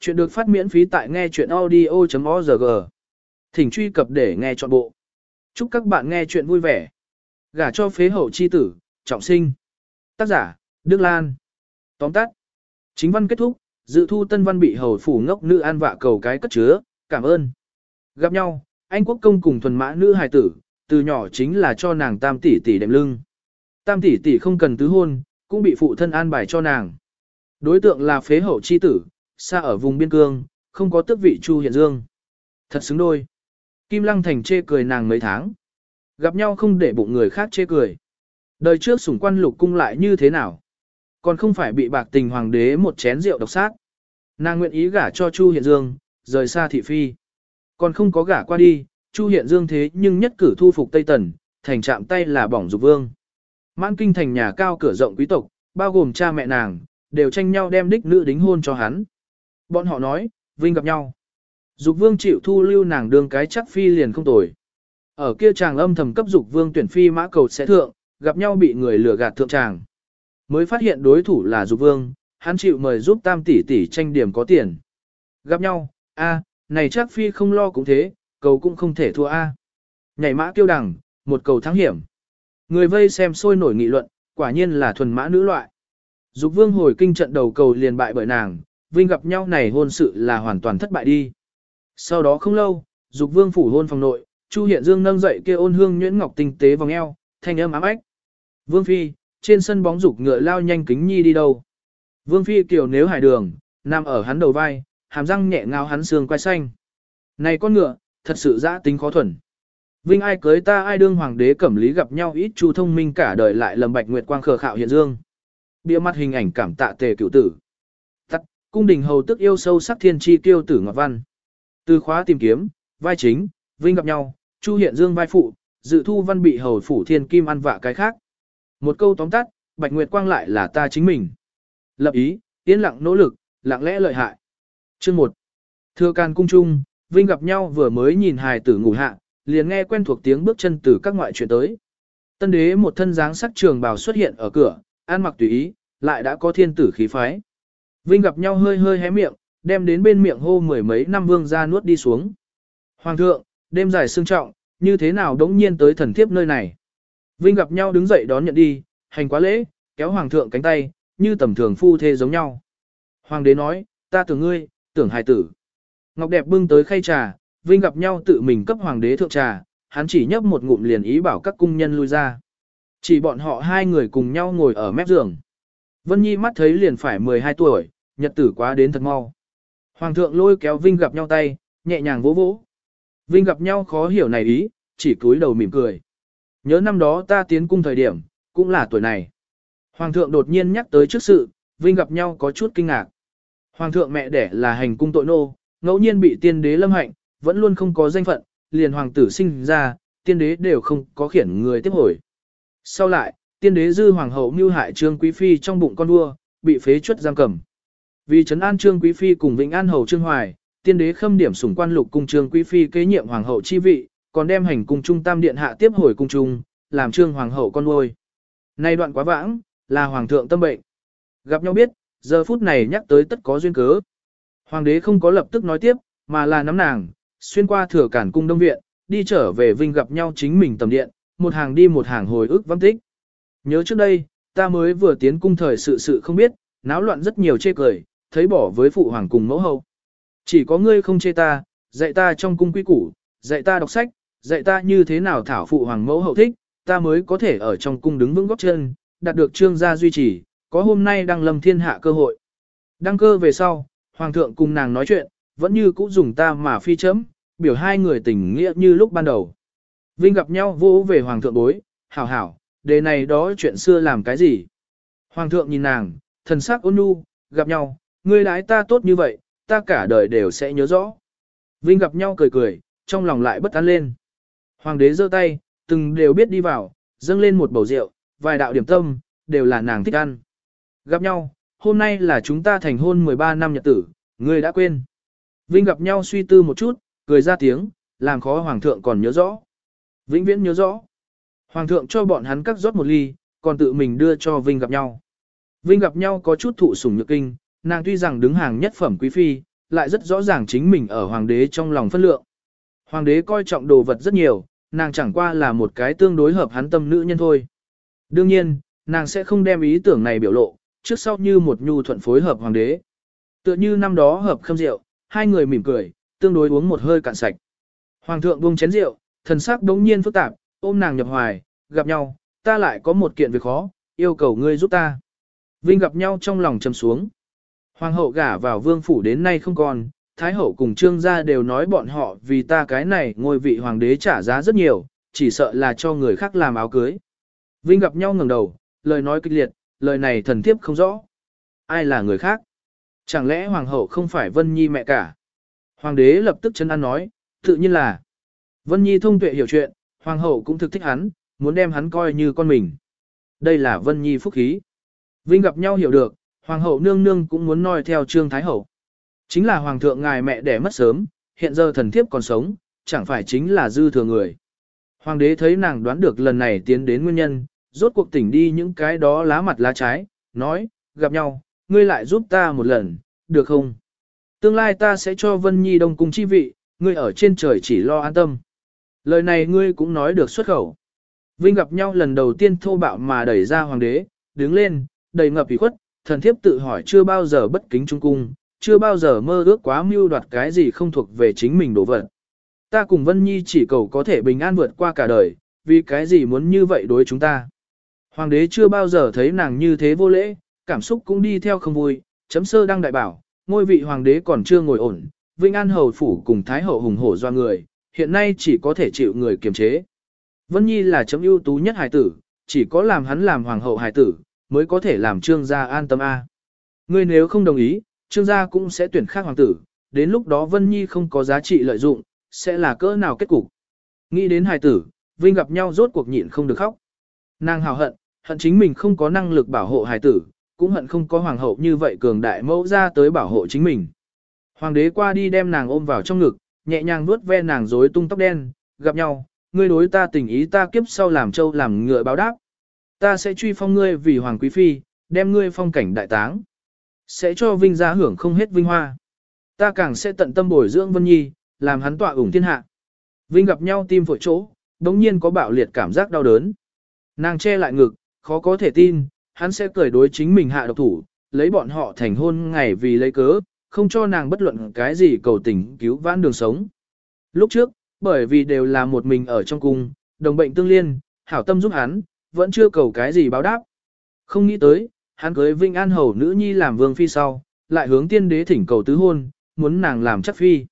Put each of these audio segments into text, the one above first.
Chuyện được phát miễn phí tại nghe chuyện audio.org. Thỉnh truy cập để nghe trọn bộ. Chúc các bạn nghe chuyện vui vẻ. Gả cho phế hậu chi tử, trọng sinh. Tác giả, Đức Lan. Tóm tắt. Chính văn kết thúc, dự thu tân văn bị hầu phủ ngốc nữ an vạ cầu cái cất chứa, cảm ơn. Gặp nhau, anh quốc công cùng thuần mã nữ hài tử, từ nhỏ chính là cho nàng tam tỷ tỷ đệm lưng. Tam tỷ tỷ không cần tứ hôn, cũng bị phụ thân an bài cho nàng. Đối tượng là phế hậu chi tử, xa ở vùng biên cương, không có tước vị Chu Hiện Dương. Thật xứng đôi. Kim Lăng Thành chê cười nàng mấy tháng. Gặp nhau không để bụng người khác chê cười. Đời trước sủng quan lục cung lại như thế nào? Còn không phải bị bạc tình hoàng đế một chén rượu độc sát. Nàng nguyện ý gả cho Chu Hiện Dương, rời xa thị phi. Còn không có gả qua đi, Chu Hiện Dương thế nhưng nhất cử thu phục Tây Tần, thành chạm tay là bỏng dục vương. Mãn kinh thành nhà cao cửa rộng quý tộc, bao gồm cha mẹ nàng, đều tranh nhau đem đích nữ đính hôn cho hắn. Bọn họ nói, Vinh gặp nhau. Dục vương chịu thu lưu nàng đương cái chắc phi liền không tồi. Ở kia chàng âm thầm cấp dục vương tuyển phi mã cầu sẽ thượng, gặp nhau bị người lừa gạt thượng chàng. Mới phát hiện đối thủ là dục vương, hắn chịu mời giúp tam tỷ tỷ tranh điểm có tiền. Gặp nhau, a, này chắc phi không lo cũng thế, cầu cũng không thể thua a. Nhảy mã kiêu đằng, một cầu thắng hiểm. Người vây xem sôi nổi nghị luận, quả nhiên là thuần mã nữ loại. Dục vương hồi kinh trận đầu cầu liền bại bởi nàng, Vinh gặp nhau này hôn sự là hoàn toàn thất bại đi. Sau đó không lâu, dục vương phủ hôn phòng nội, Chu Hiện Dương nâng dậy kia ôn hương nhuyễn ngọc tinh tế vòng eo, thanh âm ám ách. Vương Phi, trên sân bóng dục ngựa lao nhanh kính nhi đi đâu. Vương Phi kiều nếu hải đường, nằm ở hắn đầu vai, hàm răng nhẹ ngao hắn xương quai xanh. Này con ngựa, thật sự dã tính khó thuần. Vinh ai cưới ta ai đương hoàng đế cẩm lý gặp nhau ít chu thông minh cả đời lại lầm bạch nguyệt quang khờ khạo hiện dương. Bia mặt hình ảnh cảm tạ tề cựu tử. Cung đình hầu tức yêu sâu sắc thiên chi tiêu tử ngọt văn. Từ khóa tìm kiếm, vai chính, Vinh gặp nhau, chu hiện dương vai phụ, dự thu văn bị hầu phủ thiên kim ăn vạ cái khác. Một câu tóm tắt, bạch nguyệt quang lại là ta chính mình. Lập ý, yên lặng nỗ lực, lặng lẽ lợi hại. Chương 1. Thưa can cung trung, Vinh gặp nhau vừa mới nhìn hài tử ngủ hạ, liền nghe quen thuộc tiếng bước chân từ các ngoại chuyện tới. Tân đế một thân dáng sắc trường bào xuất hiện ở cửa, an mặc tùy ý, lại đã có thiên tử khí phái. Vinh gặp nhau hơi hơi hé miệng, đem đến bên miệng hô mười mấy năm vương ra nuốt đi xuống. Hoàng thượng, đêm dài sương trọng, như thế nào đống nhiên tới thần thiếp nơi này. Vinh gặp nhau đứng dậy đón nhận đi, hành quá lễ, kéo hoàng thượng cánh tay, như tầm thường phu thê giống nhau. Hoàng đế nói, ta tưởng ngươi, tưởng hài tử. Ngọc đẹp bưng tới khay trà, Vinh gặp nhau tự mình cấp hoàng đế thượng trà, hắn chỉ nhấp một ngụm liền ý bảo các cung nhân lui ra. Chỉ bọn họ hai người cùng nhau ngồi ở mép giường. Vân Nhi mắt thấy liền phải 12 tuổi, nhật tử quá đến thật mau. Hoàng thượng lôi kéo Vinh gặp nhau tay, nhẹ nhàng vỗ vỗ. Vinh gặp nhau khó hiểu này ý, chỉ cúi đầu mỉm cười. Nhớ năm đó ta tiến cung thời điểm, cũng là tuổi này. Hoàng thượng đột nhiên nhắc tới trước sự, Vinh gặp nhau có chút kinh ngạc. Hoàng thượng mẹ đẻ là hành cung tội nô, ngẫu nhiên bị tiên đế lâm hạnh, vẫn luôn không có danh phận, liền hoàng tử sinh ra, tiên đế đều không có khiển người tiếp hồi. Sau lại, tiên đế dư hoàng hậu mưu hại trương quý phi trong bụng con vua, bị phế chuất giam cầm. Vì trấn an trương quý phi cùng vĩnh an hầu trương hoài, tiên đế khâm điểm sủng quan lục cung trương quý phi kế nhiệm hoàng hậu chi vị, còn đem hành cung trung tam điện hạ tiếp hồi cung trung, làm trương hoàng hậu con nuôi. Nay đoạn quá vãng, là hoàng thượng tâm bệnh. Gặp nhau biết, giờ phút này nhắc tới tất có duyên cớ. Hoàng đế không có lập tức nói tiếp, mà là nắm nàng, xuyên qua thừa cản cung đông viện, đi trở về vinh gặp nhau chính mình tầm điện, một hàng đi một hàng hồi ức vắng tích. Nhớ trước đây, ta mới vừa tiến cung thời sự sự không biết, náo loạn rất nhiều chê cười, thấy bỏ với phụ hoàng cùng mẫu hậu. Chỉ có ngươi không chê ta, dạy ta trong cung quy củ, dạy ta đọc sách, dạy ta như thế nào thảo phụ hoàng mẫu hậu thích, ta mới có thể ở trong cung đứng vững góc chân, đạt được trương gia duy trì, có hôm nay đang lâm thiên hạ cơ hội. Đăng cơ về sau, hoàng thượng cùng nàng nói chuyện, vẫn như cũ dùng ta mà phi chấm, biểu hai người tình nghĩa như lúc ban đầu. Vinh gặp nhau vô về hoàng thượng bối, hảo hảo, đề này đó chuyện xưa làm cái gì. Hoàng thượng nhìn nàng, thần sắc ôn nhu, gặp nhau, ngươi đái ta tốt như vậy, ta cả đời đều sẽ nhớ rõ. Vinh gặp nhau cười cười, trong lòng lại bất an lên. Hoàng đế giơ tay, từng đều biết đi vào, dâng lên một bầu rượu, vài đạo điểm tâm, đều là nàng thích ăn. Gặp nhau, hôm nay là chúng ta thành hôn 13 năm nhật tử, ngươi đã quên. Vinh gặp nhau suy tư một chút, cười ra tiếng, làm khó hoàng thượng còn nhớ rõ. Vĩnh viễn nhớ rõ. Hoàng thượng cho bọn hắn cắt rót một ly, còn tự mình đưa cho Vinh gặp nhau. Vinh gặp nhau có chút thụ sủng nhược kinh, nàng tuy rằng đứng hàng nhất phẩm quý phi, lại rất rõ ràng chính mình ở hoàng đế trong lòng phân lượng. Hoàng đế coi trọng đồ vật rất nhiều, nàng chẳng qua là một cái tương đối hợp hắn tâm nữ nhân thôi. Đương nhiên, nàng sẽ không đem ý tưởng này biểu lộ, trước sau như một nhu thuận phối hợp hoàng đế. Tựa như năm đó hợp khâm rượu, hai người mỉm cười, tương đối uống một hơi cạn sạch. Hoàng thượng buông chén rượu, thần sắc đống nhiên phức tạp, ôm nàng nhập hoài, gặp nhau, ta lại có một kiện việc khó, yêu cầu ngươi giúp ta. Vinh gặp nhau trong lòng trầm xuống. Hoàng hậu gả vào vương phủ đến nay không còn, thái hậu cùng trương gia đều nói bọn họ vì ta cái này ngôi vị hoàng đế trả giá rất nhiều, chỉ sợ là cho người khác làm áo cưới. Vinh gặp nhau ngẩng đầu, lời nói kịch liệt, lời này thần thiếp không rõ. Ai là người khác? Chẳng lẽ hoàng hậu không phải Vân Nhi mẹ cả? Hoàng đế lập tức chân ăn nói, tự nhiên là. Vân Nhi thông tuệ hiểu chuyện, hoàng hậu cũng thực thích hắn, muốn đem hắn coi như con mình. Đây là Vân Nhi phúc khí. Vinh gặp nhau hiểu được, hoàng hậu nương nương cũng muốn noi theo trương thái hậu. Chính là hoàng thượng ngài mẹ đẻ mất sớm, hiện giờ thần thiếp còn sống, chẳng phải chính là dư thừa người. Hoàng đế thấy nàng đoán được lần này tiến đến nguyên nhân, rốt cuộc tỉnh đi những cái đó lá mặt lá trái, nói, gặp nhau, ngươi lại giúp ta một lần, được không? Tương lai ta sẽ cho Vân Nhi đông cung chi vị, ngươi ở trên trời chỉ lo an tâm. Lời này ngươi cũng nói được xuất khẩu. Vinh gặp nhau lần đầu tiên thô bạo mà đẩy ra hoàng đế, đứng lên, đầy ngập ủy khuất, thần thiếp tự hỏi chưa bao giờ bất kính trung cung, chưa bao giờ mơ ước quá mưu đoạt cái gì không thuộc về chính mình đổ vật. Ta cùng Vân Nhi chỉ cầu có thể bình an vượt qua cả đời, vì cái gì muốn như vậy đối chúng ta. Hoàng đế chưa bao giờ thấy nàng như thế vô lễ, cảm xúc cũng đi theo không vui, chấm sơ đăng đại bảo, ngôi vị hoàng đế còn chưa ngồi ổn, Vinh An hầu phủ cùng thái hậu hùng hổ do người, hiện nay chỉ có thể chịu người kiềm chế. Vân Nhi là chấm ưu tú nhất hài tử, chỉ có làm hắn làm hoàng hậu hài tử, mới có thể làm trương gia an tâm a. Ngươi nếu không đồng ý, trương gia cũng sẽ tuyển khác hoàng tử, đến lúc đó Vân Nhi không có giá trị lợi dụng, sẽ là cỡ nào kết cục. Nghĩ đến hài tử, Vinh gặp nhau rốt cuộc nhịn không được khóc. Nàng hào hận, hận chính mình không có năng lực bảo hộ hài tử, cũng hận không có hoàng hậu như vậy cường đại mẫu ra tới bảo hộ chính mình. Hoàng đế qua đi đem nàng ôm vào trong ngực, nhẹ nhàng vuốt ve nàng rối tung tóc đen, gặp nhau, ngươi đối ta tình ý ta kiếp sau làm trâu làm ngựa báo đáp. Ta sẽ truy phong ngươi vì hoàng quý phi, đem ngươi phong cảnh đại táng. Sẽ cho vinh gia hưởng không hết vinh hoa. Ta càng sẽ tận tâm bồi dưỡng Vân Nhi, làm hắn tọa ủng thiên hạ. Vinh gặp nhau tim phổi chỗ, đống nhiên có bạo liệt cảm giác đau đớn. Nàng che lại ngực, khó có thể tin, hắn sẽ cười đối chính mình hạ độc thủ, lấy bọn họ thành hôn ngày vì lấy cớ, không cho nàng bất luận cái gì cầu tình cứu vãn đường sống. Lúc trước, bởi vì đều là một mình ở trong cung, đồng bệnh tương liên, hảo tâm giúp hắn, vẫn chưa cầu cái gì báo đáp. Không nghĩ tới, hắn cưới Vinh An Hầu nữ nhi làm vương phi sau, lại hướng tiên đế thỉnh cầu tứ hôn, muốn nàng làm chắc phi.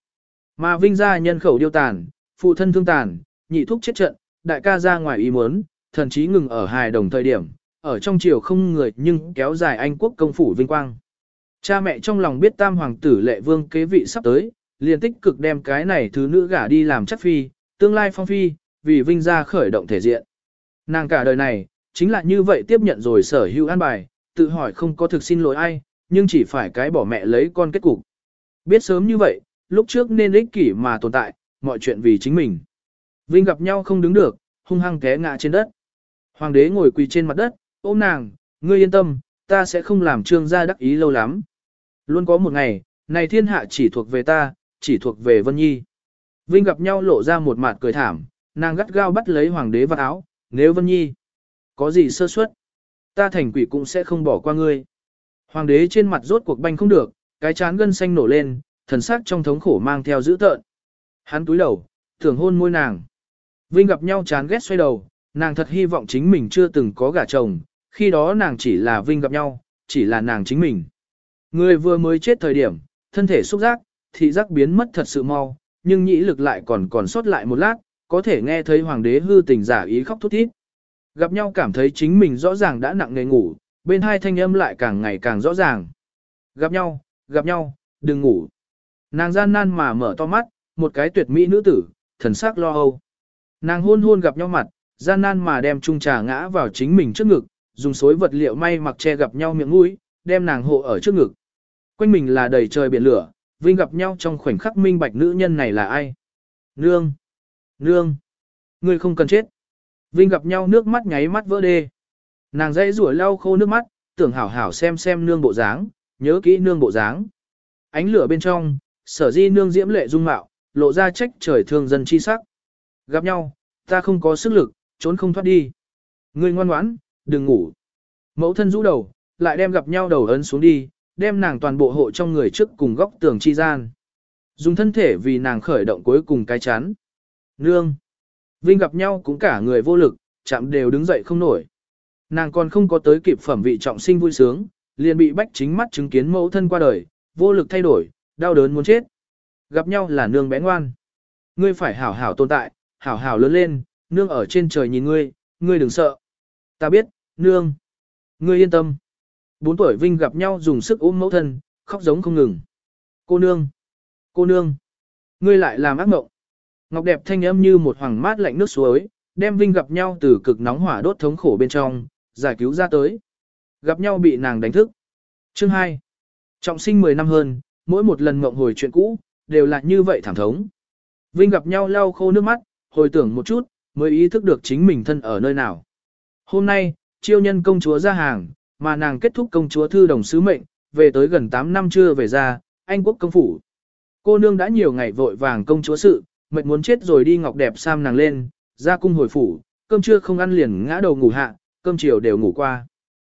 Mà Vinh gia nhân khẩu điêu tàn, phụ thân thương tàn, nhị thúc chết trận, đại ca ra ngoài ý muốn, thần chí ngừng ở hài đồng thời điểm, ở trong triều không người nhưng kéo dài Anh quốc công phủ vinh quang. Cha mẹ trong lòng biết tam hoàng tử lệ vương kế vị sắp tới, liền tích cực đem cái này thứ nữ gả đi làm chắc phi, tương lai phong phi, vì vinh gia khởi động thể diện. Nàng cả đời này, chính là như vậy tiếp nhận rồi sở hữu an bài, tự hỏi không có thực xin lỗi ai, nhưng chỉ phải cái bỏ mẹ lấy con kết cục. Biết sớm như vậy, lúc trước nên ích kỷ mà tồn tại, mọi chuyện vì chính mình. Vinh gặp nhau không đứng được, hung hăng té ngã trên đất. Hoàng đế ngồi quỳ trên mặt đất, ôm nàng, ngươi yên tâm, ta sẽ không làm trương gia đắc ý lâu lắm. Luôn có một ngày, này thiên hạ chỉ thuộc về ta, chỉ thuộc về Vân Nhi. Vinh gặp nhau lộ ra một mặt cười thảm, nàng gắt gao bắt lấy hoàng đế vào áo, nếu Vân Nhi có gì sơ suất, ta thành quỷ cũng sẽ không bỏ qua ngươi. Hoàng đế trên mặt rốt cuộc banh không được, cái chán gân xanh nổ lên, thần sắc trong thống khổ mang theo dữ tợn. Hắn túi đầu, tưởng hôn môi nàng. Vinh gặp nhau chán ghét xoay đầu, nàng thật hy vọng chính mình chưa từng có gả chồng, khi đó nàng chỉ là Vinh gặp nhau, chỉ là nàng chính mình. Người vừa mới chết thời điểm, thân thể xúc giác, thị giác biến mất thật sự mau, nhưng nhĩ lực lại còn còn sót lại một lát, có thể nghe thấy hoàng đế hư tình giả ý khóc thút thít. Gặp nhau cảm thấy chính mình rõ ràng đã nặng nề ngủ, bên hai thanh âm lại càng ngày càng rõ ràng. Gặp nhau, gặp nhau, đừng ngủ. Nàng gian nan mà mở to mắt, một cái tuyệt mỹ nữ tử, thần sắc lo âu. Nàng hôn hôn gặp nhau mặt, gian nan mà đem chung trà ngã vào chính mình trước ngực, dùng xối vật liệu may mặc che gặp nhau miệng mũi, đem nàng hộ ở trước ngực. Quanh mình là đầy trời biển lửa, Vinh gặp nhau trong khoảnh khắc minh bạch nữ nhân này là ai. Nương! Nương! Ngươi không cần chết. Vinh gặp nhau nước mắt nháy mắt vỡ đê. Nàng dãy rủa lau khô nước mắt, tưởng hảo hảo xem xem nương bộ dáng, nhớ kỹ nương bộ dáng. Ánh lửa bên trong, sở di nương diễm lệ dung mạo, lộ ra trách trời thương dân chi sắc. Gặp nhau, ta không có sức lực, trốn không thoát đi. Ngươi ngoan ngoãn, đừng ngủ. Mẫu thân rũ đầu, lại đem gặp nhau đầu ấn xuống đi, đem nàng toàn bộ hộ trong người trước cùng góc tường chi gian. Dùng thân thể vì nàng khởi động cuối cùng cái chán. Nương. Vinh gặp nhau cũng cả người vô lực, chạm đều đứng dậy không nổi. Nàng còn không có tới kịp phẩm vị trọng sinh vui sướng, liền bị bách chính mắt chứng kiến mẫu thân qua đời, vô lực thay đổi, đau đớn muốn chết. Gặp nhau là nương bé ngoan. Ngươi phải hảo hảo tồn tại, hảo hảo lớn lên, nương ở trên trời nhìn ngươi, ngươi đừng sợ. Ta biết, nương. Ngươi yên tâm. Bốn tuổi Vinh gặp nhau dùng sức ôm mẫu thân, khóc giống không ngừng. Cô nương. Cô nương. Ngươi lại làm ác mộng. Ngọc đẹp thanh âm như một hoàng mát lạnh nước suối, đem Vinh gặp nhau từ cực nóng hỏa đốt thống khổ bên trong, giải cứu ra tới. Gặp nhau bị nàng đánh thức. Chương 2. Trọng sinh 10 năm hơn, mỗi một lần mộng hồi chuyện cũ, đều là như vậy thảm thống. Vinh gặp nhau lau khô nước mắt, hồi tưởng một chút, mới ý thức được chính mình thân ở nơi nào. Hôm nay, chiêu nhân công chúa ra hàng, mà nàng kết thúc công chúa thư đồng sứ mệnh, về tới gần 8 năm chưa về ra, Anh quốc công phủ. Cô nương đã nhiều ngày vội vàng công chúa sự, mệt muốn chết rồi đi ngọc đẹp sam nàng lên, ra cung hồi phủ, cơm trưa không ăn liền ngã đầu ngủ hạ, cơm chiều đều ngủ qua.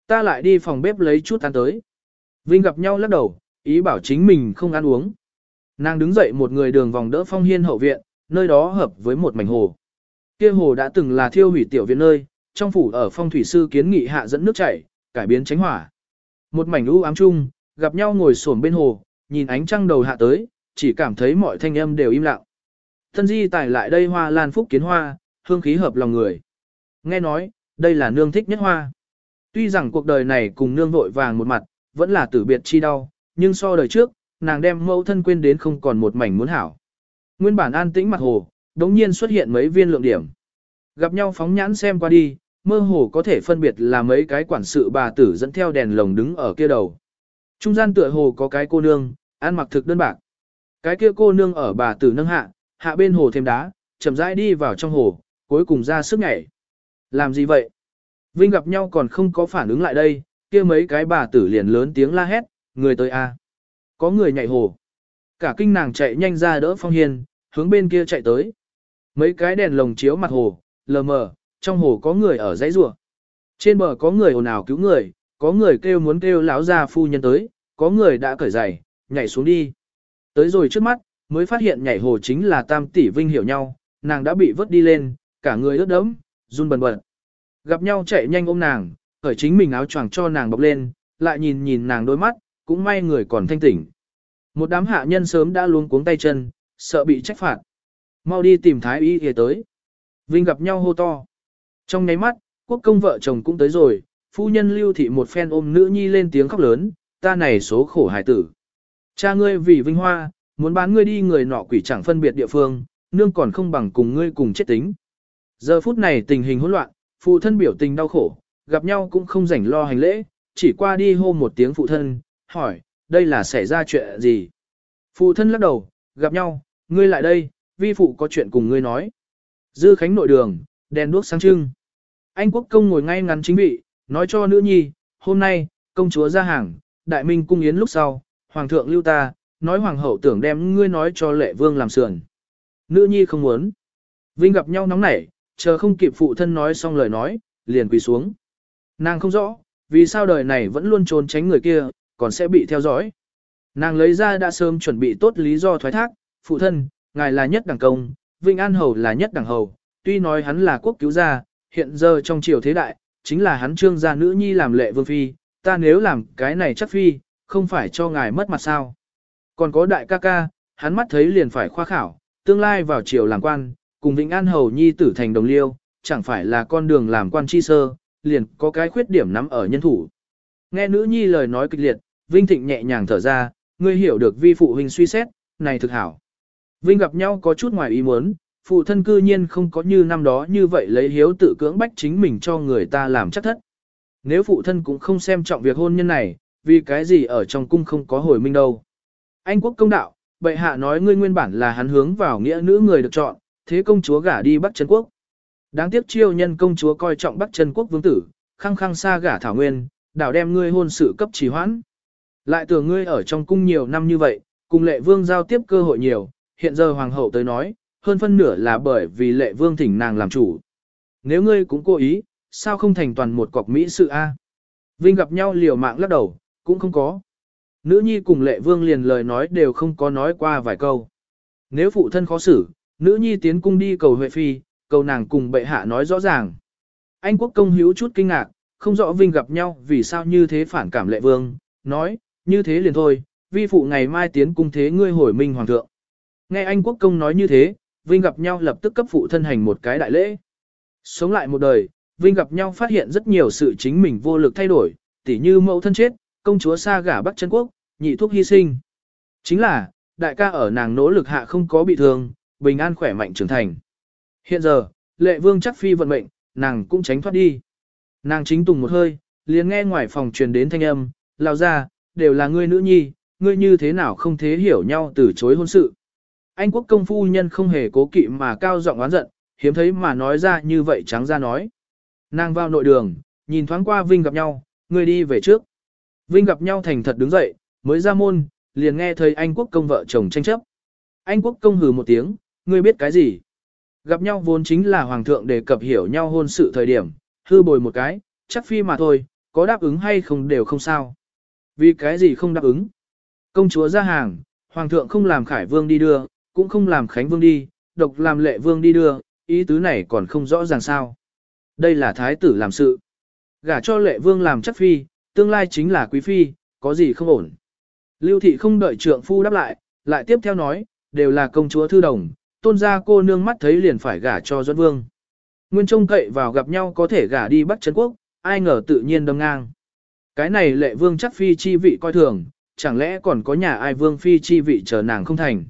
Ta lại đi phòng bếp lấy chút ăn tới. Vinh gặp nhau lắc đầu, ý bảo chính mình không ăn uống. Nàng đứng dậy một người đường vòng đỡ phong hiên hậu viện, nơi đó hợp với một mảnh hồ. Kia hồ đã từng là thiêu hủy tiểu viện nơi, trong phủ ở phong thủy sư kiến nghị hạ dẫn nước chảy, cải biến tránh hỏa. Một mảnh u ám chung, gặp nhau ngồi xổm bên hồ, nhìn ánh trăng đầu hạ tới, chỉ cảm thấy mọi thanh âm đều im lặng. Thân di tải lại đây hoa lan phúc kiến hoa, hương khí hợp lòng người. Nghe nói, đây là nương thích nhất hoa. Tuy rằng cuộc đời này cùng nương vội vàng một mặt, vẫn là tử biệt chi đau, nhưng so đời trước, nàng đem mẫu thân quên đến không còn một mảnh muốn hảo. Nguyên bản an tĩnh mặt hồ, đống nhiên xuất hiện mấy viên lượng điểm. Gặp nhau phóng nhãn xem qua đi, mơ hồ có thể phân biệt là mấy cái quản sự bà tử dẫn theo đèn lồng đứng ở kia đầu. Trung gian tựa hồ có cái cô nương, ăn mặc thực đơn bạc. Cái kia cô nương ở bà tử nâng hạ, hạ bên hồ thêm đá, chậm rãi đi vào trong hồ, cuối cùng ra sức nhảy. Làm gì vậy? Vinh gặp nhau còn không có phản ứng lại đây, kia mấy cái bà tử liền lớn tiếng la hét, người tới a, Có người nhảy hồ. Cả kinh nàng chạy nhanh ra đỡ phong hiên, hướng bên kia chạy tới. Mấy cái đèn lồng chiếu mặt hồ, lờ mờ, trong hồ có người ở dãy rùa. Trên bờ có người ồn ào cứu người, có người kêu muốn kêu lão gia phu nhân tới, có người đã cởi giày, nhảy xuống đi. Tới rồi trước mắt, mới phát hiện nhảy hồ chính là tam tỷ vinh hiểu nhau, nàng đã bị vớt đi lên, cả người ướt đẫm, run bần bật. Gặp nhau chạy nhanh ôm nàng, cởi chính mình áo choàng cho nàng bọc lên, lại nhìn nhìn nàng đôi mắt, cũng may người còn thanh tỉnh. Một đám hạ nhân sớm đã luống cuống tay chân, sợ bị trách phạt. Mau đi tìm thái y y tới. Vinh gặp nhau hô to. Trong nháy mắt, quốc công vợ chồng cũng tới rồi, phu nhân lưu thị một phen ôm nữ nhi lên tiếng khóc lớn, ta này số khổ hải tử. Cha ngươi vì vinh hoa, muốn bán ngươi đi người nọ quỷ chẳng phân biệt địa phương, nương còn không bằng cùng ngươi cùng chết tính. Giờ phút này tình hình hỗn loạn, phụ thân biểu tình đau khổ, gặp nhau cũng không rảnh lo hành lễ, chỉ qua đi hô một tiếng phụ thân, hỏi, đây là xảy ra chuyện gì? Phụ thân lắc đầu, gặp nhau, ngươi lại đây, vi phụ có chuyện cùng ngươi nói. Dư khánh nội đường, đèn đuốc sáng trưng. Anh quốc công ngồi ngay ngắn chính vị, nói cho nữ nhi, hôm nay, công chúa ra hàng, đại minh cung yến lúc sau, hoàng thượng lưu ta, nói hoàng hậu tưởng đem ngươi nói cho lệ vương làm sườn. Nữ nhi không muốn. Vinh gặp nhau nóng nảy, chờ không kịp phụ thân nói xong lời nói, liền quỳ xuống. Nàng không rõ, vì sao đời này vẫn luôn trốn tránh người kia, còn sẽ bị theo dõi. Nàng lấy ra đã sớm chuẩn bị tốt lý do thoái thác, phụ thân, ngài là nhất đẳng công, Vinh An Hầu là nhất đẳng hầu, tuy nói hắn là quốc cứu gia, hiện giờ trong triều thế đại, chính là hắn trương gia nữ nhi làm lệ vương phi, ta nếu làm cái này chắc phi, không phải cho ngài mất mặt sao. Còn có đại ca ca, hắn mắt thấy liền phải khoa khảo, tương lai vào triều làm quan, cùng Vĩnh An Hầu Nhi tử thành đồng liêu, chẳng phải là con đường làm quan chi sơ, liền có cái khuyết điểm nắm ở nhân thủ. Nghe nữ nhi lời nói kịch liệt, Vinh Thịnh nhẹ nhàng thở ra, ngươi hiểu được vi phụ huynh suy xét, này thực hảo. Vinh gặp nhau có chút ngoài ý muốn, phụ thân cư nhiên không có như năm đó như vậy lấy hiếu tự cưỡng bách chính mình cho người ta làm chắc thất. Nếu phụ thân cũng không xem trọng việc hôn nhân này, vì cái gì ở trong cung không có hồi minh đâu. Anh quốc công đạo, bệ hạ nói ngươi nguyên bản là hắn hướng vào nghĩa nữ người được chọn, thế công chúa gả đi Bắc Trấn Quốc. Đáng tiếc chiêu nhân công chúa coi trọng Bắc Trấn Quốc vương tử, khăng khăng xa gả thảo nguyên, đảo đem ngươi hôn sự cấp trì hoãn. Lại tưởng ngươi ở trong cung nhiều năm như vậy, cùng lệ vương giao tiếp cơ hội nhiều, hiện giờ hoàng hậu tới nói, hơn phân nửa là bởi vì lệ vương thỉnh nàng làm chủ. Nếu ngươi cũng cố ý, sao không thành toàn một cọc mỹ sự a? Vinh gặp nhau liều mạng lắc đầu, cũng không có. Nữ nhi cùng lệ vương liền lời nói đều không có nói qua vài câu. Nếu phụ thân khó xử, nữ nhi tiến cung đi cầu Huệ Phi, cầu nàng cùng bệ hạ nói rõ ràng. Anh quốc công hữu chút kinh ngạc, không rõ Vinh gặp nhau vì sao như thế phản cảm lệ vương, nói, như thế liền thôi, vi phụ ngày mai tiến cung thế ngươi hồi minh hoàng thượng. Nghe anh quốc công nói như thế, Vinh gặp nhau lập tức cấp phụ thân hành một cái đại lễ. Sống lại một đời, Vinh gặp nhau phát hiện rất nhiều sự chính mình vô lực thay đổi, tỉ như mẫu thân chết, công chúa xa gả Bắc chân quốc, nhị thuốc hy sinh. Chính là, đại ca ở nàng nỗ lực hạ không có bị thương, bình an khỏe mạnh trưởng thành. Hiện giờ, lệ vương chắc phi vận mệnh, nàng cũng tránh thoát đi. Nàng chính tùng một hơi, liền nghe ngoài phòng truyền đến thanh âm, lao ra, đều là ngươi nữ nhi, ngươi như thế nào không thế hiểu nhau từ chối hôn sự. Anh quốc công phu nhân không hề cố kỵ mà cao giọng oán giận, hiếm thấy mà nói ra như vậy trắng ra nói. Nàng vào nội đường, nhìn thoáng qua Vinh gặp nhau, ngươi đi về trước. Vinh gặp nhau thành thật đứng dậy, mới ra môn, liền nghe thấy anh quốc công vợ chồng tranh chấp. Anh quốc công hừ một tiếng, ngươi biết cái gì? Gặp nhau vốn chính là hoàng thượng đề cập hiểu nhau hôn sự thời điểm, hư bồi một cái, chắc phi mà thôi, có đáp ứng hay không đều không sao. Vì cái gì không đáp ứng? Công chúa ra hàng, hoàng thượng không làm khải vương đi đưa, cũng không làm khánh vương đi, độc làm lệ vương đi đưa, ý tứ này còn không rõ ràng sao. Đây là thái tử làm sự. Gả cho lệ vương làm chắc phi, tương lai chính là quý phi, có gì không ổn. Lưu thị không đợi trượng phu đáp lại, lại tiếp theo nói, đều là công chúa thư đồng, tôn gia cô nương mắt thấy liền phải gả cho Duẫn Vương. Nguyên trông cậy vào gặp nhau có thể gả đi Bắc Trấn Quốc, ai ngờ tự nhiên đâm ngang. Cái này lệ vương chắc phi chi vị coi thường, chẳng lẽ còn có nhà ai vương phi chi vị chờ nàng không thành.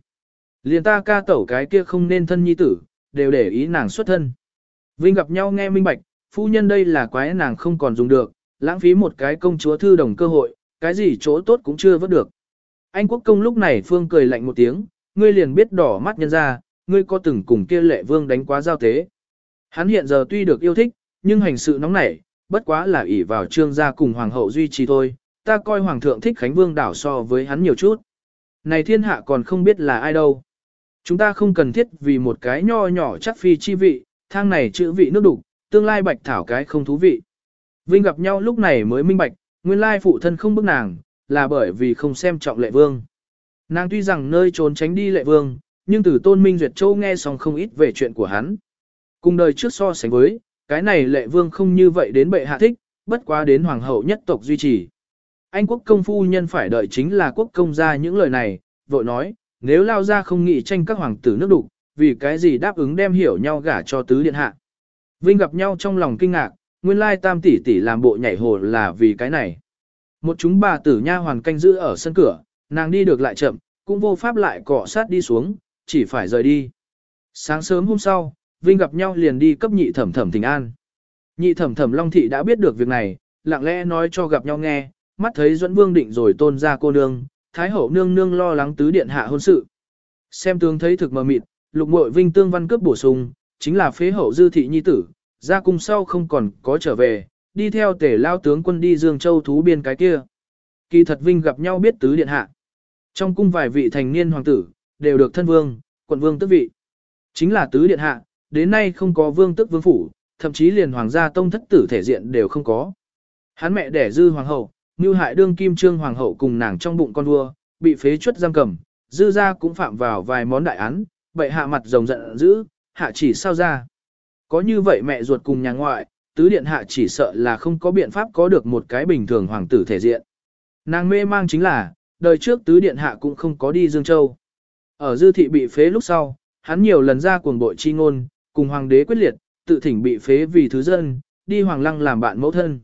Liền ta ca tẩu cái kia không nên thân nhi tử, đều để ý nàng xuất thân. Vinh gặp nhau nghe minh bạch, phu nhân đây là quái nàng không còn dùng được, lãng phí một cái công chúa thư đồng cơ hội, cái gì chỗ tốt cũng chưa vớt được. Anh quốc công lúc này phương cười lạnh một tiếng, ngươi liền biết đỏ mắt nhân ra, ngươi có từng cùng kia lệ vương đánh quá giao tế. Hắn hiện giờ tuy được yêu thích, nhưng hành sự nóng nảy, bất quá là ỷ vào trương gia cùng hoàng hậu duy trì thôi, ta coi hoàng thượng thích Khánh Vương đảo so với hắn nhiều chút. Này thiên hạ còn không biết là ai đâu. Chúng ta không cần thiết vì một cái nho nhỏ chắc phi chi vị, thang này chữ vị nước đục, tương lai bạch thảo cái không thú vị. Vinh gặp nhau lúc này mới minh bạch, nguyên lai phụ thân không bức nàng, là bởi vì không xem trọng lệ vương. Nàng tuy rằng nơi trốn tránh đi lệ vương, nhưng từ tôn minh duyệt châu nghe xong không ít về chuyện của hắn. Cùng đời trước so sánh với, cái này lệ vương không như vậy đến bệ hạ thích, bất quá đến hoàng hậu nhất tộc duy trì. Anh quốc công phu nhân phải đợi chính là quốc công ra những lời này, vội nói, nếu lao ra không nghĩ tranh các hoàng tử nước đục, vì cái gì đáp ứng đem hiểu nhau gả cho tứ điện hạ. Vinh gặp nhau trong lòng kinh ngạc, nguyên lai tam tỷ tỷ làm bộ nhảy hồ là vì cái này. Một chúng bà tử nha hoàn canh giữ ở sân cửa, nàng đi được lại chậm, cũng vô pháp lại cọ sát đi xuống, chỉ phải rời đi. Sáng sớm hôm sau, Vinh gặp nhau liền đi cấp nhị thẩm thẩm tình an. Nhị thẩm thẩm Long Thị đã biết được việc này, lặng lẽ nói cho gặp nhau nghe, mắt thấy Duẫn Vương định rồi tôn ra cô nương, Thái hậu nương nương lo lắng tứ điện hạ hôn sự. Xem tướng thấy thực mờ mịt, lục muội Vinh tương văn cướp bổ sung, chính là phế hậu dư thị nhi tử, ra cung sau không còn có trở về, đi theo tể lao tướng quân đi Dương Châu thú biên cái kia. Kỳ thật Vinh gặp nhau biết tứ điện hạ. Trong cung vài vị thành niên hoàng tử, đều được thân vương, quận vương tước vị. Chính là tứ điện hạ, đến nay không có vương tước vương phủ, thậm chí liền hoàng gia tông thất tử thể diện đều không có. Hắn mẹ đẻ dư hoàng hậu, như hại đương kim trương hoàng hậu cùng nàng trong bụng con vua, bị phế chuất giam cầm, dư gia cũng phạm vào vài món đại án, bậy hạ mặt rồng giận dữ, hạ chỉ sao ra. Có như vậy mẹ ruột cùng nhà ngoại, tứ điện hạ chỉ sợ là không có biện pháp có được một cái bình thường hoàng tử thể diện. Nàng mê mang chính là, đời trước tứ điện hạ cũng không có đi Dương Châu. Ở dư thị bị phế lúc sau, hắn nhiều lần ra cuồng bội chi ngôn, cùng hoàng đế quyết liệt, tự thỉnh bị phế vì thứ dân, đi hoàng lăng làm bạn mẫu thân.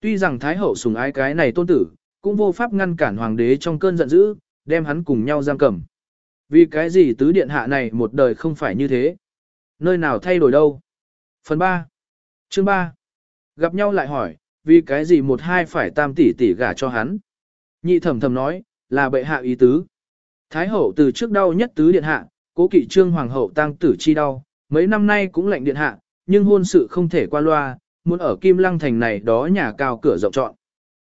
Tuy rằng Thái hậu sủng ái cái này tôn tử, cũng vô pháp ngăn cản hoàng đế trong cơn giận dữ, đem hắn cùng nhau giam cầm. Vì cái gì tứ điện hạ này một đời không phải như thế? Nơi nào thay đổi đâu? Phần 3. Chương 3. Gặp nhau lại hỏi, vì cái gì một hai phải tam tỷ tỷ gả cho hắn? Nhị thẩm thầm nói, là bệ hạ ý tứ. Thái hậu từ trước đau nhất tứ điện hạ, cố kỵ trương hoàng hậu tăng tử chi đau, mấy năm nay cũng lệnh điện hạ, nhưng hôn sự không thể qua loa, muốn ở Kim Lăng thành này đó nhà cao cửa rộng trọn.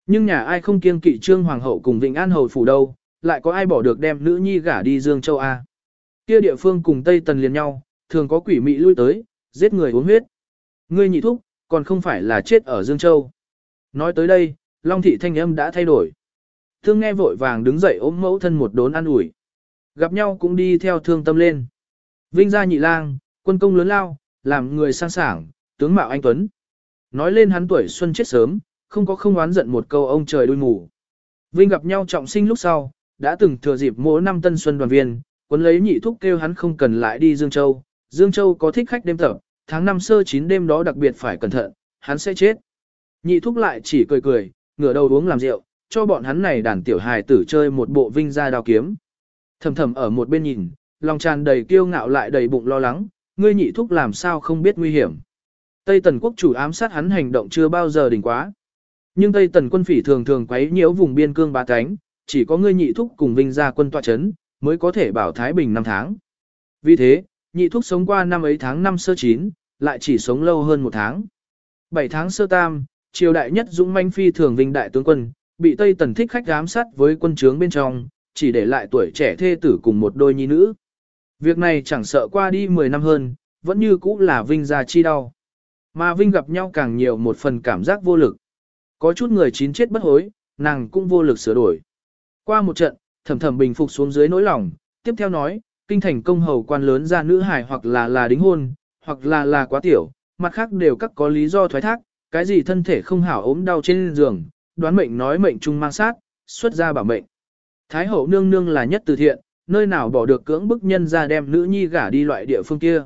Nhưng nhà ai không kiêng kỵ trương hoàng hậu cùng Vịnh An hầu phủ đâu, lại có ai bỏ được đem nữ nhi gả đi Dương Châu A. Kia địa phương cùng Tây Tần liền nhau, thường có quỷ mị lui tới, giết người uống huyết. Ngươi nhị thúc, còn không phải là chết ở Dương Châu. Nói tới đây, Long thị thanh âm đã thay đổi. Thương nghe vội vàng đứng dậy ôm mẫu thân một đốn ăn ủi. Gặp nhau cũng đi theo thương tâm lên. Vinh gia nhị lang, quân công lớn lao, làm người sang sảng, tướng mạo anh Tuấn. Nói lên hắn tuổi xuân chết sớm, không có không oán giận một câu ông trời đuôi mù. Vinh gặp nhau trọng sinh lúc sau, đã từng thừa dịp mỗi năm tân xuân đoàn viên, quân lấy nhị thúc kêu hắn không cần lại đi Dương Châu. Dương Châu có thích khách đêm tập, tháng năm sơ chín đêm đó đặc biệt phải cẩn thận, hắn sẽ chết. Nhị thúc lại chỉ cười cười, ngửa đầu uống làm rượu, cho bọn hắn này đàn tiểu hài tử chơi một bộ vinh ra đao kiếm. Thầm thầm ở một bên nhìn, lòng tràn đầy kiêu ngạo lại đầy bụng lo lắng, ngươi nhị thúc làm sao không biết nguy hiểm. Tây Tần quốc chủ ám sát hắn hành động chưa bao giờ đỉnh quá. Nhưng Tây Tần quân phỉ thường thường quấy nhiễu vùng biên cương ba cánh, chỉ có ngươi nhị thúc cùng vinh ra quân tọa chấn, mới có thể bảo Thái Bình năm tháng. Vì thế, nhị thúc sống qua năm ấy tháng năm sơ chín, lại chỉ sống lâu hơn một tháng. Bảy tháng sơ tam, triều đại nhất dũng manh phi thường vinh đại tướng quân, bị Tây Tần thích khách giám sát với quân trướng bên trong, chỉ để lại tuổi trẻ thê tử cùng một đôi nhi nữ. Việc này chẳng sợ qua đi 10 năm hơn, vẫn như cũ là Vinh gia chi đau. Mà Vinh gặp nhau càng nhiều một phần cảm giác vô lực. Có chút người chín chết bất hối, nàng cũng vô lực sửa đổi. Qua một trận, thầm thầm bình phục xuống dưới nỗi lòng, tiếp theo nói, kinh thành công hầu quan lớn ra nữ hài hoặc là là đính hôn, hoặc là là quá tiểu, mặt khác đều các có lý do thoái thác, cái gì thân thể không hảo ốm đau trên giường, đoán mệnh nói mệnh trung mang sát, xuất ra bảo mệnh. Thái hậu nương nương là nhất từ thiện, nơi nào bỏ được cưỡng bức nhân ra đem nữ nhi gả đi loại địa phương kia.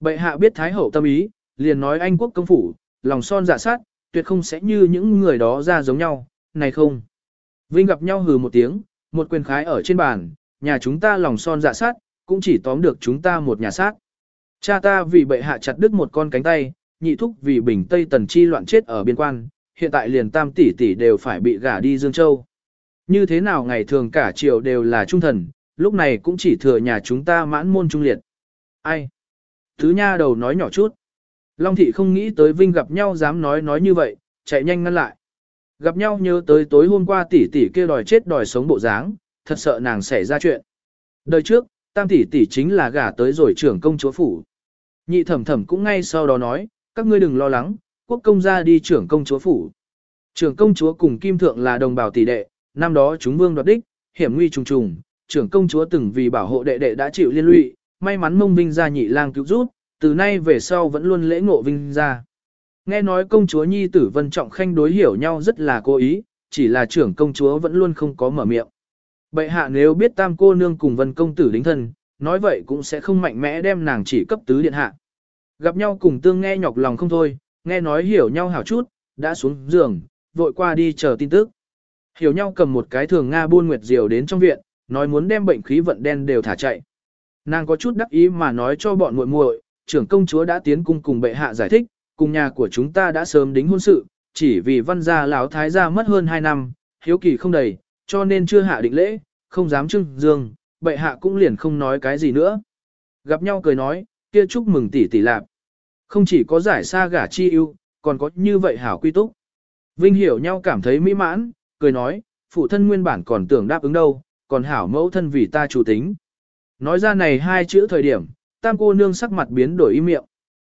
Bệ hạ biết Thái hậu tâm ý, liền nói Anh quốc công phủ, lòng son giả sát, tuyệt không sẽ như những người đó ra giống nhau, này không. Vinh gặp nhau hừ một tiếng, một quyền khái ở trên bàn, nhà chúng ta lòng son dạ sát, cũng chỉ tóm được chúng ta một nhà sát. Cha ta vì bệ hạ chặt đứt một con cánh tay, nhị thúc vì bình Tây Tần chi loạn chết ở biên quan, hiện tại liền tam tỷ tỷ đều phải bị gả đi Dương Châu. Như thế nào ngày thường cả triều đều là trung thần, lúc này cũng chỉ thừa nhà chúng ta mãn môn trung liệt. Ai? Thứ nha đầu nói nhỏ chút. Long thị không nghĩ tới Vinh gặp nhau dám nói nói như vậy, chạy nhanh ngăn lại. Gặp nhau nhớ tới tối hôm qua tỷ tỷ kia đòi chết đòi sống bộ dáng, thật sợ nàng xảy ra chuyện. Đời trước, tam tỷ tỷ chính là gả tới rồi trưởng công chúa phủ. Nhị thẩm thẩm cũng ngay sau đó nói, các ngươi đừng lo lắng, quốc công gia đi trưởng công chúa phủ. Trưởng công chúa cùng kim thượng là đồng bào tỷ đệ, năm đó chúng vương đoạt đích, hiểm nguy trùng trùng, trưởng công chúa từng vì bảo hộ đệ đệ đã chịu liên lụy, may mắn mông vinh gia nhị lang cứu rút, từ nay về sau vẫn luôn lễ ngộ vinh gia. Nghe nói công chúa nhi tử vân trọng khanh đối hiểu nhau rất là cố ý, chỉ là trưởng công chúa vẫn luôn không có mở miệng. Bệ hạ nếu biết tam cô nương cùng vân công tử đính thân, nói vậy cũng sẽ không mạnh mẽ đem nàng chỉ cấp tứ điện hạ. Gặp nhau cùng tương nghe nhọc lòng không thôi, nghe nói hiểu nhau hảo chút, đã xuống giường, vội qua đi chờ tin tức. Hiểu nhau cầm một cái thường Nga buôn nguyệt diều đến trong viện, nói muốn đem bệnh khí vận đen đều thả chạy. Nàng có chút đắc ý mà nói cho bọn muội muội, trưởng công chúa đã tiến cung cùng bệ hạ giải thích, cùng nhà của chúng ta đã sớm đính hôn sự, chỉ vì văn gia lão thái gia mất hơn 2 năm, hiếu kỳ không đầy, cho nên chưa hạ định lễ, không dám trưng dương, bệ hạ cũng liền không nói cái gì nữa. Gặp nhau cười nói, kia chúc mừng tỷ tỷ lạp. Không chỉ có giải xa gả chi ưu, còn có như vậy hảo quy túc. Vinh hiểu nhau cảm thấy mỹ mãn, cười nói, phụ thân nguyên bản còn tưởng đáp ứng đâu, còn hảo mẫu thân vì ta chủ tính. Nói ra này hai chữ thời điểm, tam cô nương sắc mặt biến đổi im miệng.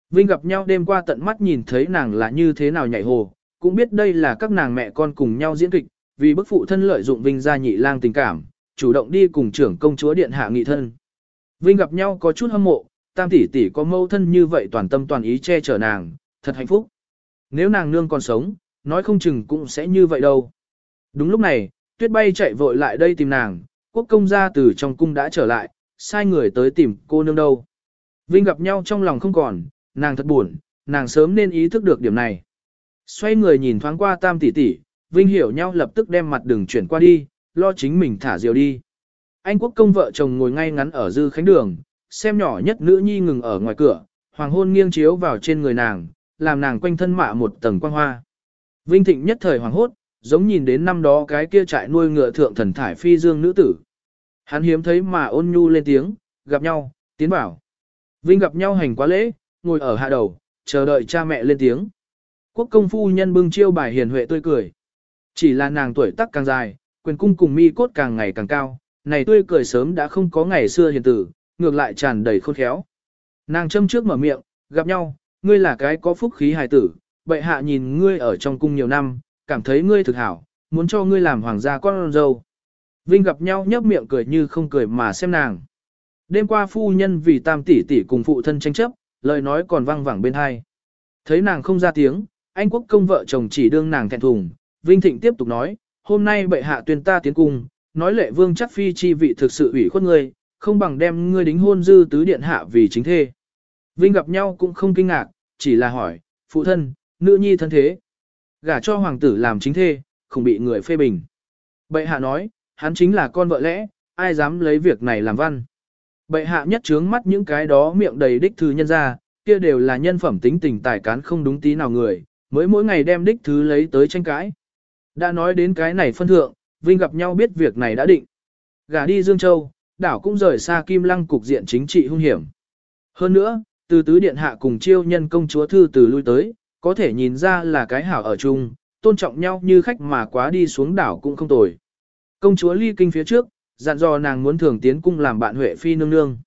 Vinh gặp nhau đêm qua tận mắt nhìn thấy nàng là như thế nào nhảy hồ, cũng biết đây là các nàng mẹ con cùng nhau diễn kịch, vì bức phụ thân lợi dụng Vinh gia nhị lang tình cảm, chủ động đi cùng trưởng công chúa điện hạ nghị thân. Vinh gặp nhau có chút hâm mộ, tam tỷ tỷ có mâu thân như vậy toàn tâm toàn ý che chở nàng, thật hạnh phúc. Nếu nàng nương còn sống, nói không chừng cũng sẽ như vậy đâu. Đúng lúc này, tuyết bay chạy vội lại đây tìm nàng, quốc công gia từ trong cung đã trở lại, sai người tới tìm cô nương đâu. Vinh gặp nhau trong lòng không còn, nàng thật buồn, nàng sớm nên ý thức được điểm này. Xoay người nhìn thoáng qua tam tỷ tỷ, Vinh hiểu nhau lập tức đem mặt đường chuyển qua đi, lo chính mình thả diều đi. Anh quốc công vợ chồng ngồi ngay ngắn ở dư khánh đường, xem nhỏ nhất nữ nhi ngừng ở ngoài cửa, hoàng hôn nghiêng chiếu vào trên người nàng, làm nàng quanh thân mạ một tầng quang hoa. Vinh thịnh nhất thời hoàng hốt, giống nhìn đến năm đó cái kia trại nuôi ngựa thượng thần thải phi dương nữ tử. Hắn hiếm thấy mà ôn nhu lên tiếng, gặp nhau, tiến bảo. Vinh gặp nhau hành quá lễ, ngồi ở hạ đầu, chờ đợi cha mẹ lên tiếng. Quốc công phu nhân bưng chiêu bài hiền huệ tươi cười. Chỉ là nàng tuổi tác càng dài, quyền cung cùng mi cốt càng ngày càng cao, này tươi cười sớm đã không có ngày xưa hiền tử, ngược lại tràn đầy khôn khéo. Nàng châm trước mở miệng, gặp nhau, ngươi là cái có phúc khí hài tử, bệ hạ nhìn ngươi ở trong cung nhiều năm, cảm thấy ngươi thực hảo, muốn cho ngươi làm hoàng gia con dâu. Vinh gặp nhau nhấp miệng cười như không cười mà xem nàng. Đêm qua phu nhân vì tam tỷ tỷ cùng phụ thân tranh chấp, lời nói còn vang vẳng bên hai. Thấy nàng không ra tiếng, anh quốc công vợ chồng chỉ đương nàng thẹn thùng, Vinh Thịnh tiếp tục nói, hôm nay bệ hạ tuyên ta tiến cung, nói lệ vương chắc phi chi vị thực sự ủy khuất ngươi, không bằng đem ngươi đính hôn dư tứ điện hạ vì chính thê. Vinh gặp nhau cũng không kinh ngạc, chỉ là hỏi, phụ thân, nữ nhi thân thế. Gả cho hoàng tử làm chính thê, không bị người phê bình. Bệ hạ nói, hắn chính là con vợ lẽ, ai dám lấy việc này làm văn. Bệ hạ nhất trướng mắt những cái đó miệng đầy đích thư nhân ra, kia đều là nhân phẩm tính tình tài cán không đúng tí nào người, mới mỗi ngày đem đích thứ lấy tới tranh cãi. Đã nói đến cái này phân thượng, Vinh gặp nhau biết việc này đã định. Gả đi Dương Châu, đảo cũng rời xa Kim Lăng cục diện chính trị hung hiểm. Hơn nữa, từ tứ điện hạ cùng chiêu nhân công chúa thư từ lui tới, có thể nhìn ra là cái hảo ở chung, tôn trọng nhau như khách mà quá đi xuống đảo cũng không tồi. Công chúa ly kinh phía trước, dặn dò nàng muốn thường tiến cung làm bạn Huệ Phi nương nương.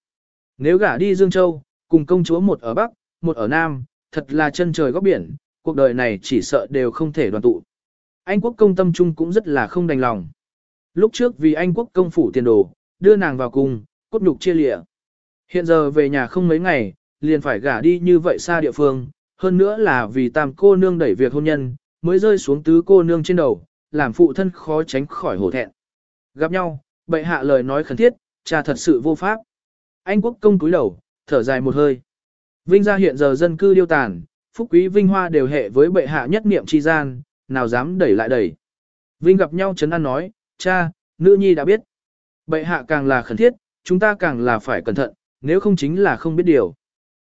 Nếu gả đi Dương Châu, cùng công chúa một ở Bắc, một ở Nam, thật là chân trời góc biển, cuộc đời này chỉ sợ đều không thể đoàn tụ. Anh quốc công tâm trung cũng rất là không đành lòng. Lúc trước vì anh quốc công phủ tiền đồ, đưa nàng vào cùng, cốt nhục chia lịa. Hiện giờ về nhà không mấy ngày, liền phải gả đi như vậy xa địa phương, hơn nữa là vì tam cô nương đẩy việc hôn nhân, mới rơi xuống tứ cô nương trên đầu, làm phụ thân khó tránh khỏi hổ thẹn. Gặp nhau, bệ hạ lời nói khẩn thiết, cha thật sự vô pháp. Anh quốc công cúi đầu, thở dài một hơi. Vinh gia hiện giờ dân cư điêu tàn, phúc quý vinh hoa đều hệ với bệ hạ nhất niệm chi gian, nào dám đẩy lại đẩy. Vinh gặp nhau chấn an nói, cha, nữ nhi đã biết. Bệ hạ càng là khẩn thiết, chúng ta càng là phải cẩn thận, nếu không chính là không biết điều.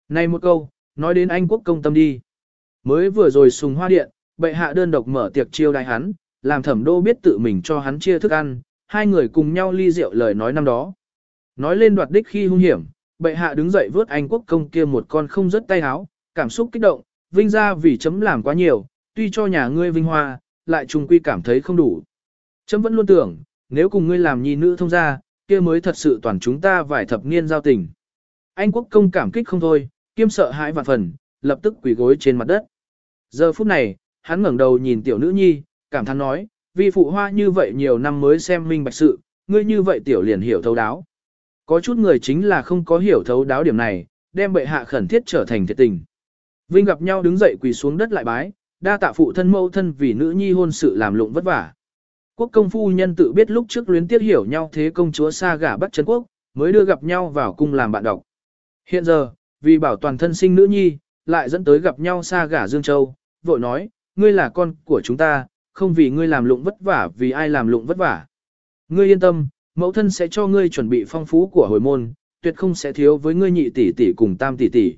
Này một câu, nói đến anh quốc công tâm đi. Mới vừa rồi sùng hoa điện, bệ hạ đơn độc mở tiệc chiêu đái hắn, làm thẩm đô biết tự mình cho hắn chia thức ăn, hai người cùng nhau ly rượu lời nói năm đó. Nói lên đoạt đích khi hung hiểm, bệ hạ đứng dậy vớt anh quốc công kia một con không rớt tay háo, cảm xúc kích động, vinh ra vì chấm làm quá nhiều, tuy cho nhà ngươi vinh hoa, lại trùng quy cảm thấy không đủ. Chấm vẫn luôn tưởng, nếu cùng ngươi làm nhi nữ thông gia, kia mới thật sự toàn chúng ta vài thập niên giao tình. Anh quốc công cảm kích không thôi, kiêm sợ hãi vạn phần, lập tức quỳ gối trên mặt đất. Giờ phút này, hắn ngẩng đầu nhìn tiểu nữ nhi, cảm thán nói, vì phụ hoa như vậy nhiều năm mới xem minh bạch sự, ngươi như vậy tiểu liền hiểu thấu đáo. Có chút người chính là không có hiểu thấu đáo điểm này, đem bệ hạ khẩn thiết trở thành thiệt tình. Vinh gặp nhau đứng dậy quỳ xuống đất lại bái, đa tạ phụ thân mẫu thân vì nữ nhi hôn sự làm lụng vất vả. Quốc công phu nhân tự biết lúc trước luyến tiếc hiểu nhau thế công chúa xa gả bắt Trấn Quốc, mới đưa gặp nhau vào cung làm bạn đọc. Hiện giờ, vì bảo toàn thân sinh nữ nhi, lại dẫn tới gặp nhau xa gả Dương Châu, vội nói, ngươi là con của chúng ta, không vì ngươi làm lụng vất vả vì ai làm lụng vất vả. Ngươi yên tâm, mẫu thân sẽ cho ngươi chuẩn bị phong phú của hồi môn, tuyệt không sẽ thiếu với ngươi nhị tỷ tỷ cùng tam tỷ tỷ.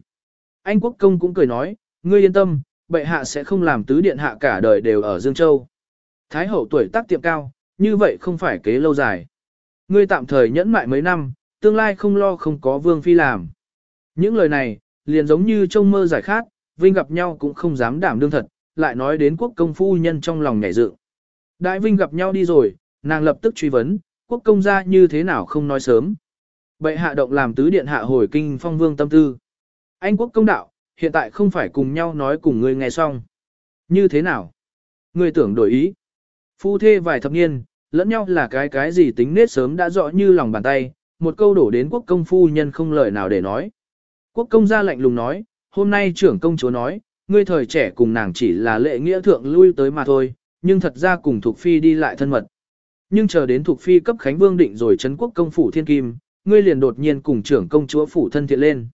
Anh quốc công cũng cười nói, ngươi yên tâm, bệ hạ sẽ không làm tứ điện hạ cả đời đều ở Dương Châu. Thái hậu tuổi tác tiệm cao, như vậy không phải kế lâu dài. Ngươi tạm thời nhẫn mại mấy năm, tương lai không lo không có vương phi làm. Những lời này, liền giống như trông mơ giải khát, Vinh gặp nhau cũng không dám đảm đương thật, lại nói đến quốc công phu nhân trong lòng nhảy dựng. Đại Vinh gặp nhau đi rồi, nàng lập tức truy vấn, quốc công gia như thế nào không nói sớm. Bệ hạ động làm tứ điện hạ hồi kinh phong vương tâm tư. Anh quốc công đạo, hiện tại không phải cùng nhau nói cùng ngươi nghe xong. Như thế nào? Ngươi tưởng đổi ý. Phu thê vài thập niên, lẫn nhau là cái cái gì tính nết sớm đã rõ như lòng bàn tay, một câu đổ đến quốc công phu nhân không lời nào để nói. Quốc công gia lạnh lùng nói, hôm nay trưởng công chúa nói, ngươi thời trẻ cùng nàng chỉ là lệ nghĩa thượng lui tới mà thôi, nhưng thật ra cùng Thục Phi đi lại thân mật. Nhưng chờ đến Thục Phi cấp Khánh Vương định rồi Trấn quốc công phủ thiên kim, ngươi liền đột nhiên cùng trưởng công chúa phủ thân thiện lên.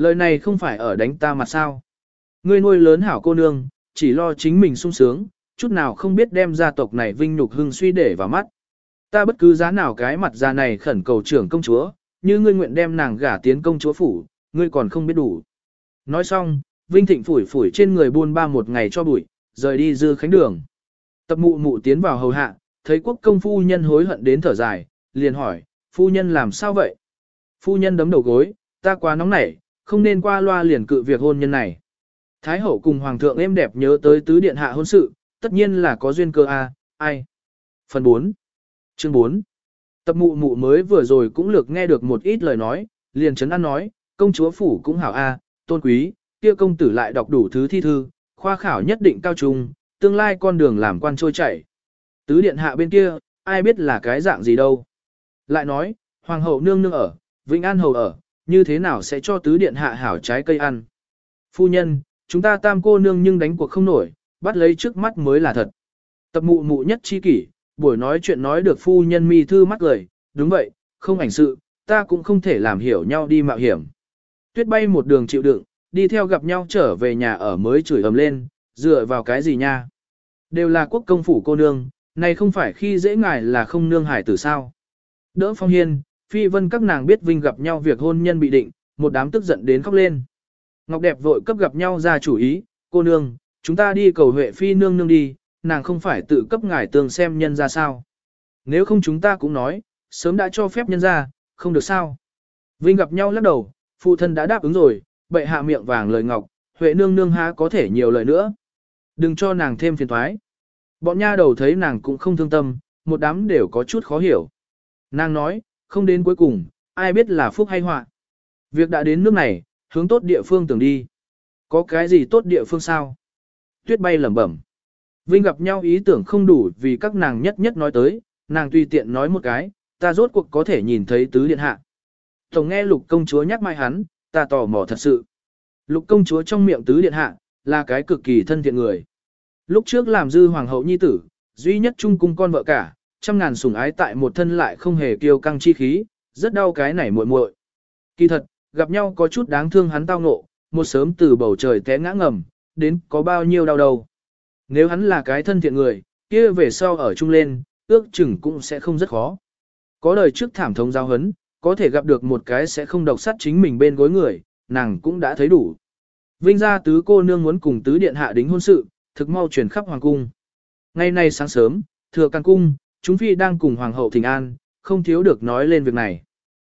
Lời này không phải ở đánh ta mặt sao. Ngươi nuôi lớn hảo cô nương, chỉ lo chính mình sung sướng, chút nào không biết đem gia tộc này vinh nhục hưng suy để vào mắt. Ta bất cứ giá nào cái mặt ra này khẩn cầu trưởng công chúa, như ngươi nguyện đem nàng gả tiến công chúa phủ, ngươi còn không biết đủ. Nói xong, Vinh Thịnh phủi phủi trên người buôn ba một ngày cho bụi, rời đi dư khánh đường. Tập mụ mụ tiến vào hầu hạ, thấy quốc công phu nhân hối hận đến thở dài, liền hỏi, phu nhân làm sao vậy? Phu nhân đấm đầu gối, ta quá nóng nảy, không nên qua loa liền cự việc hôn nhân này. Thái hậu cùng hoàng thượng êm đẹp nhớ tới tứ điện hạ hôn sự, tất nhiên là có duyên cơ a, ai? Phần 4. Chương 4 Tập mụ mụ mới vừa rồi cũng lược nghe được một ít lời nói, liền chấn an nói, công chúa phủ cũng hảo a, tôn quý, kia công tử lại đọc đủ thứ thi thư, khoa khảo nhất định cao trung, tương lai con đường làm quan trôi chảy. Tứ điện hạ bên kia, ai biết là cái dạng gì đâu. Lại nói, hoàng hậu nương nương ở, Vĩnh An hầu ở, như thế nào sẽ cho tứ điện hạ hảo trái cây ăn. Phu nhân, chúng ta tam cô nương nhưng đánh cuộc không nổi, bắt lấy trước mắt mới là thật. Tập mụ mụ nhất chi kỷ, buổi nói chuyện nói được phu nhân mi thư mắt lời, đúng vậy, không ảnh sự, ta cũng không thể làm hiểu nhau đi mạo hiểm. Tuyết bay một đường chịu đựng, đi theo gặp nhau trở về nhà ở mới chửi ầm lên, dựa vào cái gì nha. Đều là quốc công phủ cô nương, này không phải khi dễ ngài là không nương hải tử sao. Đỡ phong hiên, phi vân các nàng biết vinh gặp nhau việc hôn nhân bị định, một đám tức giận đến khóc lên. Ngọc đẹp vội cấp gặp nhau ra chủ ý, cô nương, chúng ta đi cầu huệ phi nương nương đi, nàng không phải tự cấp ngải tường xem nhân ra sao. Nếu không chúng ta cũng nói, sớm đã cho phép nhân ra, không được sao. Vinh gặp nhau lắc đầu, phụ thân đã đáp ứng rồi, bệ hạ miệng vàng lời ngọc, huệ nương nương há có thể nhiều lời nữa. Đừng cho nàng thêm phiền thoái. Bọn nha đầu thấy nàng cũng không thương tâm, một đám đều có chút khó hiểu. Nàng nói, không đến cuối cùng, ai biết là phúc hay họa. Việc đã đến nước này, hướng tốt địa phương tưởng đi. Có cái gì tốt địa phương sao? Tuyết bay lẩm bẩm. Vinh gặp nhau ý tưởng không đủ vì các nàng nhất nhất nói tới, nàng tùy tiện nói một cái, ta rốt cuộc có thể nhìn thấy tứ điện hạ. Tổng nghe lục công chúa nhắc mai hắn, ta tò mò thật sự. Lục công chúa trong miệng tứ điện hạ, là cái cực kỳ thân thiện người. Lúc trước làm dư hoàng hậu nhi tử, duy nhất trung cung con vợ cả, trăm ngàn sủng ái tại một thân lại không hề kiêu căng chi khí, rất đau cái này muội muội. Kỳ thật, gặp nhau có chút đáng thương hắn tao ngộ, một sớm từ bầu trời té ngã ngầm, đến có bao nhiêu đau đầu. Nếu hắn là cái thân thiện người, kia về sau ở chung lên, ước chừng cũng sẽ không rất khó. Có đời trước thảm thống giao hấn, có thể gặp được một cái sẽ không độc sát chính mình bên gối người, nàng cũng đã thấy đủ. Vinh gia tứ cô nương muốn cùng tứ điện hạ đính hôn sự, thực mau truyền khắp hoàng cung. Ngày nay sáng sớm, thừa càng cung, chúng phi đang cùng hoàng hậu thỉnh an, không thiếu được nói lên việc này.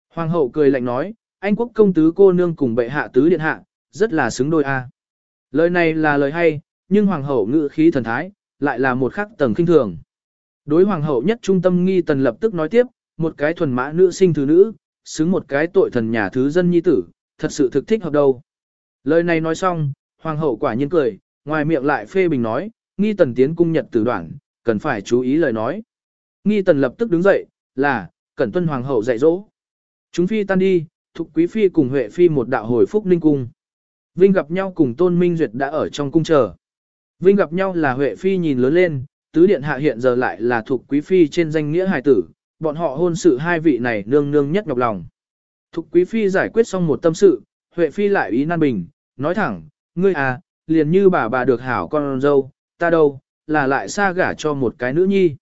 Hoàng hậu cười lạnh nói, anh quốc công tứ cô nương cùng bệ hạ tứ điện hạ, rất là xứng đôi a. À. Lời này là lời hay, nhưng hoàng hậu ngự khí thần thái, lại là một khắc tầng kinh thường. Đối hoàng hậu nhất trung tâm nghi tần lập tức nói tiếp, một cái thuần mã nữ sinh thứ nữ, xứng một cái tội thần nhà thứ dân nhi tử, thật sự thực thích hợp đâu. Lời này nói xong, hoàng hậu quả nhiên cười, ngoài miệng lại phê bình nói, nghi tần tiến cung nhật tử đoạn, cần phải chú ý lời nói. Nghi tần lập tức đứng dậy, là, cẩn tuân hoàng hậu dạy dỗ. Chúng phi tan đi, thục quý phi cùng huệ phi một đạo hồi phúc ninh cung. Vinh gặp nhau cùng tôn minh duyệt đã ở trong cung chờ. Vinh gặp nhau là huệ phi nhìn lớn lên, tứ điện hạ hiện giờ lại là thục quý phi trên danh nghĩa hài tử, bọn họ hôn sự hai vị này nương nương nhất nhọc lòng. Thục quý phi giải quyết xong một tâm sự, huệ phi lại ý nan bình, nói thẳng, ngươi à, liền như bà bà được hảo con dâu, ta đâu, là lại xa gả cho một cái nữ nhi.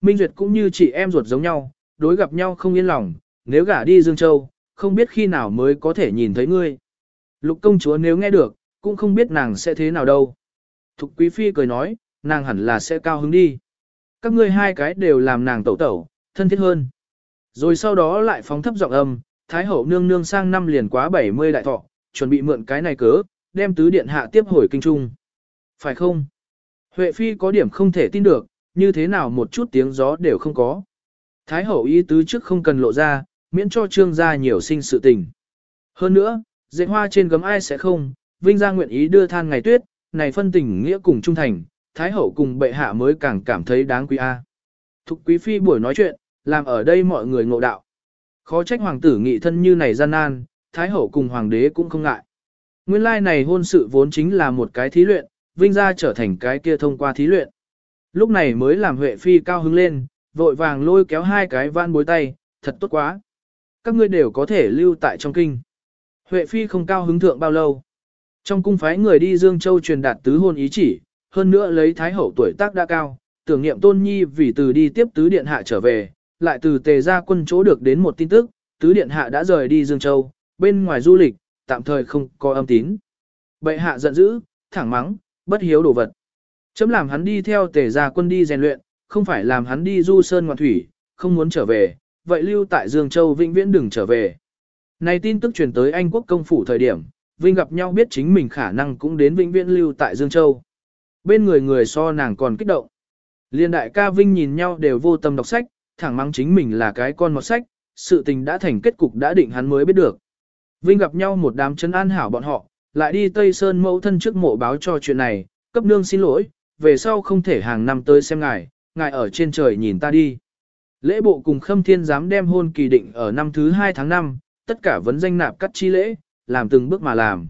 Minh Duyệt cũng như chị em ruột giống nhau, đối gặp nhau không yên lòng, nếu gả đi Dương Châu, không biết khi nào mới có thể nhìn thấy ngươi. Lục công chúa nếu nghe được, cũng không biết nàng sẽ thế nào đâu. Thục quý phi cười nói, nàng hẳn là sẽ cao hứng đi. Các ngươi hai cái đều làm nàng tẩu tẩu, thân thiết hơn. Rồi sau đó lại phóng thấp giọng âm, Thái hậu nương nương sang năm liền quá 70 đại thọ, chuẩn bị mượn cái này cớ, đem tứ điện hạ tiếp hồi kinh trung. Phải không? Huệ phi có điểm không thể tin được, như thế nào một chút tiếng gió đều không có. Thái hậu ý tứ trước không cần lộ ra, miễn cho trương gia nhiều sinh sự tình. Hơn nữa, dạy hoa trên gấm ai sẽ không, vinh gia nguyện ý đưa than ngày tuyết, này phân tình nghĩa cùng trung thành, thái hậu cùng bệ hạ mới càng cảm thấy đáng quý a. Thục quý phi buổi nói chuyện, làm ở đây mọi người ngộ đạo. Khó trách hoàng tử nghị thân như này gian nan, thái hậu cùng hoàng đế cũng không ngại. Nguyên lai này hôn sự vốn chính là một cái thí luyện, vinh gia trở thành cái kia thông qua thí luyện. Lúc này mới làm Huệ Phi cao hứng lên, vội vàng lôi kéo hai cái van bối tay, thật tốt quá. Các ngươi đều có thể lưu tại trong kinh. Huệ Phi không cao hứng thượng bao lâu. Trong cung phái người đi Dương Châu truyền đạt tứ hôn ý chỉ, hơn nữa lấy Thái Hậu tuổi tác đã cao, tưởng niệm tôn nhi vì từ đi tiếp tứ điện hạ trở về, lại từ tề ra quân chỗ được đến một tin tức, tứ điện hạ đã rời đi Dương Châu, bên ngoài du lịch, tạm thời không có âm tín. Bệ hạ giận dữ, thẳng mắng, bất hiếu đồ vật. Chấm làm hắn đi theo tề gia quân đi rèn luyện, không phải làm hắn đi du sơn ngoạn thủy, không muốn trở về, vậy lưu tại Dương Châu vĩnh viễn đừng trở về. Này tin tức truyền tới Anh quốc công phủ thời điểm, Vinh gặp nhau biết chính mình khả năng cũng đến vĩnh viễn lưu tại Dương Châu. Bên người người so nàng còn kích động. Liên đại ca Vinh nhìn nhau đều vô tâm đọc sách, thẳng mắng chính mình là cái con mọt sách, sự tình đã thành kết cục đã định hắn mới biết được. Vinh gặp nhau một đám chân an hảo bọn họ, lại đi Tây Sơn mẫu thân trước mộ báo cho chuyện này, cấp nương xin lỗi, về sau không thể hàng năm tới xem ngài, ngài ở trên trời nhìn ta đi. Lễ bộ cùng khâm thiên giám đem hôn kỳ định ở năm thứ 2 tháng 5, tất cả vấn danh nạp cắt chi lễ, làm từng bước mà làm.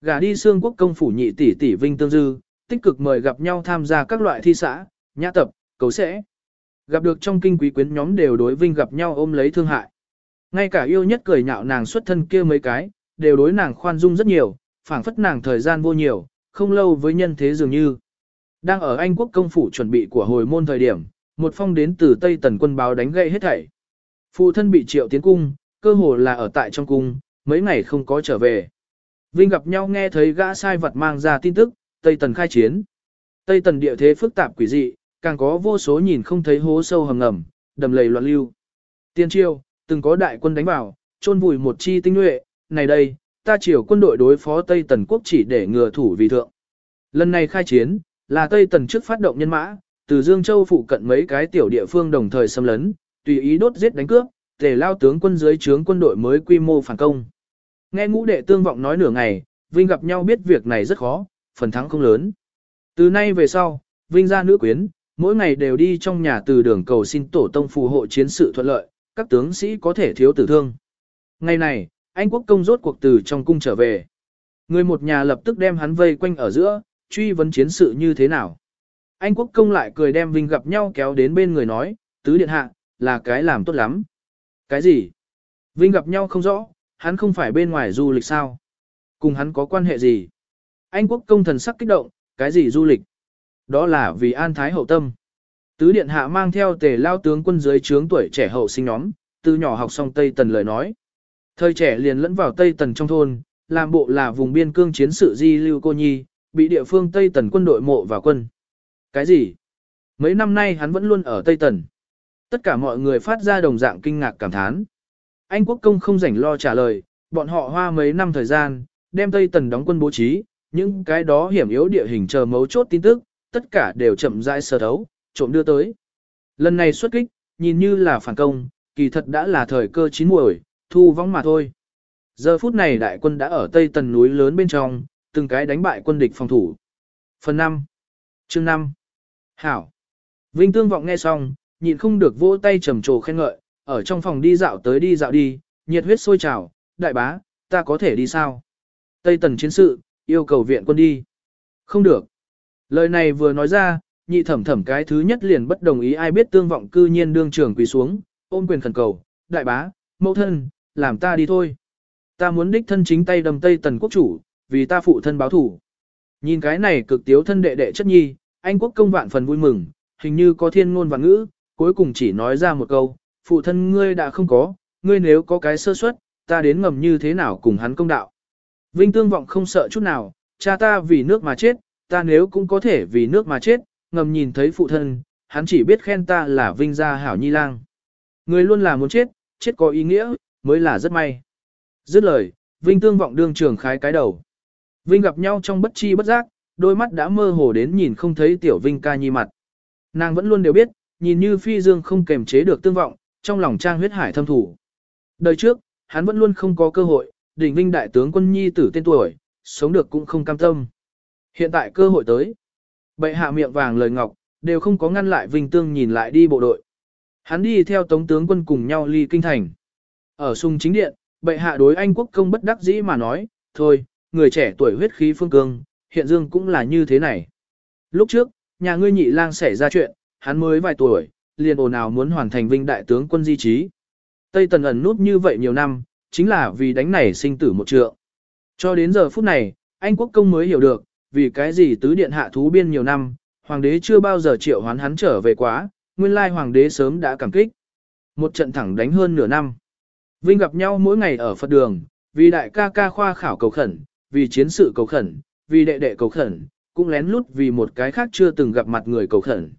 Gả đi xương quốc công phủ nhị tỷ tỷ Vinh Tương Dư, tích cực mời gặp nhau tham gia các loại thi xã, nhã tập, cầu sẽ. Gặp được trong kinh quý quyến nhóm đều đối Vinh gặp nhau ôm lấy thương hại. Ngay cả yêu nhất cười nhạo nàng xuất thân kia mấy cái, đều đối nàng khoan dung rất nhiều, phảng phất nàng thời gian vô nhiều, không lâu với nhân thế dường như. Đang ở Anh quốc công phủ chuẩn bị của hồi môn thời điểm, một phong đến từ Tây Tần quân báo đánh gậy hết thảy. Phụ thân bị triệu tiến cung, cơ hồ là ở tại trong cung, mấy ngày không có trở về. Vinh gặp nhau nghe thấy gã sai vật mang ra tin tức, Tây Tần khai chiến. Tây Tần địa thế phức tạp quỷ dị, càng có vô số nhìn không thấy hố sâu hầm ngầm, đầm lầy loạn lưu. Tiên triều, từng có đại quân đánh vào, chôn vùi một chi tinh nhuệ, này đây, ta triều quân đội đối phó Tây Tần quốc chỉ để ngừa thủ vì thượng. Lần này khai chiến, là Tây Tần trước phát động nhân mã, từ Dương Châu phụ cận mấy cái tiểu địa phương đồng thời xâm lấn, tùy ý đốt giết đánh cướp, để lao tướng quân dưới trướng quân đội mới quy mô phản công. Nghe ngũ đệ tương vọng nói nửa ngày, Vinh gặp nhau biết việc này rất khó, phần thắng không lớn. Từ nay về sau, Vinh ra nữ quyến, mỗi ngày đều đi trong nhà từ đường cầu xin tổ tông phù hộ chiến sự thuận lợi, các tướng sĩ có thể thiếu tử thương. Ngày này, anh quốc công rốt cuộc từ trong cung trở về. Người một nhà lập tức đem hắn vây quanh ở giữa, truy vấn chiến sự như thế nào. Anh quốc công lại cười đem Vinh gặp nhau kéo đến bên người nói, tứ điện hạ, là cái làm tốt lắm. Cái gì? Vinh gặp nhau không rõ, hắn không phải bên ngoài du lịch sao? Cùng hắn có quan hệ gì? Anh quốc công thần sắc kích động, cái gì du lịch? Đó là vì an thái hậu tâm. Tứ điện hạ mang theo tề lao tướng quân dưới trướng tuổi trẻ hậu sinh nhóm, từ nhỏ học xong Tây Tần lời nói. Thời trẻ liền lẫn vào Tây Tần trong thôn, làm bộ là vùng biên cương chiến sự di lưu cô nhi, bị địa phương Tây Tần quân đội mộ vào quân. Cái gì? Mấy năm nay hắn vẫn luôn ở Tây Tần. Tất cả mọi người phát ra đồng dạng kinh ngạc cảm thán. Anh quốc công không rảnh lo trả lời, bọn họ hoa mấy năm thời gian, đem Tây Tần đóng quân bố trí, những cái đó hiểm yếu địa hình chờ mấu chốt tin tức, tất cả đều chậm rãi sơ thấu, trộm đưa tới. Lần này xuất kích, nhìn như là phản công, kỳ thật đã là thời cơ chín muồi, thu vong mà thôi. Giờ phút này đại quân đã ở Tây Tần núi lớn bên trong, từng cái đánh bại quân địch phòng thủ. Phần 5. Chương 5. Hảo. Vinh Tương Vọng nghe xong, nhịn không được vỗ tay trầm trồ khen ngợi, ở trong phòng đi dạo tới đi dạo đi, nhiệt huyết sôi trào, đại bá, ta có thể đi sao? Tây Tần chiến sự, yêu cầu viện quân đi. Không được. Lời này vừa nói ra, nhị thẩm thẩm cái thứ nhất liền bất đồng ý ai biết tương vọng cư nhiên đương trưởng quỳ xuống, ôm quyền khẩn cầu, đại bá, mẫu thân, làm ta đi thôi. Ta muốn đích thân chính tay đầm Tây Tần quốc chủ, vì ta phụ thân báo thủ. Nhìn cái này cực tiếu thân đệ đệ chất nhi, anh quốc công vạn phần vui mừng, hình như có thiên ngôn và ngữ, cuối cùng chỉ nói ra một câu, phụ thân ngươi đã không có, ngươi nếu có cái sơ suất, ta đến ngầm như thế nào cùng hắn công đạo. Vinh tương vọng không sợ chút nào, cha ta vì nước mà chết, ta nếu cũng có thể vì nước mà chết, ngầm nhìn thấy phụ thân, hắn chỉ biết khen ta là vinh gia hảo nhi lang. Người luôn là muốn chết, chết có ý nghĩa, mới là rất may. Dứt lời, Vinh tương vọng đương trường khái cái đầu. Vinh gặp nhau trong bất chi bất giác, đôi mắt đã mơ hồ đến nhìn không thấy tiểu Vinh ca nhi mặt. Nàng vẫn luôn đều biết, nhìn như phi dương không kềm chế được tương vọng, trong lòng trang huyết hải thâm thủ. Đời trước, hắn vẫn luôn không có cơ hội, đỉnh Vinh đại tướng quân nhi tử tên tuổi, sống được cũng không cam tâm. Hiện tại cơ hội tới. Bệ hạ miệng vàng lời ngọc, đều không có ngăn lại Vinh Tương nhìn lại đi bộ đội. Hắn đi theo tống tướng quân cùng nhau ly kinh thành. Ở sung chính điện, bệ hạ đối anh quốc công bất đắc dĩ mà nói, thôi, người trẻ tuổi huyết khí phương cương, hiện dương cũng là như thế này. Lúc trước, nhà ngươi nhị lang xảy ra chuyện, hắn mới vài tuổi, liền ồn ào muốn hoàn thành vinh đại tướng quân di trí. Tây Tần ẩn nút như vậy nhiều năm, chính là vì đánh này sinh tử một trượng. Cho đến giờ phút này, anh quốc công mới hiểu được, vì cái gì tứ điện hạ thú biên nhiều năm, hoàng đế chưa bao giờ triệu hoán hắn trở về quá, nguyên lai hoàng đế sớm đã cảm kích. Một trận thẳng đánh hơn nửa năm. Vinh gặp nhau mỗi ngày ở Phật đường, vì đại ca ca khoa khảo cầu khẩn, vì chiến sự cầu khẩn, vì đệ đệ cầu khẩn, cũng lén lút vì một cái khác chưa từng gặp mặt người cầu khẩn.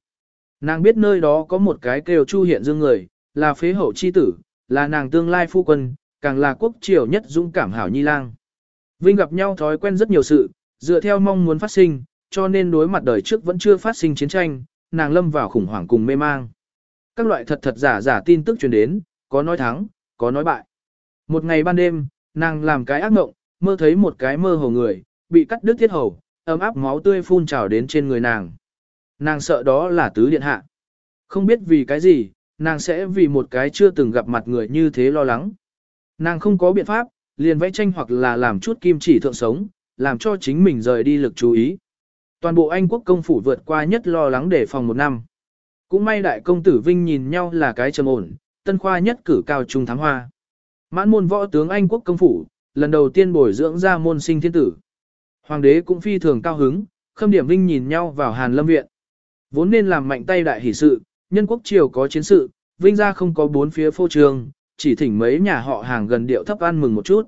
Nàng biết nơi đó có một cái kêu Chu Hiện Dương người, là phế hậu chi tử, là nàng tương lai phu quân, càng là quốc triều nhất dũng cảm hảo nhi lang. Vinh gặp nhau thói quen rất nhiều sự, dựa theo mong muốn phát sinh, cho nên đối mặt đời trước vẫn chưa phát sinh chiến tranh, nàng lâm vào khủng hoảng cùng mê mang. Các loại thật thật giả giả tin tức truyền đến, có nói thắng, có nói bại. Một ngày ban đêm, nàng làm cái ác mộng, mơ thấy một cái mơ hồ người, bị cắt đứt thiết hầu, ấm áp máu tươi phun trào đến trên người nàng. Nàng sợ đó là tứ điện hạ. Không biết vì cái gì, nàng sẽ vì một cái chưa từng gặp mặt người như thế lo lắng. Nàng không có biện pháp, liền vẽ tranh hoặc là làm chút kim chỉ thượng sống, làm cho chính mình rời đi lực chú ý. Toàn bộ Anh quốc công phủ vượt qua nhất lo lắng để phòng một năm. Cũng may đại công tử Vinh nhìn nhau là cái trầm ổn, tân khoa nhất cử cao trung thám hoa. Mãn môn võ tướng Anh quốc công phủ, lần đầu tiên bồi dưỡng ra môn sinh thiên tử. Hoàng đế cũng phi thường cao hứng, khâm điểm Vinh nhìn nhau vào Hàn Lâm Viện. Vốn nên làm mạnh tay đại hỷ sự, nhân quốc triều có chiến sự, Vinh ra không có bốn phía phô trường, chỉ thỉnh mấy nhà họ hàng gần điệu thấp ăn mừng một chút.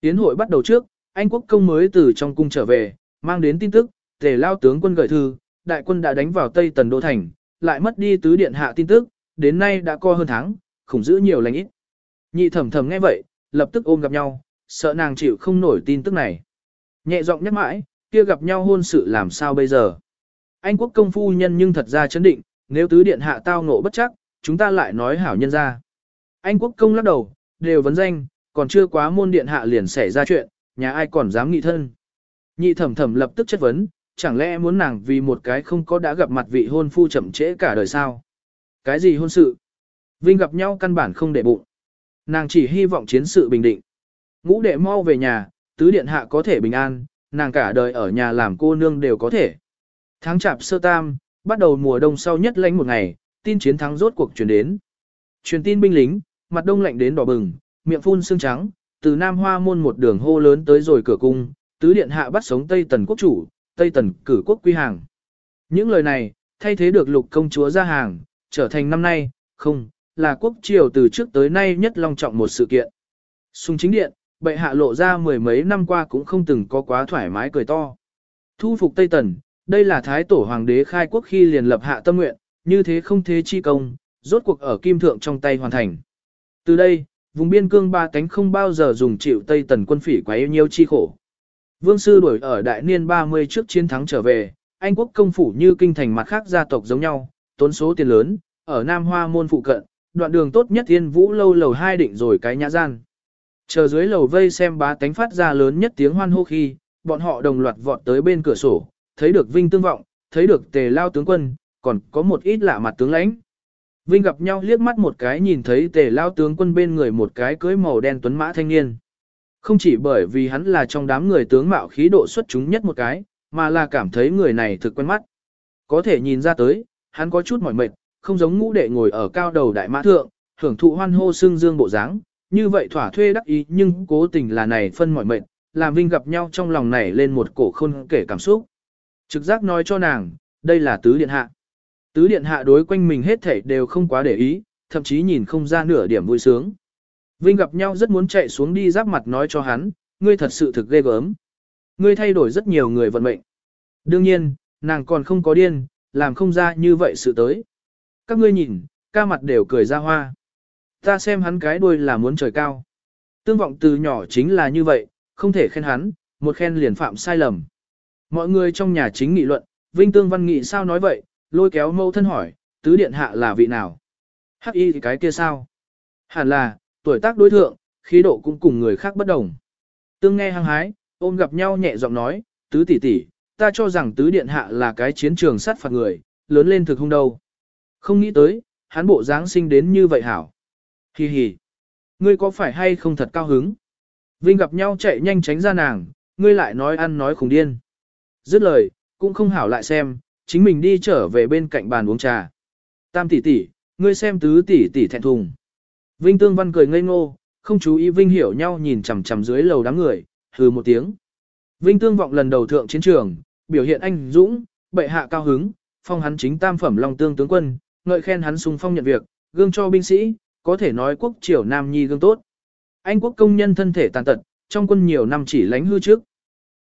Tiến hội bắt đầu trước, Anh quốc công mới từ trong cung trở về, mang đến tin tức, tề lao tướng quân gửi thư, đại quân đã đánh vào Tây Tần Đô Thành, lại mất đi tứ điện hạ tin tức, đến nay đã co hơn tháng, khủng giữ nhiều lành ít. Nhị thẩm thẩm nghe vậy, lập tức ôm gặp nhau, sợ nàng chịu không nổi tin tức này. Nhẹ giọng nhắc mãi, kia gặp nhau hôn sự làm sao bây giờ. Anh quốc công phu nhân nhưng thật ra chấn định, nếu tứ điện hạ tao ngộ bất chắc, chúng ta lại nói hảo nhân ra. Anh quốc công lắc đầu, đều vấn danh, còn chưa quá môn điện hạ liền xảy ra chuyện, nhà ai còn dám nghị thân. Nhị thẩm thẩm lập tức chất vấn, chẳng lẽ muốn nàng vì một cái không có đã gặp mặt vị hôn phu chậm trễ cả đời sao? Cái gì hôn sự? Vinh gặp nhau căn bản không để bụng. Nàng chỉ hy vọng chiến sự bình định. Ngũ đệ mau về nhà, tứ điện hạ có thể bình an, nàng cả đời ở nhà làm cô nương đều có thể. Tháng chạp sơ tam, bắt đầu mùa đông sau nhất lánh một ngày, tin chiến thắng rốt cuộc truyền đến. Truyền tin binh lính, mặt đông lạnh đến đỏ bừng, miệng phun sương trắng, từ Nam Hoa môn một đường hô lớn tới rồi cửa cung, tứ điện hạ bắt sống Tây Tần quốc chủ, Tây Tần cử quốc quy hàng. Những lời này, thay thế được lục công chúa ra hàng, trở thành năm nay, không, là quốc triều từ trước tới nay nhất long trọng một sự kiện. Sùng chính điện, bệ hạ lộ ra mười mấy năm qua cũng không từng có quá thoải mái cười to. Thu phục Tây Tần, đây là thái tổ hoàng đế khai quốc khi liền lập hạ tâm nguyện, như thế không thế chi công, rốt cuộc ở kim thượng trong tay hoàn thành. Từ đây, vùng biên cương ba cánh không bao giờ dùng chịu Tây Tần quân phỉ quá yêu nhiêu chi khổ. Vương sư đuổi ở đại niên 30 trước chiến thắng trở về, Anh quốc công phủ như kinh thành mặt khác gia tộc giống nhau, tốn số tiền lớn, ở Nam Hoa môn phụ cận, đoạn đường tốt nhất thiên vũ lâu lầu hai định rồi cái nhã gian. Chờ dưới lầu vây xem bá tánh phát ra lớn nhất tiếng hoan hô khi, bọn họ đồng loạt vọt tới bên cửa sổ, thấy được Vinh tương vọng, thấy được tề lao tướng quân, còn có một ít lạ mặt tướng lãnh. Vinh gặp nhau liếc mắt một cái nhìn thấy tề lao tướng quân bên người một cái cưới màu đen tuấn mã thanh niên. Không chỉ bởi vì hắn là trong đám người tướng mạo khí độ xuất chúng nhất một cái, mà là cảm thấy người này thực quen mắt. Có thể nhìn ra tới, hắn có chút mỏi mệt, không giống ngũ đệ ngồi ở cao đầu đại mã thượng, hưởng thụ hoan hô xương dương bộ dáng, như vậy thỏa thuê đắc ý nhưng cố tình là này phân mọi mệnh làm Vinh gặp nhau trong lòng này lên một cổ khôn kể cảm xúc. Trực giác nói cho nàng, đây là tứ điện hạ. Tứ điện hạ đối quanh mình hết thảy đều không quá để ý, thậm chí nhìn không ra nửa điểm vui sướng. Vinh gặp nhau rất muốn chạy xuống đi giáp mặt nói cho hắn, ngươi thật sự thực ghê gớm. Ngươi thay đổi rất nhiều người vận mệnh. Đương nhiên, nàng còn không có điên, làm không ra như vậy sự tới. Các ngươi nhìn, ca mặt đều cười ra hoa. Ta xem hắn cái đuôi là muốn trời cao. Tương vọng từ nhỏ chính là như vậy, không thể khen hắn, một khen liền phạm sai lầm. Mọi người trong nhà chính nghị luận, Vinh Tương Văn Nghị sao nói vậy, lôi kéo mâu thân hỏi, tứ điện hạ là vị nào? Hắc y thì cái kia sao? Hẳn là, tuổi tác đối thượng, khí độ cũng cùng người khác bất đồng. Tương nghe hăng hái, ôm gặp nhau nhẹ giọng nói, tứ tỷ tỷ, ta cho rằng tứ điện hạ là cái chiến trường sát phạt người, lớn lên thực không đâu. Không nghĩ tới, hắn bộ dáng sinh đến như vậy hảo. Hi hi. Ngươi có phải hay không thật cao hứng? Vinh gặp nhau chạy nhanh tránh ra nàng, ngươi lại nói ăn nói khủng điên. Dứt lời, cũng không hảo lại xem, chính mình đi trở về bên cạnh bàn uống trà. Tam tỷ tỷ, ngươi xem tứ tỷ tỷ thẹn thùng. Vinh Tương Văn cười ngây ngô, không chú ý Vinh hiểu nhau nhìn chằm chằm dưới lầu đám người, hừ một tiếng. Vinh Tương vọng lần đầu thượng chiến trường, biểu hiện anh dũng, bệ hạ cao hứng, phong hắn chính tam phẩm long tương tướng quân, ngợi khen hắn sung phong nhận việc, gương cho binh sĩ, có thể nói quốc triều nam nhi gương tốt. Anh quốc công nhân thân thể tàn tật, trong quân nhiều năm chỉ lánh hư trước.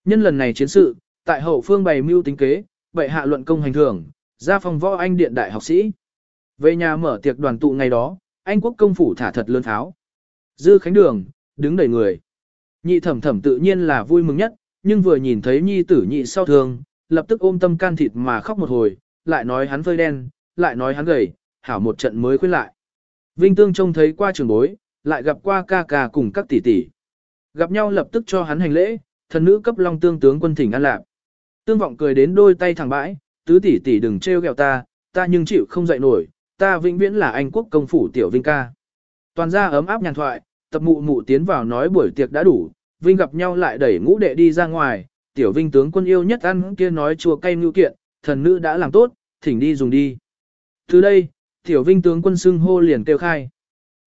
Nhân lần này chiến sự, tại hậu phương bày mưu tính kế, bệ hạ luận công hành thưởng, ra phòng võ anh điện đại học sĩ. Về nhà mở tiệc đoàn tụ ngày đó, anh quốc công phủ thả thật lớn tháo. Dư khánh đường, đứng đầy người. Nhị thẩm thẩm tự nhiên là vui mừng nhất, nhưng vừa nhìn thấy nhi tử nhị sau thường, lập tức ôm tâm can thịt mà khóc một hồi, lại nói hắn phơi đen, lại nói hắn gầy, hảo một trận mới khuyên lại. Vinh Tương trông thấy qua trường bối, lại gặp qua ca ca cùng các tỷ tỷ. Gặp nhau lập tức cho hắn hành lễ, thần nữ cấp long tương tướng quân thỉnh an lạc. Tương vọng cười đến đôi tay thẳng bãi, tứ tỷ tỷ đừng trêu ghẹo ta, ta nhưng chịu không dậy nổi, ta vĩnh viễn là anh quốc công phủ tiểu Vinh ca. Toàn gia ấm áp nhàn thoại, tập mụ mụ tiến vào nói buổi tiệc đã đủ, Vinh gặp nhau lại đẩy ngũ đệ đi ra ngoài, tiểu Vinh tướng quân yêu nhất ăn kia nói chua cay ngưu kiện, thần nữ đã làm tốt, thỉnh đi dùng đi. Từ đây, tiểu Vinh tướng quân xưng hô liền kêu khai.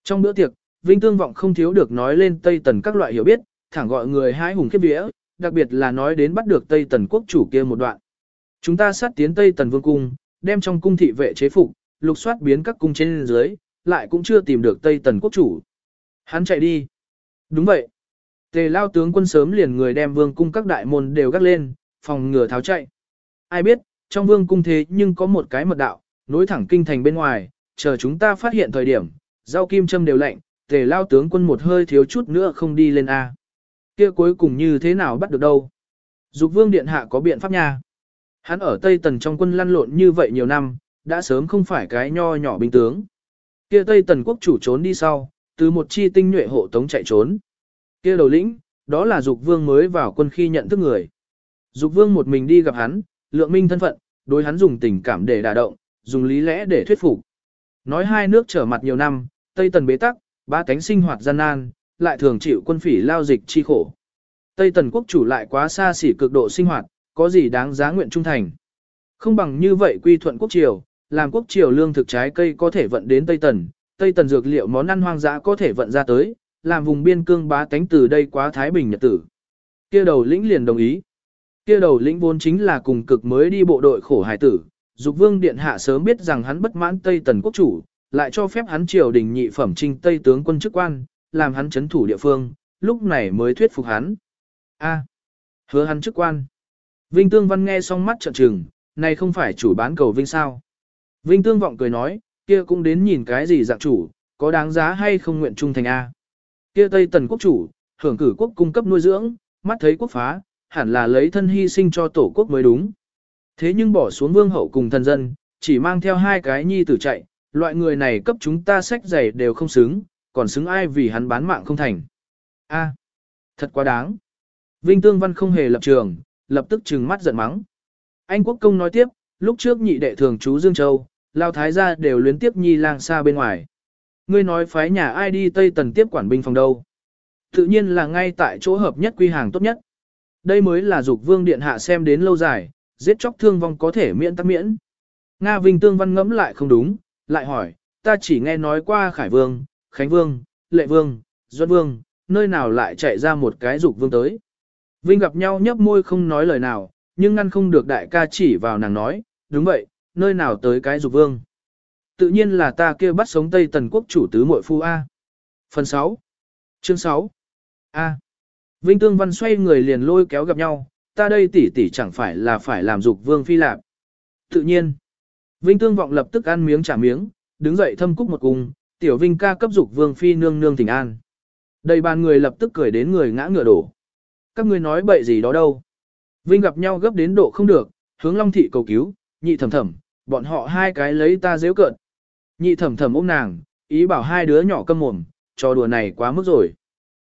Trong bữa tiệc, Vinh tương vọng không thiếu được nói lên Tây Tần các loại hiểu biết, thẳng gọi người hái hùng khiếp vía, đặc biệt là nói đến bắt được Tây Tần quốc chủ kia một đoạn. Chúng ta sát tiến Tây Tần vương cung, đem trong cung thị vệ chế phục, lục soát biến các cung trên dưới, lại cũng chưa tìm được Tây Tần quốc chủ. Hắn chạy đi. Đúng vậy. Tề lao tướng quân sớm liền người đem vương cung các đại môn đều gác lên, phòng ngừa tháo chạy. Ai biết, trong vương cung thế nhưng có một cái mật đạo, nối thẳng kinh thành bên ngoài, chờ chúng ta phát hiện thời điểm, rau kim châm đều lạnh, tề lao tướng quân một hơi thiếu chút nữa không đi lên A. Kia cuối cùng như thế nào bắt được đâu? Dục vương điện hạ có biện pháp nha. Hắn ở Tây Tần trong quân lăn lộn như vậy nhiều năm, đã sớm không phải cái nho nhỏ binh tướng. Kia Tây Tần quốc chủ trốn đi sau, từ một chi tinh nhuệ hộ tống chạy trốn. Kia đầu lĩnh, đó là Dục Vương mới vào quân khi nhận thức người. Dục Vương một mình đi gặp hắn, lượng minh thân phận, đối hắn dùng tình cảm để đả động, dùng lý lẽ để thuyết phục. Nói hai nước trở mặt nhiều năm, Tây Tần bế tắc, ba cánh sinh hoạt gian nan, lại thường chịu quân phỉ lao dịch chi khổ. Tây Tần quốc chủ lại quá xa xỉ cực độ sinh hoạt, có gì đáng giá nguyện trung thành. Không bằng như vậy quy thuận quốc triều, làm quốc triều lương thực trái cây có thể vận đến Tây Tần, Tây Tần dược liệu món ăn hoang dã có thể vận ra tới, làm vùng biên cương bá tánh từ đây quá thái bình nhật tử. Kia đầu lĩnh liền đồng ý. Kia đầu lĩnh vốn chính là cùng cực mới đi bộ đội khổ hải tử, Dục Vương điện hạ sớm biết rằng hắn bất mãn Tây Tần quốc chủ, lại cho phép hắn triều đình nhị phẩm trinh Tây tướng quân chức quan, làm hắn chấn thủ địa phương, lúc này mới thuyết phục hắn. A, hứa hắn chức quan. Vinh Tương Văn nghe xong mắt trợn trừng, này không phải chủ bán cầu Vinh sao? Vinh Tương vọng cười nói, kia cũng đến nhìn cái gì dạng chủ, có đáng giá hay không nguyện trung thành A. Kia Tây Tần quốc chủ, hưởng cử quốc cung cấp nuôi dưỡng, mắt thấy quốc phá, hẳn là lấy thân hy sinh cho tổ quốc mới đúng. Thế nhưng bỏ xuống vương hậu cùng thần dân, chỉ mang theo hai cái nhi tử chạy, loại người này cấp chúng ta sách giày đều không xứng, còn xứng ai vì hắn bán mạng không thành. A, thật quá đáng. Vinh Tương Văn không hề lập trường, lập tức trừng mắt giận mắng. Anh Quốc Công nói tiếp, lúc trước nhị đệ thường chú Dương Châu, Lao Thái gia đều luyến tiếp nhi lang xa bên ngoài. Ngươi nói phái nhà ai đi Tây Tần tiếp quản binh phòng đâu. Tự nhiên là ngay tại chỗ hợp nhất quy hàng tốt nhất. Đây mới là dục vương điện hạ xem đến lâu dài, giết chóc thương vong có thể miễn tắc miễn. Nga Vinh Tương Văn ngẫm lại không đúng, lại hỏi, ta chỉ nghe nói qua Khải Vương, Khánh Vương, Lệ Vương, Duân Vương, nơi nào lại chạy ra một cái dục vương tới. Vinh gặp nhau nhấp môi không nói lời nào, nhưng ngăn không được đại ca chỉ vào nàng nói, đúng vậy, nơi nào tới cái dục vương. Tự nhiên là ta kia bắt sống Tây Tần quốc chủ tứ muội phu A. Phần 6 Chương 6 A. Vinh Tương Văn xoay người liền lôi kéo gặp nhau, ta đây tỷ tỷ chẳng phải là phải làm dục vương phi lạp. Tự nhiên. Vinh Tương Vọng lập tức ăn miếng trả miếng, đứng dậy thâm cúc một cung, tiểu Vinh ca cấp dục vương phi nương nương thỉnh an. Đầy bàn người lập tức cười đến người ngã ngựa đổ. Các ngươi nói bậy gì đó đâu. Vinh gặp nhau gấp đến độ không được, hướng Long Thị cầu cứu, nhị thầm thầm, bọn họ hai cái lấy ta dễ cợt. Nhị thầm thầm ôm nàng, ý bảo hai đứa nhỏ câm mồm, trò đùa này quá mức rồi.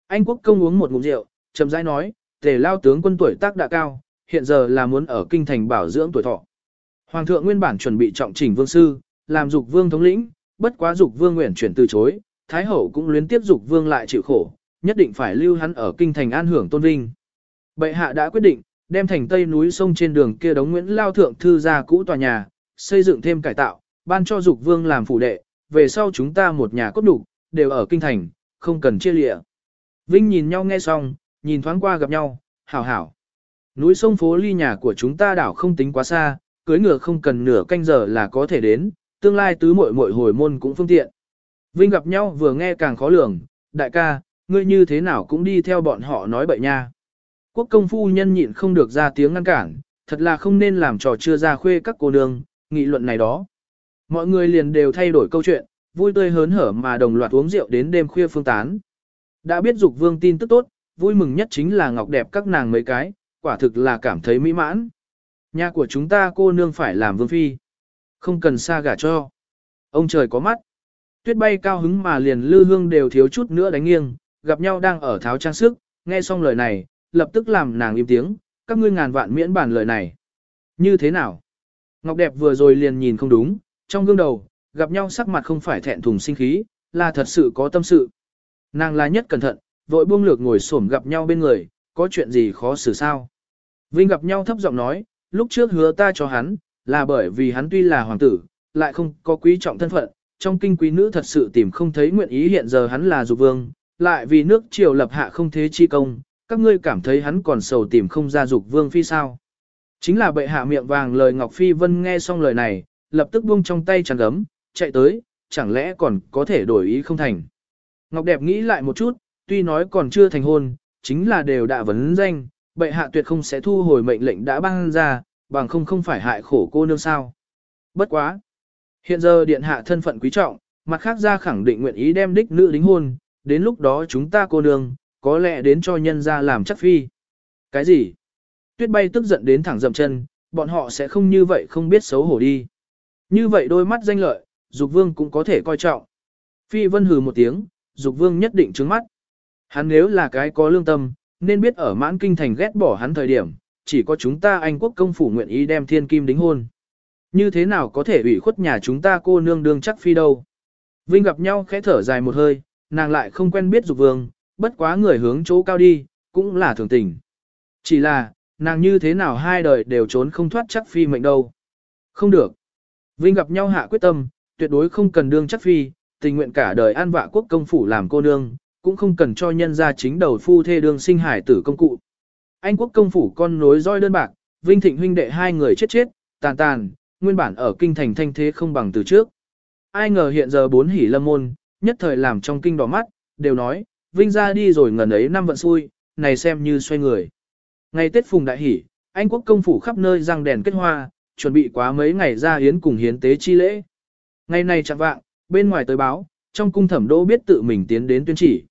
Anh quốc công uống một ngụm rượu, chậm rãi nói, tề lao tướng quân tuổi tác đã cao, hiện giờ là muốn ở kinh thành bảo dưỡng tuổi thọ. Hoàng thượng nguyên bản chuẩn bị trọng chỉnh vương sư, làm dục vương thống lĩnh, bất quá dục vương nguyện chuyển từ chối, thái hậu cũng luyến tiếp dục vương lại chịu khổ, nhất định phải lưu hắn ở kinh thành an hưởng tôn vinh. Bệ hạ đã quyết định, đem thành tây núi sông trên đường kia đống Nguyễn Lao thượng thư ra cũ tòa nhà, xây dựng thêm cải tạo, ban cho dục vương làm phủ đệ, về sau chúng ta một nhà cốt đủ, đều ở kinh thành, không cần chia lịa. Vinh nhìn nhau nghe xong, nhìn thoáng qua gặp nhau, hảo hảo. Núi sông phố ly nhà của chúng ta đảo không tính quá xa, cưới ngựa không cần nửa canh giờ là có thể đến, tương lai tứ muội muội hồi môn cũng phương tiện. Vinh gặp nhau vừa nghe càng khó lường, đại ca, ngươi như thế nào cũng đi theo bọn họ nói bậy nha. Quốc công phu nhân nhịn không được ra tiếng ngăn cản, thật là không nên làm trò chưa ra khuê các cô nương, nghị luận này đó. Mọi người liền đều thay đổi câu chuyện, vui tươi hớn hở mà đồng loạt uống rượu đến đêm khuya phương tán. Đã biết dục vương tin tức tốt, vui mừng nhất chính là ngọc đẹp các nàng mấy cái, quả thực là cảm thấy mỹ mãn. Nhà của chúng ta cô nương phải làm vương phi. Không cần xa gả cho. Ông trời có mắt. Tuyết bay cao hứng mà liền lư hương đều thiếu chút nữa đánh nghiêng, gặp nhau đang ở tháo trang sức, nghe xong lời này, lập tức làm nàng im tiếng, các ngươi ngàn vạn miễn bản lời này. Như thế nào? Ngọc đẹp vừa rồi liền nhìn không đúng, trong gương đầu, gặp nhau sắc mặt không phải thẹn thùng sinh khí, là thật sự có tâm sự. Nàng là nhất cẩn thận, vội buông lược ngồi xổm gặp nhau bên người, có chuyện gì khó xử sao? Vinh gặp nhau thấp giọng nói, lúc trước hứa ta cho hắn, là bởi vì hắn tuy là hoàng tử, lại không có quý trọng thân phận, trong kinh quý nữ thật sự tìm không thấy nguyện ý hiện giờ hắn là dục vương, lại vì nước triều lập hạ không thế chi công, các ngươi cảm thấy hắn còn sầu tìm không ra dục vương phi sao. Chính là bệ hạ miệng vàng lời Ngọc Phi Vân nghe xong lời này, lập tức buông trong tay chàng gấm, chạy tới, chẳng lẽ còn có thể đổi ý không thành. Ngọc Đẹp nghĩ lại một chút, tuy nói còn chưa thành hôn, chính là đều đã vấn danh, bệ hạ tuyệt không sẽ thu hồi mệnh lệnh đã ban ra, bằng không không phải hại khổ cô nương sao. Bất quá. Hiện giờ điện hạ thân phận quý trọng, mặt khác ra khẳng định nguyện ý đem đích nữ đính hôn, đến lúc đó chúng ta cô nương, có lẽ đến cho nhân ra làm chắc phi. Cái gì? Tuyết bay tức giận đến thẳng dậm chân, bọn họ sẽ không như vậy không biết xấu hổ đi. Như vậy đôi mắt danh lợi, Dục Vương cũng có thể coi trọng. Phi Vân hừ một tiếng, Dục Vương nhất định trứng mắt. Hắn nếu là cái có lương tâm, nên biết ở mãn kinh thành ghét bỏ hắn thời điểm, chỉ có chúng ta Anh quốc công phủ nguyện ý đem thiên kim đính hôn. Như thế nào có thể ủy khuất nhà chúng ta cô nương đương chắc phi đâu. Vinh gặp nhau khẽ thở dài một hơi, nàng lại không quen biết dục vương, bất quá người hướng chỗ cao đi, cũng là thường tình. Chỉ là, nàng như thế nào hai đời đều trốn không thoát chắc phi mệnh đâu. Không được. Vinh gặp nhau hạ quyết tâm, tuyệt đối không cần đương chắc phi, tình nguyện cả đời an vạ quốc công phủ làm cô nương, cũng không cần cho nhân gia chính đầu phu thê đương sinh hải tử công cụ. Anh quốc công phủ con nối roi đơn bạc, Vinh Thịnh huynh đệ hai người chết chết, tàn tàn, nguyên bản ở kinh thành thanh thế không bằng từ trước. Ai ngờ hiện giờ bốn hỉ lâm môn, nhất thời làm trong kinh đỏ mắt, đều nói, Vinh ra đi rồi ngần ấy năm vận xui, này xem như xoay người. Ngày Tết Phùng Đại Hỷ, Anh quốc công phủ khắp nơi răng đèn kết hoa, chuẩn bị quá mấy ngày ra hiến cùng hiến tế chi lễ. Ngày này chẳng vạng, bên ngoài tới báo, trong cung thẩm đỗ biết tự mình tiến đến tuyên chỉ.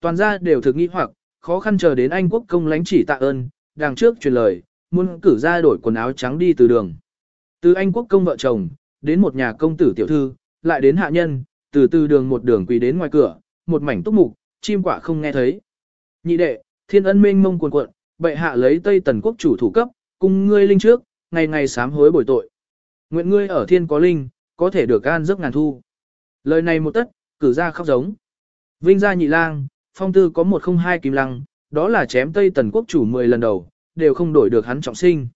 Toàn gia đều thực nghi hoặc, khó khăn chờ đến Anh quốc công lãnh chỉ tạ ơn, đằng trước truyền lời, muốn cử ra đổi quần áo trắng đi từ đường. Từ Anh quốc công vợ chồng, đến một nhà công tử tiểu thư, lại đến hạ nhân, từ từ đường một đường quỳ đến ngoài cửa, một mảnh túc mục, chim quả không nghe thấy. Nhị đệ, thiên ân minh mông cuồn cuộn, bệ hạ lấy Tây Tần quốc chủ thủ cấp, cùng ngươi linh trước, ngày ngày sám hối bồi tội. Nguyện ngươi ở thiên có linh, có thể được an giấc ngàn thu. Lời này một tất, cử ra khóc giống. Vinh gia nhị lang, phong tư có một không hai kim lăng, đó là chém Tây Tần quốc chủ 10 lần đầu, đều không đổi được hắn trọng sinh.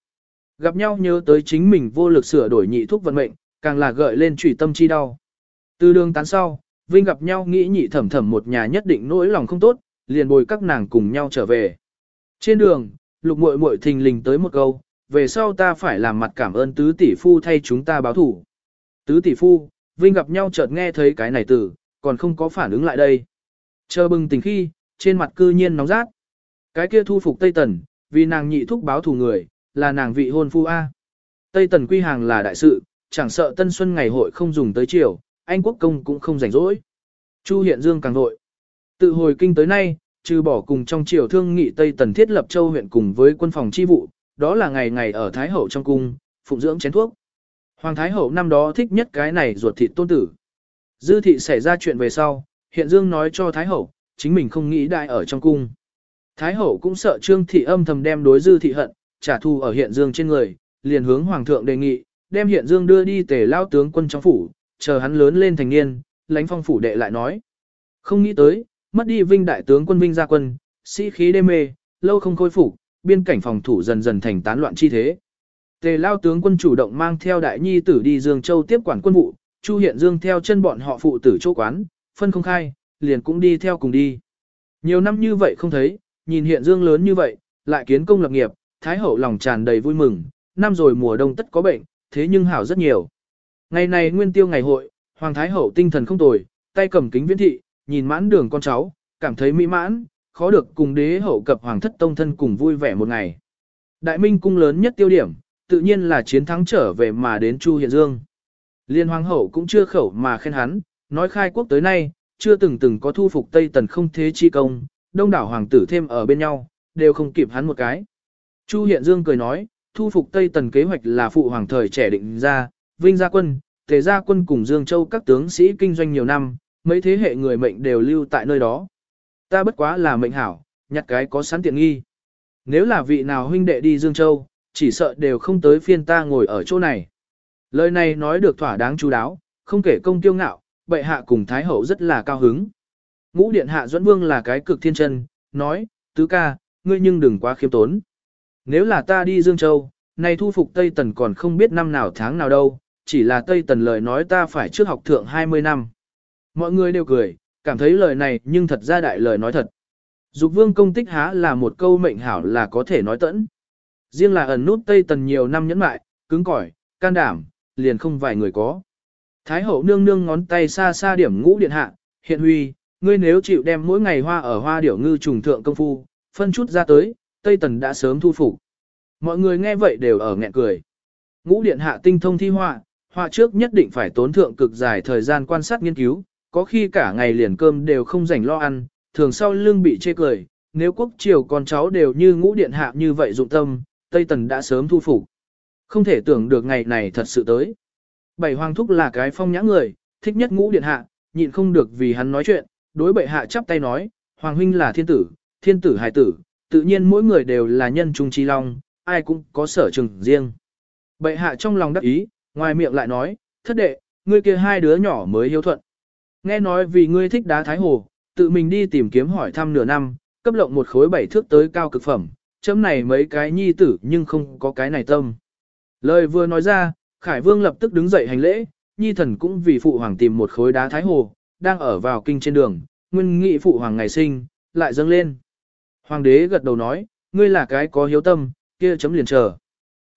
Gặp nhau nhớ tới chính mình vô lực sửa đổi nhị thuốc vận mệnh, càng là gợi lên trùy tâm chi đau. Từ đường tán sau, Vinh gặp nhau nghĩ nhị thẩm thẩm một nhà nhất định nỗi lòng không tốt, liền bồi các nàng cùng nhau trở về. Trên đường, lục muội muội thình lình tới một câu, về sau ta phải làm mặt cảm ơn tứ tỷ phu thay chúng ta báo thủ. Tứ tỷ phu, Vinh gặp nhau chợt nghe thấy cái này từ, còn không có phản ứng lại đây. Chờ bừng tỉnh khi, trên mặt cư nhiên nóng rát. Cái kia thu phục Tây Tần, vì nàng nhị thúc báo thù người, là nàng vị hôn phu A. Tây Tần quy hàng là đại sự, chẳng sợ Tân Xuân ngày hội không dùng tới chiều, anh quốc công cũng không rảnh rỗi. Chu Hiện Dương càng vội. Tự hồi kinh tới nay, trừ bỏ cùng trong triều thương nghị Tây Tần thiết lập châu huyện cùng với quân phòng chi vụ, đó là ngày ngày ở Thái Hậu trong cung, phụng dưỡng chén thuốc. Hoàng Thái Hậu năm đó thích nhất cái này ruột thịt tôn tử. Dư thị xảy ra chuyện về sau, Hiện Dương nói cho Thái Hậu, chính mình không nghĩ đại ở trong cung. Thái Hậu cũng sợ Trương thị âm thầm đem đối Dư thị hận, trả thù ở Hiện Dương trên người, liền hướng Hoàng thượng đề nghị, đem Hiện Dương đưa đi tề lao tướng quân trong phủ, chờ hắn lớn lên thành niên, lãnh phong phủ đệ lại nói. Không nghĩ tới, mất đi vinh đại tướng quân vinh gia quân, sĩ khí đê mê, lâu không khôi phục, biên cảnh phòng thủ dần dần thành tán loạn chi thế. Tề lao tướng quân chủ động mang theo đại nhi tử đi Dương Châu tiếp quản quân vụ, Chu Hiện Dương theo chân bọn họ phụ tử chỗ quán, phân không khai, liền cũng đi theo cùng đi. Nhiều năm như vậy không thấy, nhìn Hiện Dương lớn như vậy, lại kiến công lập nghiệp, Thái Hậu lòng tràn đầy vui mừng, năm rồi mùa đông tất có bệnh, thế nhưng hảo rất nhiều. Ngày này nguyên tiêu ngày hội, Hoàng Thái Hậu tinh thần không tồi, tay cầm kính viễn thị, nhìn mãn đường con cháu, cảm thấy mỹ mãn, khó được cùng đế hậu cập Hoàng thất tông thân cùng vui vẻ một ngày. Đại minh cung lớn nhất tiêu điểm, tự nhiên là chiến thắng trở về mà đến Chu Hiện Dương. Liên Hoàng hậu cũng chưa khẩu mà khen hắn, nói khai quốc tới nay, chưa từng từng có thu phục Tây Tần không thế chi công, đông đảo hoàng tử thêm ở bên nhau, đều không kịp hắn một cái. Chu Hiện Dương cười nói, thu phục Tây Tần kế hoạch là phụ hoàng thời trẻ định ra, vinh gia quân, tề gia quân cùng Dương Châu các tướng sĩ kinh doanh nhiều năm, mấy thế hệ người mệnh đều lưu tại nơi đó. Ta bất quá là mệnh hảo, nhặt cái có sẵn tiện nghi. Nếu là vị nào huynh đệ đi Dương Châu, chỉ sợ đều không tới phiên ta ngồi ở chỗ này. Lời này nói được thỏa đáng chú đáo, không kể công tiêu ngạo, bệ hạ cùng Thái Hậu rất là cao hứng. Ngũ Điện Hạ Duẫn Vương là cái cực thiên chân, nói, tứ ca, ngươi nhưng đừng quá khiêm tốn. Nếu là ta đi Dương Châu, này thu phục Tây Tần còn không biết năm nào tháng nào đâu, chỉ là Tây Tần lời nói ta phải trước học thượng 20 năm. Mọi người đều cười, cảm thấy lời này nhưng thật ra đại lời nói thật. Dục vương công tích há là một câu mệnh hảo là có thể nói tẫn. Riêng là ẩn nút Tây Tần nhiều năm nhẫn mại, cứng cỏi, can đảm, liền không vài người có. Thái hậu nương nương ngón tay xa xa điểm ngũ điện hạ, hiện huy, ngươi nếu chịu đem mỗi ngày hoa ở hoa điểu ngư trùng thượng công phu, phân chút ra tới, Tây Tần đã sớm thu phục. Mọi người nghe vậy đều ở nghẹn cười. Ngũ điện hạ tinh thông thi họa, họa trước nhất định phải tốn thượng cực dài thời gian quan sát nghiên cứu, có khi cả ngày liền cơm đều không rảnh lo ăn, thường sau lưng bị chê cười, nếu quốc triều con cháu đều như ngũ điện hạ như vậy dụng tâm, Tây Tần đã sớm thu phục. Không thể tưởng được ngày này thật sự tới. Bảy hoàng thúc là cái phong nhã người, thích nhất ngũ điện hạ, nhịn không được vì hắn nói chuyện, đối bệ hạ chắp tay nói, hoàng huynh là thiên tử, thiên tử hài tử, tự nhiên mỗi người đều là nhân trung trí long, ai cũng có sở trường riêng. Bệ hạ trong lòng đắc ý, ngoài miệng lại nói, thất đệ, ngươi kia hai đứa nhỏ mới hiếu thuận. Nghe nói vì ngươi thích đá thái hồ, tự mình đi tìm kiếm hỏi thăm nửa năm, cấp lộng một khối bảy thước tới cao cực phẩm, chấm này mấy cái nhi tử nhưng không có cái này tâm. Lời vừa nói ra, Khải Vương lập tức đứng dậy hành lễ, nhi thần cũng vì phụ hoàng tìm một khối đá thái hồ, đang ở vào kinh trên đường, nguyên nghị phụ hoàng ngày sinh, lại dâng lên. Hoàng đế gật đầu nói, ngươi là cái có hiếu tâm, kia chấm liền chờ.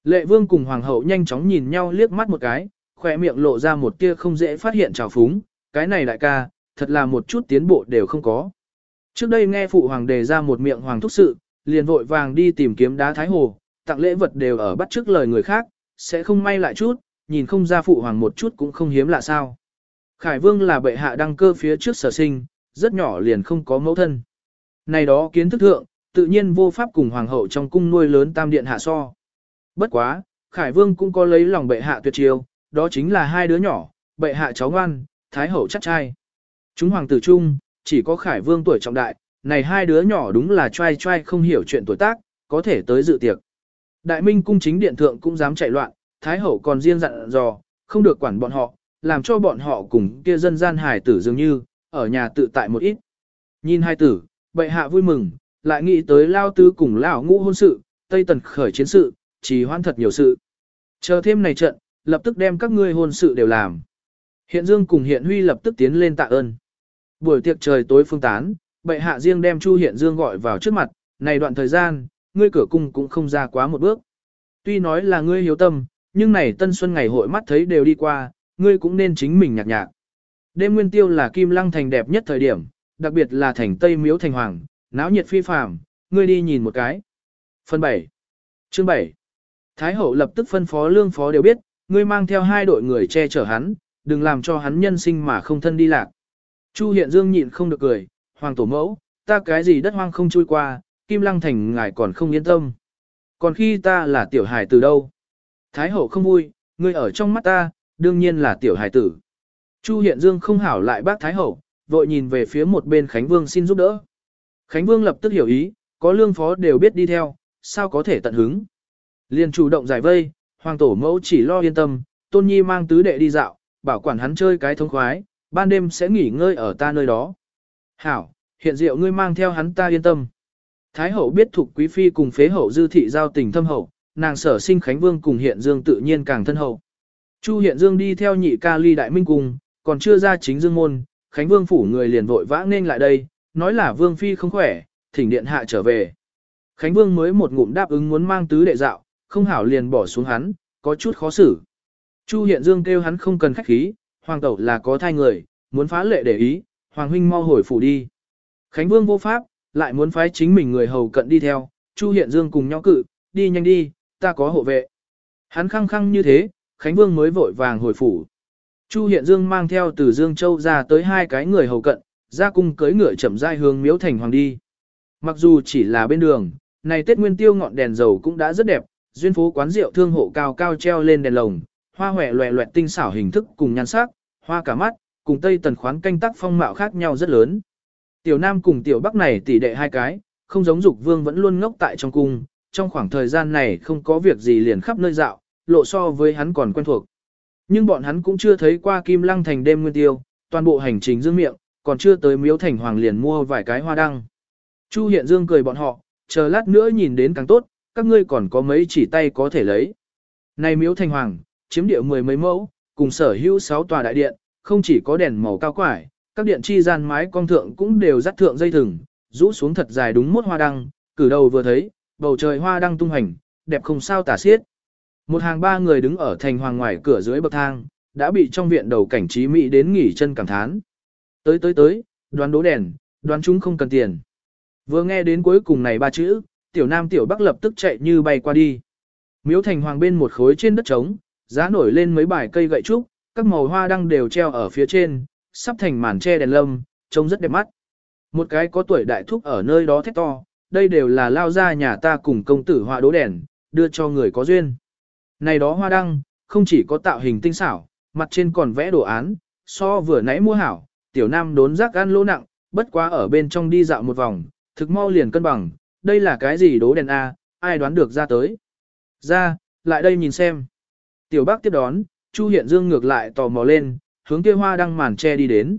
Lệ vương cùng hoàng hậu nhanh chóng nhìn nhau liếc mắt một cái, khỏe miệng lộ ra một tia không dễ phát hiện trào phúng, cái này đại ca, thật là một chút tiến bộ đều không có. Trước đây nghe phụ hoàng đề ra một miệng hoàng thúc sự, liền vội vàng đi tìm kiếm đá thái hồ, tặng lễ vật đều ở bắt trước lời người khác, sẽ không may lại chút, nhìn không ra phụ hoàng một chút cũng không hiếm lạ sao. Khải vương là bệ hạ đăng cơ phía trước sở sinh, rất nhỏ liền không có mẫu thân. Này đó kiến thức thượng, tự nhiên vô pháp cùng hoàng hậu trong cung nuôi lớn tam điện hạ so. Bất quá, Khải vương cũng có lấy lòng bệ hạ tuyệt chiêu, đó chính là hai đứa nhỏ, bệ hạ cháu ngoan, thái hậu chắc trai. Chúng hoàng tử chung, chỉ có Khải vương tuổi trọng đại, này hai đứa nhỏ đúng là trai trai không hiểu chuyện tuổi tác, có thể tới dự tiệc. Đại minh cung chính điện thượng cũng dám chạy loạn, thái hậu còn riêng dặn dò, không được quản bọn họ, làm cho bọn họ cùng kia dân gian hài tử dường như, ở nhà tự tại một ít. Nhìn hai tử, bệ hạ vui mừng, lại nghĩ tới lao tứ cùng lão ngũ hôn sự, tây tần khởi chiến sự, chỉ hoan thật nhiều sự. Chờ thêm này trận, lập tức đem các ngươi hôn sự đều làm. Hiện Dương cùng Hiện Huy lập tức tiến lên tạ ơn. Buổi tiệc trời tối phương tán, bệ hạ riêng đem Chu Hiện Dương gọi vào trước mặt, này đoạn thời gian, ngươi cửa cung cũng không ra quá một bước. Tuy nói là ngươi hiếu tâm, nhưng này tân xuân ngày hội mắt thấy đều đi qua, ngươi cũng nên chính mình nhạc nhạc. Đêm nguyên tiêu là kim lăng thành đẹp nhất thời điểm, đặc biệt là thành Tây Miếu Thành Hoàng, náo nhiệt phi phàm, ngươi đi nhìn một cái. Phần 7 Chương 7 Thái hậu lập tức phân phó lương phó đều biết, ngươi mang theo hai đội người che chở hắn, đừng làm cho hắn nhân sinh mà không thân đi lạc. Chu Hiện Dương nhịn không được cười, hoàng tổ mẫu, ta cái gì đất hoang không chui qua, Kim Lăng Thành ngài còn không yên tâm. Còn khi ta là tiểu hài từ đâu? Thái hậu không vui, ngươi ở trong mắt ta, đương nhiên là tiểu hài tử. Chu Hiện Dương không hảo lại bác Thái hậu, vội nhìn về phía một bên Khánh Vương xin giúp đỡ. Khánh Vương lập tức hiểu ý, có lương phó đều biết đi theo, sao có thể tận hứng. Liền chủ động giải vây, hoàng tổ mẫu chỉ lo yên tâm, tôn nhi mang tứ đệ đi dạo, bảo quản hắn chơi cái thông khoái, ban đêm sẽ nghỉ ngơi ở ta nơi đó. Hảo, hiện diệu ngươi mang theo hắn ta yên tâm. Thái hậu biết thuộc quý phi cùng phế hậu dư thị giao tình thâm hậu, nàng sở sinh Khánh Vương cùng hiện dương tự nhiên càng thân hậu. Chu hiện dương đi theo nhị ca ly đại minh cùng, còn chưa ra chính dương môn, Khánh Vương phủ người liền vội vã nên lại đây, nói là Vương phi không khỏe, thỉnh điện hạ trở về. Khánh Vương mới một ngụm đáp ứng muốn mang tứ đệ dạo, không hảo liền bỏ xuống hắn, có chút khó xử. Chu Hiện Dương kêu hắn không cần khách khí, hoàng tẩu là có thai người, muốn phá lệ để ý, hoàng huynh mau hồi phủ đi. Khánh Vương vô pháp, lại muốn phái chính mình người hầu cận đi theo, Chu Hiện Dương cùng nhau cự, đi nhanh đi, ta có hộ vệ. Hắn khăng khăng như thế, Khánh Vương mới vội vàng hồi phủ. Chu Hiện Dương mang theo từ Dương Châu ra tới hai cái người hầu cận, ra cung cưới ngựa chậm rãi hướng miếu thành hoàng đi. Mặc dù chỉ là bên đường, này Tết Nguyên Tiêu ngọn đèn dầu cũng đã rất đẹp, duyên phố quán rượu thương hộ cao cao treo lên đèn lồng, hoa hòe loẹ loẹt tinh xảo hình thức cùng nhan sắc, hoa cả mắt, cùng Tây Tần khoán canh tác phong mạo khác nhau rất lớn. Tiểu Nam cùng Tiểu Bắc này tỷ đệ hai cái, không giống Dục Vương vẫn luôn ngốc tại trong cung, trong khoảng thời gian này không có việc gì liền khắp nơi dạo, lộ so với hắn còn quen thuộc. Nhưng bọn hắn cũng chưa thấy qua Kim Lăng thành đêm nguyên tiêu, toàn bộ hành trình dương miệng, còn chưa tới miếu thành hoàng liền mua vài cái hoa đăng. Chu Hiện Dương cười bọn họ, chờ lát nữa nhìn đến càng tốt, các ngươi còn có mấy chỉ tay có thể lấy. Này miếu thành hoàng, chiếm địa mười mấy mẫu, cùng sở hữu sáu tòa đại điện, không chỉ có đèn màu cao quải, các điện chi gian mái cong thượng cũng đều dắt thượng dây thừng, rũ xuống thật dài đúng mốt hoa đăng, cử đầu vừa thấy, bầu trời hoa đăng tung hành, đẹp không sao tả xiết. Một hàng ba người đứng ở thành hoàng ngoài cửa dưới bậc thang, đã bị trong viện đầu cảnh trí mỹ đến nghỉ chân cảm thán. Tới tới tới, đoán đố đèn, đoán chúng không cần tiền. Vừa nghe đến cuối cùng này ba chữ, tiểu nam tiểu bắc lập tức chạy như bay qua đi. Miếu thành hoàng bên một khối trên đất trống, giá nổi lên mấy bài cây gậy trúc, các màu hoa đăng đều treo ở phía trên, sắp thành màn che đèn lâm, trông rất đẹp mắt. Một cái có tuổi đại thúc ở nơi đó thét to, đây đều là lao ra nhà ta cùng công tử họa đố đèn, đưa cho người có duyên. Này đó hoa đăng, không chỉ có tạo hình tinh xảo, mặt trên còn vẽ đồ án, so vừa nãy mua hảo, tiểu nam đốn rác ăn lỗ nặng, bất quá ở bên trong đi dạo một vòng, thực mau liền cân bằng, đây là cái gì đố đèn A, ai đoán được ra tới. Ra, lại đây nhìn xem. Tiểu bác tiếp đón, Chu Hiện Dương ngược lại tò mò lên, hướng kia hoa đăng màn che đi đến.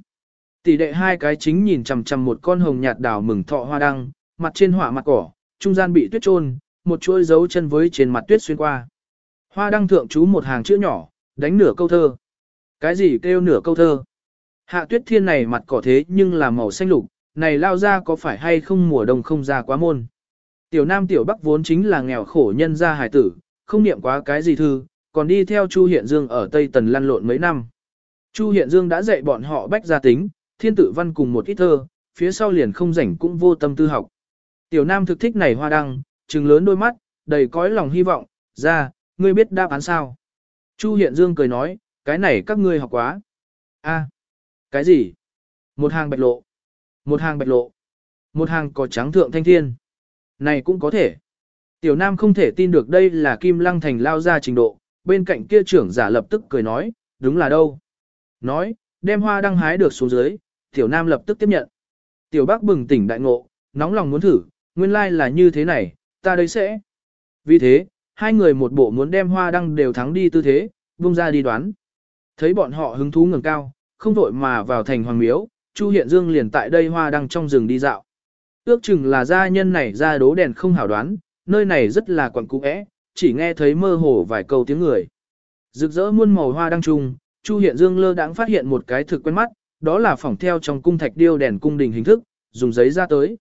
Tỷ đệ hai cái chính nhìn chằm chằm một con hồng nhạt đào mừng thọ hoa đăng, mặt trên họa mặt cỏ, trung gian bị tuyết trôn, một chuỗi dấu chân với trên mặt tuyết xuyên qua. Hoa đăng thượng chú một hàng chữ nhỏ, đánh nửa câu thơ. Cái gì kêu nửa câu thơ? Hạ tuyết thiên này mặt cỏ thế nhưng là màu xanh lục, này lao ra có phải hay không mùa đông không ra quá môn. Tiểu nam tiểu bắc vốn chính là nghèo khổ nhân gia hải tử, không niệm quá cái gì thư, còn đi theo Chu Hiện Dương ở Tây Tần lăn lộn mấy năm. Chu Hiện Dương đã dạy bọn họ bách gia tính, thiên tử văn cùng một ít thơ, phía sau liền không rảnh cũng vô tâm tư học. Tiểu Nam thực thích này hoa đăng, trừng lớn đôi mắt, đầy cõi lòng hy vọng, ra, ngươi biết đáp án sao? Chu Hiện Dương cười nói, cái này các ngươi học quá. A, cái gì? Một hàng bạch lộ. Một hàng bạch lộ. Một hàng cỏ trắng thượng thanh thiên. Này cũng có thể. Tiểu Nam không thể tin được đây là Kim Lăng Thành lao ra trình độ, bên cạnh kia trưởng giả lập tức cười nói, đúng là đâu. Nói, đem hoa đăng hái được xuống dưới, Tiểu Nam lập tức tiếp nhận. Tiểu Bác bừng tỉnh đại ngộ, nóng lòng muốn thử, nguyên lai like là như thế này, ta đây sẽ. Vì thế, hai người một bộ muốn đem hoa đăng đều thắng đi tư thế, vung ra đi đoán. Thấy bọn họ hứng thú ngẩng cao, không vội mà vào thành hoàng miếu, Chu Hiện Dương liền tại đây hoa đăng trong rừng đi dạo. Ước chừng là gia nhân này ra đố đèn không hảo đoán, nơi này rất là quẩn cũ chỉ nghe thấy mơ hồ vài câu tiếng người. Rực rỡ muôn màu hoa đăng trùng, Chu Hiện Dương lơ đãng phát hiện một cái thực quen mắt, đó là phỏng theo trong cung thạch điêu đèn cung đình hình thức, dùng giấy ra tới.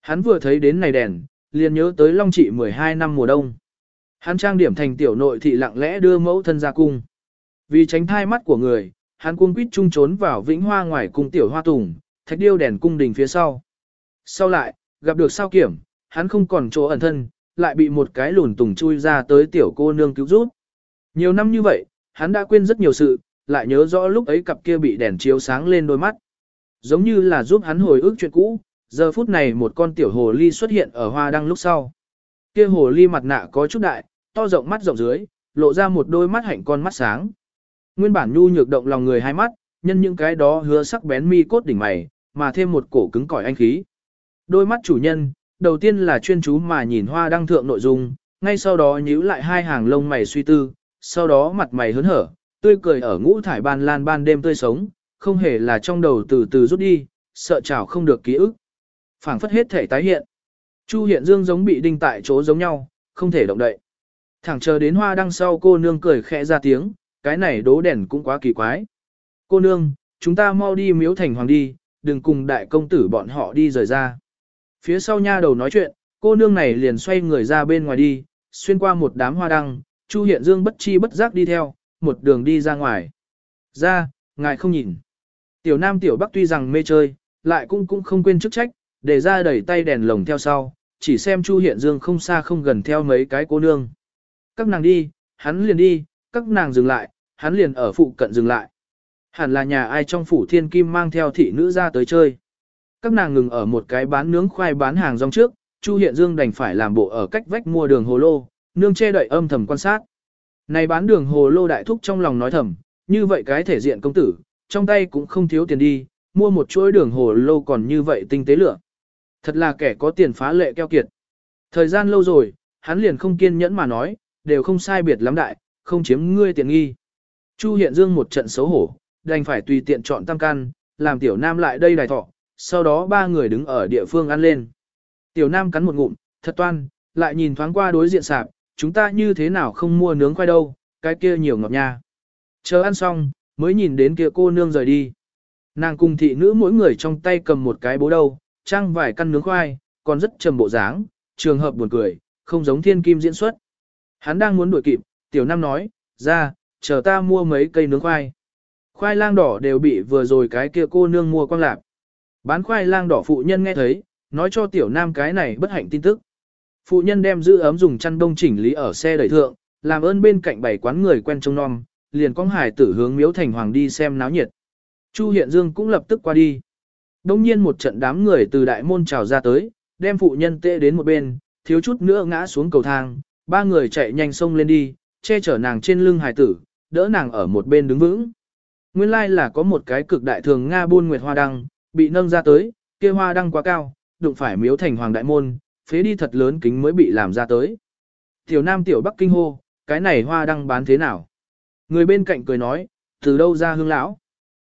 Hắn vừa thấy đến này đèn, liền nhớ tới Long Trị 12 năm mùa đông. Hắn trang điểm thành tiểu nội thị lặng lẽ đưa mẫu thân ra cung. Vì tránh thai mắt của người, hắn cung quýt trung trốn vào vĩnh hoa ngoài cung tiểu hoa tùng, thạch điêu đèn cung đình phía sau. Sau lại, gặp được sao kiểm, hắn không còn chỗ ẩn thân, lại bị một cái lùn tùng chui ra tới tiểu cô nương cứu giúp. Nhiều năm như vậy, hắn đã quên rất nhiều sự, lại nhớ rõ lúc ấy cặp kia bị đèn chiếu sáng lên đôi mắt. Giống như là giúp hắn hồi ức chuyện cũ, giờ phút này một con tiểu hồ ly xuất hiện ở hoa đăng lúc sau. Kia hồ ly mặt nạ có chút đại, to rộng mắt rộng dưới, lộ ra một đôi mắt hạnh con mắt sáng. Nguyên bản nhu nhược động lòng người hai mắt, nhân những cái đó hứa sắc bén mi cốt đỉnh mày, mà thêm một cổ cứng cỏi anh khí. Đôi mắt chủ nhân, đầu tiên là chuyên chú mà nhìn hoa đăng thượng nội dung, ngay sau đó nhíu lại hai hàng lông mày suy tư, sau đó mặt mày hớn hở, tươi cười ở ngũ thải ban lan ban đêm tươi sống, không hề là trong đầu từ từ rút đi, sợ chảo không được ký ức. phảng phất hết thể tái hiện. Chu hiện dương giống bị đinh tại chỗ giống nhau, không thể động đậy. Thẳng chờ đến hoa đăng sau cô nương cười khẽ ra tiếng, cái này đố đèn cũng quá kỳ quái. Cô nương, chúng ta mau đi miếu thành hoàng đi, đừng cùng đại công tử bọn họ đi rời ra. Phía sau nha đầu nói chuyện, cô nương này liền xoay người ra bên ngoài đi, xuyên qua một đám hoa đăng, Chu Hiện Dương bất chi bất giác đi theo, một đường đi ra ngoài. Ra, ngài không nhìn. Tiểu Nam Tiểu Bắc tuy rằng mê chơi, lại cũng cũng không quên chức trách, để ra đẩy tay đèn lồng theo sau, chỉ xem Chu Hiện Dương không xa không gần theo mấy cái cô nương. Các nàng đi, hắn liền đi, các nàng dừng lại, hắn liền ở phụ cận dừng lại. Hẳn là nhà ai trong phủ thiên kim mang theo thị nữ ra tới chơi. Các nàng ngừng ở một cái bán nướng khoai bán hàng rong trước, Chu Hiện Dương đành phải làm bộ ở cách vách mua đường hồ lô, nương che đậy âm thầm quan sát. Này bán đường hồ lô đại thúc trong lòng nói thầm, như vậy cái thể diện công tử, trong tay cũng không thiếu tiền đi, mua một chuỗi đường hồ lô còn như vậy tinh tế lựa. Thật là kẻ có tiền phá lệ keo kiệt. Thời gian lâu rồi, hắn liền không kiên nhẫn mà nói, đều không sai biệt lắm đại, không chiếm ngươi tiền nghi. Chu Hiện Dương một trận xấu hổ, đành phải tùy tiện chọn tam can, làm tiểu nam lại đây đài thọ, sau đó ba người đứng ở địa phương ăn lên. Tiểu nam cắn một ngụm, thật toan, lại nhìn thoáng qua đối diện sạp, chúng ta như thế nào không mua nướng khoai đâu, cái kia nhiều ngọc nha. Chờ ăn xong, mới nhìn đến kia cô nương rời đi. Nàng cùng thị nữ mỗi người trong tay cầm một cái bố đầu, trang vài căn nướng khoai, còn rất trầm bộ dáng, trường hợp buồn cười, không giống thiên kim diễn xuất. Hắn đang muốn đuổi kịp, tiểu nam nói, ra, chờ ta mua mấy cây nướng khoai. Khoai lang đỏ đều bị vừa rồi cái kia cô nương mua quang lạc. Bán khoai lang đỏ phụ nhân nghe thấy, nói cho tiểu nam cái này bất hạnh tin tức. Phụ nhân đem giữ ấm dùng chăn đông chỉnh lý ở xe đẩy thượng, làm ơn bên cạnh bảy quán người quen trông non, liền con hải tử hướng miếu thành hoàng đi xem náo nhiệt. Chu Hiện Dương cũng lập tức qua đi. Đông nhiên một trận đám người từ đại môn trào ra tới, đem phụ nhân tệ đến một bên, thiếu chút nữa ngã xuống cầu thang, ba người chạy nhanh sông lên đi, che chở nàng trên lưng hải tử, đỡ nàng ở một bên đứng vững. Nguyên lai là có một cái cực đại thường Nga buôn nguyệt hoa đăng, bị nâng ra tới, kia hoa đăng quá cao, đụng phải miếu thành hoàng đại môn, phế đi thật lớn kính mới bị làm ra tới. Tiểu Nam tiểu Bắc kinh hô, cái này hoa đăng bán thế nào? Người bên cạnh cười nói, từ đâu ra hương lão?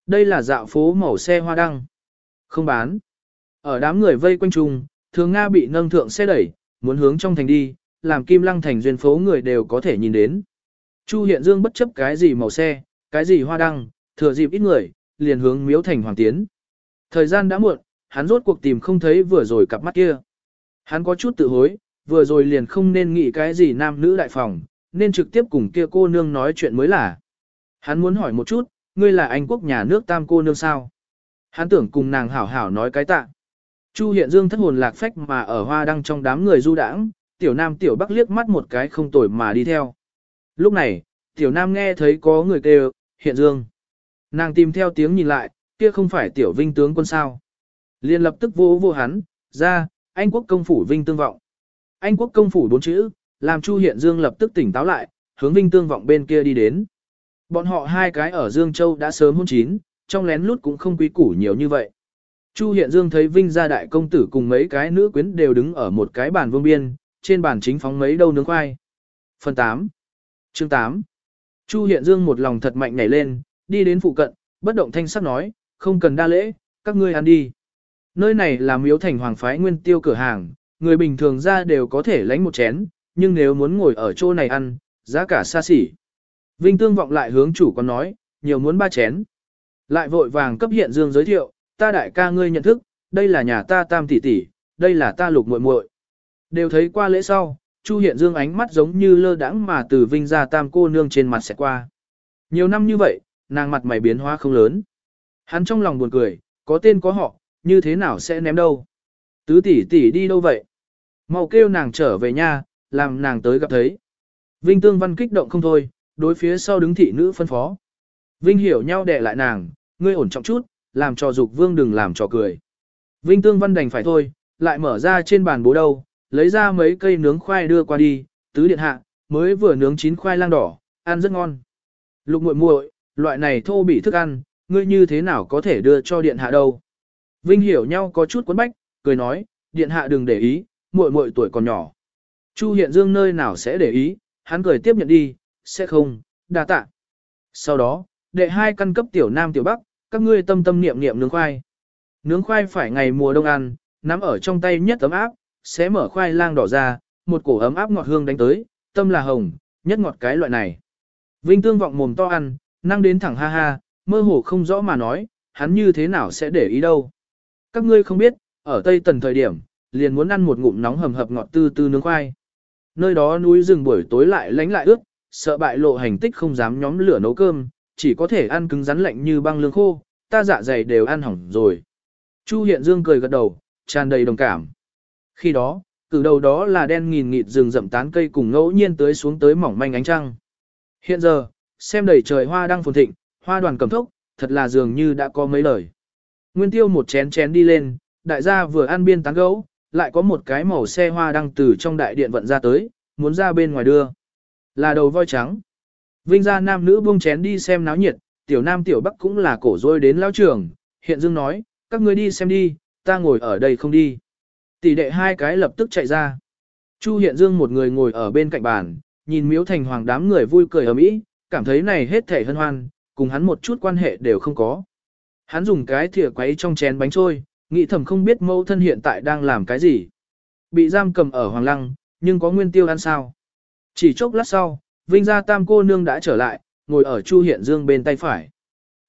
Đây là dạo phố màu xe hoa đăng. Không bán. Ở đám người vây quanh chung, thường Nga bị nâng thượng xe đẩy, muốn hướng trong thành đi, làm kim lăng thành duyên phố người đều có thể nhìn đến. Chu Hiện Dương bất chấp cái gì màu xe, cái gì hoa đăng, thừa dịp ít người, liền hướng miếu thành hoàng tiến. Thời gian đã muộn, hắn rốt cuộc tìm không thấy vừa rồi cặp mắt kia. Hắn có chút tự hối, vừa rồi liền không nên nghĩ cái gì nam nữ đại phòng, nên trực tiếp cùng kia cô nương nói chuyện mới là. Hắn muốn hỏi một chút, ngươi là anh quốc nhà nước tam cô nương sao? Hắn tưởng cùng nàng hảo hảo nói cái tạ. Chu Hiện Dương thất hồn lạc phách mà ở hoa đăng trong đám người du đãng, tiểu nam tiểu bắc liếc mắt một cái không tồi mà đi theo. Lúc này, tiểu nam nghe thấy có người kêu, Hiện Dương. Nàng tìm theo tiếng nhìn lại, kia không phải tiểu vinh tướng quân sao. Liên lập tức vô vô hắn, ra, anh quốc công phủ vinh tương vọng. Anh quốc công phủ bốn chữ, làm Chu Hiện Dương lập tức tỉnh táo lại, hướng vinh tương vọng bên kia đi đến. Bọn họ hai cái ở Dương Châu đã sớm hôn chín, trong lén lút cũng không quý củ nhiều như vậy. Chu Hiện Dương thấy Vinh gia đại công tử cùng mấy cái nữ quyến đều đứng ở một cái bàn vương biên, trên bàn chính phóng mấy đâu nướng khoai. Phần 8 Chương 8 Chu Hiện Dương một lòng thật mạnh nhảy lên, đi đến phụ cận, bất động thanh sắc nói, không cần đa lễ, các ngươi ăn đi. Nơi này là miếu thành hoàng phái nguyên tiêu cửa hàng, người bình thường ra đều có thể lánh một chén, nhưng nếu muốn ngồi ở chỗ này ăn, giá cả xa xỉ. Vinh Tương vọng lại hướng chủ quán nói, nhiều muốn ba chén. Lại vội vàng cấp hiện dương giới thiệu, ta đại ca ngươi nhận thức, đây là nhà ta tam tỷ tỷ, đây là ta lục muội muội. Đều thấy qua lễ sau, Chu Hiện Dương ánh mắt giống như lơ đãng mà từ Vinh ra tam cô nương trên mặt sẽ qua. Nhiều năm như vậy, nàng mặt mày biến hóa không lớn. Hắn trong lòng buồn cười, có tên có họ, như thế nào sẽ ném đâu. Tứ tỷ tỷ đi đâu vậy? Mau kêu nàng trở về nhà, làm nàng tới gặp thấy. Vinh Tương Văn kích động không thôi, đối phía sau đứng thị nữ phân phó. Vinh hiểu nhau đè lại nàng, ngươi ổn trọng chút, làm cho dục vương đừng làm trò cười. Vinh Tương Văn đành phải thôi, lại mở ra trên bàn bố đâu, lấy ra mấy cây nướng khoai đưa qua đi, tứ điện hạ, mới vừa nướng chín khoai lang đỏ, ăn rất ngon. Lục muội muội, loại này thô bị thức ăn, ngươi như thế nào có thể đưa cho điện hạ đâu? Vinh hiểu nhau có chút quấn bách, cười nói, điện hạ đừng để ý, muội muội tuổi còn nhỏ. Chu Hiện Dương nơi nào sẽ để ý, hắn cười tiếp nhận đi, sẽ không, đa tạ. Sau đó, đệ hai căn cấp tiểu nam tiểu bắc, các ngươi tâm tâm niệm niệm nướng khoai. Nướng khoai phải ngày mùa đông ăn, nắm ở trong tay nhất ấm áp, sẽ mở khoai lang đỏ ra, một cổ ấm áp ngọt hương đánh tới, tâm là hồng, nhất ngọt cái loại này. Vinh tương vọng mồm to ăn, năng đến thẳng ha ha, mơ hồ không rõ mà nói, hắn như thế nào sẽ để ý đâu. Các ngươi không biết, ở Tây Tần thời điểm, liền muốn ăn một ngụm nóng hầm hập ngọt tư tư nướng khoai. Nơi đó núi rừng buổi tối lại lánh lại ướt, sợ bại lộ hành tích không dám nhóm lửa nấu cơm, chỉ có thể ăn cứng rắn lạnh như băng lương khô, ta dạ dày đều ăn hỏng rồi. Chu Hiện Dương cười gật đầu, tràn đầy đồng cảm. Khi đó, từ đầu đó là đen nghìn nghịt rừng rậm tán cây cùng ngẫu nhiên tới xuống tới mỏng manh ánh trăng. Hiện giờ, xem đầy trời hoa đang phồn thịnh, hoa đoàn cầm thốc, thật là dường như đã có mấy lời. Nguyên tiêu một chén chén đi lên, đại gia vừa ăn biên tán gấu, lại có một cái màu xe hoa đang từ trong đại điện vận ra tới, muốn ra bên ngoài đưa. Là đầu voi trắng. Vinh gia nam nữ buông chén đi xem náo nhiệt, tiểu nam tiểu bắc cũng là cổ rôi đến lao trường, hiện dương nói, các ngươi đi xem đi, ta ngồi ở đây không đi. Tỷ đệ hai cái lập tức chạy ra. Chu hiện dương một người ngồi ở bên cạnh bàn, nhìn miếu thành hoàng đám người vui cười ở mỹ, cảm thấy này hết thể hân hoan, cùng hắn một chút quan hệ đều không có. Hắn dùng cái thìa quấy trong chén bánh trôi, nghĩ thầm không biết mẫu thân hiện tại đang làm cái gì. Bị giam cầm ở hoàng lăng, nhưng có nguyên tiêu ăn sao. Chỉ chốc lát sau, Vinh gia tam cô nương đã trở lại, ngồi ở Chu Hiện Dương bên tay phải.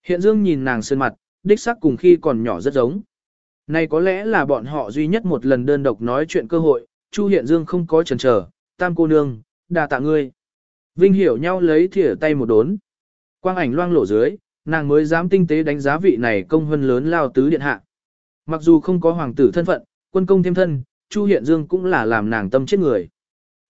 Hiện Dương nhìn nàng sơn mặt, đích sắc cùng khi còn nhỏ rất giống. Này có lẽ là bọn họ duy nhất một lần đơn độc nói chuyện cơ hội, Chu Hiện Dương không có chần chờ, tam cô nương, đà tạ ngươi. Vinh hiểu nhau lấy thìa tay một đốn. Quang ảnh loang lổ dưới, nàng mới dám tinh tế đánh giá vị này công hơn lớn lao tứ điện hạ. Mặc dù không có hoàng tử thân phận, quân công thêm thân, Chu Hiện Dương cũng là làm nàng tâm chết người.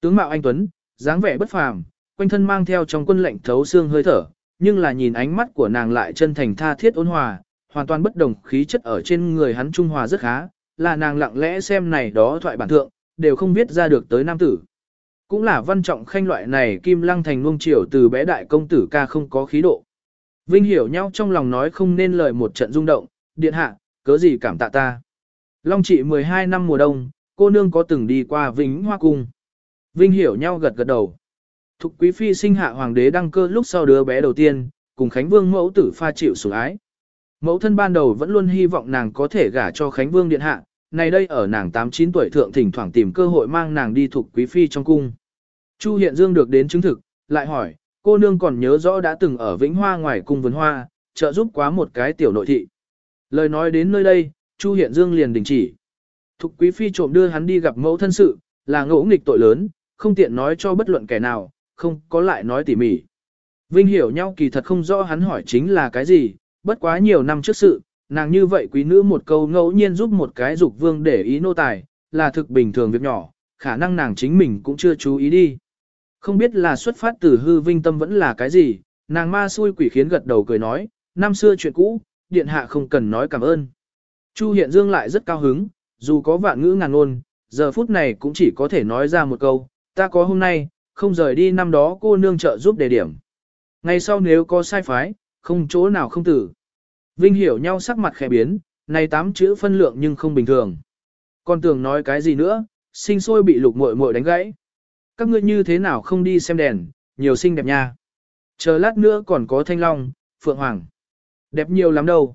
Tướng mạo anh Tuấn, dáng vẻ bất phàm, quanh thân mang theo trong quân lệnh thấu xương hơi thở, nhưng là nhìn ánh mắt của nàng lại chân thành tha thiết ôn hòa, hoàn toàn bất đồng khí chất ở trên người hắn trung hòa rất khá, là nàng lặng lẽ xem này đó thoại bản thượng, đều không biết ra được tới nam tử. Cũng là văn trọng khanh loại này kim lăng thành nuông triều từ bé đại công tử ca không có khí độ. Vinh hiểu nhau trong lòng nói không nên lời một trận rung động, điện hạ, cớ gì cảm tạ ta. Long trị 12 năm mùa đông, cô nương có từng đi qua Vĩnh Hoa Cung. Vinh hiểu nhau gật gật đầu. Thục quý phi sinh hạ hoàng đế đăng cơ lúc sau đứa bé đầu tiên, cùng Khánh Vương mẫu tử pha chịu sủng ái. Mẫu thân ban đầu vẫn luôn hy vọng nàng có thể gả cho Khánh Vương điện hạ, này đây ở nàng 8-9 tuổi thượng thỉnh thoảng tìm cơ hội mang nàng đi thuộc quý phi trong cung. Chu Hiện Dương được đến chứng thực, lại hỏi, cô nương còn nhớ rõ đã từng ở Vĩnh Hoa ngoài cung vườn hoa, trợ giúp quá một cái tiểu nội thị. Lời nói đến nơi đây, Chu Hiện Dương liền đình chỉ. Thục quý phi trộm đưa hắn đi gặp mẫu thân sự, là ngỗ nghịch tội lớn, không tiện nói cho bất luận kẻ nào, không có lại nói tỉ mỉ. Vinh hiểu nhau kỳ thật không rõ hắn hỏi chính là cái gì, bất quá nhiều năm trước sự, nàng như vậy quý nữ một câu ngẫu nhiên giúp một cái dục vương để ý nô tài, là thực bình thường việc nhỏ, khả năng nàng chính mình cũng chưa chú ý đi. Không biết là xuất phát từ hư vinh tâm vẫn là cái gì, nàng ma xui quỷ khiến gật đầu cười nói, năm xưa chuyện cũ, điện hạ không cần nói cảm ơn. Chu Hiện Dương lại rất cao hứng, dù có vạn ngữ ngàn ngôn, giờ phút này cũng chỉ có thể nói ra một câu, ta có hôm nay, không rời đi năm đó cô nương trợ giúp đề điểm. Ngày sau nếu có sai phái, không chỗ nào không tử. Vinh hiểu nhau sắc mặt khẽ biến, này tám chữ phân lượng nhưng không bình thường. còn tưởng nói cái gì nữa, sinh sôi bị lục muội muội đánh gãy. Các ngươi như thế nào không đi xem đèn, nhiều xinh đẹp nha. Chờ lát nữa còn có thanh long, phượng hoàng. Đẹp nhiều lắm đâu.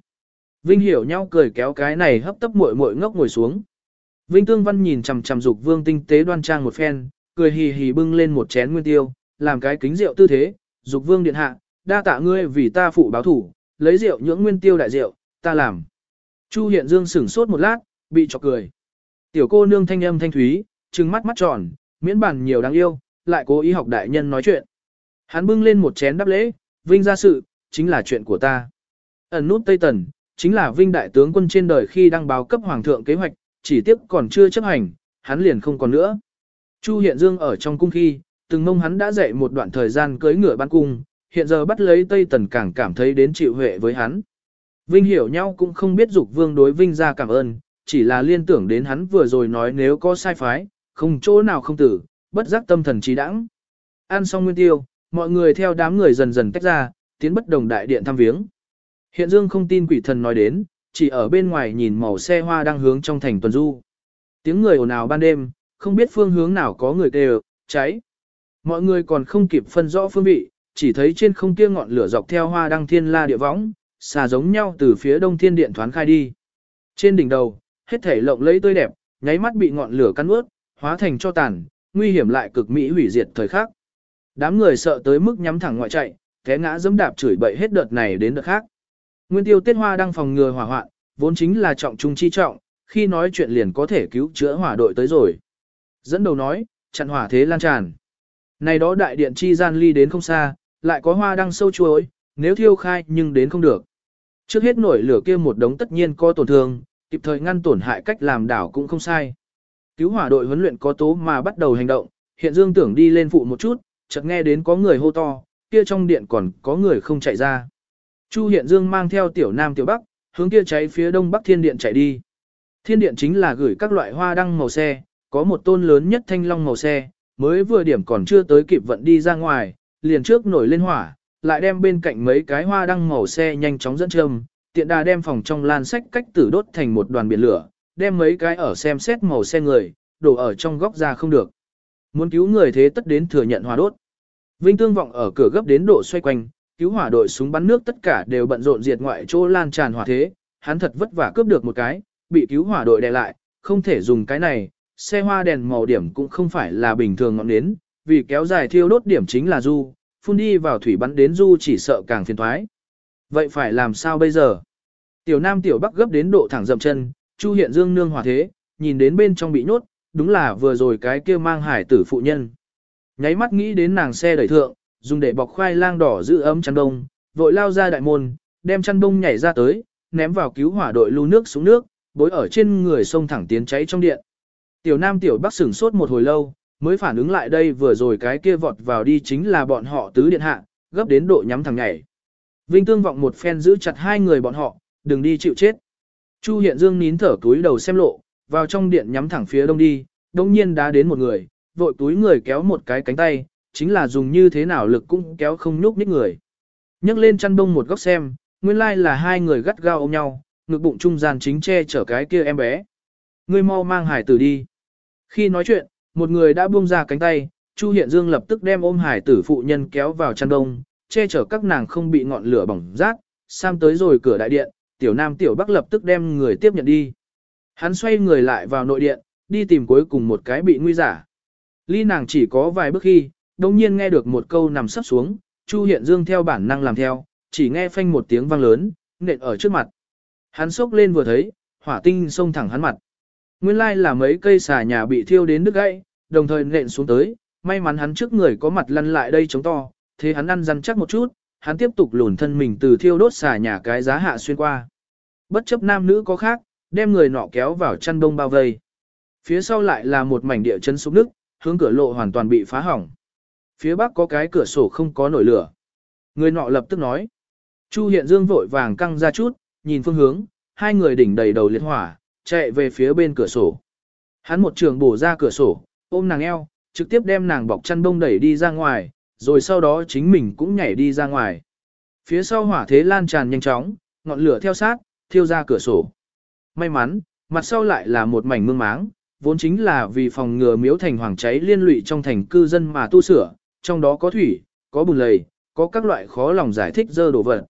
Vinh hiểu nhau cười kéo cái này hấp tấp muội muội ngốc ngồi xuống. Vinh Tương Văn nhìn chằm chằm dục vương tinh tế đoan trang một phen, cười hì hì bưng lên một chén nguyên tiêu, làm cái kính rượu tư thế, dục vương điện hạ, đa tạ ngươi vì ta phụ báo thủ, lấy rượu nhưỡng nguyên tiêu đại rượu, ta làm. Chu Hiện Dương sửng sốt một lát, bị chọc cười. Tiểu cô nương thanh âm thanh thúy, trừng mắt mắt tròn, miễn bản nhiều đáng yêu, lại cố ý học đại nhân nói chuyện. Hắn bưng lên một chén đáp lễ, vinh ra sự, chính là chuyện của ta. Ẩn nút Tây Tần, chính là vinh đại tướng quân trên đời khi đăng báo cấp hoàng thượng kế hoạch, chỉ tiếp còn chưa chấp hành, hắn liền không còn nữa. Chu Hiện Dương ở trong cung khi, từng mông hắn đã dạy một đoạn thời gian cưới ngựa ban cung, hiện giờ bắt lấy Tây Tần càng cảm thấy đến chịu huệ với hắn. Vinh hiểu nhau cũng không biết dục vương đối Vinh ra cảm ơn, chỉ là liên tưởng đến hắn vừa rồi nói nếu có sai phái, không chỗ nào không tử, bất giác tâm thần trí đãng. Ăn xong nguyên tiêu, mọi người theo đám người dần dần tách ra, tiến bất đồng đại điện thăm viếng. Hiện Dương không tin quỷ thần nói đến, chỉ ở bên ngoài nhìn màu xe hoa đang hướng trong thành tuần du. Tiếng người ồn ào ban đêm, không biết phương hướng nào có người kêu, cháy. Mọi người còn không kịp phân rõ phương vị, chỉ thấy trên không kia ngọn lửa dọc theo hoa đăng thiên la địa võng, xà giống nhau từ phía đông thiên điện thoán khai đi. Trên đỉnh đầu, hết thể lộng lẫy tươi đẹp, nháy mắt bị ngọn lửa cắn ướt, hóa thành cho tàn, nguy hiểm lại cực mỹ hủy diệt thời khắc. Đám người sợ tới mức nhắm thẳng ngoại chạy, té ngã dẫm đạp chửi bậy hết đợt này đến đợt khác. Nguyên tiêu tiết hoa đang phòng ngừa hỏa hoạn, vốn chính là trọng trung chi trọng, khi nói chuyện liền có thể cứu chữa hỏa đội tới rồi. Dẫn đầu nói, chặn hỏa thế lan tràn. Này đó đại điện chi gian ly đến không xa, lại có hoa đăng sâu chuối, nếu thiêu khai nhưng đến không được. Trước hết nổi lửa kia một đống tất nhiên có tổn thương, kịp thời ngăn tổn hại cách làm đảo cũng không sai. Cứu hỏa đội huấn luyện có tố mà bắt đầu hành động, hiện dương tưởng đi lên phụ một chút, chợt nghe đến có người hô to, kia trong điện còn có người không chạy ra. Chu hiện dương mang theo tiểu nam tiểu bắc, hướng kia cháy phía đông bắc thiên điện chạy đi. Thiên điện chính là gửi các loại hoa đăng màu xe, có một tôn lớn nhất thanh long màu xe, mới vừa điểm còn chưa tới kịp vận đi ra ngoài, liền trước nổi lên hỏa, lại đem bên cạnh mấy cái hoa đăng màu xe nhanh chóng dẫn châm, tiện đà đem phòng trong lan sách cách tử đốt thành một đoàn biển lửa, đem mấy cái ở xem xét màu xe người, đổ ở trong góc ra không được. Muốn cứu người thế tất đến thừa nhận hỏa đốt. Vinh Tương vọng ở cửa gấp đến độ xoay quanh, cứu hỏa đội súng bắn nước tất cả đều bận rộn diệt ngoại chỗ lan tràn hỏa thế, hắn thật vất vả cướp được một cái, bị cứu hỏa đội đè lại, không thể dùng cái này, xe hoa đèn màu điểm cũng không phải là bình thường ngọn nến, vì kéo dài thiêu đốt điểm chính là du, phun đi vào thủy bắn đến du chỉ sợ càng phiền thoái. Vậy phải làm sao bây giờ? Tiểu Nam tiểu Bắc gấp đến độ thẳng dậm chân, Chu Hiện Dương nương hòa thế, nhìn đến bên trong bị nhốt, đúng là vừa rồi cái kia mang hải tử phụ nhân. Nháy mắt nghĩ đến nàng xe đẩy thượng, dùng để bọc khoai lang đỏ giữ ấm chăn đông, vội lao ra đại môn, đem chăn đông nhảy ra tới, ném vào cứu hỏa đội lưu nước xuống nước, bối ở trên người sông thẳng tiến cháy trong điện. Tiểu Nam tiểu Bắc sửng sốt một hồi lâu, mới phản ứng lại đây vừa rồi cái kia vọt vào đi chính là bọn họ tứ điện hạ, gấp đến độ nhắm thẳng nhảy. Vinh Tương vọng một phen giữ chặt hai người bọn họ, đừng đi chịu chết. Chu Hiện Dương nín thở túi đầu xem lộ, vào trong điện nhắm thẳng phía đông đi, đông nhiên đã đến một người, vội túi người kéo một cái cánh tay, chính là dùng như thế nào lực cũng kéo không nhúc nhích người. nhấc lên chăn đông một góc xem, nguyên lai là hai người gắt gao ôm nhau, ngực bụng trung gian chính che chở cái kia em bé. Ngươi mau mang hải tử đi. Khi nói chuyện, một người đã buông ra cánh tay, Chu Hiện Dương lập tức đem ôm hải tử phụ nhân kéo vào chăn đông, che chở các nàng không bị ngọn lửa bỏng rát, sam tới rồi cửa đại điện, tiểu nam tiểu bắc lập tức đem người tiếp nhận đi. Hắn xoay người lại vào nội điện, đi tìm cuối cùng một cái bị nguy giả. Ly nàng chỉ có vài bước khi, đồng nhiên nghe được một câu nằm sắp xuống, Chu Hiện Dương theo bản năng làm theo, chỉ nghe phanh một tiếng vang lớn, nện ở trước mặt. Hắn sốc lên vừa thấy, hỏa tinh xông thẳng hắn mặt. Nguyên lai là mấy cây xà nhà bị thiêu đến đứt gãy, đồng thời nện xuống tới, may mắn hắn trước người có mặt lăn lại đây chống to, thế hắn ăn răn chắc một chút, hắn tiếp tục lùn thân mình từ thiêu đốt xà nhà cái giá hạ xuyên qua. Bất chấp nam nữ có khác, đem người nọ kéo vào chăn đông bao vây. Phía sau lại là một mảnh địa chân sụp nước, hướng cửa lộ hoàn toàn bị phá hỏng. Phía bắc có cái cửa sổ không có nổi lửa. Người nọ lập tức nói. Chu Hiện Dương vội vàng căng ra chút, nhìn phương hướng, hai người đỉnh đầy đầu liệt hỏa, chạy về phía bên cửa sổ. Hắn một trường bổ ra cửa sổ, ôm nàng eo, trực tiếp đem nàng bọc chăn bông đẩy đi ra ngoài, rồi sau đó chính mình cũng nhảy đi ra ngoài. Phía sau hỏa thế lan tràn nhanh chóng, ngọn lửa theo sát, thiêu ra cửa sổ. May mắn, mặt sau lại là một mảnh mương máng, vốn chính là vì phòng ngừa miếu thành hoàng cháy liên lụy trong thành cư dân mà tu sửa, trong đó có thủy, có bùn lầy, có các loại khó lòng giải thích dơ đổ vật.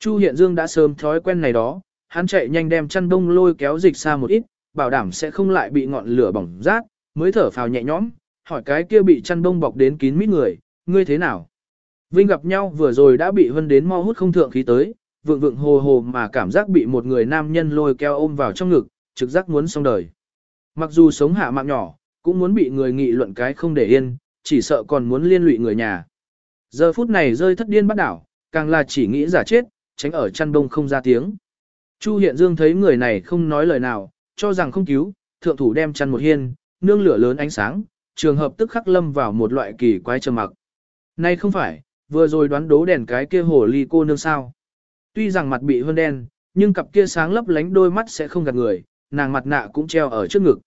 Chu Hiện Dương đã sớm thói quen này đó, hắn chạy nhanh đem chăn đông lôi kéo dịch xa một ít, bảo đảm sẽ không lại bị ngọn lửa bỏng rát, mới thở phào nhẹ nhõm, hỏi cái kia bị chăn đông bọc đến kín mít người, ngươi thế nào? Vinh gặp nhau vừa rồi đã bị hân đến mau hút không thượng khí tới, vượng vượng hồ hồ mà cảm giác bị một người nam nhân lôi keo ôm vào trong ngực, trực giác muốn xong đời. Mặc dù sống hạ mạng nhỏ, cũng muốn bị người nghị luận cái không để yên, chỉ sợ còn muốn liên lụy người nhà. Giờ phút này rơi thất điên bắt đảo, càng là chỉ nghĩ giả chết, tránh ở chăn đông không ra tiếng. Chu Hiện Dương thấy người này không nói lời nào, cho rằng không cứu, thượng thủ đem chăn một hiên, nương lửa lớn ánh sáng, trường hợp tức khắc lâm vào một loại kỳ quái trầm mặc. Nay không phải, vừa rồi đoán đố đèn cái kia hồ ly cô nương sao. Tuy rằng mặt bị hơn đen, nhưng cặp kia sáng lấp lánh đôi mắt sẽ không gạt người, nàng mặt nạ cũng treo ở trước ngực.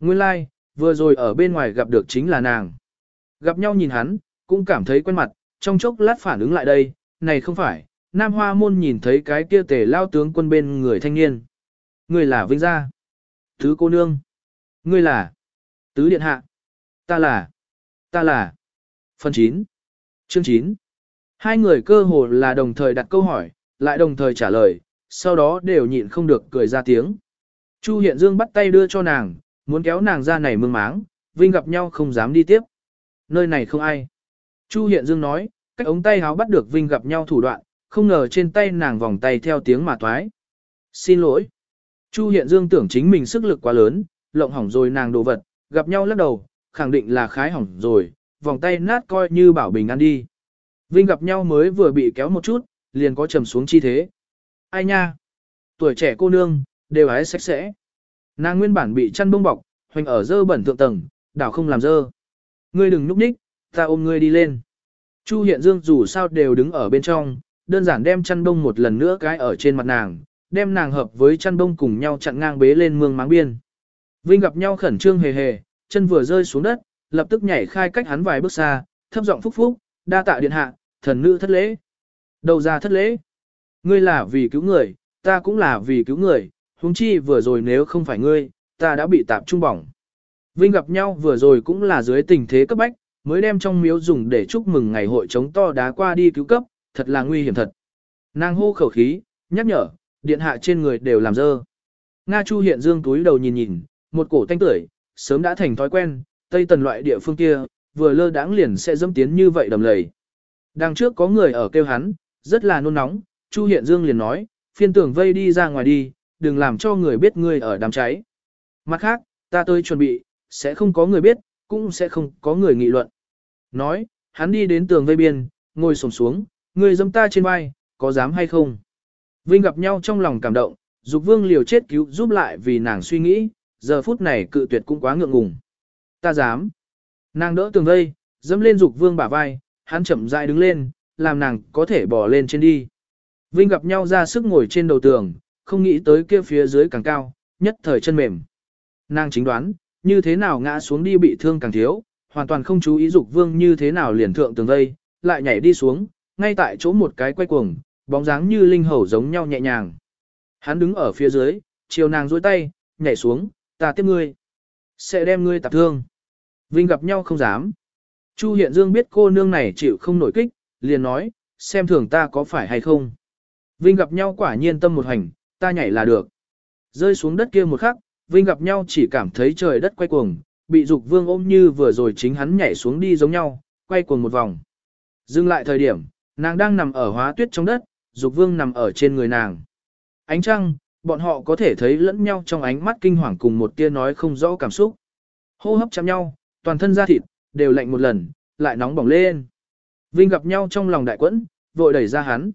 Nguyên lai, like, vừa rồi ở bên ngoài gặp được chính là nàng. Gặp nhau nhìn hắn, cũng cảm thấy quen mặt, trong chốc lát phản ứng lại đây, này không phải, Nam Hoa Môn nhìn thấy cái kia tề lao tướng quân bên người thanh niên. Người là Vinh Gia. Thứ cô nương. Ngươi là. Tứ Điện Hạ. Ta là. Ta là. Phần 9. Chương 9. Hai người cơ hồ là đồng thời đặt câu hỏi, lại đồng thời trả lời, sau đó đều nhịn không được cười ra tiếng. Chu Hiện Dương bắt tay đưa cho nàng, muốn kéo nàng ra này mương máng, Vinh gặp nhau không dám đi tiếp. Nơi này không ai. Chu Hiện Dương nói, cách ống tay háo bắt được Vinh gặp nhau thủ đoạn, không ngờ trên tay nàng vòng tay theo tiếng mà toái. Xin lỗi. Chu Hiện Dương tưởng chính mình sức lực quá lớn, lộng hỏng rồi nàng đồ vật, gặp nhau lắc đầu, khẳng định là khái hỏng rồi, vòng tay nát coi như bảo bình ăn đi. Vinh gặp nhau mới vừa bị kéo một chút, liền có trầm xuống chi thế. Ai nha? Tuổi trẻ cô nương, đều ái sạch sẽ. Nàng nguyên bản bị chăn bông bọc, hoành ở dơ bẩn thượng tầng, đảo không làm dơ. Ngươi đừng núp ních, ta ôm ngươi đi lên. Chu Hiện Dương dù sao đều đứng ở bên trong, đơn giản đem chăn bông một lần nữa cái ở trên mặt nàng, đem nàng hợp với chăn bông cùng nhau chặn ngang bế lên mương máng biên. Vinh gặp nhau khẩn trương hề hề, chân vừa rơi xuống đất, lập tức nhảy khai cách hắn vài bước xa, thấp giọng phúc phúc, Đa tạ điện hạ, thần nữ thất lễ. Đầu ra thất lễ. Ngươi là vì cứu người, ta cũng là vì cứu người, huống chi vừa rồi nếu không phải ngươi, ta đã bị tạp trung bỏng. Vinh gặp nhau vừa rồi cũng là dưới tình thế cấp bách, mới đem trong miếu dùng để chúc mừng ngày hội chống to đá qua đi cứu cấp, thật là nguy hiểm thật. Nàng hô khẩu khí, nhắc nhở, điện hạ trên người đều làm dơ. Nga Chu hiện dương túi đầu nhìn nhìn, một cổ tanh tưởi, sớm đã thành thói quen, tây tần loại địa phương kia, vừa lơ đãng liền sẽ dâm tiến như vậy đầm lầy. Đằng trước có người ở kêu hắn, rất là nôn nóng, Chu hiện dương liền nói, phiên tưởng vây đi ra ngoài đi, đừng làm cho người biết ngươi ở đám cháy. Mặt khác, ta tới chuẩn bị, sẽ không có người biết, cũng sẽ không có người nghị luận. Nói, hắn đi đến tường vây biên, ngồi xổm xuống, người dâm ta trên vai, có dám hay không? Vinh gặp nhau trong lòng cảm động, Dục Vương liều chết cứu giúp lại vì nàng suy nghĩ, giờ phút này cự tuyệt cũng quá ngượng ngùng. Ta dám. Nàng đỡ tường vây, dẫm lên Dục Vương bả vai, hắn chậm rãi đứng lên, làm nàng có thể bỏ lên trên đi. Vinh gặp nhau ra sức ngồi trên đầu tường, không nghĩ tới kia phía dưới càng cao, nhất thời chân mềm. Nàng chính đoán, như thế nào ngã xuống đi bị thương càng thiếu, hoàn toàn không chú ý dục vương như thế nào liền thượng tường vây, lại nhảy đi xuống, ngay tại chỗ một cái quay cuồng, bóng dáng như linh hầu giống nhau nhẹ nhàng. Hắn đứng ở phía dưới, chiều nàng duỗi tay, nhảy xuống, ta tiếp ngươi. Sẽ đem ngươi tạp thương. Vinh gặp nhau không dám. Chu Hiện Dương biết cô nương này chịu không nổi kích, liền nói, xem thường ta có phải hay không. Vinh gặp nhau quả nhiên tâm một hành, ta nhảy là được. Rơi xuống đất kia một khắc, Vinh gặp nhau chỉ cảm thấy trời đất quay cuồng, bị dục vương ôm như vừa rồi chính hắn nhảy xuống đi giống nhau, quay cuồng một vòng. Dừng lại thời điểm, nàng đang nằm ở hóa tuyết trong đất, dục vương nằm ở trên người nàng. Ánh trăng, bọn họ có thể thấy lẫn nhau trong ánh mắt kinh hoàng cùng một tia nói không rõ cảm xúc. Hô hấp chạm nhau, toàn thân da thịt, đều lạnh một lần, lại nóng bỏng lên. Vinh gặp nhau trong lòng đại quẫn, vội đẩy ra hắn.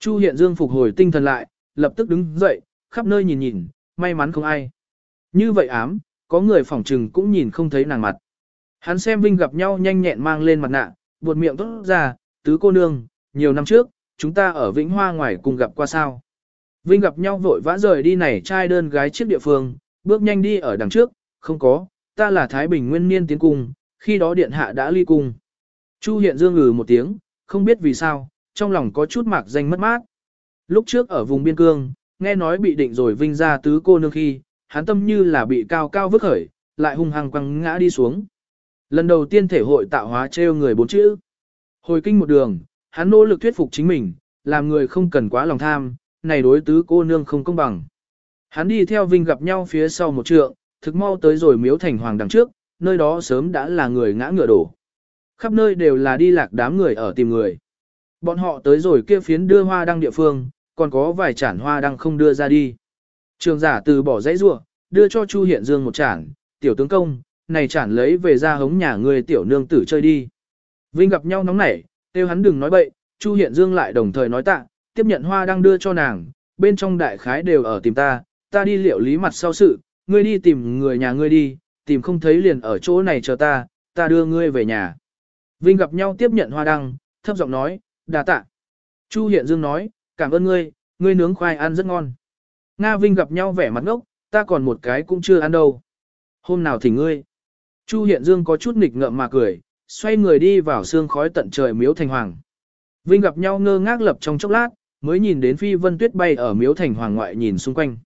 Chu hiện dương phục hồi tinh thần lại, lập tức đứng dậy, khắp nơi nhìn nhìn, may mắn không ai. Như vậy ám, có người phỏng trừng cũng nhìn không thấy nàng mặt. Hắn xem Vinh gặp nhau nhanh nhẹn mang lên mặt nạ, buột miệng tốt ra, tứ cô nương, nhiều năm trước, chúng ta ở Vĩnh Hoa ngoài cùng gặp qua sao. Vinh gặp nhau vội vã rời đi này trai đơn gái trước địa phương, bước nhanh đi ở đằng trước, không có, ta là Thái Bình Nguyên Niên tiến cung, khi đó điện hạ đã ly cung. Chu hiện dương ngừ một tiếng, không biết vì sao, trong lòng có chút mạc danh mất mát. Lúc trước ở vùng biên cương, nghe nói bị định rồi vinh ra tứ cô nương khi, hắn tâm như là bị cao cao vứt khởi, lại hung hăng quăng ngã đi xuống. Lần đầu tiên thể hội tạo hóa treo người bốn chữ. Hồi kinh một đường, hắn nỗ lực thuyết phục chính mình, làm người không cần quá lòng tham, này đối tứ cô nương không công bằng. Hắn đi theo Vinh gặp nhau phía sau một trượng, thực mau tới rồi miếu thành hoàng đằng trước, nơi đó sớm đã là người ngã ngựa đổ. Khắp nơi đều là đi lạc đám người ở tìm người. Bọn họ tới rồi kia phiến đưa hoa đăng địa phương, còn có vài chản hoa đăng không đưa ra đi. Trường giả từ bỏ dãy rua, đưa cho Chu Hiện Dương một chản, tiểu tướng công, này chản lấy về ra hống nhà người tiểu nương tử chơi đi. Vinh gặp nhau nóng nảy, kêu hắn đừng nói bậy, Chu Hiện Dương lại đồng thời nói tạ, tiếp nhận hoa đang đưa cho nàng, bên trong đại khái đều ở tìm ta, ta đi liệu lý mặt sau sự, ngươi đi tìm người nhà ngươi đi, tìm không thấy liền ở chỗ này chờ ta, ta đưa ngươi về nhà. Vinh gặp nhau tiếp nhận hoa đăng, thấp giọng nói, đà tạ. Chu Hiện Dương nói, cảm ơn ngươi, ngươi nướng khoai ăn rất ngon. Nga Vinh gặp nhau vẻ mặt ngốc, ta còn một cái cũng chưa ăn đâu. Hôm nào thì ngươi. Chu Hiện Dương có chút nghịch ngợm mà cười, xoay người đi vào xương khói tận trời miếu thành hoàng. Vinh gặp nhau ngơ ngác lập trong chốc lát, mới nhìn đến phi vân tuyết bay ở miếu thành hoàng ngoại nhìn xung quanh.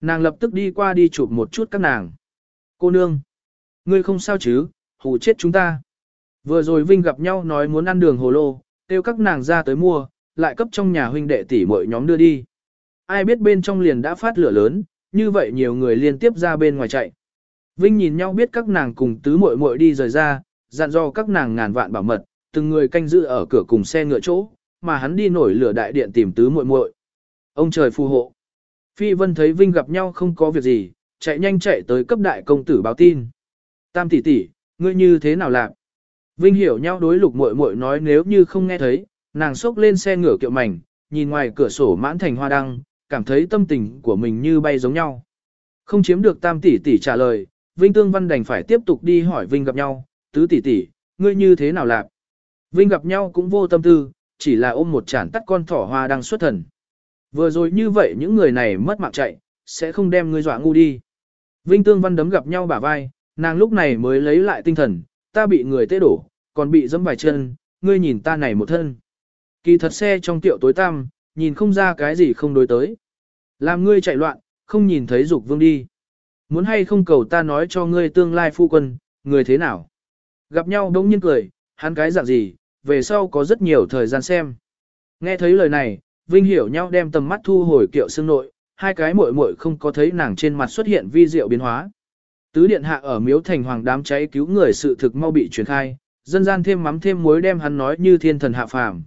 Nàng lập tức đi qua đi chụp một chút các nàng. Cô nương, ngươi không sao chứ, hù chết chúng ta. Vừa rồi Vinh gặp nhau nói muốn ăn đường hồ lô, kêu các nàng ra tới mua, lại cấp trong nhà huynh đệ tỷ mọi nhóm đưa đi. Ai biết bên trong liền đã phát lửa lớn, như vậy nhiều người liên tiếp ra bên ngoài chạy. Vinh nhìn nhau biết các nàng cùng tứ muội muội đi rời ra, dặn dò các nàng ngàn vạn bảo mật, từng người canh giữ ở cửa cùng xe ngựa chỗ, mà hắn đi nổi lửa đại điện tìm tứ muội muội. Ông trời phù hộ. Phi Vân thấy Vinh gặp nhau không có việc gì, chạy nhanh chạy tới cấp đại công tử báo tin. Tam tỷ tỷ, ngươi như thế nào làm? Vinh hiểu nhau đối lục muội muội nói nếu như không nghe thấy, nàng sốc lên xe ngửa kiệu mảnh, nhìn ngoài cửa sổ mãn thành hoa đăng, cảm thấy tâm tình của mình như bay giống nhau. Không chiếm được tam tỷ tỷ trả lời, Vinh Tương Văn đành phải tiếp tục đi hỏi Vinh gặp nhau, tứ tỷ tỷ, ngươi như thế nào làm? Vinh gặp nhau cũng vô tâm tư, chỉ là ôm một chản tắt con thỏ hoa đang xuất thần. Vừa rồi như vậy những người này mất mạng chạy, sẽ không đem ngươi dọa ngu đi. Vinh Tương Văn đấm gặp nhau bả vai, nàng lúc này mới lấy lại tinh thần, ta bị người tê đổ, còn bị dẫm vài chân, ngươi nhìn ta này một thân. Kỳ thật xe trong tiệu tối tăm, nhìn không ra cái gì không đối tới. Làm ngươi chạy loạn, không nhìn thấy dục vương đi. Muốn hay không cầu ta nói cho ngươi tương lai phu quân, người thế nào? Gặp nhau đống nhiên cười, hắn cái dạng gì, về sau có rất nhiều thời gian xem. Nghe thấy lời này, Vinh hiểu nhau đem tầm mắt thu hồi kiệu xương nội, hai cái muội muội không có thấy nàng trên mặt xuất hiện vi diệu biến hóa. Tứ điện hạ ở miếu thành hoàng đám cháy cứu người sự thực mau bị truyền khai, dân gian thêm mắm thêm muối đem hắn nói như thiên thần hạ phàm.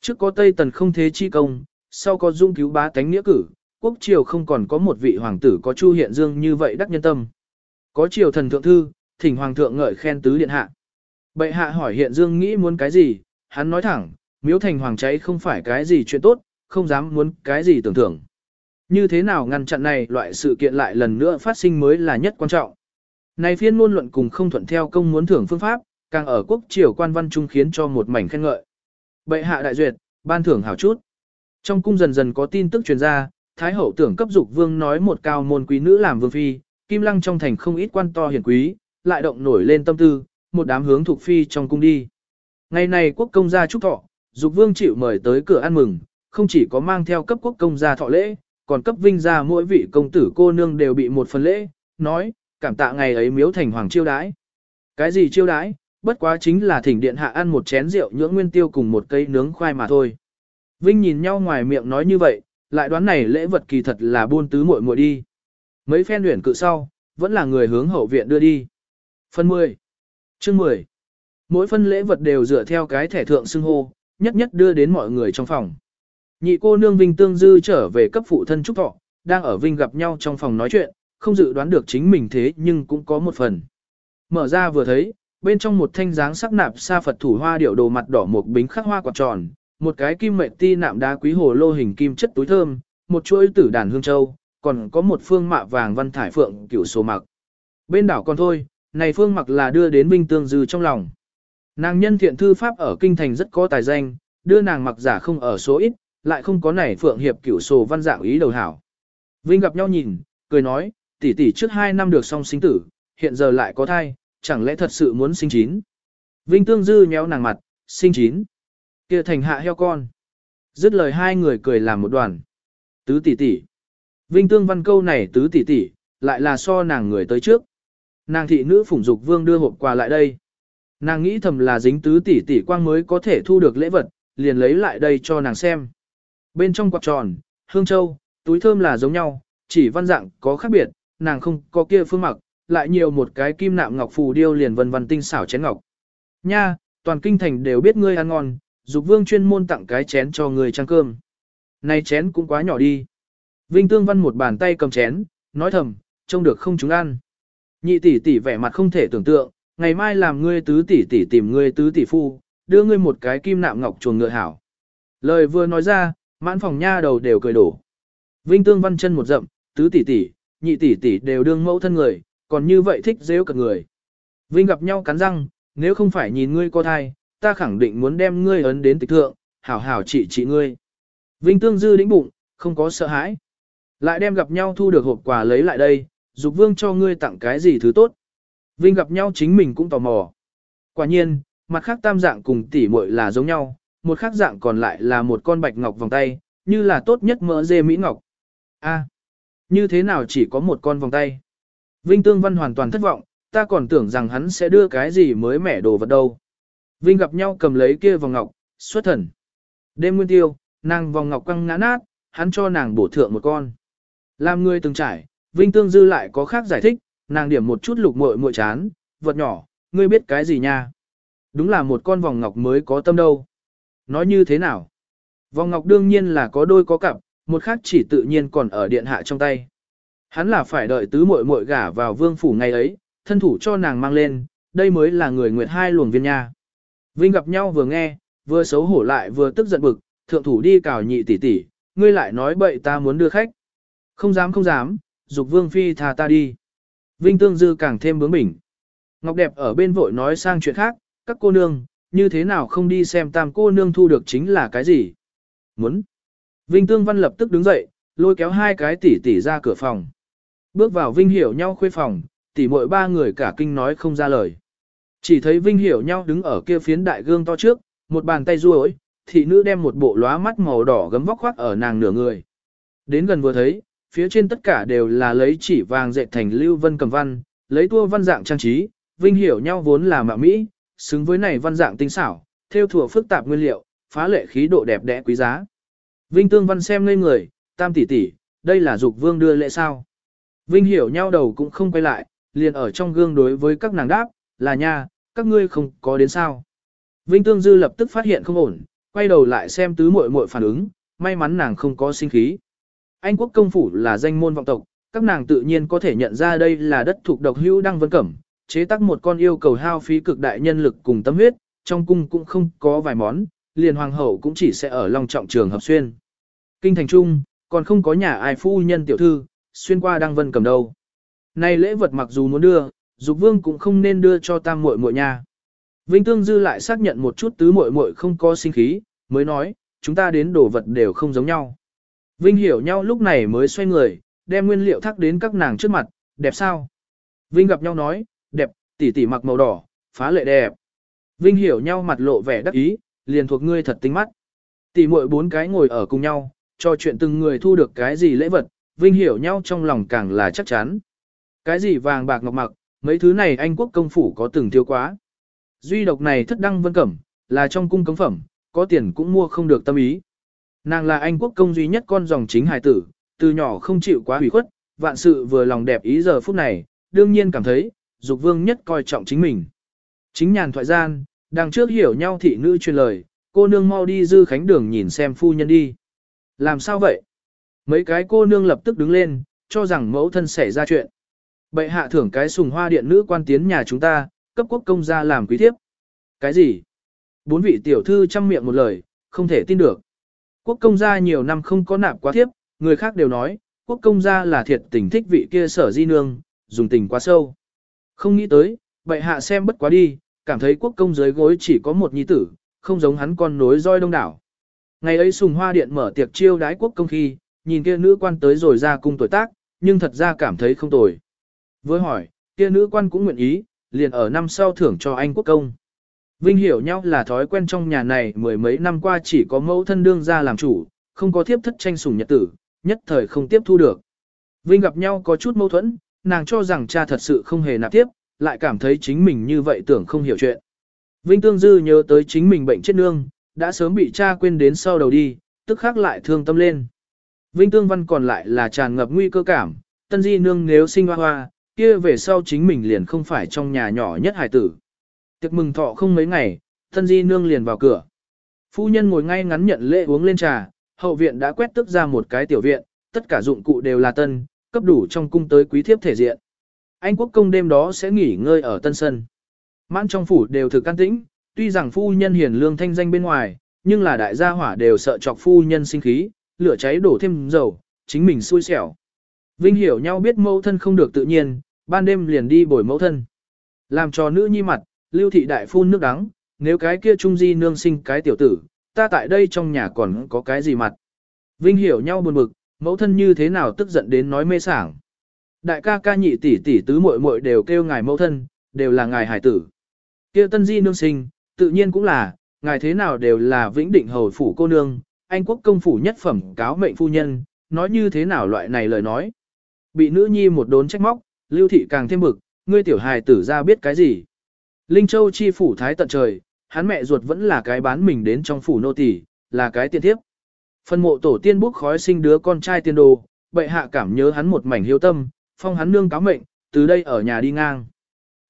Trước có Tây Tần không thế chi công, sau có dung cứu bá tánh nghĩa cử, quốc triều không còn có một vị hoàng tử có Chu Hiện Dương như vậy đắc nhân tâm. Có triều thần thượng thư, thỉnh hoàng thượng ngợi khen tứ điện hạ. Bệ hạ hỏi Hiện Dương nghĩ muốn cái gì, hắn nói thẳng, miếu thành hoàng cháy không phải cái gì chuyện tốt, không dám muốn cái gì tưởng thưởng. Như thế nào ngăn chặn này loại sự kiện lại lần nữa phát sinh mới là nhất quan trọng. Này phiên ngôn luận cùng không thuận theo công muốn thưởng phương pháp, càng ở quốc triều quan văn trung khiến cho một mảnh khen ngợi. Bệ hạ đại duyệt, ban thưởng hảo chút. Trong cung dần dần có tin tức truyền ra, Thái hậu tưởng cấp dục vương nói một cao môn quý nữ làm vương phi, kim lăng trong thành không ít quan to hiển quý, lại động nổi lên tâm tư, một đám hướng thuộc phi trong cung đi. Ngày này quốc công gia chúc thọ, dục vương chịu mời tới cửa ăn mừng, không chỉ có mang theo cấp quốc công gia thọ lễ, còn cấp vinh gia mỗi vị công tử cô nương đều bị một phần lễ, nói, cảm tạ ngày ấy miếu thành hoàng chiêu đãi. Cái gì chiêu đãi, bất quá chính là thỉnh điện hạ ăn một chén rượu nhưỡng nguyên tiêu cùng một cây nướng khoai mà thôi. Vinh nhìn nhau ngoài miệng nói như vậy, lại đoán này lễ vật kỳ thật là buôn tứ muội muội đi. Mấy phen luyện cự sau, vẫn là người hướng hậu viện đưa đi. Phần 10. Chương 10. Mỗi phân lễ vật đều dựa theo cái thẻ thượng xưng hô, nhất nhất đưa đến mọi người trong phòng. Nhị cô nương Vinh Tương Dư trở về cấp phụ thân Trúc Thọ, đang ở Vinh gặp nhau trong phòng nói chuyện, không dự đoán được chính mình thế nhưng cũng có một phần. Mở ra vừa thấy, bên trong một thanh dáng sắc nạp sa Phật thủ hoa điệu đồ mặt đỏ một bính khắc hoa quạt tròn, một cái kim mệnh ti nạm đá quý hồ lô hình kim chất túi thơm, một chuỗi tử đàn hương châu, còn có một phương mạ vàng văn thải phượng cửu số mặc. Bên đảo còn thôi, này phương mặc là đưa đến Vinh Tương Dư trong lòng. Nàng nhân thiện thư pháp ở kinh thành rất có tài danh, đưa nàng mặc giả không ở số ít, lại không có này phượng hiệp cửu sổ văn dạng ý đầu hảo. Vinh gặp nhau nhìn, cười nói, tỷ tỷ trước hai năm được song sinh tử, hiện giờ lại có thai, chẳng lẽ thật sự muốn sinh chín. Vinh tương dư nhéo nàng mặt, sinh chín. kia thành hạ heo con. Dứt lời hai người cười làm một đoàn. Tứ tỷ tỷ. Vinh tương văn câu này tứ tỷ tỷ, lại là so nàng người tới trước. Nàng thị nữ phủng dục vương đưa hộp quà lại đây. Nàng nghĩ thầm là dính tứ tỷ tỷ quang mới có thể thu được lễ vật, liền lấy lại đây cho nàng xem. Bên trong quạt tròn, hương châu, túi thơm là giống nhau, chỉ văn dạng có khác biệt, nàng không có kia phương mặc, lại nhiều một cái kim nạm ngọc phù điêu liền vân vân tinh xảo chén ngọc. Nha, toàn kinh thành đều biết ngươi ăn ngon, dục vương chuyên môn tặng cái chén cho ngươi trang cơm. Này chén cũng quá nhỏ đi. Vinh Tương Văn một bàn tay cầm chén, nói thầm, trông được không chúng ăn. Nhị tỷ tỷ vẻ mặt không thể tưởng tượng, ngày mai làm ngươi tứ tỷ tỷ tìm ngươi tứ tỷ phu, đưa ngươi một cái kim nạm ngọc chuồng ngựa hảo. Lời vừa nói ra, Mãn phòng nha đầu đều cười đổ. Vinh Tương Văn chân một dậm, tứ tỷ tỷ, nhị tỷ tỷ đều đương mẫu thân người, còn như vậy thích dễ cật người. Vinh gặp nhau cắn răng, nếu không phải nhìn ngươi có thai, ta khẳng định muốn đem ngươi ấn đến tịch thượng, hảo hảo trị trị ngươi. Vinh Tương dư đĩnh bụng, không có sợ hãi. Lại đem gặp nhau thu được hộp quà lấy lại đây, dục vương cho ngươi tặng cái gì thứ tốt. Vinh gặp nhau chính mình cũng tò mò. Quả nhiên, mặt khác tam dạng cùng tỷ muội là giống nhau, một khác dạng còn lại là một con bạch ngọc vòng tay, như là tốt nhất mỡ dê Mỹ Ngọc. A, như thế nào chỉ có một con vòng tay? Vinh Tương Văn hoàn toàn thất vọng, ta còn tưởng rằng hắn sẽ đưa cái gì mới mẻ đồ vật đâu. Vinh gặp nhau cầm lấy kia vòng ngọc, xuất thần. Đêm nguyên tiêu, nàng vòng ngọc căng ngã nát, hắn cho nàng bổ thượng một con. Làm người từng trải, Vinh Tương Dư lại có khác giải thích, nàng điểm một chút lục muội muội chán, vật nhỏ, ngươi biết cái gì nha? Đúng là một con vòng ngọc mới có tâm đâu. Nói như thế nào? Vòng ngọc đương nhiên là có đôi có cặp, một khác chỉ tự nhiên còn ở điện hạ trong tay. Hắn là phải đợi tứ muội muội gả vào vương phủ ngày ấy, thân thủ cho nàng mang lên, đây mới là người nguyệt hai luồng viên nha. Vinh gặp nhau vừa nghe, vừa xấu hổ lại vừa tức giận bực, thượng thủ đi cào nhị tỷ tỷ, ngươi lại nói bậy ta muốn đưa khách. Không dám không dám, dục vương phi thà ta đi. Vinh tương dư càng thêm bướng bỉnh. Ngọc đẹp ở bên vội nói sang chuyện khác, các cô nương, như thế nào không đi xem tam cô nương thu được chính là cái gì. Muốn. Vinh Tương Văn lập tức đứng dậy, lôi kéo hai cái tỷ tỷ ra cửa phòng. Bước vào Vinh hiểu nhau khuê phòng, tỷ muội ba người cả kinh nói không ra lời. Chỉ thấy Vinh hiểu nhau đứng ở kia phiến đại gương to trước, một bàn tay duỗi, thị nữ đem một bộ lóa mắt màu đỏ gấm vóc khoác ở nàng nửa người. Đến gần vừa thấy, phía trên tất cả đều là lấy chỉ vàng dệt thành lưu vân cầm văn, lấy tua văn dạng trang trí, vinh hiểu nhau vốn là mạ mỹ, xứng với này văn dạng tinh xảo, theo thủa phức tạp nguyên liệu, phá lệ khí độ đẹp đẽ quý giá. Vinh tương văn xem ngây người, tam tỷ tỷ, đây là dục vương đưa lễ sao. Vinh hiểu nhau đầu cũng không quay lại, liền ở trong gương đối với các nàng đáp, là nha, các ngươi không có đến sao. Vinh tương dư lập tức phát hiện không ổn, quay đầu lại xem tứ muội muội phản ứng, may mắn nàng không có sinh khí. Anh quốc công phủ là danh môn vọng tộc, các nàng tự nhiên có thể nhận ra đây là đất thuộc độc hữu đăng vân cẩm, chế tác một con yêu cầu hao phí cực đại nhân lực cùng tâm huyết, trong cung cũng không có vài món, liền hoàng hậu cũng chỉ sẽ ở lòng trọng trường hợp xuyên. Kinh thành trung, còn không có nhà ai phu nhân tiểu thư, xuyên qua đăng vân cầm đâu. Này lễ vật mặc dù muốn đưa, dục vương cũng không nên đưa cho tam muội muội nha. Vinh Tương Dư lại xác nhận một chút tứ muội muội không có sinh khí, mới nói, chúng ta đến đồ vật đều không giống nhau. Vinh hiểu nhau lúc này mới xoay người, đem nguyên liệu thắc đến các nàng trước mặt, đẹp sao? Vinh gặp nhau nói, đẹp, tỷ tỷ mặc màu đỏ, phá lệ đẹp. Vinh hiểu nhau mặt lộ vẻ đắc ý, liền thuộc ngươi thật tinh mắt. Tỷ muội bốn cái ngồi ở cùng nhau, cho chuyện từng người thu được cái gì lễ vật, Vinh hiểu nhau trong lòng càng là chắc chắn. Cái gì vàng bạc ngọc mặc, mấy thứ này anh quốc công phủ có từng thiếu quá. Duy độc này thất đăng vân cẩm, là trong cung cấm phẩm, có tiền cũng mua không được tâm ý. Nàng là anh quốc công duy nhất con dòng chính hài tử, từ nhỏ không chịu quá hủy khuất, vạn sự vừa lòng đẹp ý giờ phút này, đương nhiên cảm thấy, dục vương nhất coi trọng chính mình. Chính nhàn thoại gian, đằng trước hiểu nhau thị nữ truyền lời, cô nương mau đi dư khánh đường nhìn xem phu nhân đi. Làm sao vậy? Mấy cái cô nương lập tức đứng lên, cho rằng mẫu thân xảy ra chuyện. Bệ hạ thưởng cái sùng hoa điện nữ quan tiến nhà chúng ta, cấp quốc công gia làm quý thiếp. Cái gì? Bốn vị tiểu thư chăm miệng một lời, không thể tin được. Quốc công gia nhiều năm không có nạp quá thiếp, người khác đều nói, quốc công gia là thiệt tình thích vị kia sở di nương, dùng tình quá sâu. Không nghĩ tới, bệ hạ xem bất quá đi, cảm thấy quốc công dưới gối chỉ có một nhi tử, không giống hắn con nối roi đông đảo. Ngày ấy sùng hoa điện mở tiệc chiêu đái quốc công khi, nhìn kia nữ quan tới rồi ra cung tuổi tác, nhưng thật ra cảm thấy không tồi. Với hỏi, kia nữ quan cũng nguyện ý, liền ở năm sau thưởng cho anh quốc công. Vinh hiểu nhau là thói quen trong nhà này mười mấy năm qua chỉ có mẫu thân đương ra làm chủ, không có thiếp thất tranh sủng nhật tử, nhất thời không tiếp thu được. Vinh gặp nhau có chút mâu thuẫn, nàng cho rằng cha thật sự không hề nạp tiếp, lại cảm thấy chính mình như vậy tưởng không hiểu chuyện. Vinh Tương Dư nhớ tới chính mình bệnh chết nương, đã sớm bị cha quên đến sau đầu đi, tức khắc lại thương tâm lên. Vinh Tương Văn còn lại là tràn ngập nguy cơ cảm, tân di nương nếu sinh hoa hoa, kia về sau chính mình liền không phải trong nhà nhỏ nhất hải tử. Tiệc mừng thọ không mấy ngày, thân di nương liền vào cửa. Phu nhân ngồi ngay ngắn nhận lễ uống lên trà, hậu viện đã quét tức ra một cái tiểu viện, tất cả dụng cụ đều là tân, cấp đủ trong cung tới quý thiếp thể diện. Anh quốc công đêm đó sẽ nghỉ ngơi ở tân sân. Mãn trong phủ đều thực can tĩnh, tuy rằng phu nhân hiền lương thanh danh bên ngoài, nhưng là đại gia hỏa đều sợ chọc phu nhân sinh khí, lửa cháy đổ thêm dầu, chính mình xui xẻo. Vinh hiểu nhau biết mẫu thân không được tự nhiên, ban đêm liền đi bồi mẫu thân. Làm cho nữ nhi mặt, lưu thị đại phun nước đắng, nếu cái kia trung di nương sinh cái tiểu tử, ta tại đây trong nhà còn có cái gì mặt. Vinh hiểu nhau buồn bực, mẫu thân như thế nào tức giận đến nói mê sảng. Đại ca ca nhị tỷ tỷ tứ muội muội đều kêu ngài mẫu thân, đều là ngài hải tử. Kia tân di nương sinh, tự nhiên cũng là, ngài thế nào đều là vĩnh định hầu phủ cô nương, anh quốc công phủ nhất phẩm cáo mệnh phu nhân, nói như thế nào loại này lời nói. Bị nữ nhi một đốn trách móc, lưu thị càng thêm bực, ngươi tiểu hài tử ra biết cái gì. Linh Châu chi phủ thái tận trời, hắn mẹ ruột vẫn là cái bán mình đến trong phủ nô tỳ, là cái tiên thiếp. Phân mộ tổ tiên bốc khói sinh đứa con trai tiên đồ, bệ hạ cảm nhớ hắn một mảnh hiếu tâm, phong hắn nương cáo mệnh, từ đây ở nhà đi ngang.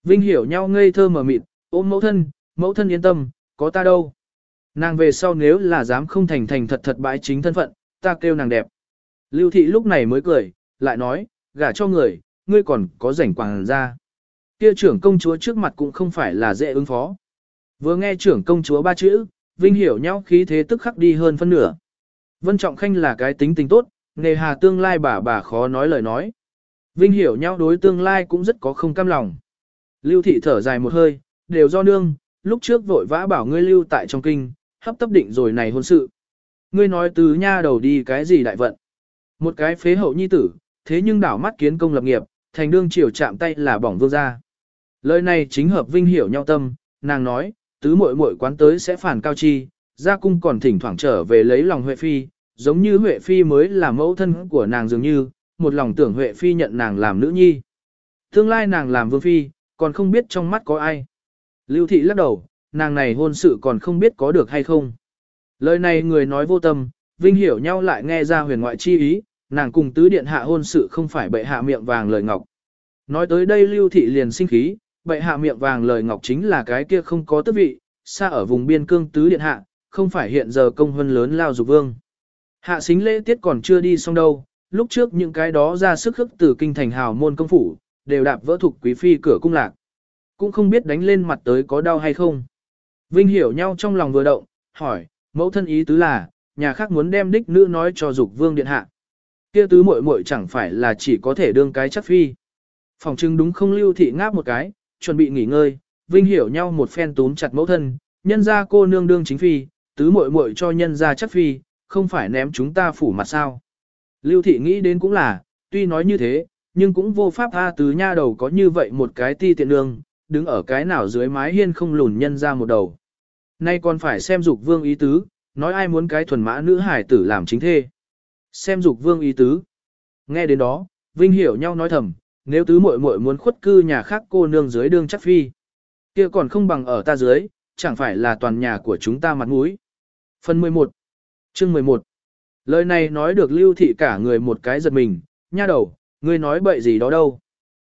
Vinh hiểu nhau ngây thơ mờ mịt, ôm mẫu thân, mẫu thân yên tâm, có ta đâu. Nàng về sau nếu là dám không thành thành thật thật bãi chính thân phận, ta kêu nàng đẹp. Lưu thị lúc này mới cười, lại nói, gả cho người, ngươi còn có rảnh quàng ra. Kia trưởng công chúa trước mặt cũng không phải là dễ ứng phó. Vừa nghe trưởng công chúa ba chữ, Vinh hiểu nhau khí thế tức khắc đi hơn phân nửa. Vân Trọng Khanh là cái tính tình tốt, nề hà tương lai bà bà khó nói lời nói. Vinh hiểu nhau đối tương lai cũng rất có không cam lòng. Lưu thị thở dài một hơi, đều do nương, lúc trước vội vã bảo ngươi lưu tại trong kinh, hấp tấp định rồi này hôn sự. Ngươi nói từ nha đầu đi cái gì đại vận. Một cái phế hậu nhi tử, thế nhưng đảo mắt kiến công lập nghiệp, thành đương triều chạm tay là bỏng vương ra. Lời này chính hợp vinh hiểu nhau tâm, nàng nói, tứ muội muội quán tới sẽ phản cao chi, ra cung còn thỉnh thoảng trở về lấy lòng Huệ Phi, giống như Huệ Phi mới là mẫu thân của nàng dường như, một lòng tưởng Huệ Phi nhận nàng làm nữ nhi. Tương lai nàng làm vương phi, còn không biết trong mắt có ai. Lưu thị lắc đầu, nàng này hôn sự còn không biết có được hay không. Lời này người nói vô tâm, Vinh hiểu nhau lại nghe ra huyền ngoại chi ý, nàng cùng tứ điện hạ hôn sự không phải bệ hạ miệng vàng lời ngọc. Nói tới đây Lưu thị liền sinh khí, bệ hạ miệng vàng lời ngọc chính là cái kia không có tước vị, xa ở vùng biên cương tứ điện hạ, không phải hiện giờ công huân lớn lao dục vương. Hạ xính lễ tiết còn chưa đi xong đâu, lúc trước những cái đó ra sức khức từ kinh thành hào môn công phủ, đều đạp vỡ thục quý phi cửa cung lạc. Cũng không biết đánh lên mặt tới có đau hay không. Vinh hiểu nhau trong lòng vừa động, hỏi, mẫu thân ý tứ là, nhà khác muốn đem đích nữ nói cho dục vương điện hạ. Kia tứ muội muội chẳng phải là chỉ có thể đương cái chắc phi. Phòng trưng đúng không lưu thị ngáp một cái, chuẩn bị nghỉ ngơi, Vinh hiểu nhau một phen túm chặt mẫu thân, nhân ra cô nương đương chính phi, tứ muội muội cho nhân ra chắc phi, không phải ném chúng ta phủ mặt sao. Lưu thị nghĩ đến cũng là, tuy nói như thế, nhưng cũng vô pháp tha tứ nha đầu có như vậy một cái ti tiện đường, đứng ở cái nào dưới mái hiên không lùn nhân ra một đầu. Nay còn phải xem dục vương ý tứ, nói ai muốn cái thuần mã nữ hải tử làm chính thê. Xem dục vương ý tứ. Nghe đến đó, Vinh hiểu nhau nói thầm, nếu tứ muội muội muốn khuất cư nhà khác cô nương dưới đương chắc phi. kia còn không bằng ở ta dưới, chẳng phải là toàn nhà của chúng ta mặt mũi. Phần 11 Chương 11 Lời này nói được lưu thị cả người một cái giật mình, nha đầu, ngươi nói bậy gì đó đâu.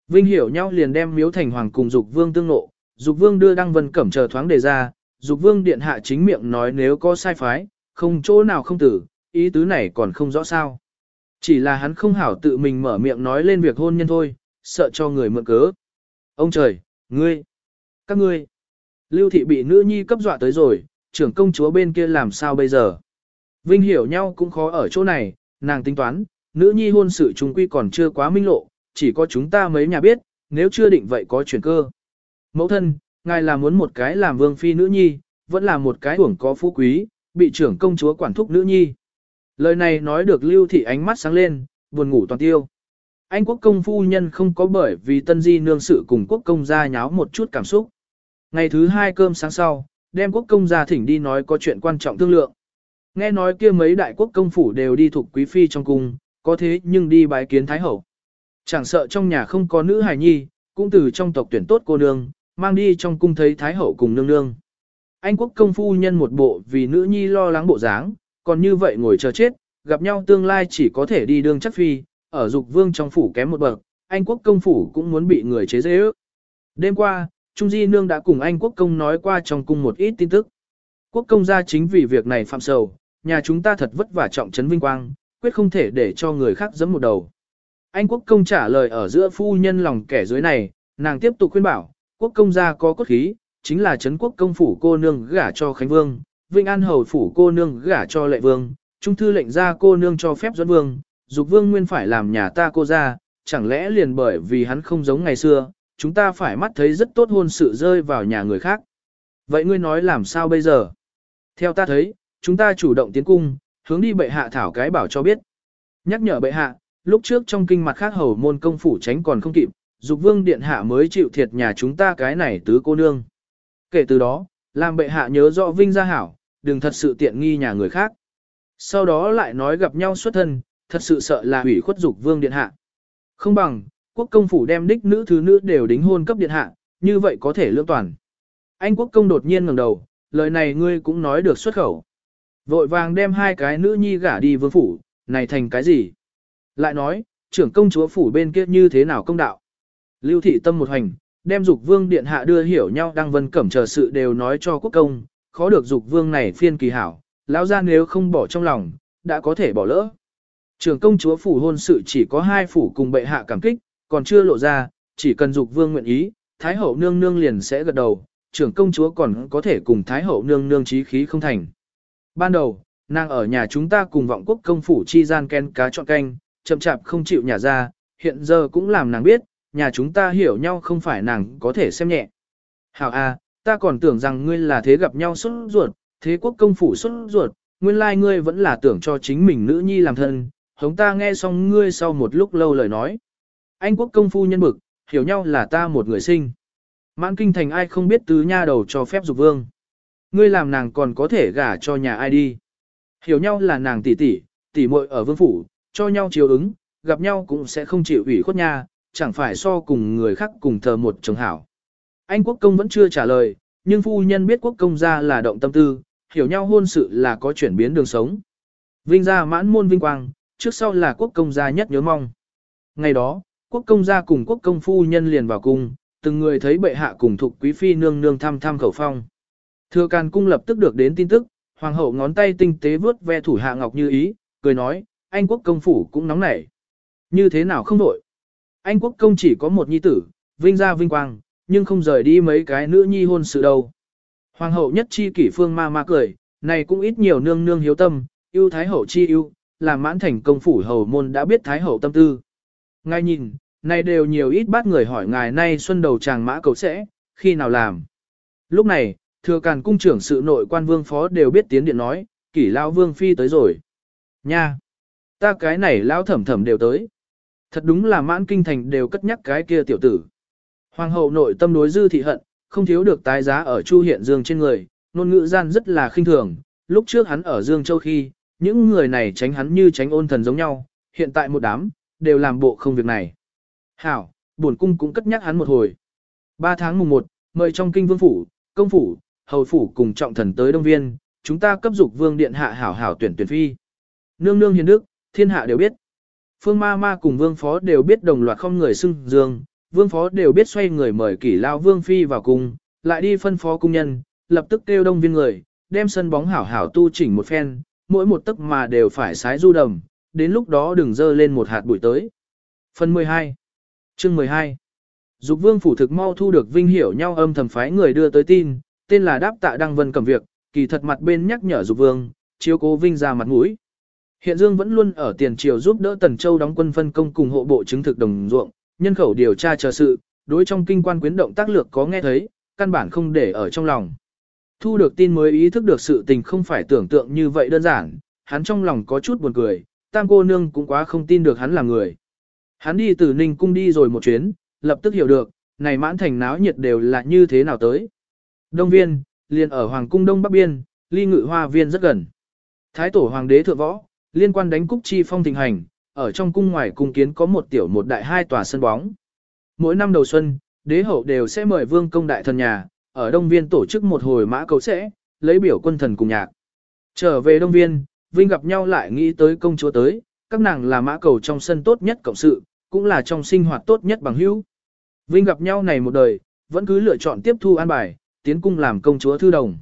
Vinh hiểu nhau liền đem miếu thành hoàng cùng dục vương tương nộ, dục vương đưa đăng vân cẩm chờ thoáng đề ra, dục vương điện hạ chính miệng nói nếu có sai phái, không chỗ nào không tử, ý tứ này còn không rõ sao. Chỉ là hắn không hảo tự mình mở miệng nói lên việc hôn nhân thôi, sợ cho người mượn cớ. Ông trời, ngươi, các ngươi. Lưu thị bị nữ nhi cấp dọa tới rồi, trưởng công chúa bên kia làm sao bây giờ. Vinh hiểu nhau cũng khó ở chỗ này, nàng tính toán, nữ nhi hôn sự chúng quy còn chưa quá minh lộ, chỉ có chúng ta mấy nhà biết, nếu chưa định vậy có chuyển cơ. Mẫu thân, ngài là muốn một cái làm vương phi nữ nhi, vẫn là một cái uổng có phú quý, bị trưởng công chúa quản thúc nữ nhi. Lời này nói được lưu thị ánh mắt sáng lên, buồn ngủ toàn tiêu. Anh quốc công phu nhân không có bởi vì tân di nương sự cùng quốc công gia nháo một chút cảm xúc. Ngày thứ hai cơm sáng sau, đem quốc công gia thỉnh đi nói có chuyện quan trọng thương lượng. Nghe nói kia mấy đại quốc công phủ đều đi thuộc quý phi trong cung, có thế nhưng đi bái kiến thái hậu. Chẳng sợ trong nhà không có nữ hài nhi, cũng từ trong tộc tuyển tốt cô nương, mang đi trong cung thấy thái hậu cùng nương nương. Anh quốc công phu nhân một bộ vì nữ nhi lo lắng bộ dáng, còn như vậy ngồi chờ chết, gặp nhau tương lai chỉ có thể đi đương chắc phi, ở dục vương trong phủ kém một bậc, anh quốc công phủ cũng muốn bị người chế dễ ước. Đêm qua, Trung Di Nương đã cùng anh quốc công nói qua trong cung một ít tin tức. Quốc công gia chính vì việc này phạm sầu, nhà chúng ta thật vất vả trọng trấn vinh quang, quyết không thể để cho người khác giẫm một đầu. Anh quốc công trả lời ở giữa phu nhân lòng kẻ dưới này, nàng tiếp tục khuyên bảo, quốc công gia có cốt khí, chính là trấn quốc công phủ cô nương gả cho Khánh Vương, Vinh An hầu phủ cô nương gả cho Lệ Vương, trung thư lệnh ra cô nương cho phép dẫn vương, dục vương nguyên phải làm nhà ta cô ra, chẳng lẽ liền bởi vì hắn không giống ngày xưa, chúng ta phải mắt thấy rất tốt hôn sự rơi vào nhà người khác. Vậy ngươi nói làm sao bây giờ? Theo ta thấy, chúng ta chủ động tiến cung, hướng đi bệ hạ thảo cái bảo cho biết. Nhắc nhở bệ hạ, lúc trước trong kinh mặt khác hầu môn công phủ tránh còn không kịp, dục vương điện hạ mới chịu thiệt nhà chúng ta cái này tứ cô nương. Kể từ đó, làm bệ hạ nhớ rõ vinh gia hảo, đừng thật sự tiện nghi nhà người khác. Sau đó lại nói gặp nhau xuất thân, thật sự sợ là hủy khuất dục vương điện hạ. Không bằng, quốc công phủ đem đích nữ thứ nữ đều đính hôn cấp điện hạ, như vậy có thể lưỡng toàn. Anh quốc công đột nhiên ngẩng đầu, lời này ngươi cũng nói được xuất khẩu. Vội vàng đem hai cái nữ nhi gả đi vương phủ, này thành cái gì? Lại nói, trưởng công chúa phủ bên kia như thế nào công đạo? Lưu thị tâm một hành, đem dục vương điện hạ đưa hiểu nhau đang vân cẩm chờ sự đều nói cho quốc công, khó được dục vương này phiên kỳ hảo, lão ra nếu không bỏ trong lòng, đã có thể bỏ lỡ. Trưởng công chúa phủ hôn sự chỉ có hai phủ cùng bệ hạ cảm kích, còn chưa lộ ra, chỉ cần dục vương nguyện ý, thái hậu nương nương liền sẽ gật đầu, trưởng công chúa còn có thể cùng thái hậu nương nương trí khí không thành. Ban đầu, nàng ở nhà chúng ta cùng vọng quốc công phủ chi gian ken cá chọn canh, chậm chạp không chịu nhà ra, hiện giờ cũng làm nàng biết, nhà chúng ta hiểu nhau không phải nàng có thể xem nhẹ. Hảo a, ta còn tưởng rằng ngươi là thế gặp nhau xuất ruột, thế quốc công phủ xuất ruột, nguyên lai ngươi vẫn là tưởng cho chính mình nữ nhi làm thân, hống ta nghe xong ngươi sau một lúc lâu lời nói. Anh quốc công phu nhân bực, hiểu nhau là ta một người sinh. Mãn kinh thành ai không biết tứ nha đầu cho phép dục vương. Ngươi làm nàng còn có thể gả cho nhà ai đi. Hiểu nhau là nàng tỷ tỷ, tỷ muội ở vương phủ, cho nhau chiều ứng, gặp nhau cũng sẽ không chịu ủy khuất nha, chẳng phải so cùng người khác cùng thờ một chồng hảo. Anh quốc công vẫn chưa trả lời, nhưng phu nhân biết quốc công gia là động tâm tư, hiểu nhau hôn sự là có chuyển biến đường sống. Vinh gia mãn môn vinh quang, trước sau là quốc công gia nhất nhớ mong. Ngày đó, quốc công gia cùng quốc công phu nhân liền vào cung, từng người thấy bệ hạ cùng thuộc quý phi nương nương thăm thăm khẩu phong. Thừa Càn cung lập tức được đến tin tức, hoàng hậu ngón tay tinh tế vướt ve thủ hạ ngọc như ý, cười nói, anh quốc công phủ cũng nóng nảy. Như thế nào không đổi? Anh quốc công chỉ có một nhi tử, vinh gia vinh quang, nhưng không rời đi mấy cái nữ nhi hôn sự đâu. Hoàng hậu nhất chi kỷ phương ma ma cười, này cũng ít nhiều nương nương hiếu tâm, yêu thái hậu chi yêu, làm mãn thành công phủ hầu môn đã biết thái hậu tâm tư. Ngài nhìn, này đều nhiều ít bát người hỏi ngài nay xuân đầu chàng mã cầu sẽ, khi nào làm. Lúc này, thừa càn cung trưởng sự nội quan vương phó đều biết tiến điện nói, kỷ lao vương phi tới rồi. Nha! Ta cái này lao thẩm thẩm đều tới. Thật đúng là mãn kinh thành đều cất nhắc cái kia tiểu tử. Hoàng hậu nội tâm đối dư thị hận, không thiếu được tái giá ở Chu Hiện Dương trên người, ngôn ngữ gian rất là khinh thường. Lúc trước hắn ở Dương Châu khi, những người này tránh hắn như tránh ôn thần giống nhau, hiện tại một đám, đều làm bộ không việc này. Hảo, buồn cung cũng cất nhắc hắn một hồi. Ba tháng mùng 1, mời trong kinh vương phủ, công phủ, hầu phủ cùng trọng thần tới Đông Viên, chúng ta cấp dục vương điện hạ hảo hảo tuyển tuyển phi. Nương nương hiền đức, thiên hạ đều biết. Phương ma ma cùng vương phó đều biết đồng loạt không người xưng dương, vương phó đều biết xoay người mời kỷ lao vương phi vào cung, lại đi phân phó cung nhân, lập tức kêu đông viên người, đem sân bóng hảo hảo tu chỉnh một phen, mỗi một tấc mà đều phải sái du đầm, đến lúc đó đừng dơ lên một hạt bụi tới. Phần 12 Chương 12 Dục vương phủ thực mau thu được vinh hiểu nhau âm thầm phái người đưa tới tin, tên là đáp tạ đăng vân cầm việc, kỳ thật mặt bên nhắc nhở dục vương, chiếu cố vinh ra mặt mũi. Hiện Dương vẫn luôn ở tiền triều giúp đỡ Tần Châu đóng quân phân công cùng hộ bộ chứng thực đồng ruộng, nhân khẩu điều tra chờ sự, đối trong kinh quan quyến động tác lược có nghe thấy, căn bản không để ở trong lòng. Thu được tin mới ý thức được sự tình không phải tưởng tượng như vậy đơn giản, hắn trong lòng có chút buồn cười, tam cô nương cũng quá không tin được hắn là người. Hắn đi từ Ninh cung đi rồi một chuyến, lập tức hiểu được, này mãn thành náo nhiệt đều là như thế nào tới. Đông viên, liền ở Hoàng cung Đông Bắc Biên, ly ngự hoa viên rất gần. Thái tổ Hoàng đế thượng võ, liên quan đánh cúc chi phong thịnh hành, ở trong cung ngoài cung kiến có một tiểu một đại hai tòa sân bóng. Mỗi năm đầu xuân, đế hậu đều sẽ mời vương công đại thần nhà, ở Đông Viên tổ chức một hồi mã cầu sẽ, lấy biểu quân thần cùng nhạc. Trở về Đông Viên, Vinh gặp nhau lại nghĩ tới công chúa tới, các nàng là mã cầu trong sân tốt nhất cộng sự, cũng là trong sinh hoạt tốt nhất bằng hữu. Vinh gặp nhau này một đời, vẫn cứ lựa chọn tiếp thu an bài, tiến cung làm công chúa thư đồng.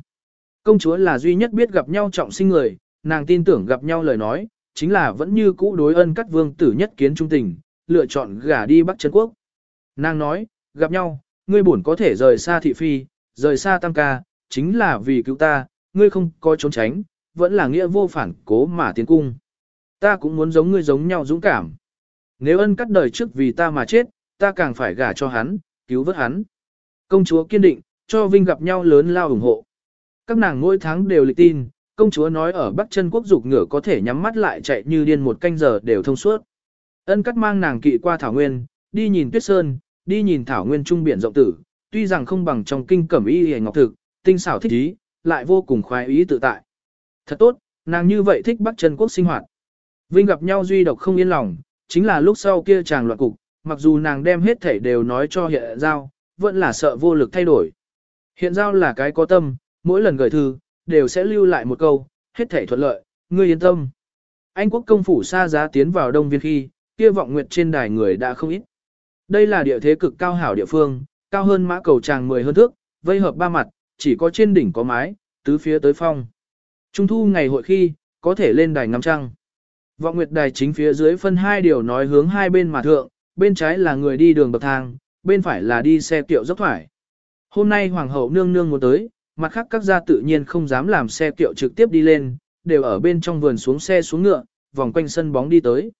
Công chúa là duy nhất biết gặp nhau trọng sinh người, nàng tin tưởng gặp nhau lời nói, chính là vẫn như cũ đối ân cắt vương tử nhất kiến trung tình, lựa chọn gả đi Bắc Trấn Quốc. Nàng nói, gặp nhau, ngươi buồn có thể rời xa thị phi, rời xa tam ca, chính là vì cứu ta, ngươi không có trốn tránh, vẫn là nghĩa vô phản cố mà tiến cung. Ta cũng muốn giống ngươi giống nhau dũng cảm. Nếu ân cắt đời trước vì ta mà chết, ta càng phải gả cho hắn, cứu vớt hắn. Công chúa kiên định, cho Vinh gặp nhau lớn lao ủng hộ. Các nàng mỗi tháng đều lịch tin, công chúa nói ở Bắc chân quốc dục ngựa có thể nhắm mắt lại chạy như điên một canh giờ đều thông suốt. Ân cắt mang nàng kỵ qua Thảo Nguyên, đi nhìn Tuyết Sơn, đi nhìn Thảo Nguyên trung biển rộng tử, tuy rằng không bằng trong kinh cẩm y hề ngọc thực, tinh xảo thích ý, lại vô cùng khoái ý tự tại. Thật tốt, nàng như vậy thích Bắc chân quốc sinh hoạt. Vinh gặp nhau duy độc không yên lòng, chính là lúc sau kia chàng loạn cục, mặc dù nàng đem hết thể đều nói cho hiện giao, vẫn là sợ vô lực thay đổi. Hiện giao là cái có tâm, mỗi lần gửi thư, đều sẽ lưu lại một câu, hết thể thuận lợi, ngươi yên tâm. Anh quốc công phủ xa giá tiến vào đông viên khi, kia vọng nguyệt trên đài người đã không ít. Đây là địa thế cực cao hảo địa phương, cao hơn mã cầu tràng 10 hơn thước, vây hợp ba mặt, chỉ có trên đỉnh có mái, tứ phía tới phong. Trung thu ngày hội khi, có thể lên đài ngắm trăng. Vọng nguyệt đài chính phía dưới phân hai điều nói hướng hai bên mà thượng, bên trái là người đi đường bậc thang, bên phải là đi xe kiệu dốc thoải. Hôm nay hoàng hậu nương nương muốn tới, mặt khác các gia tự nhiên không dám làm xe kiệu trực tiếp đi lên, đều ở bên trong vườn xuống xe xuống ngựa, vòng quanh sân bóng đi tới.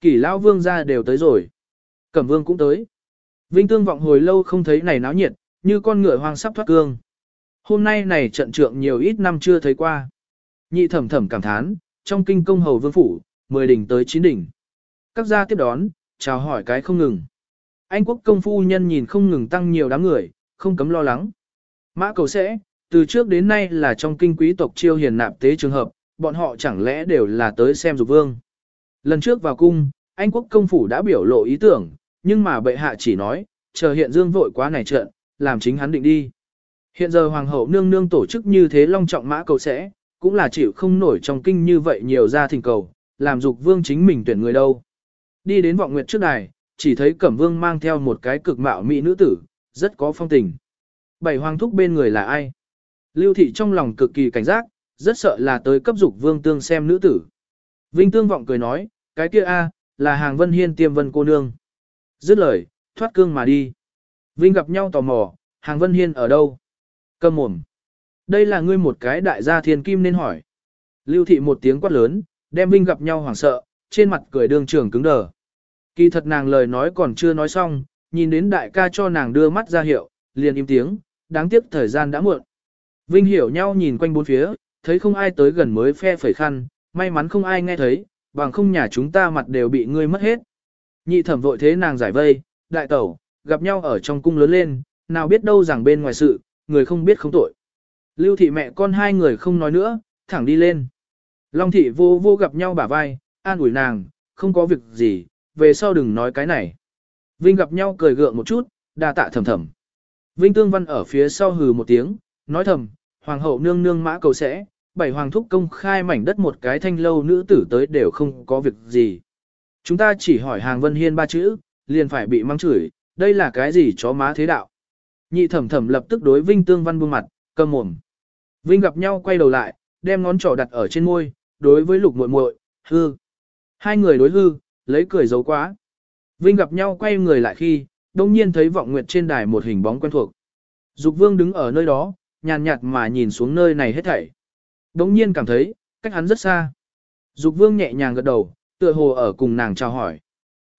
Kỷ lão vương gia đều tới rồi. Cẩm vương cũng tới. Vinh tương vọng hồi lâu không thấy này náo nhiệt, như con ngựa hoang sắp thoát cương. Hôm nay này trận trượng nhiều ít năm chưa thấy qua. Nhị thẩm thẩm cảm thán, trong kinh công hầu vương phủ, mười đỉnh tới chín đỉnh. Các gia tiếp đón, chào hỏi cái không ngừng. Anh quốc công phu nhân nhìn không ngừng tăng nhiều đám người, không cấm lo lắng. Mã cầu sẽ, từ trước đến nay là trong kinh quý tộc chiêu hiền nạp tế trường hợp, bọn họ chẳng lẽ đều là tới xem dục vương. Lần trước vào cung, Anh quốc công phủ đã biểu lộ ý tưởng, nhưng mà bệ hạ chỉ nói, chờ hiện dương vội quá này trận, làm chính hắn định đi. Hiện giờ hoàng hậu nương nương tổ chức như thế long trọng mã cầu sẽ, cũng là chịu không nổi trong kinh như vậy nhiều ra thỉnh cầu, làm dục vương chính mình tuyển người đâu. Đi đến vọng nguyệt trước đài, chỉ thấy cẩm vương mang theo một cái cực mạo mỹ nữ tử, rất có phong tình. Bảy hoàng thúc bên người là ai? Lưu thị trong lòng cực kỳ cảnh giác, rất sợ là tới cấp dục vương tương xem nữ tử. Vinh tương vọng cười nói, cái kia a là hàng vân hiên tiêm vân cô nương. Dứt lời, thoát cương mà đi. Vinh gặp nhau tò mò, hàng vân hiên ở đâu? Cầm mồm. Đây là ngươi một cái đại gia thiên kim nên hỏi. Lưu thị một tiếng quát lớn, đem Vinh gặp nhau hoảng sợ, trên mặt cười đường trường cứng đờ. Kỳ thật nàng lời nói còn chưa nói xong, nhìn đến đại ca cho nàng đưa mắt ra hiệu, liền im tiếng, đáng tiếc thời gian đã muộn. Vinh hiểu nhau nhìn quanh bốn phía, thấy không ai tới gần mới phe phẩy khăn, may mắn không ai nghe thấy, bằng không nhà chúng ta mặt đều bị ngươi mất hết. Nhị thẩm vội thế nàng giải vây, đại tẩu, gặp nhau ở trong cung lớn lên, nào biết đâu rằng bên ngoài sự, người không biết không tội. Lưu thị mẹ con hai người không nói nữa, thẳng đi lên. Long thị vô vô gặp nhau bả vai, an ủi nàng, không có việc gì, về sau đừng nói cái này. Vinh gặp nhau cười gượng một chút, đa tạ thầm thầm. Vinh Tương Văn ở phía sau hừ một tiếng, nói thầm, hoàng hậu nương nương mã cầu sẽ, bảy hoàng thúc công khai mảnh đất một cái thanh lâu nữ tử tới đều không có việc gì. Chúng ta chỉ hỏi hàng vân hiên ba chữ, liền phải bị mắng chửi, đây là cái gì chó má thế đạo. Nhị thẩm thẩm lập tức đối Vinh Tương Văn buông mặt, cầm mồm. Vinh gặp nhau quay đầu lại, đem ngón trỏ đặt ở trên môi, đối với lục muội muội, hư. Hai người đối hư, lấy cười giấu quá. Vinh gặp nhau quay người lại khi, đông nhiên thấy vọng nguyệt trên đài một hình bóng quen thuộc. Dục vương đứng ở nơi đó, nhàn nhạt mà nhìn xuống nơi này hết thảy. Đông nhiên cảm thấy, cách hắn rất xa. Dục vương nhẹ nhàng gật đầu, tựa hồ ở cùng nàng chào hỏi.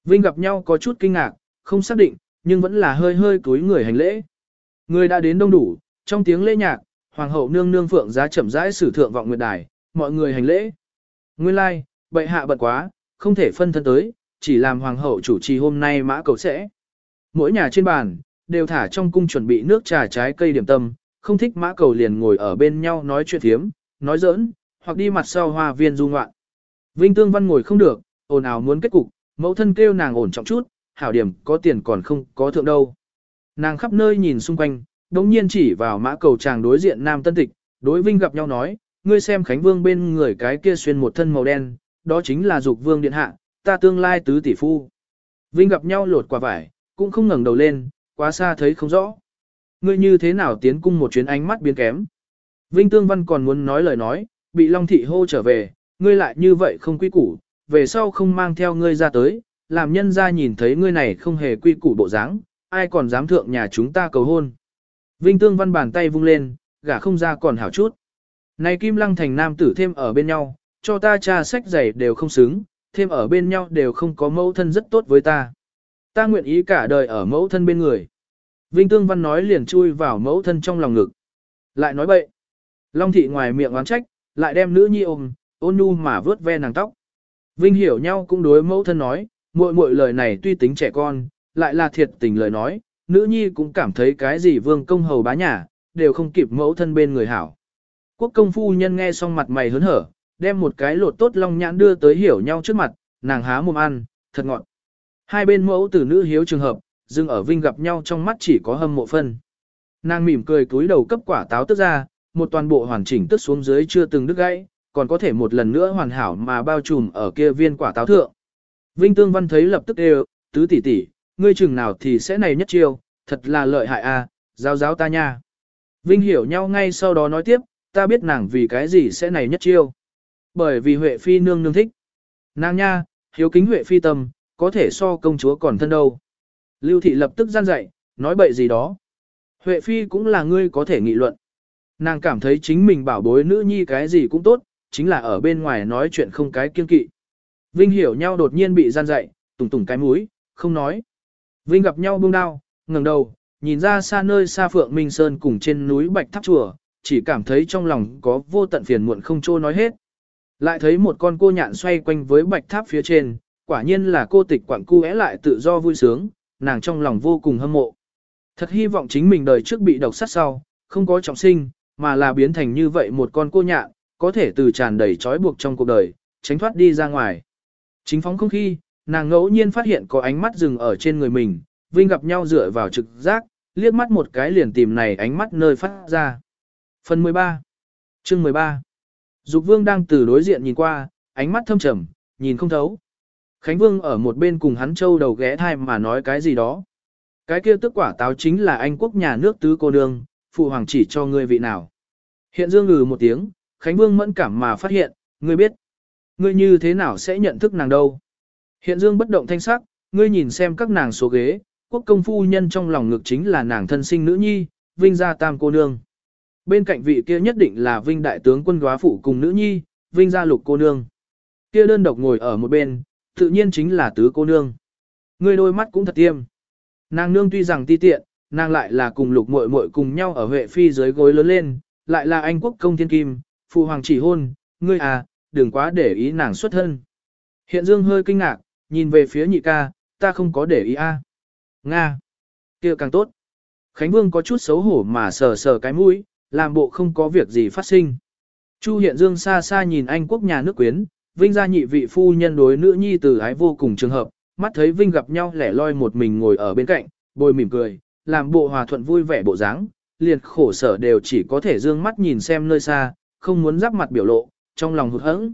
Vinh gặp nhau có chút kinh ngạc, không xác định, nhưng vẫn là hơi hơi cúi người hành lễ. Người đã đến đông đủ, trong tiếng lễ nhạc, hoàng hậu nương nương phượng giá chậm rãi sử thượng vọng nguyệt đài, mọi người hành lễ. Nguyên lai, like, bệ hạ bận quá, không thể phân thân tới, chỉ làm hoàng hậu chủ trì hôm nay mã cầu sẽ. Mỗi nhà trên bàn, đều thả trong cung chuẩn bị nước trà trái cây điểm tâm, không thích mã cầu liền ngồi ở bên nhau nói chuyện thiếm, nói giỡn, hoặc đi mặt sau hoa viên du ngoạn. Vinh Tương Văn ngồi không được, ồn ào muốn kết cục, mẫu thân kêu nàng ổn trọng chút, hảo điểm có tiền còn không có thượng đâu. Nàng khắp nơi nhìn xung quanh, đống nhiên chỉ vào mã cầu chàng đối diện nam tân tịch, đối Vinh gặp nhau nói, ngươi xem Khánh Vương bên người cái kia xuyên một thân màu đen, đó chính là dục vương điện hạ, ta tương lai tứ tỷ phu. Vinh gặp nhau lột quả vải, cũng không ngẩng đầu lên, quá xa thấy không rõ. Ngươi như thế nào tiến cung một chuyến ánh mắt biến kém. Vinh Tương Văn còn muốn nói lời nói, bị Long Thị hô trở về, ngươi lại như vậy không quy củ, về sau không mang theo ngươi ra tới, làm nhân ra nhìn thấy ngươi này không hề quy củ bộ dáng, ai còn dám thượng nhà chúng ta cầu hôn. Vinh Tương Văn bàn tay vung lên, gả không ra còn hảo chút. Này Kim Lăng thành nam tử thêm ở bên nhau, cho ta cha sách giày đều không xứng, thêm ở bên nhau đều không có mẫu thân rất tốt với ta. Ta nguyện ý cả đời ở mẫu thân bên người. Vinh Tương Văn nói liền chui vào mẫu thân trong lòng ngực. Lại nói bậy. Long thị ngoài miệng oán trách, lại đem nữ nhi ôm, ôn nhu mà vớt ve nàng tóc. Vinh hiểu nhau cũng đối mẫu thân nói, muội muội lời này tuy tính trẻ con, lại là thiệt tình lời nói, nữ nhi cũng cảm thấy cái gì vương công hầu bá nhà, đều không kịp mẫu thân bên người hảo. Quốc công phu nhân nghe xong mặt mày hớn hở, đem một cái lột tốt long nhãn đưa tới hiểu nhau trước mặt, nàng há mồm ăn, thật ngọt. Hai bên mẫu tử nữ hiếu trường hợp, dừng ở vinh gặp nhau trong mắt chỉ có hâm mộ phân. Nàng mỉm cười cúi đầu cấp quả táo tức ra, một toàn bộ hoàn chỉnh tức xuống dưới chưa từng đứt gãy, còn có thể một lần nữa hoàn hảo mà bao trùm ở kia viên quả táo thượng. Vinh Tương Văn thấy lập tức đều, tứ tỷ tỷ, ngươi chừng nào thì sẽ này nhất chiêu, thật là lợi hại a, giáo giáo ta nha. Vinh hiểu nhau ngay sau đó nói tiếp, ta biết nàng vì cái gì sẽ này nhất chiêu. Bởi vì Huệ Phi nương nương thích. Nàng nha, hiếu kính Huệ Phi tâm, có thể so công chúa còn thân đâu. Lưu thị lập tức gian dạy, nói bậy gì đó. Huệ Phi cũng là ngươi có thể nghị luận. Nàng cảm thấy chính mình bảo bối nữ nhi cái gì cũng tốt, chính là ở bên ngoài nói chuyện không cái kiên kỵ. Vinh hiểu nhau đột nhiên bị gian dậy, tùng tùng cái mũi, không nói. Vinh gặp nhau buông đao, ngẩng đầu, nhìn ra xa nơi xa Phượng Minh Sơn cùng trên núi Bạch Tháp Chùa, chỉ cảm thấy trong lòng có vô tận phiền muộn không trô nói hết. Lại thấy một con cô nhạn xoay quanh với Bạch Tháp phía trên, quả nhiên là cô tịch quảng cu é lại tự do vui sướng, nàng trong lòng vô cùng hâm mộ. Thật hy vọng chính mình đời trước bị độc sát sau, không có trọng sinh, mà là biến thành như vậy một con cô nhạn, có thể từ tràn đầy trói buộc trong cuộc đời, tránh thoát đi ra ngoài. Chính phóng không khi, nàng ngẫu nhiên phát hiện có ánh mắt dừng ở trên người mình, Vinh gặp nhau dựa vào trực giác, liếc mắt một cái liền tìm này ánh mắt nơi phát ra. Phần 13 Chương 13 Dục vương đang từ đối diện nhìn qua, ánh mắt thâm trầm, nhìn không thấu. Khánh vương ở một bên cùng hắn châu đầu ghé thai mà nói cái gì đó. Cái kia tức quả táo chính là anh quốc nhà nước tứ cô nương, phụ hoàng chỉ cho ngươi vị nào. Hiện dương ngừ một tiếng, Khánh vương mẫn cảm mà phát hiện, ngươi biết. Ngươi như thế nào sẽ nhận thức nàng đâu. Hiện dương bất động thanh sắc, ngươi nhìn xem các nàng số ghế, quốc công phu nhân trong lòng ngực chính là nàng thân sinh nữ nhi, vinh gia tam cô nương. Bên cạnh vị kia nhất định là vinh đại tướng quân góa phụ cùng nữ nhi, vinh gia lục cô nương. Kia đơn độc ngồi ở một bên, tự nhiên chính là tứ cô nương. Ngươi đôi mắt cũng thật tiêm. Nàng nương tuy rằng ti tiện, nàng lại là cùng lục muội muội cùng nhau ở Huệ Phi dưới gối lớn lên, lại là anh quốc công thiên kim, phụ hoàng chỉ hôn, ngươi à, đừng quá để ý nàng xuất thân. Hiện dương hơi kinh ngạc, nhìn về phía nhị ca, ta không có để ý a. Nga. kia càng tốt. Khánh Vương có chút xấu hổ mà sờ sờ cái mũi, làm bộ không có việc gì phát sinh. Chu Hiện Dương xa xa nhìn anh quốc nhà nước quyến, Vinh gia nhị vị phu nhân đối nữ nhi từ ái vô cùng trường hợp, mắt thấy Vinh gặp nhau lẻ loi một mình ngồi ở bên cạnh, bồi mỉm cười, làm bộ hòa thuận vui vẻ bộ dáng, liền khổ sở đều chỉ có thể dương mắt nhìn xem nơi xa, không muốn giáp mặt biểu lộ, trong lòng hụt hẫng.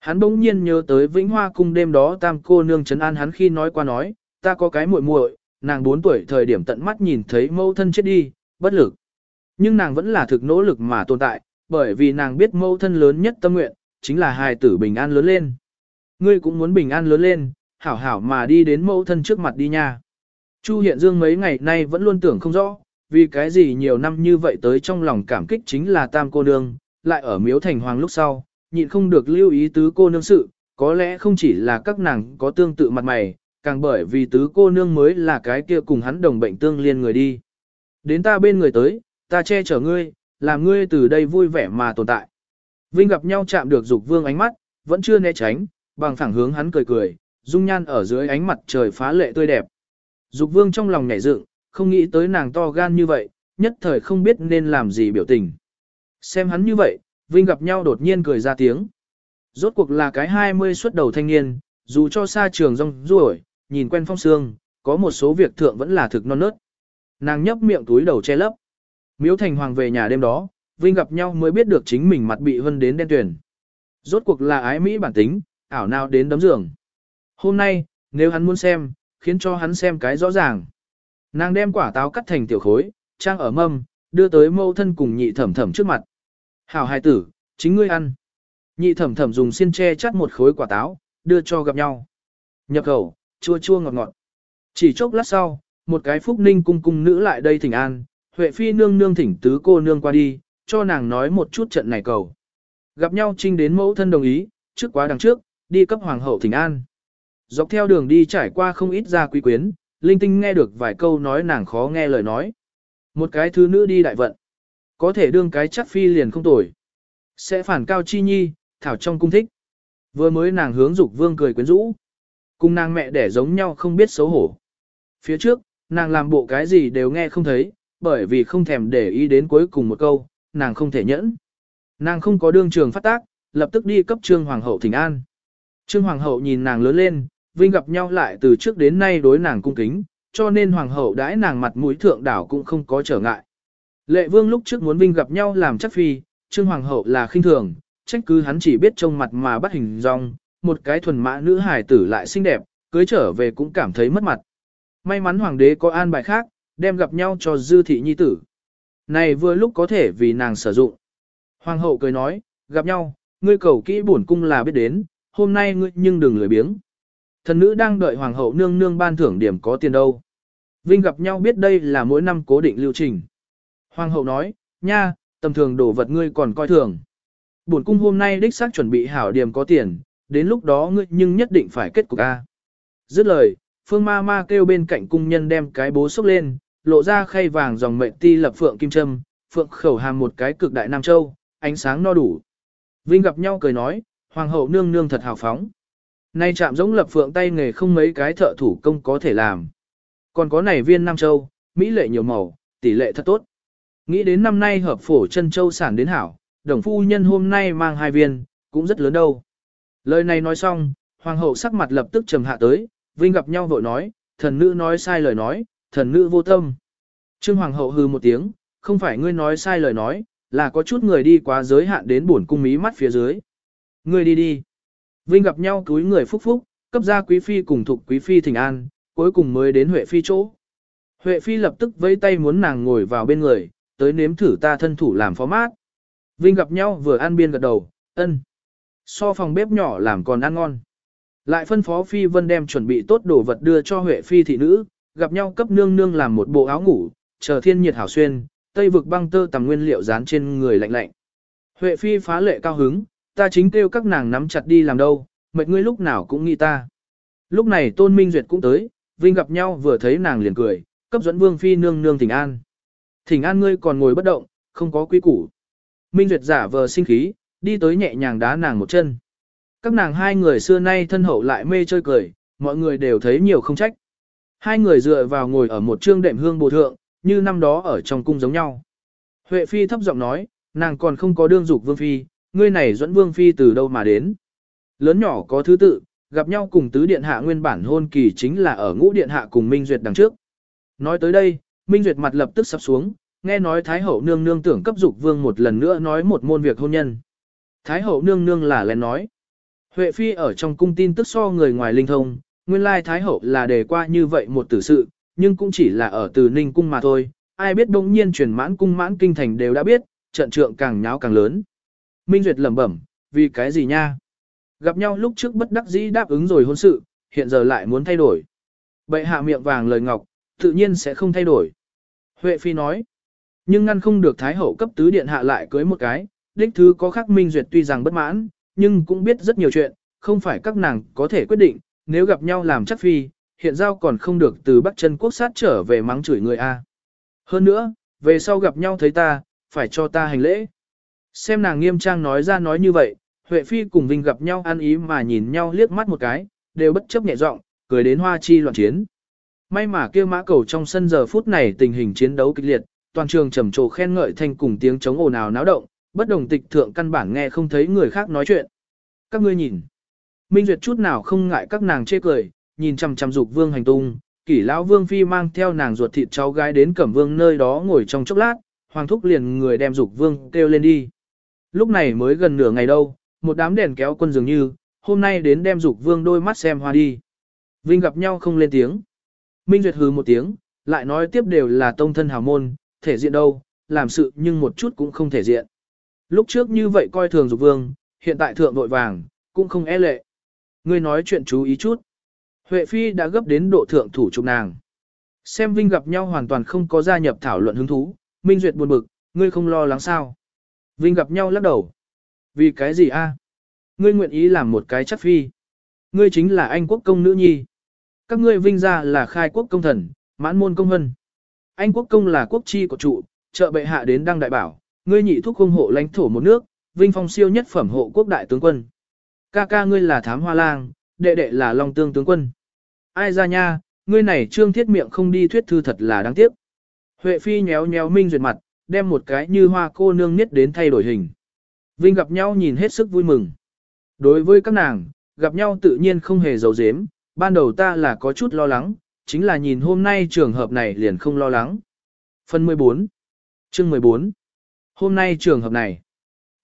Hắn bỗng nhiên nhớ tới Vĩnh Hoa cung đêm đó tam cô nương trấn an hắn khi nói qua nói, ta có cái muội muội, nàng 4 tuổi thời điểm tận mắt nhìn thấy mẫu thân chết đi, bất lực. Nhưng nàng vẫn là thực nỗ lực mà tồn tại, bởi vì nàng biết mẫu thân lớn nhất tâm nguyện, chính là hài tử bình an lớn lên. Ngươi cũng muốn bình an lớn lên, hảo hảo mà đi đến mẫu thân trước mặt đi nha. Chu Hiện Dương mấy ngày nay vẫn luôn tưởng không rõ, vì cái gì nhiều năm như vậy tới trong lòng cảm kích chính là tam cô nương, lại ở miếu thành hoàng lúc sau, nhịn không được lưu ý tứ cô nương sự, có lẽ không chỉ là các nàng có tương tự mặt mày, càng bởi vì tứ cô nương mới là cái kia cùng hắn đồng bệnh tương liên người đi. Đến ta bên người tới, ta che chở ngươi, làm ngươi từ đây vui vẻ mà tồn tại. Vinh gặp nhau chạm được dục vương ánh mắt, vẫn chưa né tránh, bằng thẳng hướng hắn cười cười, dung nhan ở dưới ánh mặt trời phá lệ tươi đẹp. Dục vương trong lòng nhảy dựng, không nghĩ tới nàng to gan như vậy, nhất thời không biết nên làm gì biểu tình. Xem hắn như vậy, Vinh gặp nhau đột nhiên cười ra tiếng. Rốt cuộc là cái 20 xuất đầu thanh niên, dù cho xa trường rong ruổi, nhìn quen phong sương, có một số việc thượng vẫn là thực non nớt. Nàng nhấp miệng túi đầu che lấp. Miếu thành hoàng về nhà đêm đó, Vinh gặp nhau mới biết được chính mình mặt bị hân đến đen tuyển. Rốt cuộc là ái Mỹ bản tính, ảo nào đến đấm giường. Hôm nay, nếu hắn muốn xem, khiến cho hắn xem cái rõ ràng. Nàng đem quả táo cắt thành tiểu khối, trang ở mâm, đưa tới mâu thân cùng nhị thẩm thẩm trước mặt. Hảo hài tử, chính ngươi ăn. Nhị thẩm thẩm dùng xiên tre chắt một khối quả táo, đưa cho gặp nhau. Nhập khẩu, chua chua ngọt ngọt. Chỉ chốc lát sau, một cái phúc ninh cung cung nữ lại đây thỉnh an, Huệ Phi nương nương thỉnh tứ cô nương qua đi, cho nàng nói một chút trận này cầu. Gặp nhau trinh đến mẫu thân đồng ý, trước quá đằng trước, đi cấp hoàng hậu thỉnh an. Dọc theo đường đi trải qua không ít gia quý quyến, linh tinh nghe được vài câu nói nàng khó nghe lời nói. Một cái thứ nữ đi đại vận. Có thể đương cái chắc phi liền không tồi. Sẽ phản cao chi nhi, thảo trong cung thích. Vừa mới nàng hướng dục vương cười quyến rũ. Cùng nàng mẹ đẻ giống nhau không biết xấu hổ. Phía trước, nàng làm bộ cái gì đều nghe không thấy, bởi vì không thèm để ý đến cuối cùng một câu, nàng không thể nhẫn. Nàng không có đương trường phát tác, lập tức đi cấp trương hoàng hậu thỉnh an. Trương hoàng hậu nhìn nàng lớn lên, vinh gặp nhau lại từ trước đến nay đối nàng cung kính, cho nên hoàng hậu đãi nàng mặt mũi thượng đảo cũng không có trở ngại. Lệ vương lúc trước muốn vinh gặp nhau làm chắc phi, trương hoàng hậu là khinh thường, trách cứ hắn chỉ biết trông mặt mà bắt hình dong, một cái thuần mã nữ hài tử lại xinh đẹp, cưới trở về cũng cảm thấy mất mặt. May mắn hoàng đế có an bài khác, đem gặp nhau cho dư thị nhi tử. Này vừa lúc có thể vì nàng sử dụng. Hoàng hậu cười nói, gặp nhau, ngươi cầu kỹ bổn cung là biết đến, hôm nay ngươi nhưng đừng lười biếng. Thần nữ đang đợi hoàng hậu nương nương ban thưởng điểm có tiền đâu. Vinh gặp nhau biết đây là mỗi năm cố định lưu trình. Hoàng hậu nói, nha, tầm thường đồ vật ngươi còn coi thường. Bổn cung hôm nay đích xác chuẩn bị hảo điểm có tiền, đến lúc đó ngươi nhưng nhất định phải kết cục A. Dứt lời, phương ma ma kêu bên cạnh cung nhân đem cái bố xốc lên, lộ ra khay vàng dòng mệnh ti lập phượng kim châm, phượng khẩu hàm một cái cực đại nam châu, ánh sáng no đủ. Vinh gặp nhau cười nói, hoàng hậu nương nương thật hào phóng. Nay chạm giống lập phượng tay nghề không mấy cái thợ thủ công có thể làm. Còn có này viên nam châu, mỹ lệ nhiều màu, tỷ lệ thật tốt. Nghĩ đến năm nay hợp phổ chân châu sản đến hảo, đồng phu nhân hôm nay mang hai viên, cũng rất lớn đâu. Lời này nói xong, hoàng hậu sắc mặt lập tức trầm hạ tới, Vinh gặp nhau vội nói, thần nữ nói sai lời nói, thần nữ vô tâm. Trương hoàng hậu hư một tiếng, không phải ngươi nói sai lời nói, là có chút người đi quá giới hạn đến buồn cung mí mắt phía dưới. Ngươi đi đi. Vinh gặp nhau túi người phúc phúc, cấp ra quý phi cùng thuộc quý phi thỉnh an, cuối cùng mới đến Huệ phi chỗ. Huệ phi lập tức vẫy tay muốn nàng ngồi vào bên người, tới nếm thử ta thân thủ làm phó mát. Vinh gặp nhau vừa ăn biên gật đầu, ân. So phòng bếp nhỏ làm còn ăn ngon. Lại phân phó Phi Vân đem chuẩn bị tốt đồ vật đưa cho Huệ Phi thị nữ, gặp nhau cấp nương nương làm một bộ áo ngủ, chờ thiên nhiệt hảo xuyên, tây vực băng tơ tầm nguyên liệu dán trên người lạnh lạnh. Huệ Phi phá lệ cao hứng, ta chính kêu các nàng nắm chặt đi làm đâu, mệt ngươi lúc nào cũng nghĩ ta. Lúc này Tôn Minh Duyệt cũng tới, Vinh gặp nhau vừa thấy nàng liền cười, cấp dẫn Vương Phi nương nương thỉnh an. Thỉnh an ngươi còn ngồi bất động, không có quy củ. Minh Duyệt giả vờ sinh khí, đi tới nhẹ nhàng đá nàng một chân. Các nàng hai người xưa nay thân hậu lại mê chơi cười, mọi người đều thấy nhiều không trách. Hai người dựa vào ngồi ở một trương đệm hương bồ thượng, như năm đó ở trong cung giống nhau. Huệ Phi thấp giọng nói, nàng còn không có đương dục Vương Phi, ngươi này dẫn Vương Phi từ đâu mà đến. Lớn nhỏ có thứ tự, gặp nhau cùng tứ điện hạ nguyên bản hôn kỳ chính là ở ngũ điện hạ cùng Minh Duyệt đằng trước. Nói tới đây, Minh Duyệt mặt lập tức sắp xuống, nghe nói Thái Hậu nương nương tưởng cấp dục vương một lần nữa nói một môn việc hôn nhân. Thái Hậu nương nương là lén nói. Huệ Phi ở trong cung tin tức so người ngoài linh thông, nguyên lai Thái Hậu là đề qua như vậy một tử sự, nhưng cũng chỉ là ở từ Ninh cung mà thôi, ai biết đông nhiên truyền mãn cung mãn kinh thành đều đã biết, trận trượng càng nháo càng lớn. Minh Duyệt lẩm bẩm, vì cái gì nha? Gặp nhau lúc trước bất đắc dĩ đáp ứng rồi hôn sự, hiện giờ lại muốn thay đổi. Bệ hạ miệng vàng lời ngọc, tự nhiên sẽ không thay đổi. Huệ Phi nói, nhưng ngăn không được Thái Hậu cấp tứ điện hạ lại cưới một cái, đích thứ có khắc Minh Duyệt tuy rằng bất mãn, nhưng cũng biết rất nhiều chuyện, không phải các nàng có thể quyết định, nếu gặp nhau làm chắc phi, hiện giao còn không được từ Bắc chân quốc sát trở về mắng chửi người A. Hơn nữa, về sau gặp nhau thấy ta, phải cho ta hành lễ. Xem nàng nghiêm trang nói ra nói như vậy, Huệ Phi cùng Vinh gặp nhau ăn ý mà nhìn nhau liếc mắt một cái, đều bất chấp nhẹ giọng, cười đến hoa chi loạn chiến. May mà kia mã cầu trong sân giờ phút này tình hình chiến đấu kịch liệt, toàn trường trầm trồ khen ngợi thanh cùng tiếng chống ồn ào náo động, bất đồng tịch thượng căn bản nghe không thấy người khác nói chuyện. Các ngươi nhìn. Minh Duyệt chút nào không ngại các nàng chê cười, nhìn chằm chằm dục vương hành tung, kỷ lão vương phi mang theo nàng ruột thịt cháu gái đến cẩm vương nơi đó ngồi trong chốc lát, hoàng thúc liền người đem dục vương kêu lên đi. Lúc này mới gần nửa ngày đâu, một đám đèn kéo quân dường như, hôm nay đến đem dục vương đôi mắt xem hoa đi. Vinh gặp nhau không lên tiếng. Minh Duyệt hừ một tiếng, lại nói tiếp đều là tông thân hào môn, thể diện đâu, làm sự nhưng một chút cũng không thể diện. Lúc trước như vậy coi thường dục vương, hiện tại thượng vội vàng, cũng không e lệ. Ngươi nói chuyện chú ý chút. Huệ Phi đã gấp đến độ thượng thủ trục nàng. Xem Vinh gặp nhau hoàn toàn không có gia nhập thảo luận hứng thú, Minh Duyệt buồn bực, ngươi không lo lắng sao. Vinh gặp nhau lắc đầu. Vì cái gì a? Ngươi nguyện ý làm một cái chắc phi. Ngươi chính là anh quốc công nữ nhi. Các ngươi vinh ra là khai quốc công thần, mãn môn công hân. Anh quốc công là quốc chi của trụ, trợ bệ hạ đến đăng đại bảo, ngươi nhị thúc công hộ lãnh thổ một nước, vinh phong siêu nhất phẩm hộ quốc đại tướng quân. Ca ca ngươi là thám hoa lang, đệ đệ là long tương tướng quân. Ai ra nha, ngươi này trương thiết miệng không đi thuyết thư thật là đáng tiếc. Huệ phi nhéo nhéo minh duyệt mặt, đem một cái như hoa cô nương niết đến thay đổi hình. Vinh gặp nhau nhìn hết sức vui mừng. Đối với các nàng, gặp nhau tự nhiên không hề giấu giếm, ban đầu ta là có chút lo lắng, chính là nhìn hôm nay trường hợp này liền không lo lắng. Phần 14 Chương 14 Hôm nay trường hợp này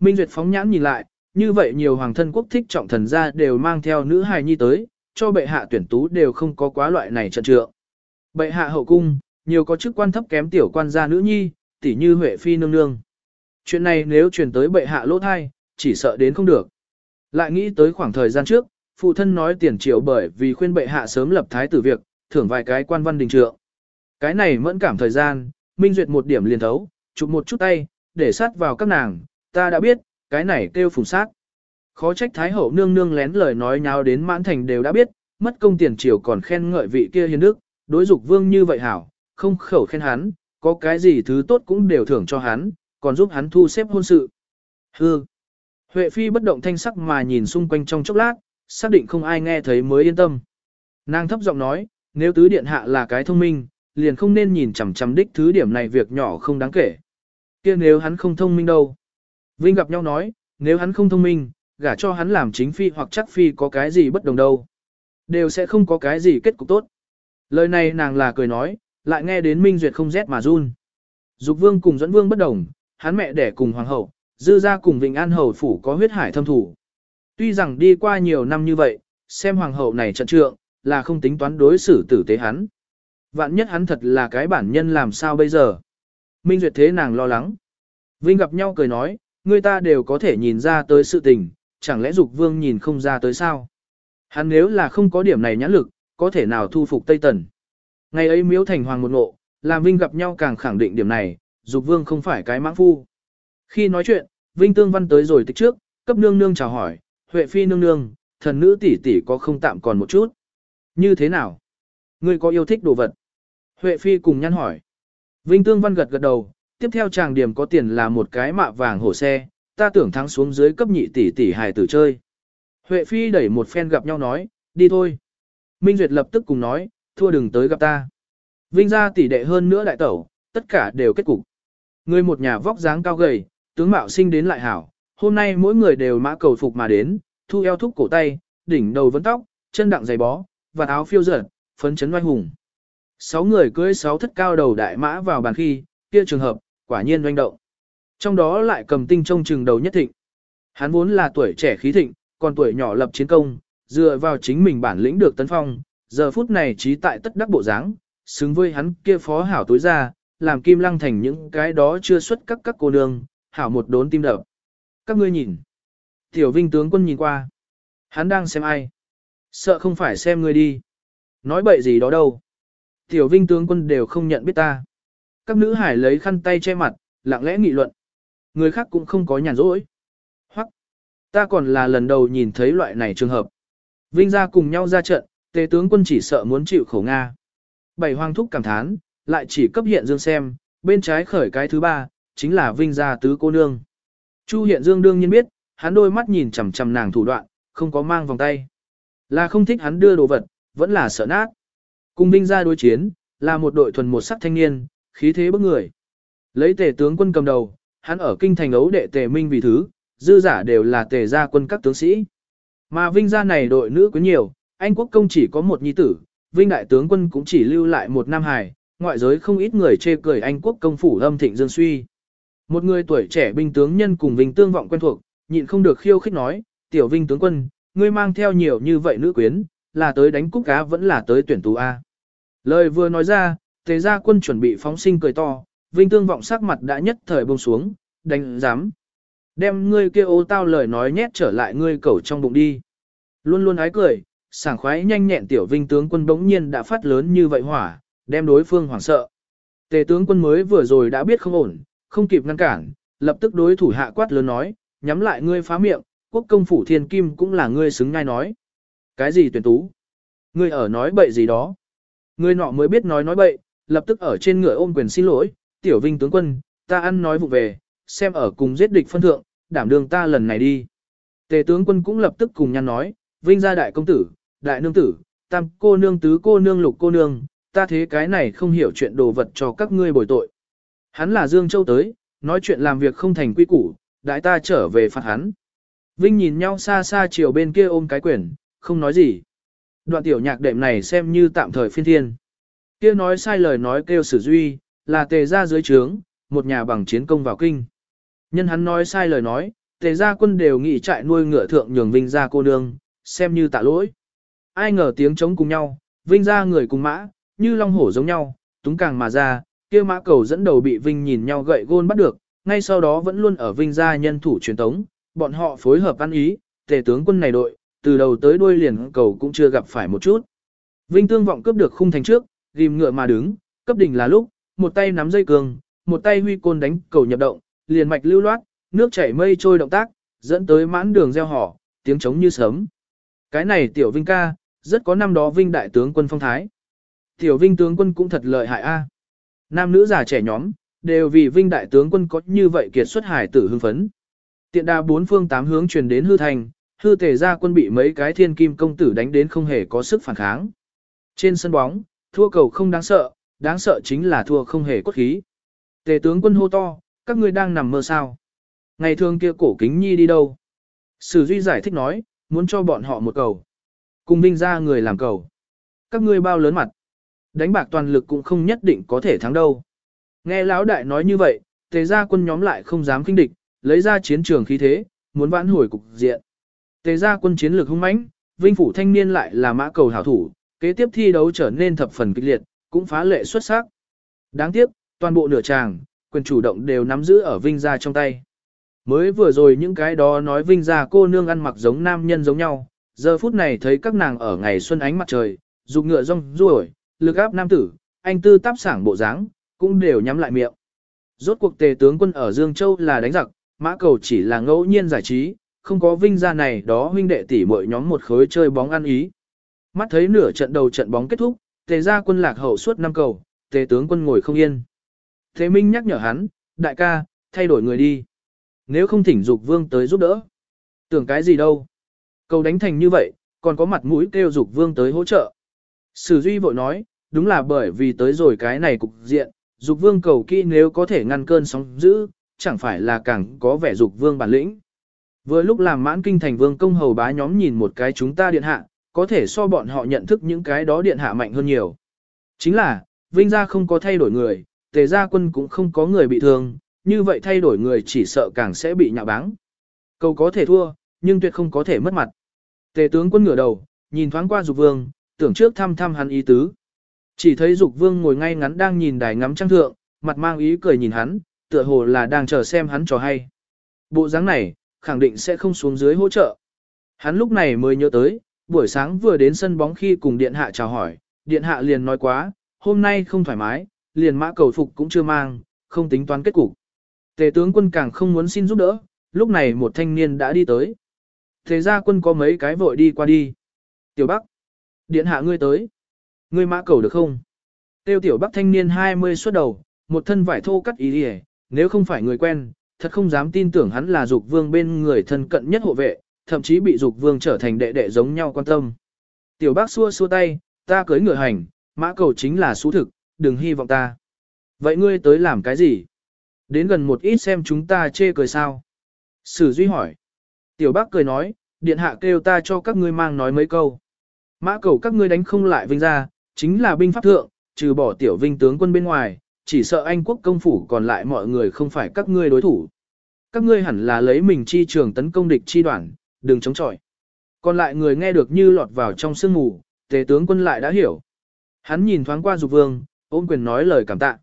Minh Duyệt phóng nhãn nhìn lại, như vậy nhiều hoàng thân quốc thích trọng thần gia đều mang theo nữ hài nhi tới, cho bệ hạ tuyển tú đều không có quá loại này trận trượng. Bệ hạ hậu cung, nhiều có chức quan thấp kém tiểu quan gia nữ nhi, tỷ như Huệ Phi nương nương. Chuyện này nếu truyền tới bệ hạ lỗ thai, chỉ sợ đến không được. Lại nghĩ tới khoảng thời gian trước, phụ thân nói tiền triệu bởi vì khuyên bệ hạ sớm lập thái tử việc, thưởng vài cái quan văn đình trượng. Cái này mẫn cảm thời gian, Minh Duyệt một điểm liền thấu, chụp một chút tay, để sát vào các nàng, ta đã biết, cái này kêu phùng sát. Khó trách Thái Hậu nương nương lén lời nói nháo đến mãn thành đều đã biết, mất công tiền triều còn khen ngợi vị kia hiền đức, đối dục vương như vậy hảo, không khẩu khen hắn, có cái gì thứ tốt cũng đều thưởng cho hắn, còn giúp hắn thu xếp hôn sự. Hư. Huệ Phi bất động thanh sắc mà nhìn xung quanh trong chốc lát, xác định không ai nghe thấy mới yên tâm. Nàng thấp giọng nói, nếu tứ điện hạ là cái thông minh, liền không nên nhìn chằm chằm đích thứ điểm này việc nhỏ không đáng kể. kia nếu hắn không thông minh đâu. Vinh gặp nhau nói, nếu hắn không thông minh, gả cho hắn làm chính phi hoặc chắc phi có cái gì bất đồng đâu. Đều sẽ không có cái gì kết cục tốt. Lời này nàng là cười nói, lại nghe đến Minh Duyệt không rét mà run. Dục vương cùng dẫn vương bất đồng, hắn mẹ đẻ cùng hoàng hậu, dư ra cùng Vịnh An hầu phủ có huyết hải thâm thủ. Tuy rằng đi qua nhiều năm như vậy, xem hoàng hậu này trận trượng, là không tính toán đối xử tử tế hắn. Vạn nhất hắn thật là cái bản nhân làm sao bây giờ. Minh Duyệt thế nàng lo lắng. Vinh gặp nhau cười nói, người ta đều có thể nhìn ra tới sự tình, chẳng lẽ dục vương nhìn không ra tới sao. Hắn nếu là không có điểm này nhãn lực, có thể nào thu phục Tây Tần. Ngày ấy miếu thành hoàng một ngộ, làm Vinh gặp nhau càng khẳng định điểm này, dục vương không phải cái mãng phu. Khi nói chuyện, Vinh Tương Văn tới rồi tích trước, cấp nương nương chào hỏi, Huệ Phi nương nương, thần nữ tỷ tỷ có không tạm còn một chút. Như thế nào? Ngươi có yêu thích đồ vật? Huệ Phi cùng nhăn hỏi. Vinh Tương Văn gật gật đầu, tiếp theo chàng điểm có tiền là một cái mạ vàng hổ xe, ta tưởng thắng xuống dưới cấp nhị tỷ tỷ hài tử chơi. Huệ Phi đẩy một phen gặp nhau nói, đi thôi. Minh Duyệt lập tức cùng nói, thua đừng tới gặp ta. Vinh ra tỷ đệ hơn nữa đại tẩu, tất cả đều kết cục. Người một nhà vóc dáng cao gầy, tướng mạo sinh đến lại hảo, hôm nay mỗi người đều mã cầu phục mà đến, thu eo thúc cổ tay, đỉnh đầu vấn tóc, chân đặng giày bó, và áo phiêu dở, phấn chấn oai hùng. Sáu người cưới sáu thất cao đầu đại mã vào bàn khi, kia trường hợp, quả nhiên doanh động. Trong đó lại cầm tinh trông trường đầu nhất thịnh. Hắn vốn là tuổi trẻ khí thịnh, còn tuổi nhỏ lập chiến công, dựa vào chính mình bản lĩnh được tấn phong, giờ phút này trí tại tất đắc bộ dáng, xứng với hắn kia phó hảo tối ra, làm kim lăng thành những cái đó chưa xuất các các cô nương, hảo một đốn tim đập. Các ngươi nhìn. Tiểu Vinh tướng quân nhìn qua. Hắn đang xem ai. Sợ không phải xem ngươi đi. Nói bậy gì đó đâu. Tiểu Vinh tướng quân đều không nhận biết ta. Các nữ hải lấy khăn tay che mặt, lặng lẽ nghị luận. Người khác cũng không có nhàn rỗi. Hoặc, ta còn là lần đầu nhìn thấy loại này trường hợp. Vinh ra cùng nhau ra trận, tề tướng quân chỉ sợ muốn chịu khổ Nga. Bảy hoàng thúc cảm thán, lại chỉ cấp hiện dương xem, bên trái khởi cái thứ ba, chính là Vinh gia tứ cô nương. Chu hiện dương đương nhiên biết, hắn đôi mắt nhìn chằm chằm nàng thủ đoạn, không có mang vòng tay. Là không thích hắn đưa đồ vật, vẫn là sợ nát. Cùng Vinh gia đối chiến, là một đội thuần một sắc thanh niên, khí thế bức người. Lấy tể tướng quân cầm đầu, hắn ở kinh thành ấu đệ tề minh vì thứ, dư giả đều là tề gia quân các tướng sĩ. Mà Vinh gia này đội nữ quyến nhiều, Anh quốc công chỉ có một nhi tử, Vinh đại tướng quân cũng chỉ lưu lại một nam hài, ngoại giới không ít người chê cười Anh quốc công phủ âm thịnh dương suy. Một người tuổi trẻ binh tướng nhân cùng Vinh tương vọng quen thuộc, nhịn không được khiêu khích nói, tiểu Vinh tướng quân, ngươi mang theo nhiều như vậy nữ quyến, là tới đánh cúc cá vẫn là tới tuyển tú A. Lời vừa nói ra, tề gia quân chuẩn bị phóng sinh cười to, Vinh tương vọng sắc mặt đã nhất thời buông xuống, đánh dám. Đem ngươi kia ô tao lời nói nhét trở lại ngươi cẩu trong bụng đi. Luôn luôn ái cười, sảng khoái nhanh nhẹn tiểu Vinh tướng quân bỗng nhiên đã phát lớn như vậy hỏa, đem đối phương hoảng sợ. Tề tướng quân mới vừa rồi đã biết không ổn, không kịp ngăn cản, lập tức đối thủ hạ quát lớn nói, nhắm lại ngươi phá miệng, quốc công phủ thiên kim cũng là ngươi xứng ngay nói. Cái gì tuyển tú? Ngươi ở nói bậy gì đó? Ngươi nọ mới biết nói nói bậy, lập tức ở trên ngựa ôm quyền xin lỗi, tiểu vinh tướng quân, ta ăn nói vụ về, xem ở cùng giết địch phân thượng, đảm đường ta lần này đi. Tề tướng quân cũng lập tức cùng nhăn nói, vinh gia đại công tử, đại nương tử, tam cô nương tứ cô nương lục cô nương, ta thế cái này không hiểu chuyện đồ vật cho các ngươi bồi tội. Hắn là Dương Châu tới, nói chuyện làm việc không thành quy củ, đại ta trở về phạt hắn. Vinh nhìn nhau xa xa chiều bên kia ôm cái quyển, không nói gì. Đoạn tiểu nhạc đệm này xem như tạm thời phiên thiên. Kia nói sai lời nói kêu sử duy, là tề ra dưới trướng, một nhà bằng chiến công vào kinh. Nhân hắn nói sai lời nói, tề ra quân đều nghị trại nuôi ngựa thượng nhường Vinh ra cô nương, xem như tạ lỗi. Ai ngờ tiếng chống cùng nhau, Vinh ra người cùng mã, như long hổ giống nhau, túng càng mà ra, kia mã cầu dẫn đầu bị Vinh nhìn nhau gậy gôn bắt được, ngay sau đó vẫn luôn ở Vinh gia nhân thủ truyền tống, bọn họ phối hợp ăn ý, tề tướng quân này đội, từ đầu tới đuôi liền cầu cũng chưa gặp phải một chút. Vinh tương vọng cướp được khung thành trước, ghim ngựa mà đứng, cấp đỉnh là lúc, một tay nắm dây cường, một tay huy côn đánh cầu nhập động, liền mạch lưu loát, nước chảy mây trôi động tác, dẫn tới mãn đường gieo hò tiếng trống như sớm. Cái này tiểu Vinh ca, rất có năm đó Vinh đại tướng quân phong thái. Tiểu Vinh tướng quân cũng thật lợi hại a. Nam nữ già trẻ nhóm, đều vì Vinh đại tướng quân có như vậy kiệt xuất hải tử hưng phấn. Tiện đa bốn phương tám hướng truyền đến hư thành, hư tề gia quân bị mấy cái thiên kim công tử đánh đến không hề có sức phản kháng. Trên sân bóng, thua cầu không đáng sợ, đáng sợ chính là thua không hề cốt khí. Tề tướng quân hô to, các ngươi đang nằm mơ sao? Ngày thường kia cổ kính nhi đi đâu? Sử Duy giải thích nói, muốn cho bọn họ một cầu. Cùng vinh ra người làm cầu. Các ngươi bao lớn mặt. Đánh bạc toàn lực cũng không nhất định có thể thắng đâu. Nghe lão đại nói như vậy, tề gia quân nhóm lại không dám kinh địch, lấy ra chiến trường khí thế, muốn vãn hồi cục diện. Tề gia quân chiến lược hung mãnh, vinh phủ thanh niên lại là mã cầu hảo thủ, kế tiếp thi đấu trở nên thập phần kịch liệt, cũng phá lệ xuất sắc. Đáng tiếc, toàn bộ nửa tràng, quyền chủ động đều nắm giữ ở vinh gia trong tay. Mới vừa rồi những cái đó nói vinh gia cô nương ăn mặc giống nam nhân giống nhau, giờ phút này thấy các nàng ở ngày xuân ánh mặt trời, dục ngựa rong ruổi, lực áp nam tử, anh tư táp sảng bộ dáng, cũng đều nhắm lại miệng. Rốt cuộc tề tướng quân ở Dương Châu là đánh giặc, mã cầu chỉ là ngẫu nhiên giải trí, không có vinh gia này đó huynh đệ tỷ muội nhóm một khối chơi bóng ăn ý. Mắt thấy nửa trận đầu trận bóng kết thúc, tề gia quân lạc hậu suốt năm cầu, tề tướng quân ngồi không yên. Thế Minh nhắc nhở hắn, đại ca, thay đổi người đi. Nếu không thỉnh dục vương tới giúp đỡ. Tưởng cái gì đâu. Cầu đánh thành như vậy, còn có mặt mũi kêu dục vương tới hỗ trợ. Sử Duy vội nói, đúng là bởi vì tới rồi cái này cục diện, dục vương cầu kỹ nếu có thể ngăn cơn sóng dữ, chẳng phải là càng có vẻ dục vương bản lĩnh. Vừa lúc làm mãn kinh thành vương công hầu bá nhóm nhìn một cái chúng ta điện hạ, có thể so bọn họ nhận thức những cái đó điện hạ mạnh hơn nhiều. Chính là, vinh gia không có thay đổi người, tề gia quân cũng không có người bị thương, như vậy thay đổi người chỉ sợ càng sẽ bị nhạ báng. Cầu có thể thua, nhưng tuyệt không có thể mất mặt. Tề tướng quân ngửa đầu, nhìn thoáng qua dục vương, tưởng trước thăm thăm hắn ý tứ. Chỉ thấy dục vương ngồi ngay ngắn đang nhìn đài ngắm trăng thượng, mặt mang ý cười nhìn hắn, tựa hồ là đang chờ xem hắn trò hay. Bộ dáng này, khẳng định sẽ không xuống dưới hỗ trợ. Hắn lúc này mới nhớ tới, buổi sáng vừa đến sân bóng khi cùng điện hạ chào hỏi, điện hạ liền nói quá, hôm nay không thoải mái, liền mã cầu phục cũng chưa mang, không tính toán kết cục. Tề tướng quân càng không muốn xin giúp đỡ, lúc này một thanh niên đã đi tới. Thế ra quân có mấy cái vội đi qua đi. Tiểu Bắc, điện hạ ngươi tới. Ngươi mã cầu được không? Tiêu tiểu Bắc thanh niên 20 xuất đầu, một thân vải thô cắt ý hề, nếu không phải người quen, thật không dám tin tưởng hắn là dục vương bên người thân cận nhất hộ vệ, thậm chí bị dục vương trở thành đệ đệ giống nhau quan tâm. Tiểu bác xua xua tay, ta cưới ngựa hành, mã cầu chính là xú thực, đừng hy vọng ta. Vậy ngươi tới làm cái gì? Đến gần một ít xem chúng ta chê cười sao? Sử Duy hỏi. Tiểu bác cười nói, điện hạ kêu ta cho các ngươi mang nói mấy câu. Mã cầu các ngươi đánh không lại vinh ra, chính là binh pháp thượng, trừ bỏ tiểu vinh tướng quân bên ngoài, chỉ sợ Anh quốc công phủ còn lại mọi người không phải các ngươi đối thủ. Các ngươi hẳn là lấy mình chi trường tấn công địch chi đoạn, đừng chống chọi. Còn lại người nghe được như lọt vào trong sương mù, tề tướng quân lại đã hiểu. Hắn nhìn thoáng qua dục vương, ôm quyền nói lời cảm tạ.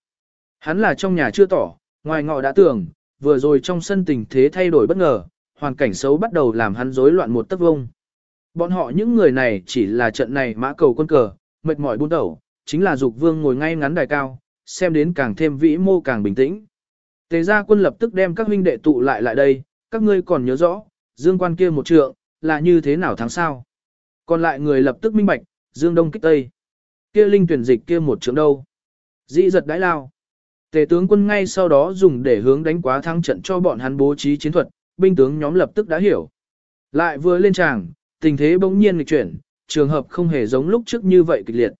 Hắn là trong nhà chưa tỏ, ngoài ngọ đã tưởng, vừa rồi trong sân tình thế thay đổi bất ngờ, hoàn cảnh xấu bắt đầu làm hắn rối loạn một tấc vông. Bọn họ những người này chỉ là trận này mã cầu quân cờ, mệt mỏi buôn đầu, chính là dục vương ngồi ngay ngắn đài cao, xem đến càng thêm vĩ mô càng bình tĩnh. Tề gia quân lập tức đem các huynh đệ tụ lại lại đây, các ngươi còn nhớ rõ, dương quan kia một trượng, là như thế nào tháng sau. Còn lại người lập tức minh bạch, dương đông kích tây. Kia linh tuyển dịch kia một trượng đâu. Dĩ giật đãi lao. Tề tướng quân ngay sau đó dùng để hướng đánh quá thắng trận cho bọn hắn bố trí chiến thuật, binh tướng nhóm lập tức đã hiểu. Lại vừa lên tràng, tình thế bỗng nhiên nghịch chuyển, trường hợp không hề giống lúc trước như vậy kịch liệt.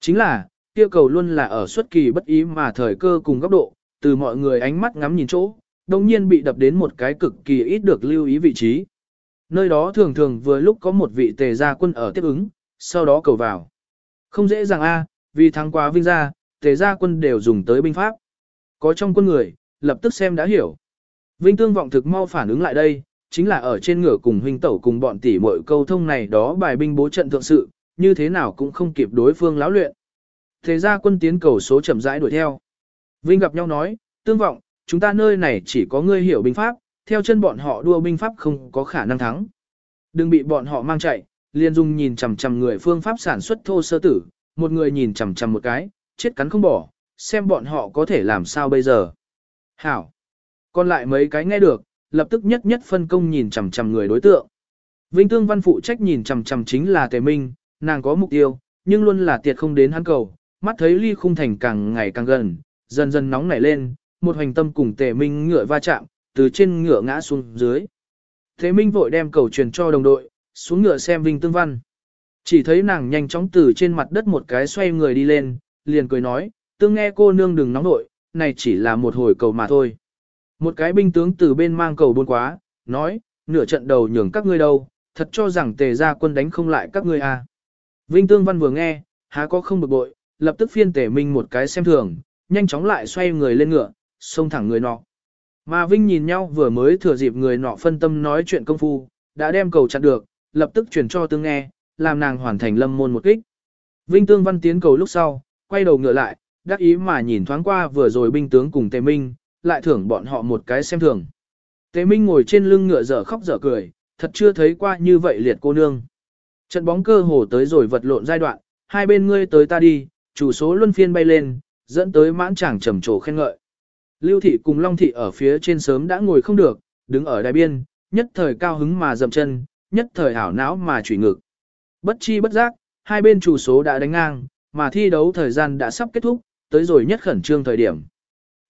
Chính là, kia cầu luôn là ở xuất kỳ bất ý mà thời cơ cùng góc độ, từ mọi người ánh mắt ngắm nhìn chỗ, đồng nhiên bị đập đến một cái cực kỳ ít được lưu ý vị trí. Nơi đó thường thường vừa lúc có một vị tề gia quân ở tiếp ứng, sau đó cầu vào. Không dễ dàng a, vì thắng quá vinh gia, tề gia quân đều dùng tới binh pháp. Có trong quân người, lập tức xem đã hiểu. Vinh tương vọng thực mau phản ứng lại đây, chính là ở trên ngựa cùng huynh tẩu cùng bọn tỷ muội câu thông này đó bài binh bố trận thượng sự, như thế nào cũng không kịp đối phương lão luyện. Thế ra quân tiến cầu số chậm rãi đuổi theo. Vinh gặp nhau nói, tương vọng, chúng ta nơi này chỉ có ngươi hiểu binh pháp, theo chân bọn họ đua binh pháp không có khả năng thắng. Đừng bị bọn họ mang chạy, liền dung nhìn chằm chằm người phương pháp sản xuất thô sơ tử, một người nhìn chằm chằm một cái, chết cắn không bỏ, xem bọn họ có thể làm sao bây giờ. Hảo. Còn lại mấy cái nghe được, lập tức nhất nhất phân công nhìn chằm chằm người đối tượng. Vinh Tương Văn phụ trách nhìn chằm chằm chính là Tề Minh, nàng có mục tiêu, nhưng luôn là tiệt không đến hắn cầu, mắt thấy ly khung thành càng ngày càng gần, dần dần nóng nảy lên, một hoành tâm cùng tề minh ngựa va chạm, từ trên ngựa ngã xuống dưới. Tề minh vội đem cầu truyền cho đồng đội, xuống ngựa xem Vinh Tương Văn. Chỉ thấy nàng nhanh chóng từ trên mặt đất một cái xoay người đi lên, liền cười nói, tương nghe cô nương đừng nóng nội, này chỉ là một hồi cầu mà thôi. Một cái binh tướng từ bên mang cầu buôn quá, nói, nửa trận đầu nhường các ngươi đâu, thật cho rằng tề gia quân đánh không lại các ngươi à. Vinh Tương Văn vừa nghe, há có không bực bội, lập tức phiên tề minh một cái xem thường, nhanh chóng lại xoay người lên ngựa, xông thẳng người nọ. Mà Vinh nhìn nhau vừa mới thừa dịp người nọ phân tâm nói chuyện công phu, đã đem cầu chặn được, lập tức chuyển cho tương nghe, làm nàng hoàn thành lâm môn một kích. Vinh Tương Văn tiến cầu lúc sau, quay đầu ngựa lại, đắc ý mà nhìn thoáng qua vừa rồi binh tướng cùng Tề Minh, lại thưởng bọn họ một cái xem thường. Tế Minh ngồi trên lưng ngựa dở khóc dở cười, thật chưa thấy qua như vậy liệt cô nương. Trận bóng cơ hồ tới rồi vật lộn giai đoạn, hai bên ngươi tới ta đi, chủ số luân phiên bay lên, dẫn tới mãn chàng trầm trồ khen ngợi. Lưu thị cùng Long thị ở phía trên sớm đã ngồi không được, đứng ở đài biên, nhất thời cao hứng mà dậm chân, nhất thời hảo não mà chủy ngực. Bất chi bất giác, hai bên chủ số đã đánh ngang, mà thi đấu thời gian đã sắp kết thúc, tới rồi nhất khẩn trương thời điểm.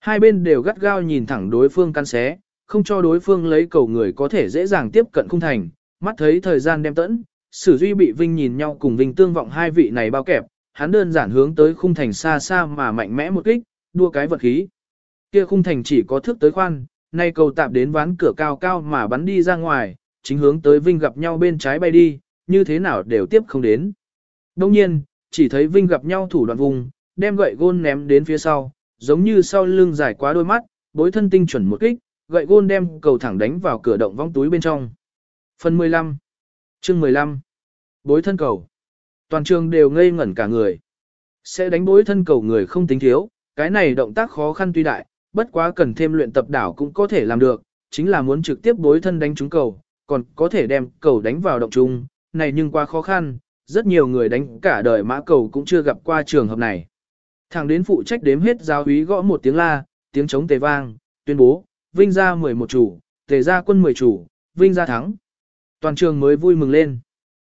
Hai bên đều gắt gao nhìn thẳng đối phương căn xé, không cho đối phương lấy cầu người có thể dễ dàng tiếp cận khung thành, mắt thấy thời gian đem tẫn, sử duy bị Vinh nhìn nhau cùng Vinh tương vọng hai vị này bao kẹp, hắn đơn giản hướng tới khung thành xa xa mà mạnh mẽ một kích, đua cái vật khí. Kia khung thành chỉ có thước tới khoan, nay cầu tạp đến ván cửa cao cao mà bắn đi ra ngoài, chính hướng tới Vinh gặp nhau bên trái bay đi, như thế nào đều tiếp không đến. Đông nhiên, chỉ thấy Vinh gặp nhau thủ đoạn vùng, đem gậy gôn ném đến phía sau, giống như sau lưng dài quá đôi mắt, bối thân tinh chuẩn một kích, gậy gôn đem cầu thẳng đánh vào cửa động vong túi bên trong. Phần 15 chương 15 Bối thân cầu Toàn trường đều ngây ngẩn cả người. Sẽ đánh bối thân cầu người không tính thiếu, cái này động tác khó khăn tuy đại, bất quá cần thêm luyện tập đảo cũng có thể làm được, chính là muốn trực tiếp bối thân đánh trúng cầu, còn có thể đem cầu đánh vào động trung, này nhưng quá khó khăn, rất nhiều người đánh cả đời mã cầu cũng chưa gặp qua trường hợp này. Thẳng đến phụ trách đếm hết giáo úy gõ một tiếng la, tiếng chống tề vang, tuyên bố, Vinh ra 11 chủ, tề ra quân 10 chủ, Vinh ra thắng. Toàn trường mới vui mừng lên.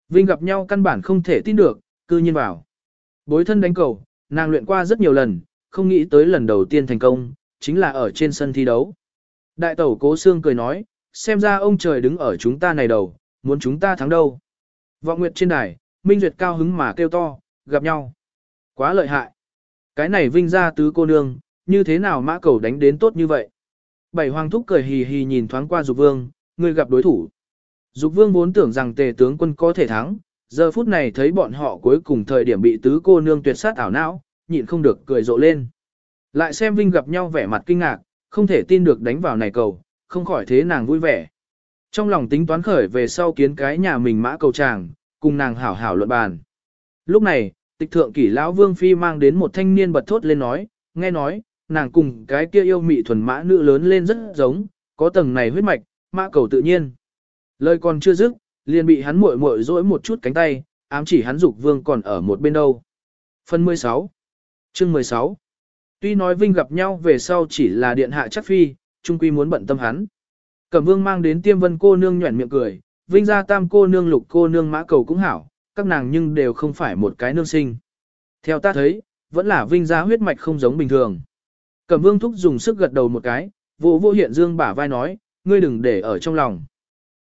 Vinh gặp nhau căn bản không thể tin được, cư nhiên bảo. Bối thân đánh cầu, nàng luyện qua rất nhiều lần, không nghĩ tới lần đầu tiên thành công, chính là ở trên sân thi đấu. Đại tẩu cố xương cười nói, xem ra ông trời đứng ở chúng ta này đầu, muốn chúng ta thắng đâu. Vọng Nguyệt trên đài, Minh Duyệt cao hứng mà kêu to, gặp nhau. Quá lợi hại. Cái này vinh ra tứ cô nương, như thế nào mã cầu đánh đến tốt như vậy. Bảy hoàng thúc cười hì hì nhìn thoáng qua Dục Vương, người gặp đối thủ. Dục Vương vốn tưởng rằng tề tướng quân có thể thắng, giờ phút này thấy bọn họ cuối cùng thời điểm bị tứ cô nương tuyệt sát ảo não, nhịn không được cười rộ lên. Lại xem Vinh gặp nhau vẻ mặt kinh ngạc, không thể tin được đánh vào này cầu, không khỏi thế nàng vui vẻ. Trong lòng tính toán khởi về sau kiến cái nhà mình mã cầu chàng, cùng nàng hảo hảo luận bàn. Lúc này, tịch thượng kỷ lão vương phi mang đến một thanh niên bật thốt lên nói, nghe nói, nàng cùng cái kia yêu mị thuần mã nữ lớn lên rất giống, có tầng này huyết mạch, mã cầu tự nhiên. Lời còn chưa dứt, liền bị hắn muội muội dỗi một chút cánh tay, ám chỉ hắn dục vương còn ở một bên đâu. Phần 16 Chương 16 Tuy nói Vinh gặp nhau về sau chỉ là điện hạ chắc phi, trung quy muốn bận tâm hắn. Cẩm vương mang đến tiêm vân cô nương nhuẩn miệng cười, Vinh ra tam cô nương lục cô nương mã cầu cũng hảo, các nàng nhưng đều không phải một cái nương sinh. Theo ta thấy, vẫn là Vinh gia huyết mạch không giống bình thường. Cẩm vương thúc dùng sức gật đầu một cái, vô vô hiện dương bả vai nói, ngươi đừng để ở trong lòng.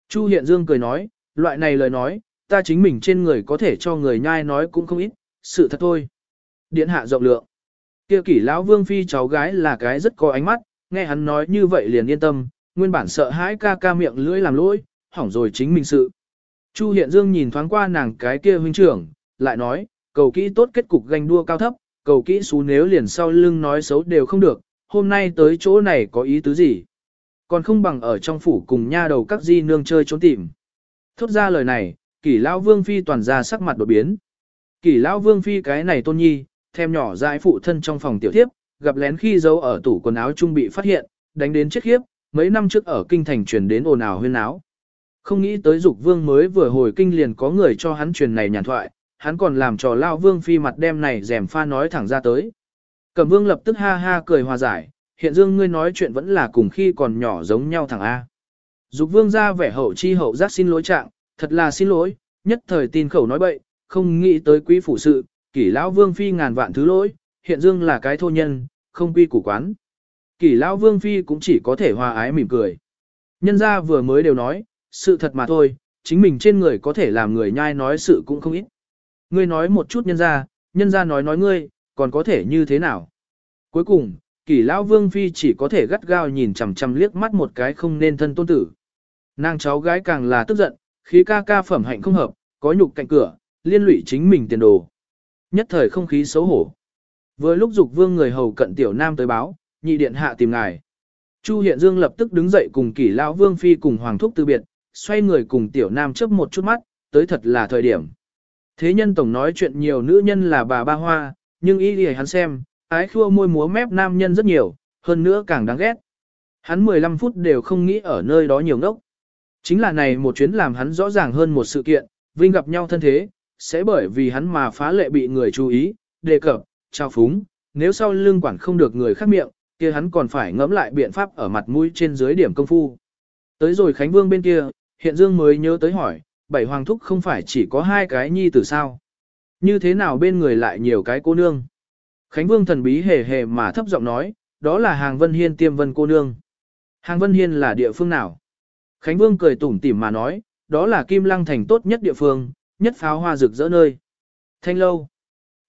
Chu hiện dương cười nói, loại này lời nói, ta chính mình trên người có thể cho người nhai nói cũng không ít, sự thật thôi. Điện hạ rộng lượng. Kia kỷ lão vương phi cháu gái là cái rất có ánh mắt, nghe hắn nói như vậy liền yên tâm, nguyên bản sợ hãi ca ca miệng lưỡi làm lỗi, hỏng rồi chính mình sự. Chu Hiện Dương nhìn thoáng qua nàng cái kia huynh trưởng, lại nói, cầu kỹ tốt kết cục ganh đua cao thấp, cầu kỹ xú nếu liền sau lưng nói xấu đều không được, hôm nay tới chỗ này có ý tứ gì. Còn không bằng ở trong phủ cùng nha đầu các di nương chơi trốn tìm. Thốt ra lời này, kỷ lão vương phi toàn ra sắc mặt đột biến. Kỷ lão vương phi cái này tôn nhi, thêm nhỏ dại phụ thân trong phòng tiểu thiếp, gặp lén khi giấu ở tủ quần áo trung bị phát hiện, đánh đến chết khiếp, mấy năm trước ở kinh thành truyền đến ồn ào huyên áo. Không nghĩ tới dục vương mới vừa hồi kinh liền có người cho hắn truyền này nhàn thoại, hắn còn làm trò lao vương phi mặt đem này rèm pha nói thẳng ra tới. Cẩm vương lập tức ha ha cười hòa giải, hiện dương ngươi nói chuyện vẫn là cùng khi còn nhỏ giống nhau thẳng A. Dục vương ra vẻ hậu chi hậu giác xin lỗi trạng, thật là xin lỗi, nhất thời tin khẩu nói bậy, không nghĩ tới quý phủ sự, kỷ lão vương phi ngàn vạn thứ lỗi, hiện dương là cái thô nhân, không quy củ quán. Kỷ lão vương phi cũng chỉ có thể hòa ái mỉm cười. Nhân gia vừa mới đều nói, sự thật mà thôi, chính mình trên người có thể làm người nhai nói sự cũng không ít. Ngươi nói một chút nhân gia, nhân gia nói nói ngươi, còn có thể như thế nào? Cuối cùng, kỷ lão vương phi chỉ có thể gắt gao nhìn chằm chằm liếc mắt một cái không nên thân tôn tử. Nàng cháu gái càng là tức giận, khí ca ca phẩm hạnh không hợp, có nhục cạnh cửa, liên lụy chính mình tiền đồ. Nhất thời không khí xấu hổ. Vừa lúc dục vương người hầu cận tiểu nam tới báo, nhị điện hạ tìm ngài. Chu Hiện Dương lập tức đứng dậy cùng kỷ lão vương phi cùng hoàng thúc từ biệt, xoay người cùng tiểu nam chớp một chút mắt, tới thật là thời điểm. Thế nhân tổng nói chuyện nhiều nữ nhân là bà ba hoa, nhưng ý thì hắn xem, ái khua môi múa mép nam nhân rất nhiều, hơn nữa càng đáng ghét. Hắn 15 phút đều không nghĩ ở nơi đó nhiều ngốc. Chính là này một chuyến làm hắn rõ ràng hơn một sự kiện, Vinh gặp nhau thân thế, sẽ bởi vì hắn mà phá lệ bị người chú ý, đề cập, trao phúng, nếu sau lưng quản không được người khác miệng, kia hắn còn phải ngẫm lại biện pháp ở mặt mũi trên dưới điểm công phu. Tới rồi Khánh Vương bên kia, hiện dương mới nhớ tới hỏi, bảy hoàng thúc không phải chỉ có hai cái nhi tử sao? Như thế nào bên người lại nhiều cái cô nương? Khánh Vương thần bí hề hề mà thấp giọng nói, đó là hàng Vân Hiên tiêm vân cô nương. Hàng Vân Hiên là địa phương nào? Khánh Vương cười tủm tỉm mà nói, đó là Kim Lăng thành tốt nhất địa phương, nhất pháo hoa rực rỡ nơi. Thanh lâu.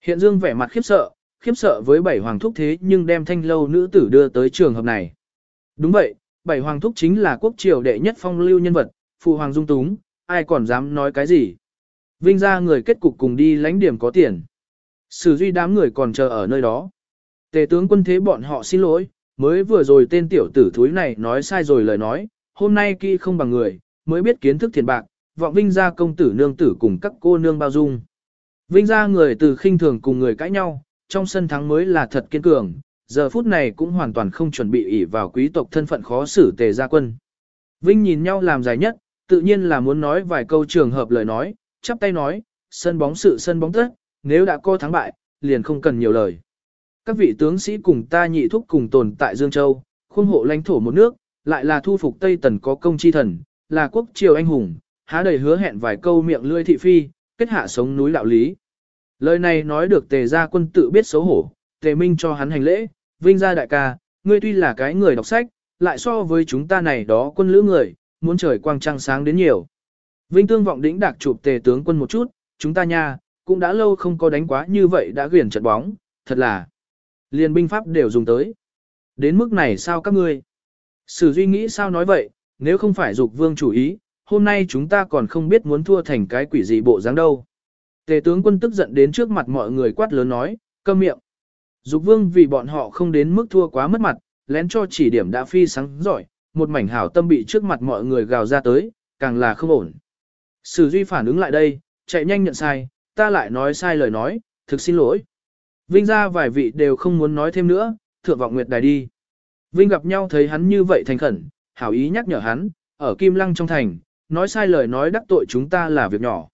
Hiện Dương vẻ mặt khiếp sợ, khiếp sợ với bảy hoàng thúc thế nhưng đem thanh lâu nữ tử đưa tới trường hợp này. Đúng vậy, bảy hoàng thúc chính là quốc triều đệ nhất phong lưu nhân vật, phụ hoàng dung túng, ai còn dám nói cái gì. Vinh ra người kết cục cùng đi lãnh điểm có tiền. Sử duy đám người còn chờ ở nơi đó. Tề tướng quân thế bọn họ xin lỗi, mới vừa rồi tên tiểu tử thúi này nói sai rồi lời nói, hôm nay kỳ không bằng người, mới biết kiến thức thiền bạc, vọng vinh ra công tử nương tử cùng các cô nương bao dung. Vinh ra người từ khinh thường cùng người cãi nhau, trong sân thắng mới là thật kiên cường, giờ phút này cũng hoàn toàn không chuẩn bị ỷ vào quý tộc thân phận khó xử tề gia quân. Vinh nhìn nhau làm dài nhất, tự nhiên là muốn nói vài câu trường hợp lời nói, chắp tay nói, sân bóng sự sân bóng tất, nếu đã co thắng bại, liền không cần nhiều lời. Các vị tướng sĩ cùng ta nhị thúc cùng tồn tại Dương Châu, khuôn hộ lãnh thổ một nước, lại là thu phục Tây Tần có công chi thần, là quốc triều anh hùng, há đầy hứa hẹn vài câu miệng lươi thị phi, kết hạ sống núi đạo lý. Lời này nói được tề gia quân tự biết xấu hổ, tề minh cho hắn hành lễ, vinh gia đại ca, ngươi tuy là cái người đọc sách, lại so với chúng ta này đó quân lữ người, muốn trời quang trăng sáng đến nhiều. Vinh tương vọng đỉnh đạc chụp tề tướng quân một chút, chúng ta nha, cũng đã lâu không có đánh quá như vậy đã quyển trận bóng, thật là liên binh pháp đều dùng tới. Đến mức này sao các ngươi? Sử duy nghĩ sao nói vậy, nếu không phải dục vương chủ ý, hôm nay chúng ta còn không biết muốn thua thành cái quỷ gì bộ dáng đâu. Tề tướng quân tức giận đến trước mặt mọi người quát lớn nói, câm miệng. Dục vương vì bọn họ không đến mức thua quá mất mặt, lén cho chỉ điểm đã phi sáng giỏi, một mảnh hảo tâm bị trước mặt mọi người gào ra tới, càng là không ổn. Sử duy phản ứng lại đây, chạy nhanh nhận sai, ta lại nói sai lời nói, thực xin lỗi. Vinh ra vài vị đều không muốn nói thêm nữa, thượng vọng nguyệt đài đi. Vinh gặp nhau thấy hắn như vậy thành khẩn, hảo ý nhắc nhở hắn, ở Kim Lăng trong thành, nói sai lời nói đắc tội chúng ta là việc nhỏ.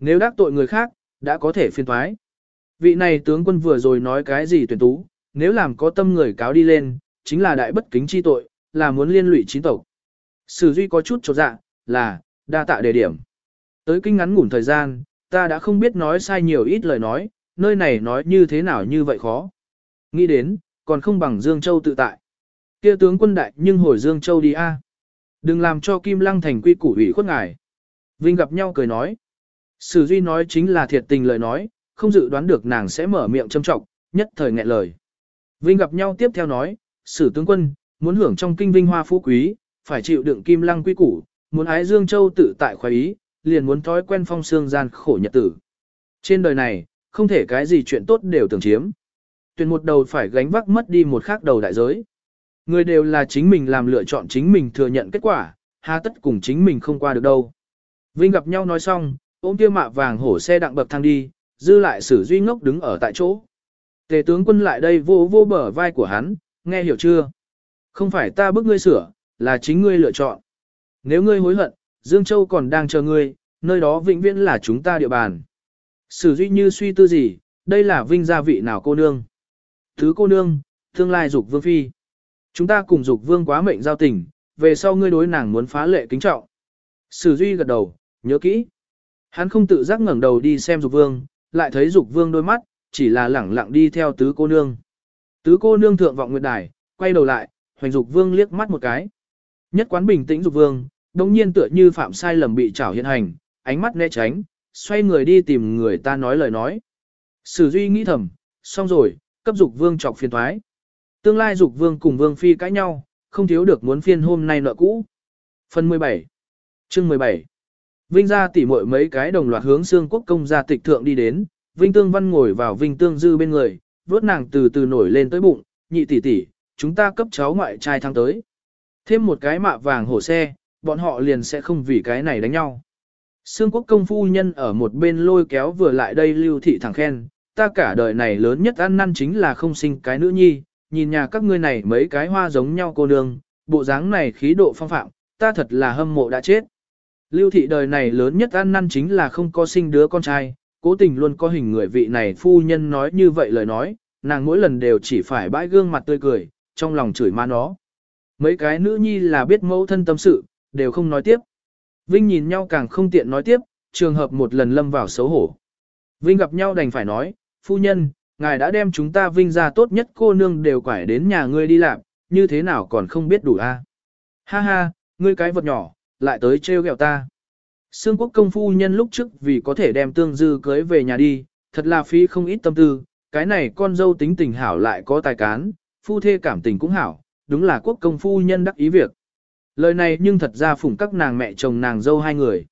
Nếu đắc tội người khác, đã có thể phiên thoái. Vị này tướng quân vừa rồi nói cái gì tuyển tú, nếu làm có tâm người cáo đi lên, chính là đại bất kính chi tội, là muốn liên lụy chính tộc. Sử duy có chút chột dạ, là, đa tạ đề điểm. Tới kinh ngắn ngủn thời gian, ta đã không biết nói sai nhiều ít lời nói, nơi này nói như thế nào như vậy khó. Nghĩ đến, còn không bằng Dương Châu tự tại. Kia tướng quân đại nhưng hồi Dương Châu đi a. Đừng làm cho Kim Lăng thành quy củ ủy khuất ngài. Vinh gặp nhau cười nói. Sử Duy nói chính là thiệt tình lời nói, không dự đoán được nàng sẽ mở miệng châm trọng, nhất thời nghẹn lời. Vinh gặp nhau tiếp theo nói, Sử tướng quân, muốn hưởng trong kinh vinh hoa phú quý, phải chịu đựng Kim Lăng quy củ, muốn ái Dương Châu tự tại khoái ý, liền muốn thói quen phong xương gian khổ nhật tử. Trên đời này, không thể cái gì chuyện tốt đều tưởng chiếm. Tuyển một đầu phải gánh vác mất đi một khác đầu đại giới. Người đều là chính mình làm lựa chọn chính mình thừa nhận kết quả, hà tất cùng chính mình không qua được đâu. Vinh gặp nhau nói xong, ôm kia mạ vàng hổ xe đặng bậc thang đi, dư lại sử duy ngốc đứng ở tại chỗ. Tề tướng quân lại đây vô vô bờ vai của hắn, nghe hiểu chưa? Không phải ta bức ngươi sửa, là chính ngươi lựa chọn. Nếu ngươi hối hận, Dương Châu còn đang chờ ngươi, nơi đó vĩnh viễn là chúng ta địa bàn. Sử duy như suy tư gì, đây là vinh gia vị nào cô nương? Thứ cô nương, tương lai dục vương phi. Chúng ta cùng dục vương quá mệnh giao tình, về sau ngươi đối nàng muốn phá lệ kính trọng. Sử duy gật đầu, nhớ kỹ. Hắn không tự giác ngẩng đầu đi xem dục vương, lại thấy dục vương đôi mắt, chỉ là lẳng lặng đi theo tứ cô nương. Tứ cô nương thượng vọng nguyệt đài, quay đầu lại, hoành dục vương liếc mắt một cái. Nhất quán bình tĩnh dục vương, đồng nhiên tựa như phạm sai lầm bị trảo hiện hành, ánh mắt né tránh, xoay người đi tìm người ta nói lời nói. Sử duy nghĩ thầm, xong rồi, cấp dục vương chọc phiền thoái. Tương lai dục vương cùng vương phi cãi nhau, không thiếu được muốn phiên hôm nay nợ cũ. Phần 17 Chương 17 Vinh gia tỉ muội mấy cái đồng loạt hướng xương quốc công gia tịch thượng đi đến, Vinh Tương Văn ngồi vào Vinh Tương Dư bên người, vuốt nàng từ từ nổi lên tới bụng, nhị tỷ tỷ, chúng ta cấp cháu ngoại trai thăng tới. Thêm một cái mạ vàng hổ xe, bọn họ liền sẽ không vì cái này đánh nhau. Sương quốc công phu nhân ở một bên lôi kéo vừa lại đây lưu thị thẳng khen, ta cả đời này lớn nhất ăn năn chính là không sinh cái nữ nhi, nhìn nhà các ngươi này mấy cái hoa giống nhau cô nương, bộ dáng này khí độ phong phạm, ta thật là hâm mộ đã chết. Lưu thị đời này lớn nhất ăn năn chính là không có sinh đứa con trai, cố tình luôn có hình người vị này phu nhân nói như vậy lời nói, nàng mỗi lần đều chỉ phải bãi gương mặt tươi cười, trong lòng chửi ma nó. Mấy cái nữ nhi là biết mẫu thân tâm sự, đều không nói tiếp. Vinh nhìn nhau càng không tiện nói tiếp, trường hợp một lần lâm vào xấu hổ. Vinh gặp nhau đành phải nói, phu nhân, ngài đã đem chúng ta Vinh ra tốt nhất cô nương đều quải đến nhà ngươi đi làm, như thế nào còn không biết đủ a? Ha ha, ngươi cái vật nhỏ, lại tới trêu ghẹo ta. Sương quốc công phu nhân lúc trước vì có thể đem tương dư cưới về nhà đi, thật là phí không ít tâm tư, cái này con dâu tính tình hảo lại có tài cán, phu thê cảm tình cũng hảo, đúng là quốc công phu nhân đắc ý việc. Lời này nhưng thật ra phủng các nàng mẹ chồng nàng dâu hai người.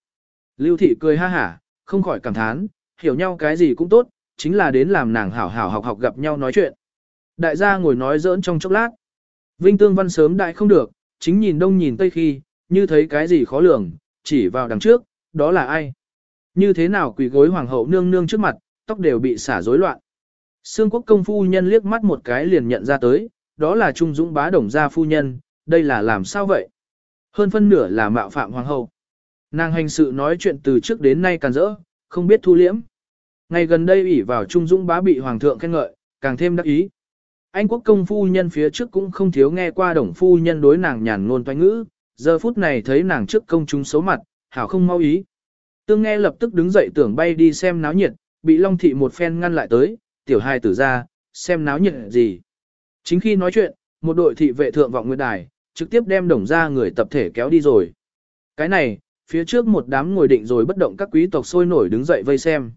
Lưu thị cười ha hả, không khỏi cảm thán, hiểu nhau cái gì cũng tốt, chính là đến làm nàng hảo hảo học học gặp nhau nói chuyện. Đại gia ngồi nói giỡn trong chốc lát. Vinh Tương Văn sớm đại không được, chính nhìn đông nhìn tây khi, như thấy cái gì khó lường, chỉ vào đằng trước, đó là ai? Như thế nào quỳ gối hoàng hậu nương nương trước mặt, tóc đều bị xả rối loạn. Sương quốc công phu nhân liếc mắt một cái liền nhận ra tới, đó là Trung Dũng bá đồng gia phu nhân, đây là làm sao vậy? Hơn phân nửa là mạo phạm hoàng hậu. Nàng hành sự nói chuyện từ trước đến nay càn rỡ, không biết thu liễm. Ngày gần đây ủy vào Trung Dũng bá bị hoàng thượng khen ngợi, càng thêm đắc ý. Anh quốc công phu nhân phía trước cũng không thiếu nghe qua đồng phu nhân đối nàng nhàn ngôn toanh ngữ, giờ phút này thấy nàng trước công chúng xấu mặt, hảo không mau ý. Tương nghe lập tức đứng dậy tưởng bay đi xem náo nhiệt, bị Long Thị một phen ngăn lại tới, tiểu hai tử ra, xem náo nhiệt gì. Chính khi nói chuyện, một đội thị vệ thượng vọng nguyệt đài, trực tiếp đem đồng ra người tập thể kéo đi rồi. Cái này, phía trước một đám ngồi định rồi bất động các quý tộc sôi nổi đứng dậy vây xem.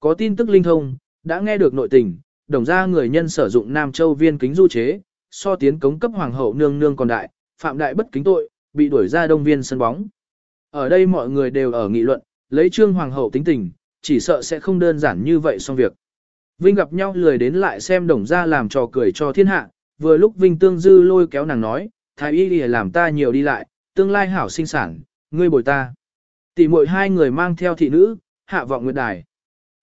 Có tin tức linh thông, đã nghe được nội tình, đồng ra người nhân sử dụng Nam Châu viên kính du chế, so tiến cống cấp hoàng hậu nương nương còn đại, phạm đại bất kính tội, bị đuổi ra đông viên sân bóng. Ở đây mọi người đều ở nghị luận, lấy trương hoàng hậu tính tình, chỉ sợ sẽ không đơn giản như vậy xong việc. Vinh gặp nhau lười đến lại xem đồng ra làm trò cười cho thiên hạ, vừa lúc Vinh tương dư lôi kéo nàng nói, thái y lìa làm ta nhiều đi lại, tương lai hảo sinh sản, ngươi bồi ta. Tỷ muội hai người mang theo thị nữ, hạ vọng nguyệt đài.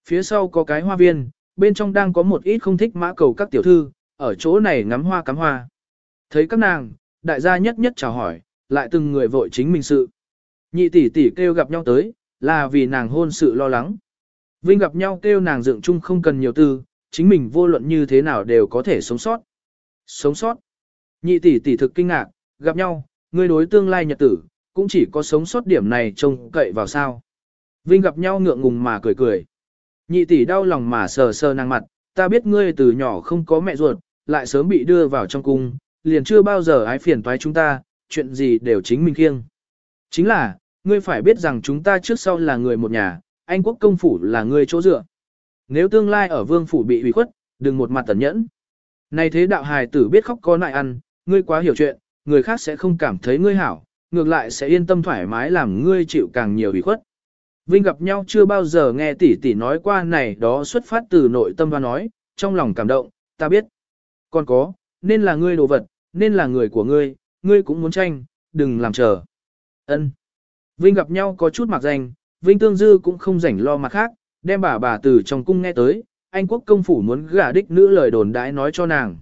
Phía sau có cái hoa viên, bên trong đang có một ít không thích mã cầu các tiểu thư, ở chỗ này ngắm hoa cắm hoa. Thấy các nàng, đại gia nhất nhất chào hỏi, lại từng người vội chính mình sự. Nhị tỷ tỷ kêu gặp nhau tới, là vì nàng hôn sự lo lắng. Vinh gặp nhau kêu nàng dựng chung không cần nhiều tư, chính mình vô luận như thế nào đều có thể sống sót. Sống sót. Nhị tỷ tỷ thực kinh ngạc, gặp nhau, người đối tương lai nhật tử, cũng chỉ có sống sót điểm này trông cậy vào sao. Vinh gặp nhau ngượng ngùng mà cười cười. Nhị tỷ đau lòng mà sờ sờ nàng mặt, ta biết ngươi từ nhỏ không có mẹ ruột, lại sớm bị đưa vào trong cung, liền chưa bao giờ ái phiền toái chúng ta, chuyện gì đều chính mình kiêng. Chính là, ngươi phải biết rằng chúng ta trước sau là người một nhà, anh quốc công phủ là ngươi chỗ dựa. Nếu tương lai ở vương phủ bị hủy khuất, đừng một mặt tẩn nhẫn. Này thế đạo hài tử biết khóc có nại ăn, ngươi quá hiểu chuyện, người khác sẽ không cảm thấy ngươi hảo, ngược lại sẽ yên tâm thoải mái làm ngươi chịu càng nhiều hủy khuất. Vinh gặp nhau chưa bao giờ nghe tỷ tỷ nói qua này đó xuất phát từ nội tâm và nói, trong lòng cảm động, ta biết. Còn có, nên là ngươi đồ vật, nên là người của ngươi, ngươi cũng muốn tranh, đừng làm chờ. Ân. Vinh gặp nhau có chút mặc danh, Vinh Tương Dư cũng không rảnh lo mặt khác, đem bà bà từ trong cung nghe tới, anh quốc công phủ muốn gả đích nữ lời đồn đãi nói cho nàng.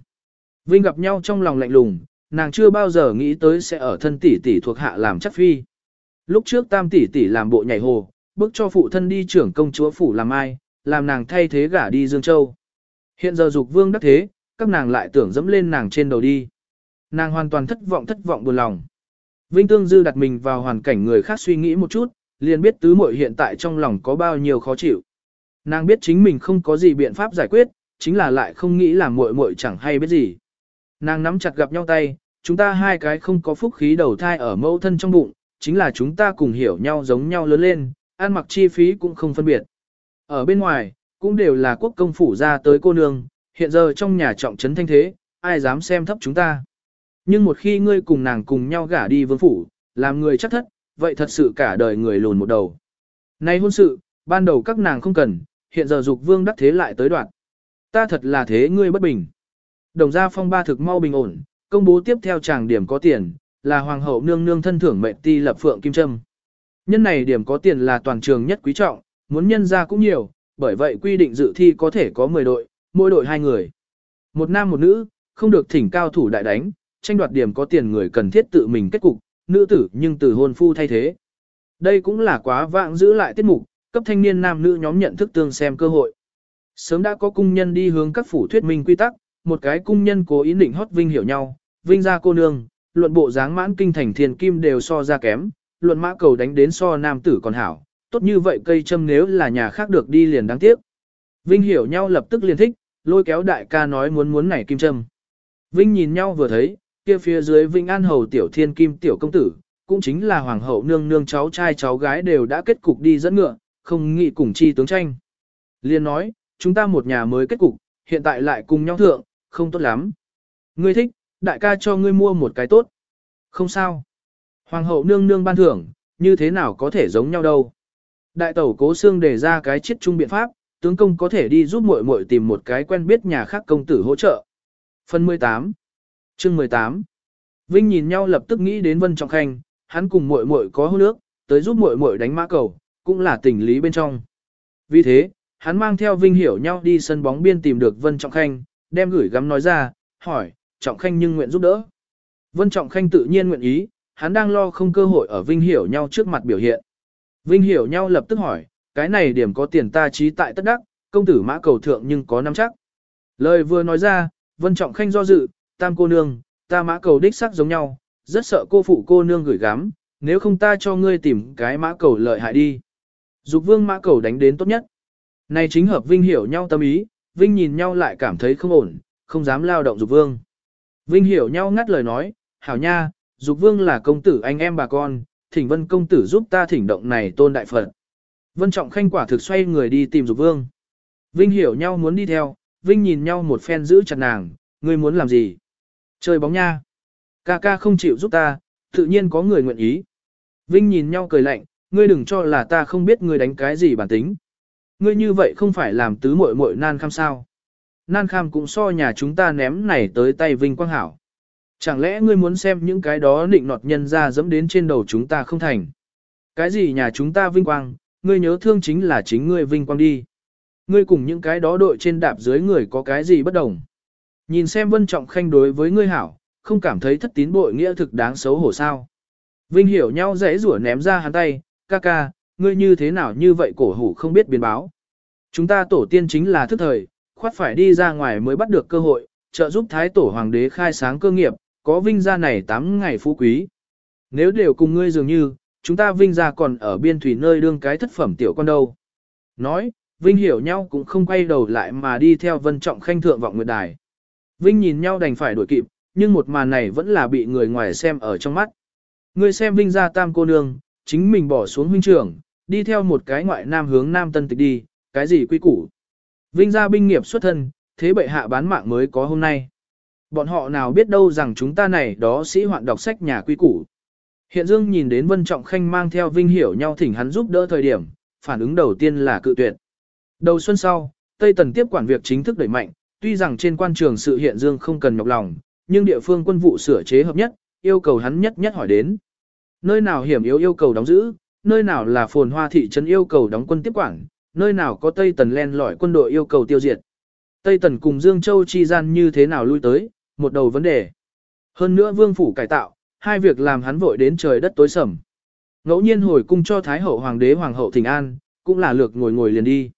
Vinh gặp nhau trong lòng lạnh lùng, nàng chưa bao giờ nghĩ tới sẽ ở thân tỷ tỷ thuộc hạ làm chắc phi. Lúc trước tam tỷ tỷ làm bộ nhảy hồ, bước cho phụ thân đi trưởng công chúa phủ làm ai, làm nàng thay thế gả đi Dương Châu. Hiện giờ dục vương đắc thế, các nàng lại tưởng dẫm lên nàng trên đầu đi. Nàng hoàn toàn thất vọng thất vọng buồn lòng. Vinh Tương Dư đặt mình vào hoàn cảnh người khác suy nghĩ một chút, liền biết tứ muội hiện tại trong lòng có bao nhiêu khó chịu. Nàng biết chính mình không có gì biện pháp giải quyết, chính là lại không nghĩ là muội muội chẳng hay biết gì. Nàng nắm chặt gặp nhau tay, chúng ta hai cái không có phúc khí đầu thai ở mẫu thân trong bụng, chính là chúng ta cùng hiểu nhau giống nhau lớn lên, ăn mặc chi phí cũng không phân biệt. Ở bên ngoài, cũng đều là quốc công phủ ra tới cô nương, hiện giờ trong nhà trọng trấn thanh thế, ai dám xem thấp chúng ta. Nhưng một khi ngươi cùng nàng cùng nhau gả đi vương phủ, làm người chắc thất, vậy thật sự cả đời người lùn một đầu. Nay hôn sự, ban đầu các nàng không cần, hiện giờ dục vương đắc thế lại tới đoạn. Ta thật là thế ngươi bất bình. Đồng gia phong ba thực mau bình ổn, công bố tiếp theo chàng điểm có tiền, là hoàng hậu nương nương thân thưởng mệnh ti lập phượng kim trâm. Nhân này điểm có tiền là toàn trường nhất quý trọng, muốn nhân ra cũng nhiều, bởi vậy quy định dự thi có thể có 10 đội, mỗi đội hai người. Một nam một nữ, không được thỉnh cao thủ đại đánh, tranh đoạt điểm có tiền người cần thiết tự mình kết cục, nữ tử nhưng từ hôn phu thay thế. Đây cũng là quá vãng giữ lại tiết mục, cấp thanh niên nam nữ nhóm nhận thức tương xem cơ hội. Sớm đã có cung nhân đi hướng các phủ thuyết minh quy tắc, một cái cung nhân cố ý định hót vinh hiểu nhau, vinh ra cô nương, luận bộ dáng mãn kinh thành thiền kim đều so ra kém, luận mã cầu đánh đến so nam tử còn hảo, tốt như vậy cây châm nếu là nhà khác được đi liền đáng tiếc. Vinh hiểu nhau lập tức liền thích, lôi kéo đại ca nói muốn muốn nảy kim châm. Vinh nhìn nhau vừa thấy, kia phía dưới Vinh An Hầu tiểu thiên kim tiểu công tử, cũng chính là hoàng hậu nương nương cháu trai cháu gái đều đã kết cục đi dẫn ngựa, không nghĩ cùng chi tướng tranh. Liên nói, chúng ta một nhà mới kết cục, hiện tại lại cùng nhau thượng, không tốt lắm. Ngươi thích, đại ca cho ngươi mua một cái tốt. Không sao. Hoàng hậu nương nương ban thưởng, như thế nào có thể giống nhau đâu. Đại tẩu cố xương đề ra cái chiết trung biện pháp, tướng công có thể đi giúp muội muội tìm một cái quen biết nhà khác công tử hỗ trợ. Phần 18 Chương 18 Vinh nhìn nhau lập tức nghĩ đến Vân Trọng Khanh, hắn cùng muội muội có hôn nước, tới giúp muội muội đánh mã cầu, cũng là tình lý bên trong. Vì thế, hắn mang theo Vinh hiểu nhau đi sân bóng biên tìm được Vân Trọng Khanh, đem gửi gắm nói ra, hỏi, Trọng Khanh nhưng nguyện giúp đỡ. Vân Trọng Khanh tự nhiên nguyện ý, hắn đang lo không cơ hội ở Vinh hiểu nhau trước mặt biểu hiện. Vinh hiểu nhau lập tức hỏi, cái này điểm có tiền ta trí tại tất đắc, công tử mã cầu thượng nhưng có nắm chắc. Lời vừa nói ra, Vân Trọng Khanh do dự, tam cô nương, ta mã cầu đích sắc giống nhau, rất sợ cô phụ cô nương gửi gắm, nếu không ta cho ngươi tìm cái mã cầu lợi hại đi. Dục vương mã cầu đánh đến tốt nhất. Này chính hợp Vinh hiểu nhau tâm ý, Vinh nhìn nhau lại cảm thấy không ổn, không dám lao động dục vương. Vinh hiểu nhau ngắt lời nói, hảo nha, dục vương là công tử anh em bà con, thỉnh vân công tử giúp ta thỉnh động này tôn đại phật. Vân trọng khanh quả thực xoay người đi tìm dục vương. Vinh hiểu nhau muốn đi theo, Vinh nhìn nhau một phen giữ chặt nàng, ngươi muốn làm gì? Chơi bóng nha. Ca ca không chịu giúp ta, tự nhiên có người nguyện ý. Vinh nhìn nhau cười lạnh, ngươi đừng cho là ta không biết ngươi đánh cái gì bản tính. Ngươi như vậy không phải làm tứ muội muội nan kham sao. Nan kham cũng so nhà chúng ta ném này tới tay Vinh Quang Hảo. Chẳng lẽ ngươi muốn xem những cái đó định nọt nhân ra dẫm đến trên đầu chúng ta không thành? Cái gì nhà chúng ta vinh quang, ngươi nhớ thương chính là chính ngươi vinh quang đi. Ngươi cùng những cái đó đội trên đạp dưới người có cái gì bất đồng. Nhìn xem vân trọng khanh đối với ngươi hảo, không cảm thấy thất tín bội nghĩa thực đáng xấu hổ sao. Vinh hiểu nhau dễ rủa ném ra hắn tay, ca ca, ngươi như thế nào như vậy cổ hủ không biết biến báo. Chúng ta tổ tiên chính là thức thời, khoát phải đi ra ngoài mới bắt được cơ hội, trợ giúp thái tổ hoàng đế khai sáng cơ nghiệp, có vinh gia này 8 ngày phú quý. Nếu đều cùng ngươi dường như, chúng ta vinh gia còn ở biên thủy nơi đương cái thất phẩm tiểu con đâu. Nói, vinh hiểu nhau cũng không quay đầu lại mà đi theo vân trọng khanh thượng vọng nguyệt đài. Vinh nhìn nhau đành phải đuổi kịp, nhưng một màn này vẫn là bị người ngoài xem ở trong mắt. Người xem vinh ra tam cô nương, chính mình bỏ xuống huynh trưởng, đi theo một cái ngoại nam hướng nam tân tịch đi, cái gì quy củ. Vinh ra binh nghiệp xuất thân, thế bệ hạ bán mạng mới có hôm nay. Bọn họ nào biết đâu rằng chúng ta này đó sĩ hoạn đọc sách nhà quy củ. Hiện Dương nhìn đến Vân Trọng Khanh mang theo Vinh Hiểu nhau thỉnh hắn giúp đỡ thời điểm, phản ứng đầu tiên là cự tuyệt. Đầu xuân sau, Tây Tần tiếp quản việc chính thức đẩy mạnh, tuy rằng trên quan trường sự hiện Dương không cần nhọc lòng, nhưng địa phương quân vụ sửa chế hợp nhất, yêu cầu hắn nhất nhất hỏi đến. Nơi nào hiểm yếu yêu cầu đóng giữ, nơi nào là phồn hoa thị trấn yêu cầu đóng quân tiếp quản, nơi nào có Tây Tần len lỏi quân đội yêu cầu tiêu diệt. Tây Tần cùng Dương Châu chi gian như thế nào lui tới, một đầu vấn đề. Hơn nữa vương phủ cải tạo, hai việc làm hắn vội đến trời đất tối sầm. Ngẫu nhiên hồi cung cho Thái hậu hoàng đế hoàng hậu thỉnh an, cũng là lược ngồi ngồi liền đi.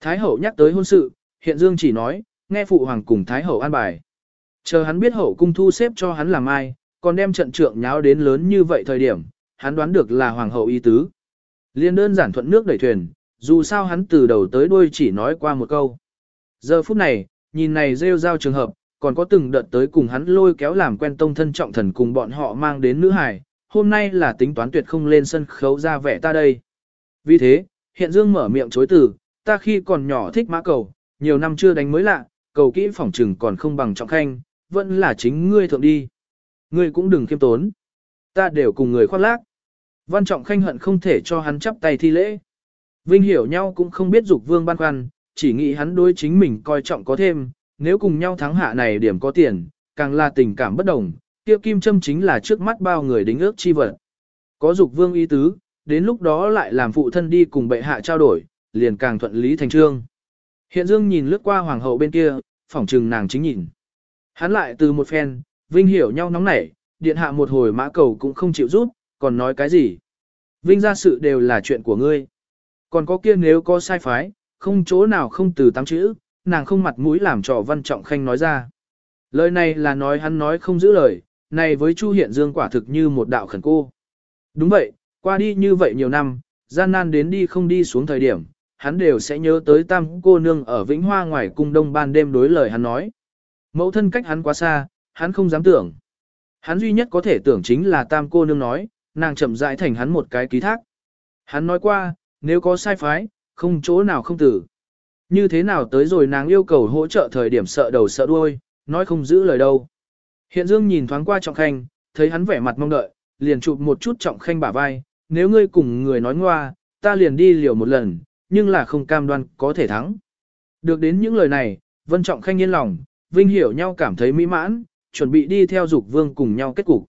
Thái hậu nhắc tới hôn sự, hiện Dương chỉ nói, nghe phụ hoàng cùng Thái hậu an bài. Chờ hắn biết hậu cung thu xếp cho hắn làm ai, còn đem trận trượng nháo đến lớn như vậy thời điểm, hắn đoán được là hoàng hậu ý tứ. Liên đơn giản thuận nước đẩy thuyền, dù sao hắn từ đầu tới đuôi chỉ nói qua một câu. Giờ phút này, nhìn này rêu rao trường hợp, còn có từng đợt tới cùng hắn lôi kéo làm quen tông thân trọng thần cùng bọn họ mang đến nữ hải, hôm nay là tính toán tuyệt không lên sân khấu ra vẻ ta đây. Vì thế, hiện dương mở miệng chối từ, ta khi còn nhỏ thích mã cầu, nhiều năm chưa đánh mới lạ, cầu kỹ phỏng trừng còn không bằng trọng khanh, vẫn là chính ngươi thượng đi. Ngươi cũng đừng khiêm tốn. Ta đều cùng người khoác lác. Văn Trọng Khanh hận không thể cho hắn chắp tay thi lễ. Vinh hiểu nhau cũng không biết dục vương ban khoăn, chỉ nghĩ hắn đối chính mình coi trọng có thêm, nếu cùng nhau thắng hạ này điểm có tiền, càng là tình cảm bất đồng, kia kim châm chính là trước mắt bao người đính ước chi vật. Có dục vương ý tứ, đến lúc đó lại làm phụ thân đi cùng bệ hạ trao đổi, liền càng thuận lý thành trương. Hiện dương nhìn lướt qua hoàng hậu bên kia, phỏng trừng nàng chính nhìn. Hắn lại từ một phen, Vinh hiểu nhau nóng nảy, điện hạ một hồi mã cầu cũng không chịu rút, còn nói cái gì. Vinh ra sự đều là chuyện của ngươi. Còn có kia nếu có sai phái, không chỗ nào không từ tám chữ, nàng không mặt mũi làm trò văn trọng khanh nói ra. Lời này là nói hắn nói không giữ lời, này với Chu Hiện Dương quả thực như một đạo khẩn cô. Đúng vậy, qua đi như vậy nhiều năm, gian nan đến đi không đi xuống thời điểm, hắn đều sẽ nhớ tới tam cô nương ở Vĩnh Hoa ngoài cung đông ban đêm đối lời hắn nói. Mẫu thân cách hắn quá xa, hắn không dám tưởng. Hắn duy nhất có thể tưởng chính là tam cô nương nói, nàng chậm rãi thành hắn một cái ký thác. Hắn nói qua, nếu có sai phái, không chỗ nào không tử. Như thế nào tới rồi nàng yêu cầu hỗ trợ thời điểm sợ đầu sợ đuôi, nói không giữ lời đâu. Hiện Dương nhìn thoáng qua Trọng Khanh, thấy hắn vẻ mặt mong đợi, liền chụp một chút Trọng Khanh bả vai, nếu ngươi cùng người nói ngoa, ta liền đi liều một lần, nhưng là không cam đoan có thể thắng. Được đến những lời này, Vân Trọng Khanh yên lòng, Vinh hiểu nhau cảm thấy mỹ mãn, chuẩn bị đi theo Dục Vương cùng nhau kết cục.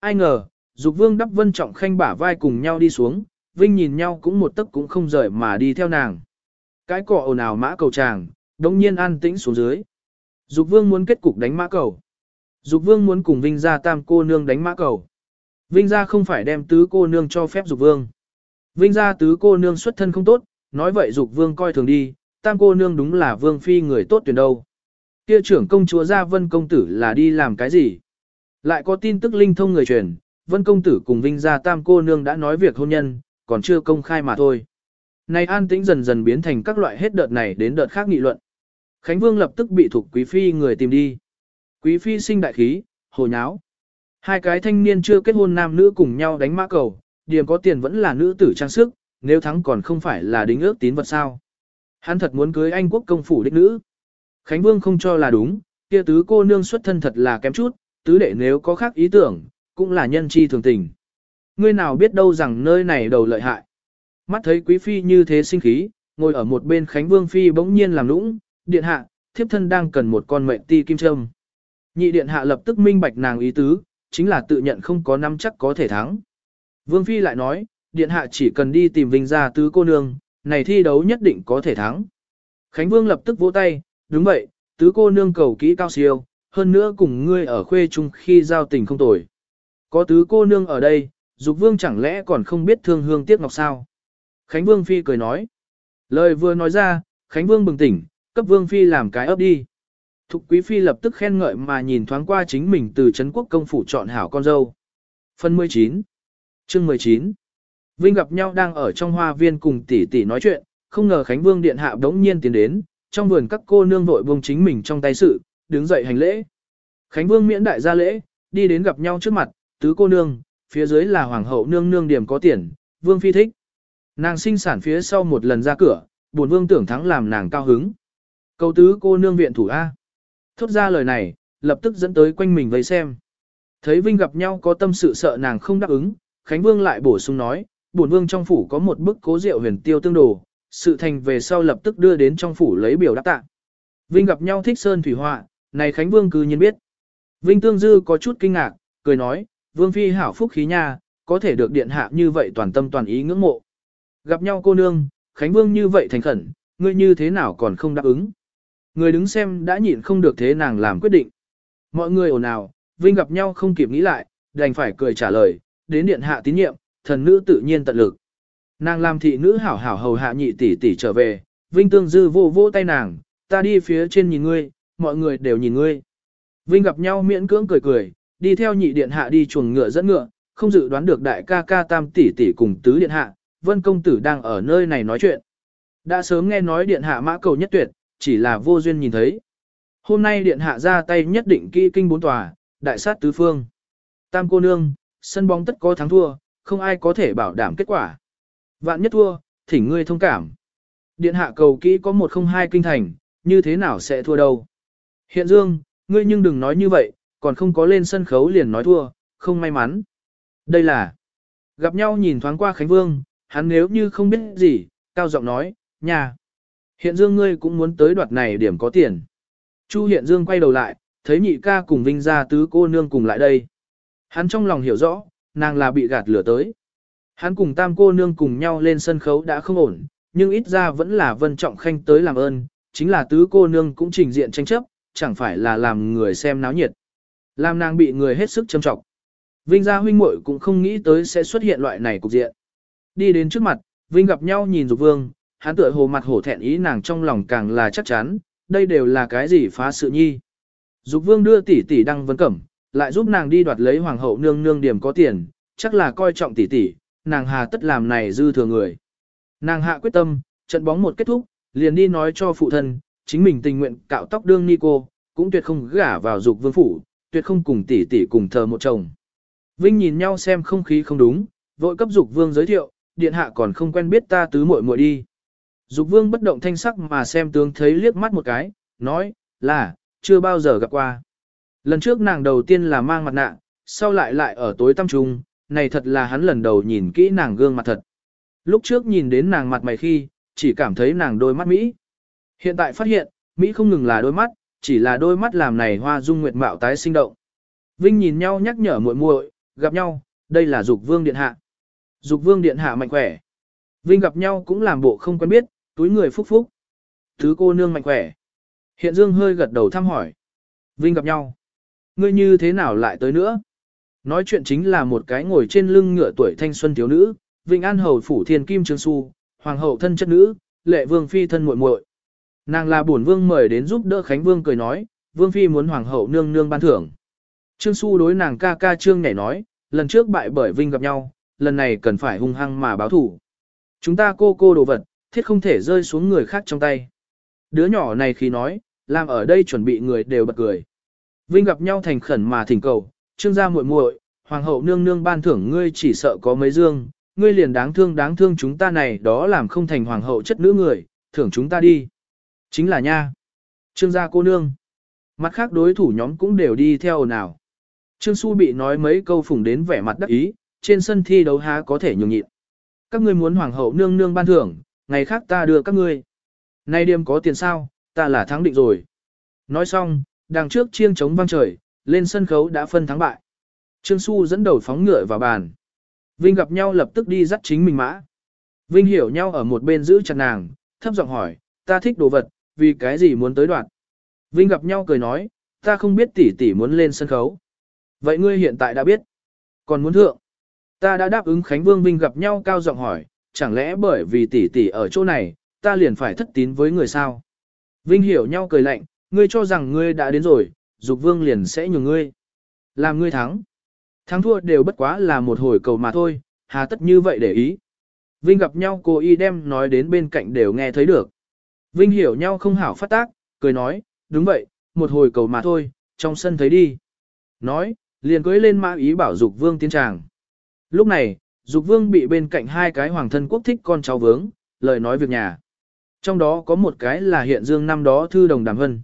Ai ngờ, Dục Vương đắp Vân Trọng Khanh bả vai cùng nhau đi xuống, Vinh nhìn nhau cũng một tấc cũng không rời mà đi theo nàng. Cái cỏ ồn ào mã cầu tràng, đống nhiên an tĩnh xuống dưới. Dục Vương muốn kết cục đánh mã cầu. Dục Vương muốn cùng Vinh gia tam cô nương đánh mã cầu. Vinh gia không phải đem tứ cô nương cho phép Dục Vương. Vinh gia tứ cô nương xuất thân không tốt, nói vậy Dục Vương coi thường đi, tam cô nương đúng là Vương phi người tốt tuyển đâu. Kia trưởng công chúa gia Vân công tử là đi làm cái gì? Lại có tin tức linh thông người truyền, Vân công tử cùng Vinh gia tam cô nương đã nói việc hôn nhân, còn chưa công khai mà thôi. Này an tĩnh dần dần biến thành các loại hết đợt này đến đợt khác nghị luận. Khánh Vương lập tức bị thuộc quý phi người tìm đi. Quý phi sinh đại khí, hồ nháo. Hai cái thanh niên chưa kết hôn nam nữ cùng nhau đánh mã cầu, điểm có tiền vẫn là nữ tử trang sức, nếu thắng còn không phải là đính ước tín vật sao. Hắn thật muốn cưới anh quốc công phủ đích nữ. Khánh Vương không cho là đúng, kia tứ cô nương xuất thân thật là kém chút, tứ đệ nếu có khác ý tưởng, cũng là nhân chi thường tình. Ngươi nào biết đâu rằng nơi này đầu lợi hại. Mắt thấy quý phi như thế sinh khí, ngồi ở một bên Khánh Vương phi bỗng nhiên làm lũng, điện hạ, thiếp thân đang cần một con mệnh ti kim trâm. Nhị điện hạ lập tức minh bạch nàng ý tứ, chính là tự nhận không có năm chắc có thể thắng. Vương phi lại nói, điện hạ chỉ cần đi tìm Vinh gia tứ cô nương, này thi đấu nhất định có thể thắng. Khánh Vương lập tức vỗ tay, đúng vậy, tứ cô nương cầu kỹ cao siêu, hơn nữa cùng ngươi ở khuê chung khi giao tình không tồi. Có tứ cô nương ở đây, Dục Vương chẳng lẽ còn không biết thương hương tiếc ngọc sao? Khánh Vương Phi cười nói. Lời vừa nói ra, Khánh Vương bừng tỉnh, cấp Vương Phi làm cái ấp đi. Thục Quý Phi lập tức khen ngợi mà nhìn thoáng qua chính mình từ Trấn Quốc công phủ chọn hảo con dâu. Phần 19 Chương 19 Vinh gặp nhau đang ở trong hoa viên cùng tỷ tỷ nói chuyện, không ngờ Khánh Vương Điện Hạ đống nhiên tiến đến, trong vườn các cô nương vội buông chính mình trong tay sự, đứng dậy hành lễ. Khánh Vương miễn đại gia lễ, đi đến gặp nhau trước mặt, tứ cô nương, phía dưới là hoàng hậu nương nương điểm có tiền, Vương phi thích. Nàng sinh sản phía sau một lần ra cửa, buồn vương tưởng thắng làm nàng cao hứng. Cầu tứ cô nương viện thủ A. Thốt ra lời này, lập tức dẫn tới quanh mình vây xem. Thấy Vinh gặp nhau có tâm sự sợ nàng không đáp ứng, Khánh Vương lại bổ sung nói, Bổn vương trong phủ có một bức cố rượu huyền tiêu tương đồ, sự thành về sau lập tức đưa đến trong phủ lấy biểu đáp tạ. Vinh gặp nhau thích sơn thủy họa, này Khánh Vương cứ nhiên biết. Vinh Tương Dư có chút kinh ngạc, cười nói, Vương Phi hảo phúc khí nha, có thể được điện hạ như vậy toàn tâm toàn ý ngưỡng mộ. Gặp nhau cô nương, Khánh Vương như vậy thành khẩn, ngươi như thế nào còn không đáp ứng. Người đứng xem đã nhịn không được thế nàng làm quyết định. Mọi người ồn ào, Vinh gặp nhau không kịp nghĩ lại, đành phải cười trả lời, đến điện hạ tín nhiệm, thần nữ tự nhiên tận lực. Nàng làm thị nữ hảo hảo hầu hạ nhị tỷ tỷ trở về, Vinh tương dư vô vô tay nàng, ta đi phía trên nhìn ngươi, mọi người đều nhìn ngươi. Vinh gặp nhau miễn cưỡng cười cười, đi theo nhị điện hạ đi chuồng ngựa dẫn ngựa, không dự đoán được đại ca ca tam tỷ tỷ cùng tứ điện hạ, vân công tử đang ở nơi này nói chuyện. Đã sớm nghe nói điện hạ mã cầu nhất tuyệt, chỉ là vô duyên nhìn thấy. Hôm nay điện hạ ra tay nhất định kỹ kinh bốn tòa, đại sát tứ phương. Tam cô nương, sân bóng tất có thắng thua, không ai có thể bảo đảm kết quả. Vạn nhất thua, thỉnh ngươi thông cảm. Điện hạ cầu kỹ có một không hai kinh thành, như thế nào sẽ thua đâu. Hiện dương, Ngươi nhưng đừng nói như vậy, còn không có lên sân khấu liền nói thua, không may mắn. Đây là gặp nhau nhìn thoáng qua Khánh Vương, hắn nếu như không biết gì, cao giọng nói, nhà. Hiện Dương ngươi cũng muốn tới đoạt này điểm có tiền. Chu Hiện Dương quay đầu lại, thấy nhị ca cùng Vinh gia tứ cô nương cùng lại đây. Hắn trong lòng hiểu rõ, nàng là bị gạt lửa tới. Hắn cùng tam cô nương cùng nhau lên sân khấu đã không ổn, nhưng ít ra vẫn là Vân Trọng Khanh tới làm ơn, chính là tứ cô nương cũng trình diện tranh chấp, chẳng phải là làm người xem náo nhiệt. Làm nàng bị người hết sức châm trọng. Vinh gia huynh muội cũng không nghĩ tới sẽ xuất hiện loại này cục diện. Đi đến trước mặt, Vinh gặp nhau nhìn Dục Vương, hắn tựa hồ mặt hổ thẹn ý nàng trong lòng càng là chắc chắn, đây đều là cái gì phá sự nhi. Dục Vương đưa tỷ tỷ đăng vấn cẩm, lại giúp nàng đi đoạt lấy hoàng hậu nương nương điểm có tiền, chắc là coi trọng tỷ tỷ, nàng hà tất làm này dư thừa người. Nàng hạ quyết tâm, trận bóng một kết thúc, liền đi nói cho phụ thân, chính mình tình nguyện cạo tóc đương ni cô, cũng tuyệt không gả vào dục vương phủ, tuyệt không cùng tỷ tỷ cùng thờ một chồng. Vinh nhìn nhau xem không khí không đúng, vội cấp dục vương giới thiệu, điện hạ còn không quen biết ta tứ muội muội đi. Dục vương bất động thanh sắc mà xem tướng thấy liếc mắt một cái, nói, là, chưa bao giờ gặp qua. Lần trước nàng đầu tiên là mang mặt nạ, sau lại lại ở tối tăm trung, này thật là hắn lần đầu nhìn kỹ nàng gương mặt thật. Lúc trước nhìn đến nàng mặt mày khi, chỉ cảm thấy nàng đôi mắt Mỹ. Hiện tại phát hiện, Mỹ không ngừng là đôi mắt, chỉ là đôi mắt làm này hoa dung nguyệt mạo tái sinh động. Vinh nhìn nhau nhắc nhở muội muội, gặp nhau, đây là dục vương điện hạ. Dục vương điện hạ mạnh khỏe. Vinh gặp nhau cũng làm bộ không quen biết, túi người phúc phúc. Thứ cô nương mạnh khỏe. Hiện dương hơi gật đầu thăm hỏi. Vinh gặp nhau. Ngươi như thế nào lại tới nữa? Nói chuyện chính là một cái ngồi trên lưng ngựa tuổi thanh xuân thiếu nữ, vịnh An hầu phủ thiên kim trương xu, hoàng hậu thân chất nữ, lệ vương phi thân muội muội. Nàng là bổn vương mời đến giúp đỡ Khánh Vương cười nói, vương phi muốn hoàng hậu nương nương ban thưởng. Trương xu đối nàng ca ca trương nhảy nói, lần trước bại bởi Vinh gặp nhau, lần này cần phải hung hăng mà báo thủ. Chúng ta cô cô đồ vật, thiết không thể rơi xuống người khác trong tay. Đứa nhỏ này khi nói, làm ở đây chuẩn bị người đều bật cười. Vinh gặp nhau thành khẩn mà thỉnh cầu, trương gia muội muội, hoàng hậu nương nương ban thưởng ngươi chỉ sợ có mấy dương, ngươi liền đáng thương đáng thương chúng ta này đó làm không thành hoàng hậu chất nữ người, thưởng chúng ta đi. Chính là nha. Trương gia cô nương. Mặt khác đối thủ nhóm cũng đều đi theo nào. Trương Xu bị nói mấy câu phủng đến vẻ mặt đắc ý, trên sân thi đấu há có thể nhường nhịn. Các ngươi muốn hoàng hậu nương nương ban thưởng, ngày khác ta đưa các ngươi. Nay đêm có tiền sao, ta là thắng định rồi. Nói xong, đằng trước chiêng chống vang trời, lên sân khấu đã phân thắng bại. Trương Xu dẫn đầu phóng ngựa vào bàn. Vinh gặp nhau lập tức đi dắt chính mình mã. Vinh hiểu nhau ở một bên giữ chặt nàng, thấp giọng hỏi, ta thích đồ vật, vì cái gì muốn tới đoạn. Vinh gặp nhau cười nói, ta không biết tỷ tỷ muốn lên sân khấu. Vậy ngươi hiện tại đã biết. Còn muốn thượng. Ta đã đáp ứng Khánh Vương Vinh gặp nhau cao giọng hỏi, chẳng lẽ bởi vì tỷ tỷ ở chỗ này, ta liền phải thất tín với người sao? Vinh hiểu nhau cười lạnh, ngươi cho rằng ngươi đã đến rồi, dục vương liền sẽ nhường ngươi. Làm ngươi thắng. Thắng thua đều bất quá là một hồi cầu mà thôi, hà tất như vậy để ý. Vinh gặp nhau cô y đem nói đến bên cạnh đều nghe thấy được. Vinh hiểu nhau không hảo phát tác, cười nói, đúng vậy, một hồi cầu mà thôi, trong sân thấy đi. Nói, liền cưới lên mã ý bảo dục vương tiến tràng. Lúc này, dục vương bị bên cạnh hai cái hoàng thân quốc thích con cháu vướng, lời nói việc nhà. Trong đó có một cái là hiện dương năm đó thư đồng đàm hân.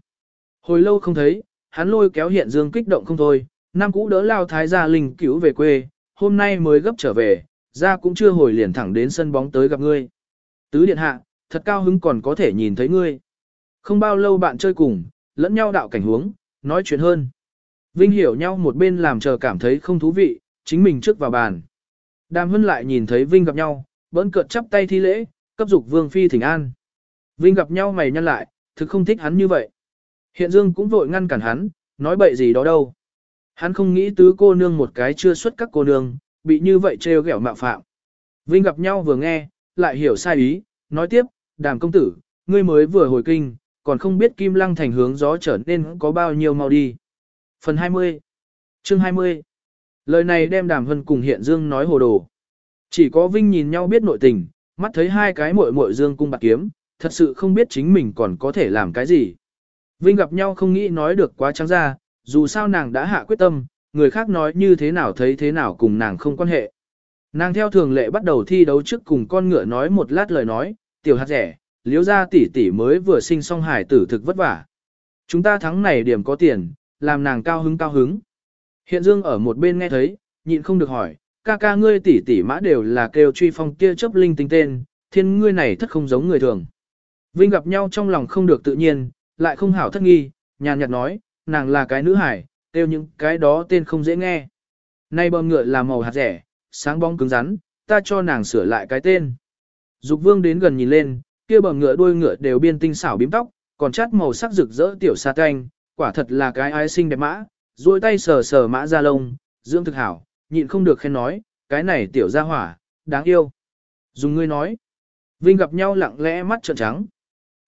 Hồi lâu không thấy, hắn lôi kéo hiện dương kích động không thôi, năm cũ đỡ lao thái gia linh cứu về quê, hôm nay mới gấp trở về, ra cũng chưa hồi liền thẳng đến sân bóng tới gặp ngươi. Tứ điện hạ, thật cao hứng còn có thể nhìn thấy ngươi. Không bao lâu bạn chơi cùng, lẫn nhau đạo cảnh huống, nói chuyện hơn. Vinh hiểu nhau một bên làm chờ cảm thấy không thú vị, chính mình trước vào bàn. Đàm Hân lại nhìn thấy Vinh gặp nhau, bỡn cợt chắp tay thi lễ, cấp dục vương phi thỉnh an. Vinh gặp nhau mày nhăn lại, thực không thích hắn như vậy. Hiện Dương cũng vội ngăn cản hắn, nói bậy gì đó đâu. Hắn không nghĩ tứ cô nương một cái chưa xuất các cô nương, bị như vậy trêu ghẹo mạo phạm. Vinh gặp nhau vừa nghe, lại hiểu sai ý, nói tiếp, đàm công tử, ngươi mới vừa hồi kinh, còn không biết kim lăng thành hướng gió trở nên có bao nhiêu mau đi. Phần 20 Chương 20 Lời này đem đàm hân cùng hiện dương nói hồ đồ. Chỉ có Vinh nhìn nhau biết nội tình, mắt thấy hai cái muội muội dương cung bạc kiếm, thật sự không biết chính mình còn có thể làm cái gì. Vinh gặp nhau không nghĩ nói được quá trắng ra, dù sao nàng đã hạ quyết tâm, người khác nói như thế nào thấy thế nào cùng nàng không quan hệ. Nàng theo thường lệ bắt đầu thi đấu trước cùng con ngựa nói một lát lời nói, tiểu hạt rẻ, liếu ra tỷ tỷ mới vừa sinh xong hải tử thực vất vả. Chúng ta thắng này điểm có tiền, làm nàng cao hứng cao hứng. Hiện Dương ở một bên nghe thấy, nhịn không được hỏi, ca ca ngươi tỷ tỷ mã đều là kêu truy phong kia chấp linh tinh tên, thiên ngươi này thất không giống người thường. Vinh gặp nhau trong lòng không được tự nhiên, lại không hảo thất nghi, nhàn nhạt nói, nàng là cái nữ hải, kêu những cái đó tên không dễ nghe. Nay bơm ngựa là màu hạt rẻ, sáng bóng cứng rắn, ta cho nàng sửa lại cái tên. Dục vương đến gần nhìn lên, kia bờm ngựa đuôi ngựa đều biên tinh xảo bím tóc, còn chát màu sắc rực rỡ tiểu sa canh, quả thật là cái ái xinh đẹp mã, duỗi tay sờ sờ mã ra lông, dưỡng thực hảo, nhịn không được khen nói, cái này tiểu gia hỏa, đáng yêu. Dùng ngươi nói, Vinh gặp nhau lặng lẽ mắt trợn trắng.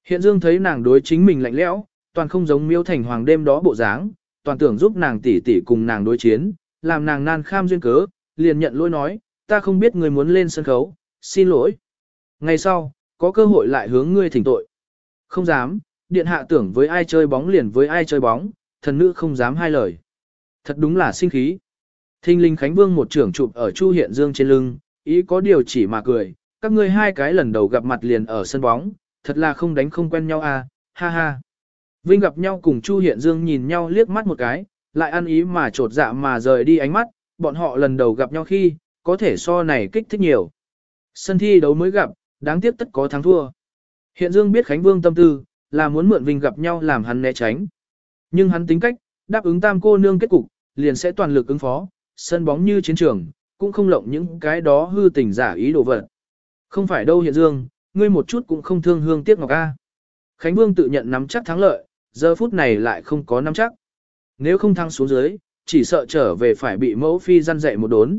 Hiện Dương thấy nàng đối chính mình lạnh lẽo, toàn không giống miêu thành hoàng đêm đó bộ dáng, toàn tưởng giúp nàng tỷ tỷ cùng nàng đối chiến, làm nàng nan kham duyên cớ, liền nhận lỗi nói, ta không biết người muốn lên sân khấu, xin lỗi. Ngày sau, có cơ hội lại hướng ngươi thỉnh tội. Không dám, điện hạ tưởng với ai chơi bóng liền với ai chơi bóng, thần nữ không dám hai lời. Thật đúng là sinh khí. Thinh linh Khánh Vương một trưởng chụp ở Chu Hiện Dương trên lưng, ý có điều chỉ mà cười, các ngươi hai cái lần đầu gặp mặt liền ở sân bóng, thật là không đánh không quen nhau à, ha ha. Vinh gặp nhau cùng Chu Hiện Dương nhìn nhau liếc mắt một cái, lại ăn ý mà trột dạ mà rời đi ánh mắt, bọn họ lần đầu gặp nhau khi, có thể so này kích thích nhiều. Sân thi đấu mới gặp, đáng tiếc tất có thắng thua. Hiện Dương biết Khánh Vương tâm tư, là muốn mượn Vinh gặp nhau làm hắn né tránh. Nhưng hắn tính cách, đáp ứng tam cô nương kết cục, liền sẽ toàn lực ứng phó, sân bóng như chiến trường, cũng không lộng những cái đó hư tình giả ý đồ vật. Không phải đâu Hiện Dương, ngươi một chút cũng không thương hương tiếc ngọc a. Khánh Vương tự nhận nắm chắc thắng lợi, giờ phút này lại không có nắm chắc. Nếu không thăng xuống dưới, chỉ sợ trở về phải bị mẫu phi răn dạy một đốn.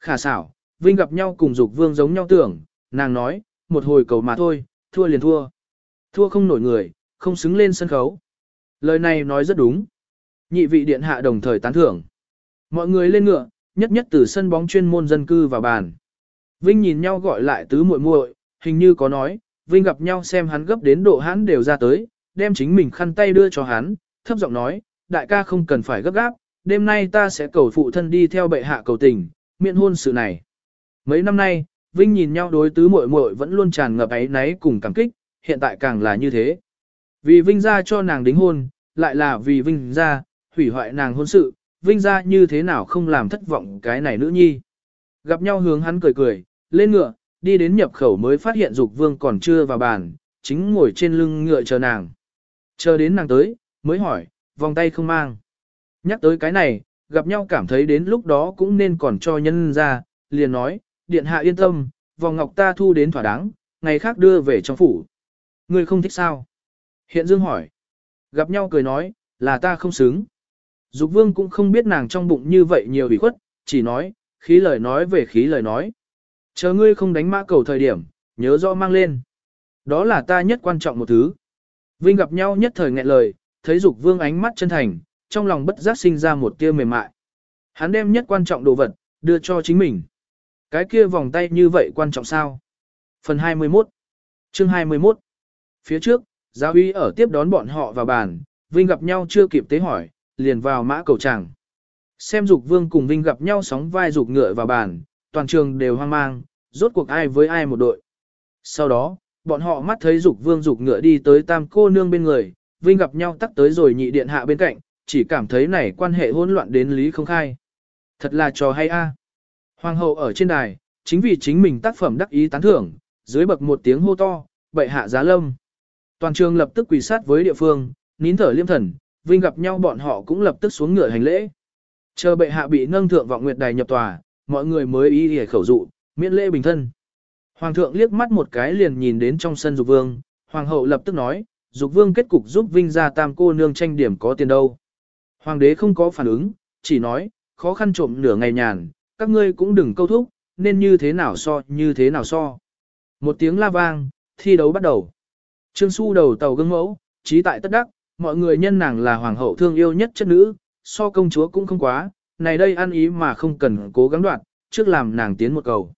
Khả xảo, Vinh gặp nhau cùng dục vương giống nhau tưởng, nàng nói, một hồi cầu mà thôi, thua liền thua. Thua không nổi người, không xứng lên sân khấu. Lời này nói rất đúng. Nhị vị điện hạ đồng thời tán thưởng. Mọi người lên ngựa, nhất nhất từ sân bóng chuyên môn dân cư vào bàn. Vinh nhìn nhau gọi lại tứ muội muội, hình như có nói, Vinh gặp nhau xem hắn gấp đến độ hắn đều ra tới, đem chính mình khăn tay đưa cho hắn, thấp giọng nói, đại ca không cần phải gấp gáp, đêm nay ta sẽ cầu phụ thân đi theo bệ hạ cầu tình, miễn hôn sự này. Mấy năm nay, Vinh nhìn nhau đối tứ muội muội vẫn luôn tràn ngập ấy náy cùng cảm kích, hiện tại càng là như thế. Vì Vinh ra cho nàng đính hôn, lại là vì Vinh ra, hủy hoại nàng hôn sự, Vinh ra như thế nào không làm thất vọng cái này nữ nhi. Gặp nhau hướng hắn cười cười, lên ngựa, đi đến nhập khẩu mới phát hiện Dục Vương còn chưa vào bàn, chính ngồi trên lưng ngựa chờ nàng. Chờ đến nàng tới, mới hỏi, vòng tay không mang. Nhắc tới cái này, gặp nhau cảm thấy đến lúc đó cũng nên còn cho nhân ra, liền nói, điện hạ yên tâm, vòng ngọc ta thu đến thỏa đáng, ngày khác đưa về trong phủ. Ngươi không thích sao? Hiện Dương hỏi. Gặp nhau cười nói, là ta không xứng. Dục vương cũng không biết nàng trong bụng như vậy nhiều ủy khuất, chỉ nói, khí lời nói về khí lời nói. Chờ ngươi không đánh mã cầu thời điểm, nhớ rõ mang lên. Đó là ta nhất quan trọng một thứ. Vinh gặp nhau nhất thời nghẹn lời, thấy dục vương ánh mắt chân thành, trong lòng bất giác sinh ra một tia mềm mại. Hắn đem nhất quan trọng đồ vật, đưa cho chính mình. Cái kia vòng tay như vậy quan trọng sao? Phần 21 Chương 21 Phía trước, giáo uy ở tiếp đón bọn họ vào bàn, Vinh gặp nhau chưa kịp tế hỏi, liền vào mã cầu tràng. Xem dục vương cùng Vinh gặp nhau sóng vai dục ngựa vào bàn, toàn trường đều hoang mang, rốt cuộc ai với ai một đội. Sau đó, bọn họ mắt thấy dục vương dục ngựa đi tới tam cô nương bên người, Vinh gặp nhau tắt tới rồi nhị điện hạ bên cạnh, chỉ cảm thấy này quan hệ hỗn loạn đến lý không khai. Thật là trò hay a. Hoàng hậu ở trên đài, chính vì chính mình tác phẩm đắc ý tán thưởng, dưới bậc một tiếng hô to, bệ hạ giá lâm. Toàn trường lập tức quỳ sát với địa phương, nín thở liêm thần, Vinh gặp nhau bọn họ cũng lập tức xuống ngựa hành lễ. Chờ bệ hạ bị nâng thượng vọng nguyệt đài nhập tòa, mọi người mới ý hề khẩu dụ, miễn lễ bình thân. Hoàng thượng liếc mắt một cái liền nhìn đến trong sân dục vương, hoàng hậu lập tức nói, dục vương kết cục giúp Vinh ra tam cô nương tranh điểm có tiền đâu. Hoàng đế không có phản ứng, chỉ nói, khó khăn trộm nửa ngày nhàn, các ngươi cũng đừng câu thúc, nên như thế nào so như thế nào so. Một tiếng la vang, thi đấu bắt đầu. Trương Xu đầu tàu gương mẫu, trí tại tất đắc, mọi người nhân nàng là hoàng hậu thương yêu nhất chất nữ, so công chúa cũng không quá, này đây ăn ý mà không cần cố gắng đoạt, trước làm nàng tiến một cầu.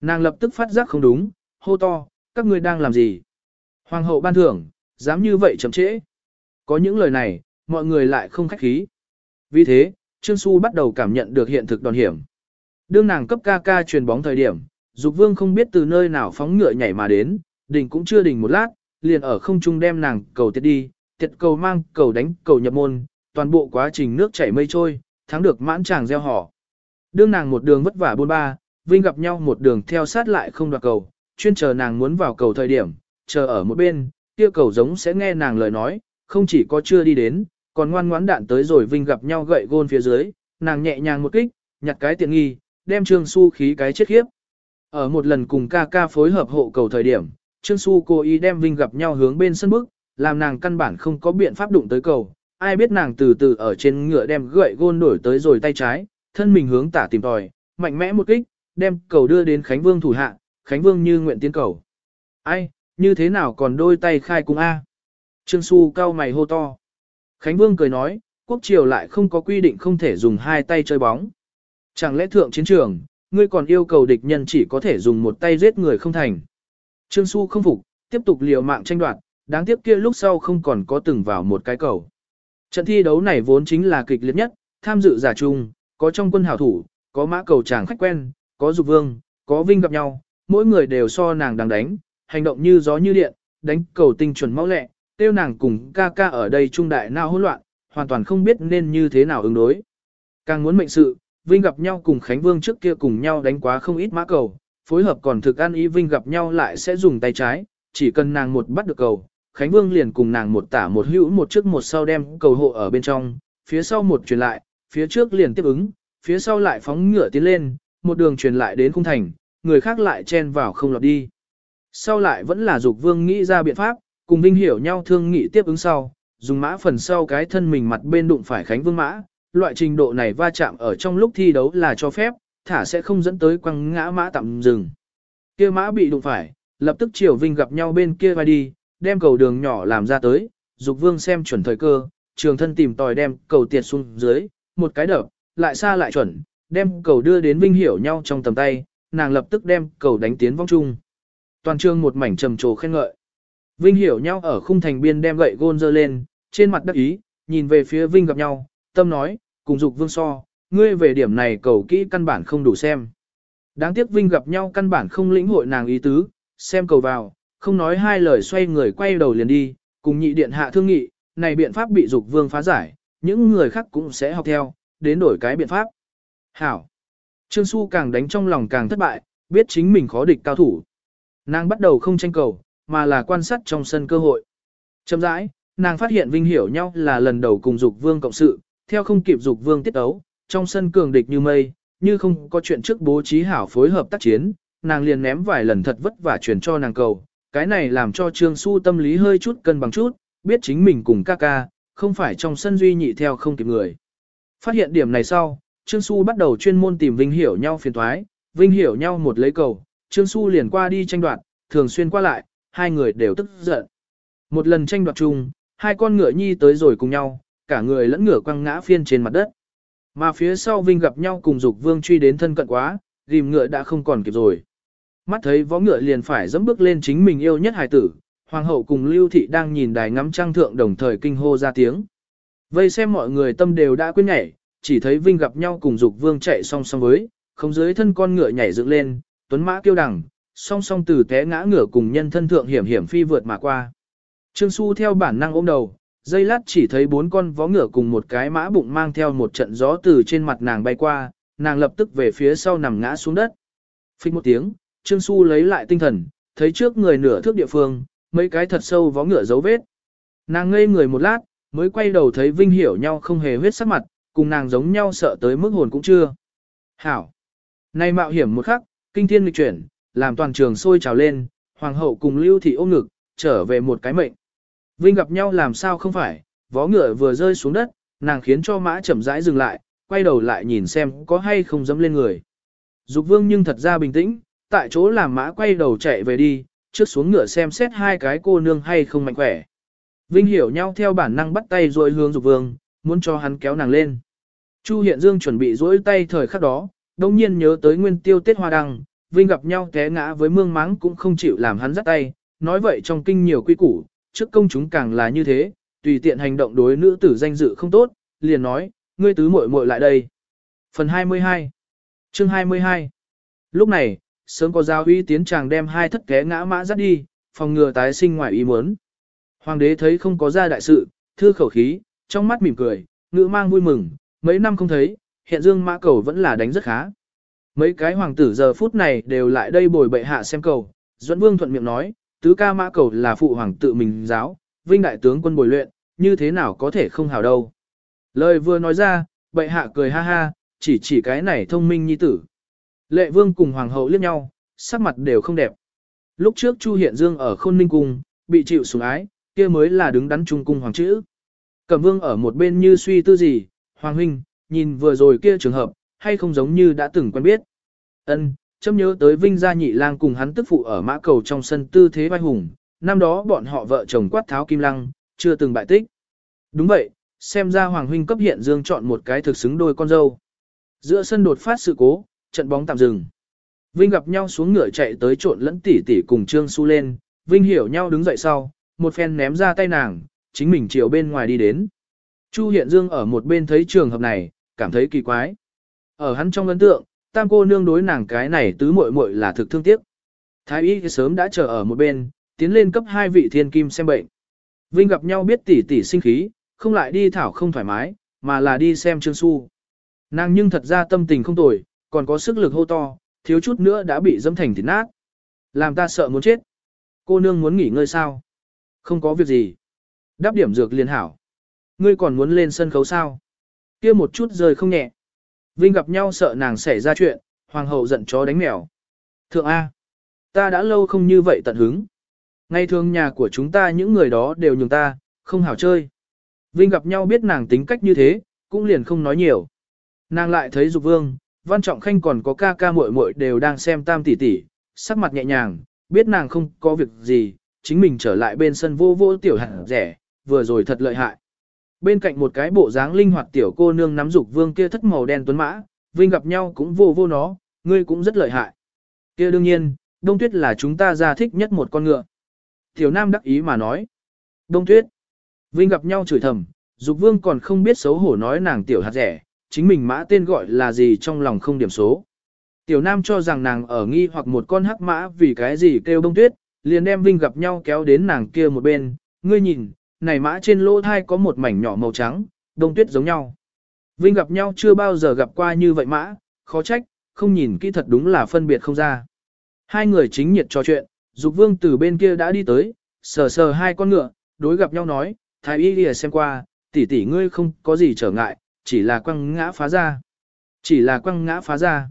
Nàng lập tức phát giác không đúng, hô to, các ngươi đang làm gì? Hoàng hậu ban thưởng, dám như vậy chậm trễ. Có những lời này, mọi người lại không khách khí. Vì thế, Trương Xu bắt đầu cảm nhận được hiện thực đòn hiểm. Đương nàng cấp ca ca truyền bóng thời điểm, Dục Vương không biết từ nơi nào phóng ngựa nhảy mà đến, đỉnh cũng chưa đỉnh một lát, liền ở không trung đem nàng cầu tiệt đi, tiệt cầu mang cầu đánh cầu nhập môn, toàn bộ quá trình nước chảy mây trôi, thắng được mãn chàng gieo họ. Đương nàng một đường vất vả buôn ba, Vinh gặp nhau một đường theo sát lại không đoạt cầu, chuyên chờ nàng muốn vào cầu thời điểm, chờ ở một bên, kia cầu giống sẽ nghe nàng lời nói, không chỉ có chưa đi đến, còn ngoan ngoãn đạn tới rồi Vinh gặp nhau gậy gôn phía dưới, nàng nhẹ nhàng một kích, nhặt cái tiện nghi, đem Trương Su khí cái chết khiếp. Ở một lần cùng ca ca phối hợp hộ cầu thời điểm, Trương Su cố ý đem Vinh gặp nhau hướng bên sân bước, làm nàng căn bản không có biện pháp đụng tới cầu. Ai biết nàng từ từ ở trên ngựa đem gậy gôn đổi tới rồi tay trái, thân mình hướng tả tìm tòi, mạnh mẽ một kích, đem cầu đưa đến Khánh Vương thủ hạ, Khánh Vương như nguyện tiến cầu. Ai, như thế nào còn đôi tay khai cung A? Trương Su cao mày hô to. Khánh Vương cười nói, quốc triều lại không có quy định không thể dùng hai tay chơi bóng. Chẳng lẽ thượng chiến trường, ngươi còn yêu cầu địch nhân chỉ có thể dùng một tay giết người không thành. Trương Su không phục, tiếp tục liều mạng tranh đoạt, đáng tiếc kia lúc sau không còn có từng vào một cái cầu. Trận thi đấu này vốn chính là kịch liệt nhất, tham dự giả chung, có trong quân hảo thủ, có mã cầu chàng khách quen, có dục vương, có vinh gặp nhau, mỗi người đều so nàng đang đánh, hành động như gió như điện, đánh cầu tinh chuẩn mau lẹ, tiêu nàng cùng ca ca ở đây trung đại nào hỗn loạn, hoàn toàn không biết nên như thế nào ứng đối. Càng muốn mệnh sự, Vinh gặp nhau cùng Khánh Vương trước kia cùng nhau đánh quá không ít mã cầu, phối hợp còn thực ăn ý Vinh gặp nhau lại sẽ dùng tay trái, chỉ cần nàng một bắt được cầu, Khánh Vương liền cùng nàng một tả một hữu một trước một sau đem cầu hộ ở bên trong, phía sau một truyền lại, phía trước liền tiếp ứng, phía sau lại phóng ngựa tiến lên, một đường truyền lại đến khung thành, người khác lại chen vào không lọt đi. Sau lại vẫn là dục vương nghĩ ra biện pháp, cùng Vinh hiểu nhau thương nghị tiếp ứng sau, dùng mã phần sau cái thân mình mặt bên đụng phải Khánh Vương mã, loại trình độ này va chạm ở trong lúc thi đấu là cho phép, thả sẽ không dẫn tới quăng ngã mã tạm dừng. Kia mã bị đụng phải, lập tức chiều Vinh gặp nhau bên kia vai đi, đem cầu đường nhỏ làm ra tới, dục vương xem chuẩn thời cơ, trường thân tìm tòi đem cầu tiệt xuống dưới, một cái đập, lại xa lại chuẩn, đem cầu đưa đến Vinh hiểu nhau trong tầm tay, nàng lập tức đem cầu đánh tiến vong trung. Toàn trường một mảnh trầm trồ khen ngợi. Vinh hiểu nhau ở khung thành biên đem gậy gôn dơ lên, trên mặt đắc ý, nhìn về phía Vinh gặp nhau, tâm nói, cùng dục vương so, ngươi về điểm này cầu kỹ căn bản không đủ xem. Đáng tiếc Vinh gặp nhau căn bản không lĩnh hội nàng ý tứ, xem cầu vào, không nói hai lời xoay người quay đầu liền đi, cùng nhị điện hạ thương nghị, này biện pháp bị dục vương phá giải, những người khác cũng sẽ học theo, đến đổi cái biện pháp. Hảo! Trương Xu càng đánh trong lòng càng thất bại, biết chính mình khó địch cao thủ. Nàng bắt đầu không tranh cầu, mà là quan sát trong sân cơ hội. Chậm rãi, nàng phát hiện Vinh hiểu nhau là lần đầu cùng dục vương cộng sự, theo không kịp dục vương tiết ấu, trong sân cường địch như mây, như không có chuyện trước bố trí hảo phối hợp tác chiến, nàng liền ném vài lần thật vất vả truyền cho nàng cầu. Cái này làm cho Trương Xu tâm lý hơi chút cân bằng chút, biết chính mình cùng ca ca, không phải trong sân duy nhị theo không kịp người. Phát hiện điểm này sau, Trương Xu bắt đầu chuyên môn tìm Vinh hiểu nhau phiền thoái, Vinh hiểu nhau một lấy cầu, Trương Xu liền qua đi tranh đoạt, thường xuyên qua lại, hai người đều tức giận. Một lần tranh đoạt chung, hai con ngựa nhi tới rồi cùng nhau, cả người lẫn ngựa quăng ngã phiên trên mặt đất. Mà phía sau Vinh gặp nhau cùng Dục Vương truy đến thân cận quá, rìm ngựa đã không còn kịp rồi. Mắt thấy võ ngựa liền phải dẫm bước lên chính mình yêu nhất hài tử, hoàng hậu cùng Lưu thị đang nhìn đài ngắm trang thượng đồng thời kinh hô ra tiếng. Vây xem mọi người tâm đều đã quên nhảy, chỉ thấy Vinh gặp nhau cùng Dục Vương chạy song song với, không dưới thân con ngựa nhảy dựng lên, tuấn mã kêu đằng, song song từ té ngã ngựa cùng nhân thân thượng hiểm hiểm phi vượt mà qua. Trương Xu theo bản năng ôm đầu, dây lát chỉ thấy bốn con vó ngựa cùng một cái mã bụng mang theo một trận gió từ trên mặt nàng bay qua, nàng lập tức về phía sau nằm ngã xuống đất. Phích một tiếng, Trương Xu lấy lại tinh thần, thấy trước người nửa thước địa phương, mấy cái thật sâu vó ngựa dấu vết. Nàng ngây người một lát, mới quay đầu thấy Vinh hiểu nhau không hề huyết sắc mặt, cùng nàng giống nhau sợ tới mức hồn cũng chưa. Hảo! Nay mạo hiểm một khắc, kinh thiên lịch chuyển, làm toàn trường sôi trào lên, hoàng hậu cùng lưu thị ôm ngực, trở về một cái mệnh. Vinh gặp nhau làm sao không phải, vó ngựa vừa rơi xuống đất, nàng khiến cho mã chậm rãi dừng lại, quay đầu lại nhìn xem có hay không dẫm lên người. Dục vương nhưng thật ra bình tĩnh, tại chỗ làm mã quay đầu chạy về đi, trước xuống ngựa xem xét hai cái cô nương hay không mạnh khỏe. Vinh hiểu nhau theo bản năng bắt tay rồi hướng dục vương, muốn cho hắn kéo nàng lên. Chu Hiện Dương chuẩn bị duỗi tay thời khắc đó, đồng nhiên nhớ tới nguyên tiêu tết hoa đăng, Vinh gặp nhau té ngã với mương máng cũng không chịu làm hắn dắt tay, nói vậy trong kinh nhiều quy củ, trước công chúng càng là như thế, tùy tiện hành động đối nữ tử danh dự không tốt, liền nói, ngươi tứ muội muội lại đây. Phần 22 Chương 22 Lúc này, sớm có giao uy tiến chàng đem hai thất ké ngã mã dắt đi, phòng ngừa tái sinh ngoài ý muốn. Hoàng đế thấy không có ra đại sự, thư khẩu khí, trong mắt mỉm cười, ngữ mang vui mừng, mấy năm không thấy, hiện dương mã cầu vẫn là đánh rất khá. Mấy cái hoàng tử giờ phút này đều lại đây bồi bệ hạ xem cầu, Duẫn Vương thuận miệng nói, tứ ca mã cầu là phụ hoàng tự mình giáo, vinh đại tướng quân bồi luyện, như thế nào có thể không hào đâu. Lời vừa nói ra, bệ hạ cười ha ha, chỉ chỉ cái này thông minh nhi tử. Lệ vương cùng hoàng hậu liếc nhau, sắc mặt đều không đẹp. Lúc trước Chu Hiện Dương ở khôn ninh cung, bị chịu sủng ái, kia mới là đứng đắn trung cung hoàng chữ. Cẩm vương ở một bên như suy tư gì, hoàng huynh, nhìn vừa rồi kia trường hợp, hay không giống như đã từng quen biết. Ân, chấm nhớ tới Vinh gia nhị lang cùng hắn tức phụ ở mã cầu trong sân tư thế vai hùng, năm đó bọn họ vợ chồng quát tháo kim lăng, chưa từng bại tích. Đúng vậy, xem ra Hoàng huynh cấp hiện dương chọn một cái thực xứng đôi con dâu. Giữa sân đột phát sự cố, trận bóng tạm dừng. Vinh gặp nhau xuống ngựa chạy tới trộn lẫn tỷ tỷ cùng Trương Su lên, Vinh hiểu nhau đứng dậy sau, một phen ném ra tay nàng, chính mình chiều bên ngoài đi đến. Chu Hiện Dương ở một bên thấy trường hợp này, cảm thấy kỳ quái. Ở hắn trong ấn tượng, tam cô nương đối nàng cái này tứ muội muội là thực thương tiếc. Thái y sớm đã chờ ở một bên, tiến lên cấp hai vị thiên kim xem bệnh. Vinh gặp nhau biết tỷ tỷ sinh khí, không lại đi thảo không thoải mái, mà là đi xem Trương Xu. Nàng nhưng thật ra tâm tình không tồi, còn có sức lực hô to, thiếu chút nữa đã bị dâm thành thịt nát. Làm ta sợ muốn chết. Cô nương muốn nghỉ ngơi sao? Không có việc gì. Đáp điểm dược liền hảo. Ngươi còn muốn lên sân khấu sao? kia một chút rời không nhẹ. Vinh gặp nhau sợ nàng xảy ra chuyện, hoàng hậu giận chó đánh mèo. Thượng A. Ta đã lâu không như vậy tận hứng. Ngày thường nhà của chúng ta những người đó đều nhường ta, không hảo chơi. Vinh gặp nhau biết nàng tính cách như thế, cũng liền không nói nhiều. Nàng lại thấy Dục Vương, Văn Trọng Khanh còn có ca ca muội muội đều đang xem tam tỷ tỷ, sắc mặt nhẹ nhàng, biết nàng không có việc gì, chính mình trở lại bên sân vô vô tiểu hạt rẻ, vừa rồi thật lợi hại. Bên cạnh một cái bộ dáng linh hoạt tiểu cô nương nắm Dục Vương kia thất màu đen tuấn mã, Vinh gặp nhau cũng vô vô nó, ngươi cũng rất lợi hại. Kia đương nhiên, Đông Tuyết là chúng ta ra thích nhất một con ngựa. Tiểu Nam đắc ý mà nói. Đông Tuyết. Vinh gặp nhau chửi thầm, Dục Vương còn không biết xấu hổ nói nàng tiểu hạt rẻ, chính mình mã tên gọi là gì trong lòng không điểm số. Tiểu Nam cho rằng nàng ở nghi hoặc một con hắc mã vì cái gì kêu bông tuyết, liền đem Vinh gặp nhau kéo đến nàng kia một bên, ngươi nhìn, này mã trên lỗ thai có một mảnh nhỏ màu trắng, đông tuyết giống nhau. Vinh gặp nhau chưa bao giờ gặp qua như vậy mã, khó trách, không nhìn kỹ thật đúng là phân biệt không ra. Hai người chính nhiệt trò chuyện, Dục Vương từ bên kia đã đi tới, sờ sờ hai con ngựa, đối gặp nhau nói, Thái y lìa xem qua, tỷ tỷ ngươi không có gì trở ngại, chỉ là quăng ngã phá ra. Chỉ là quăng ngã phá ra.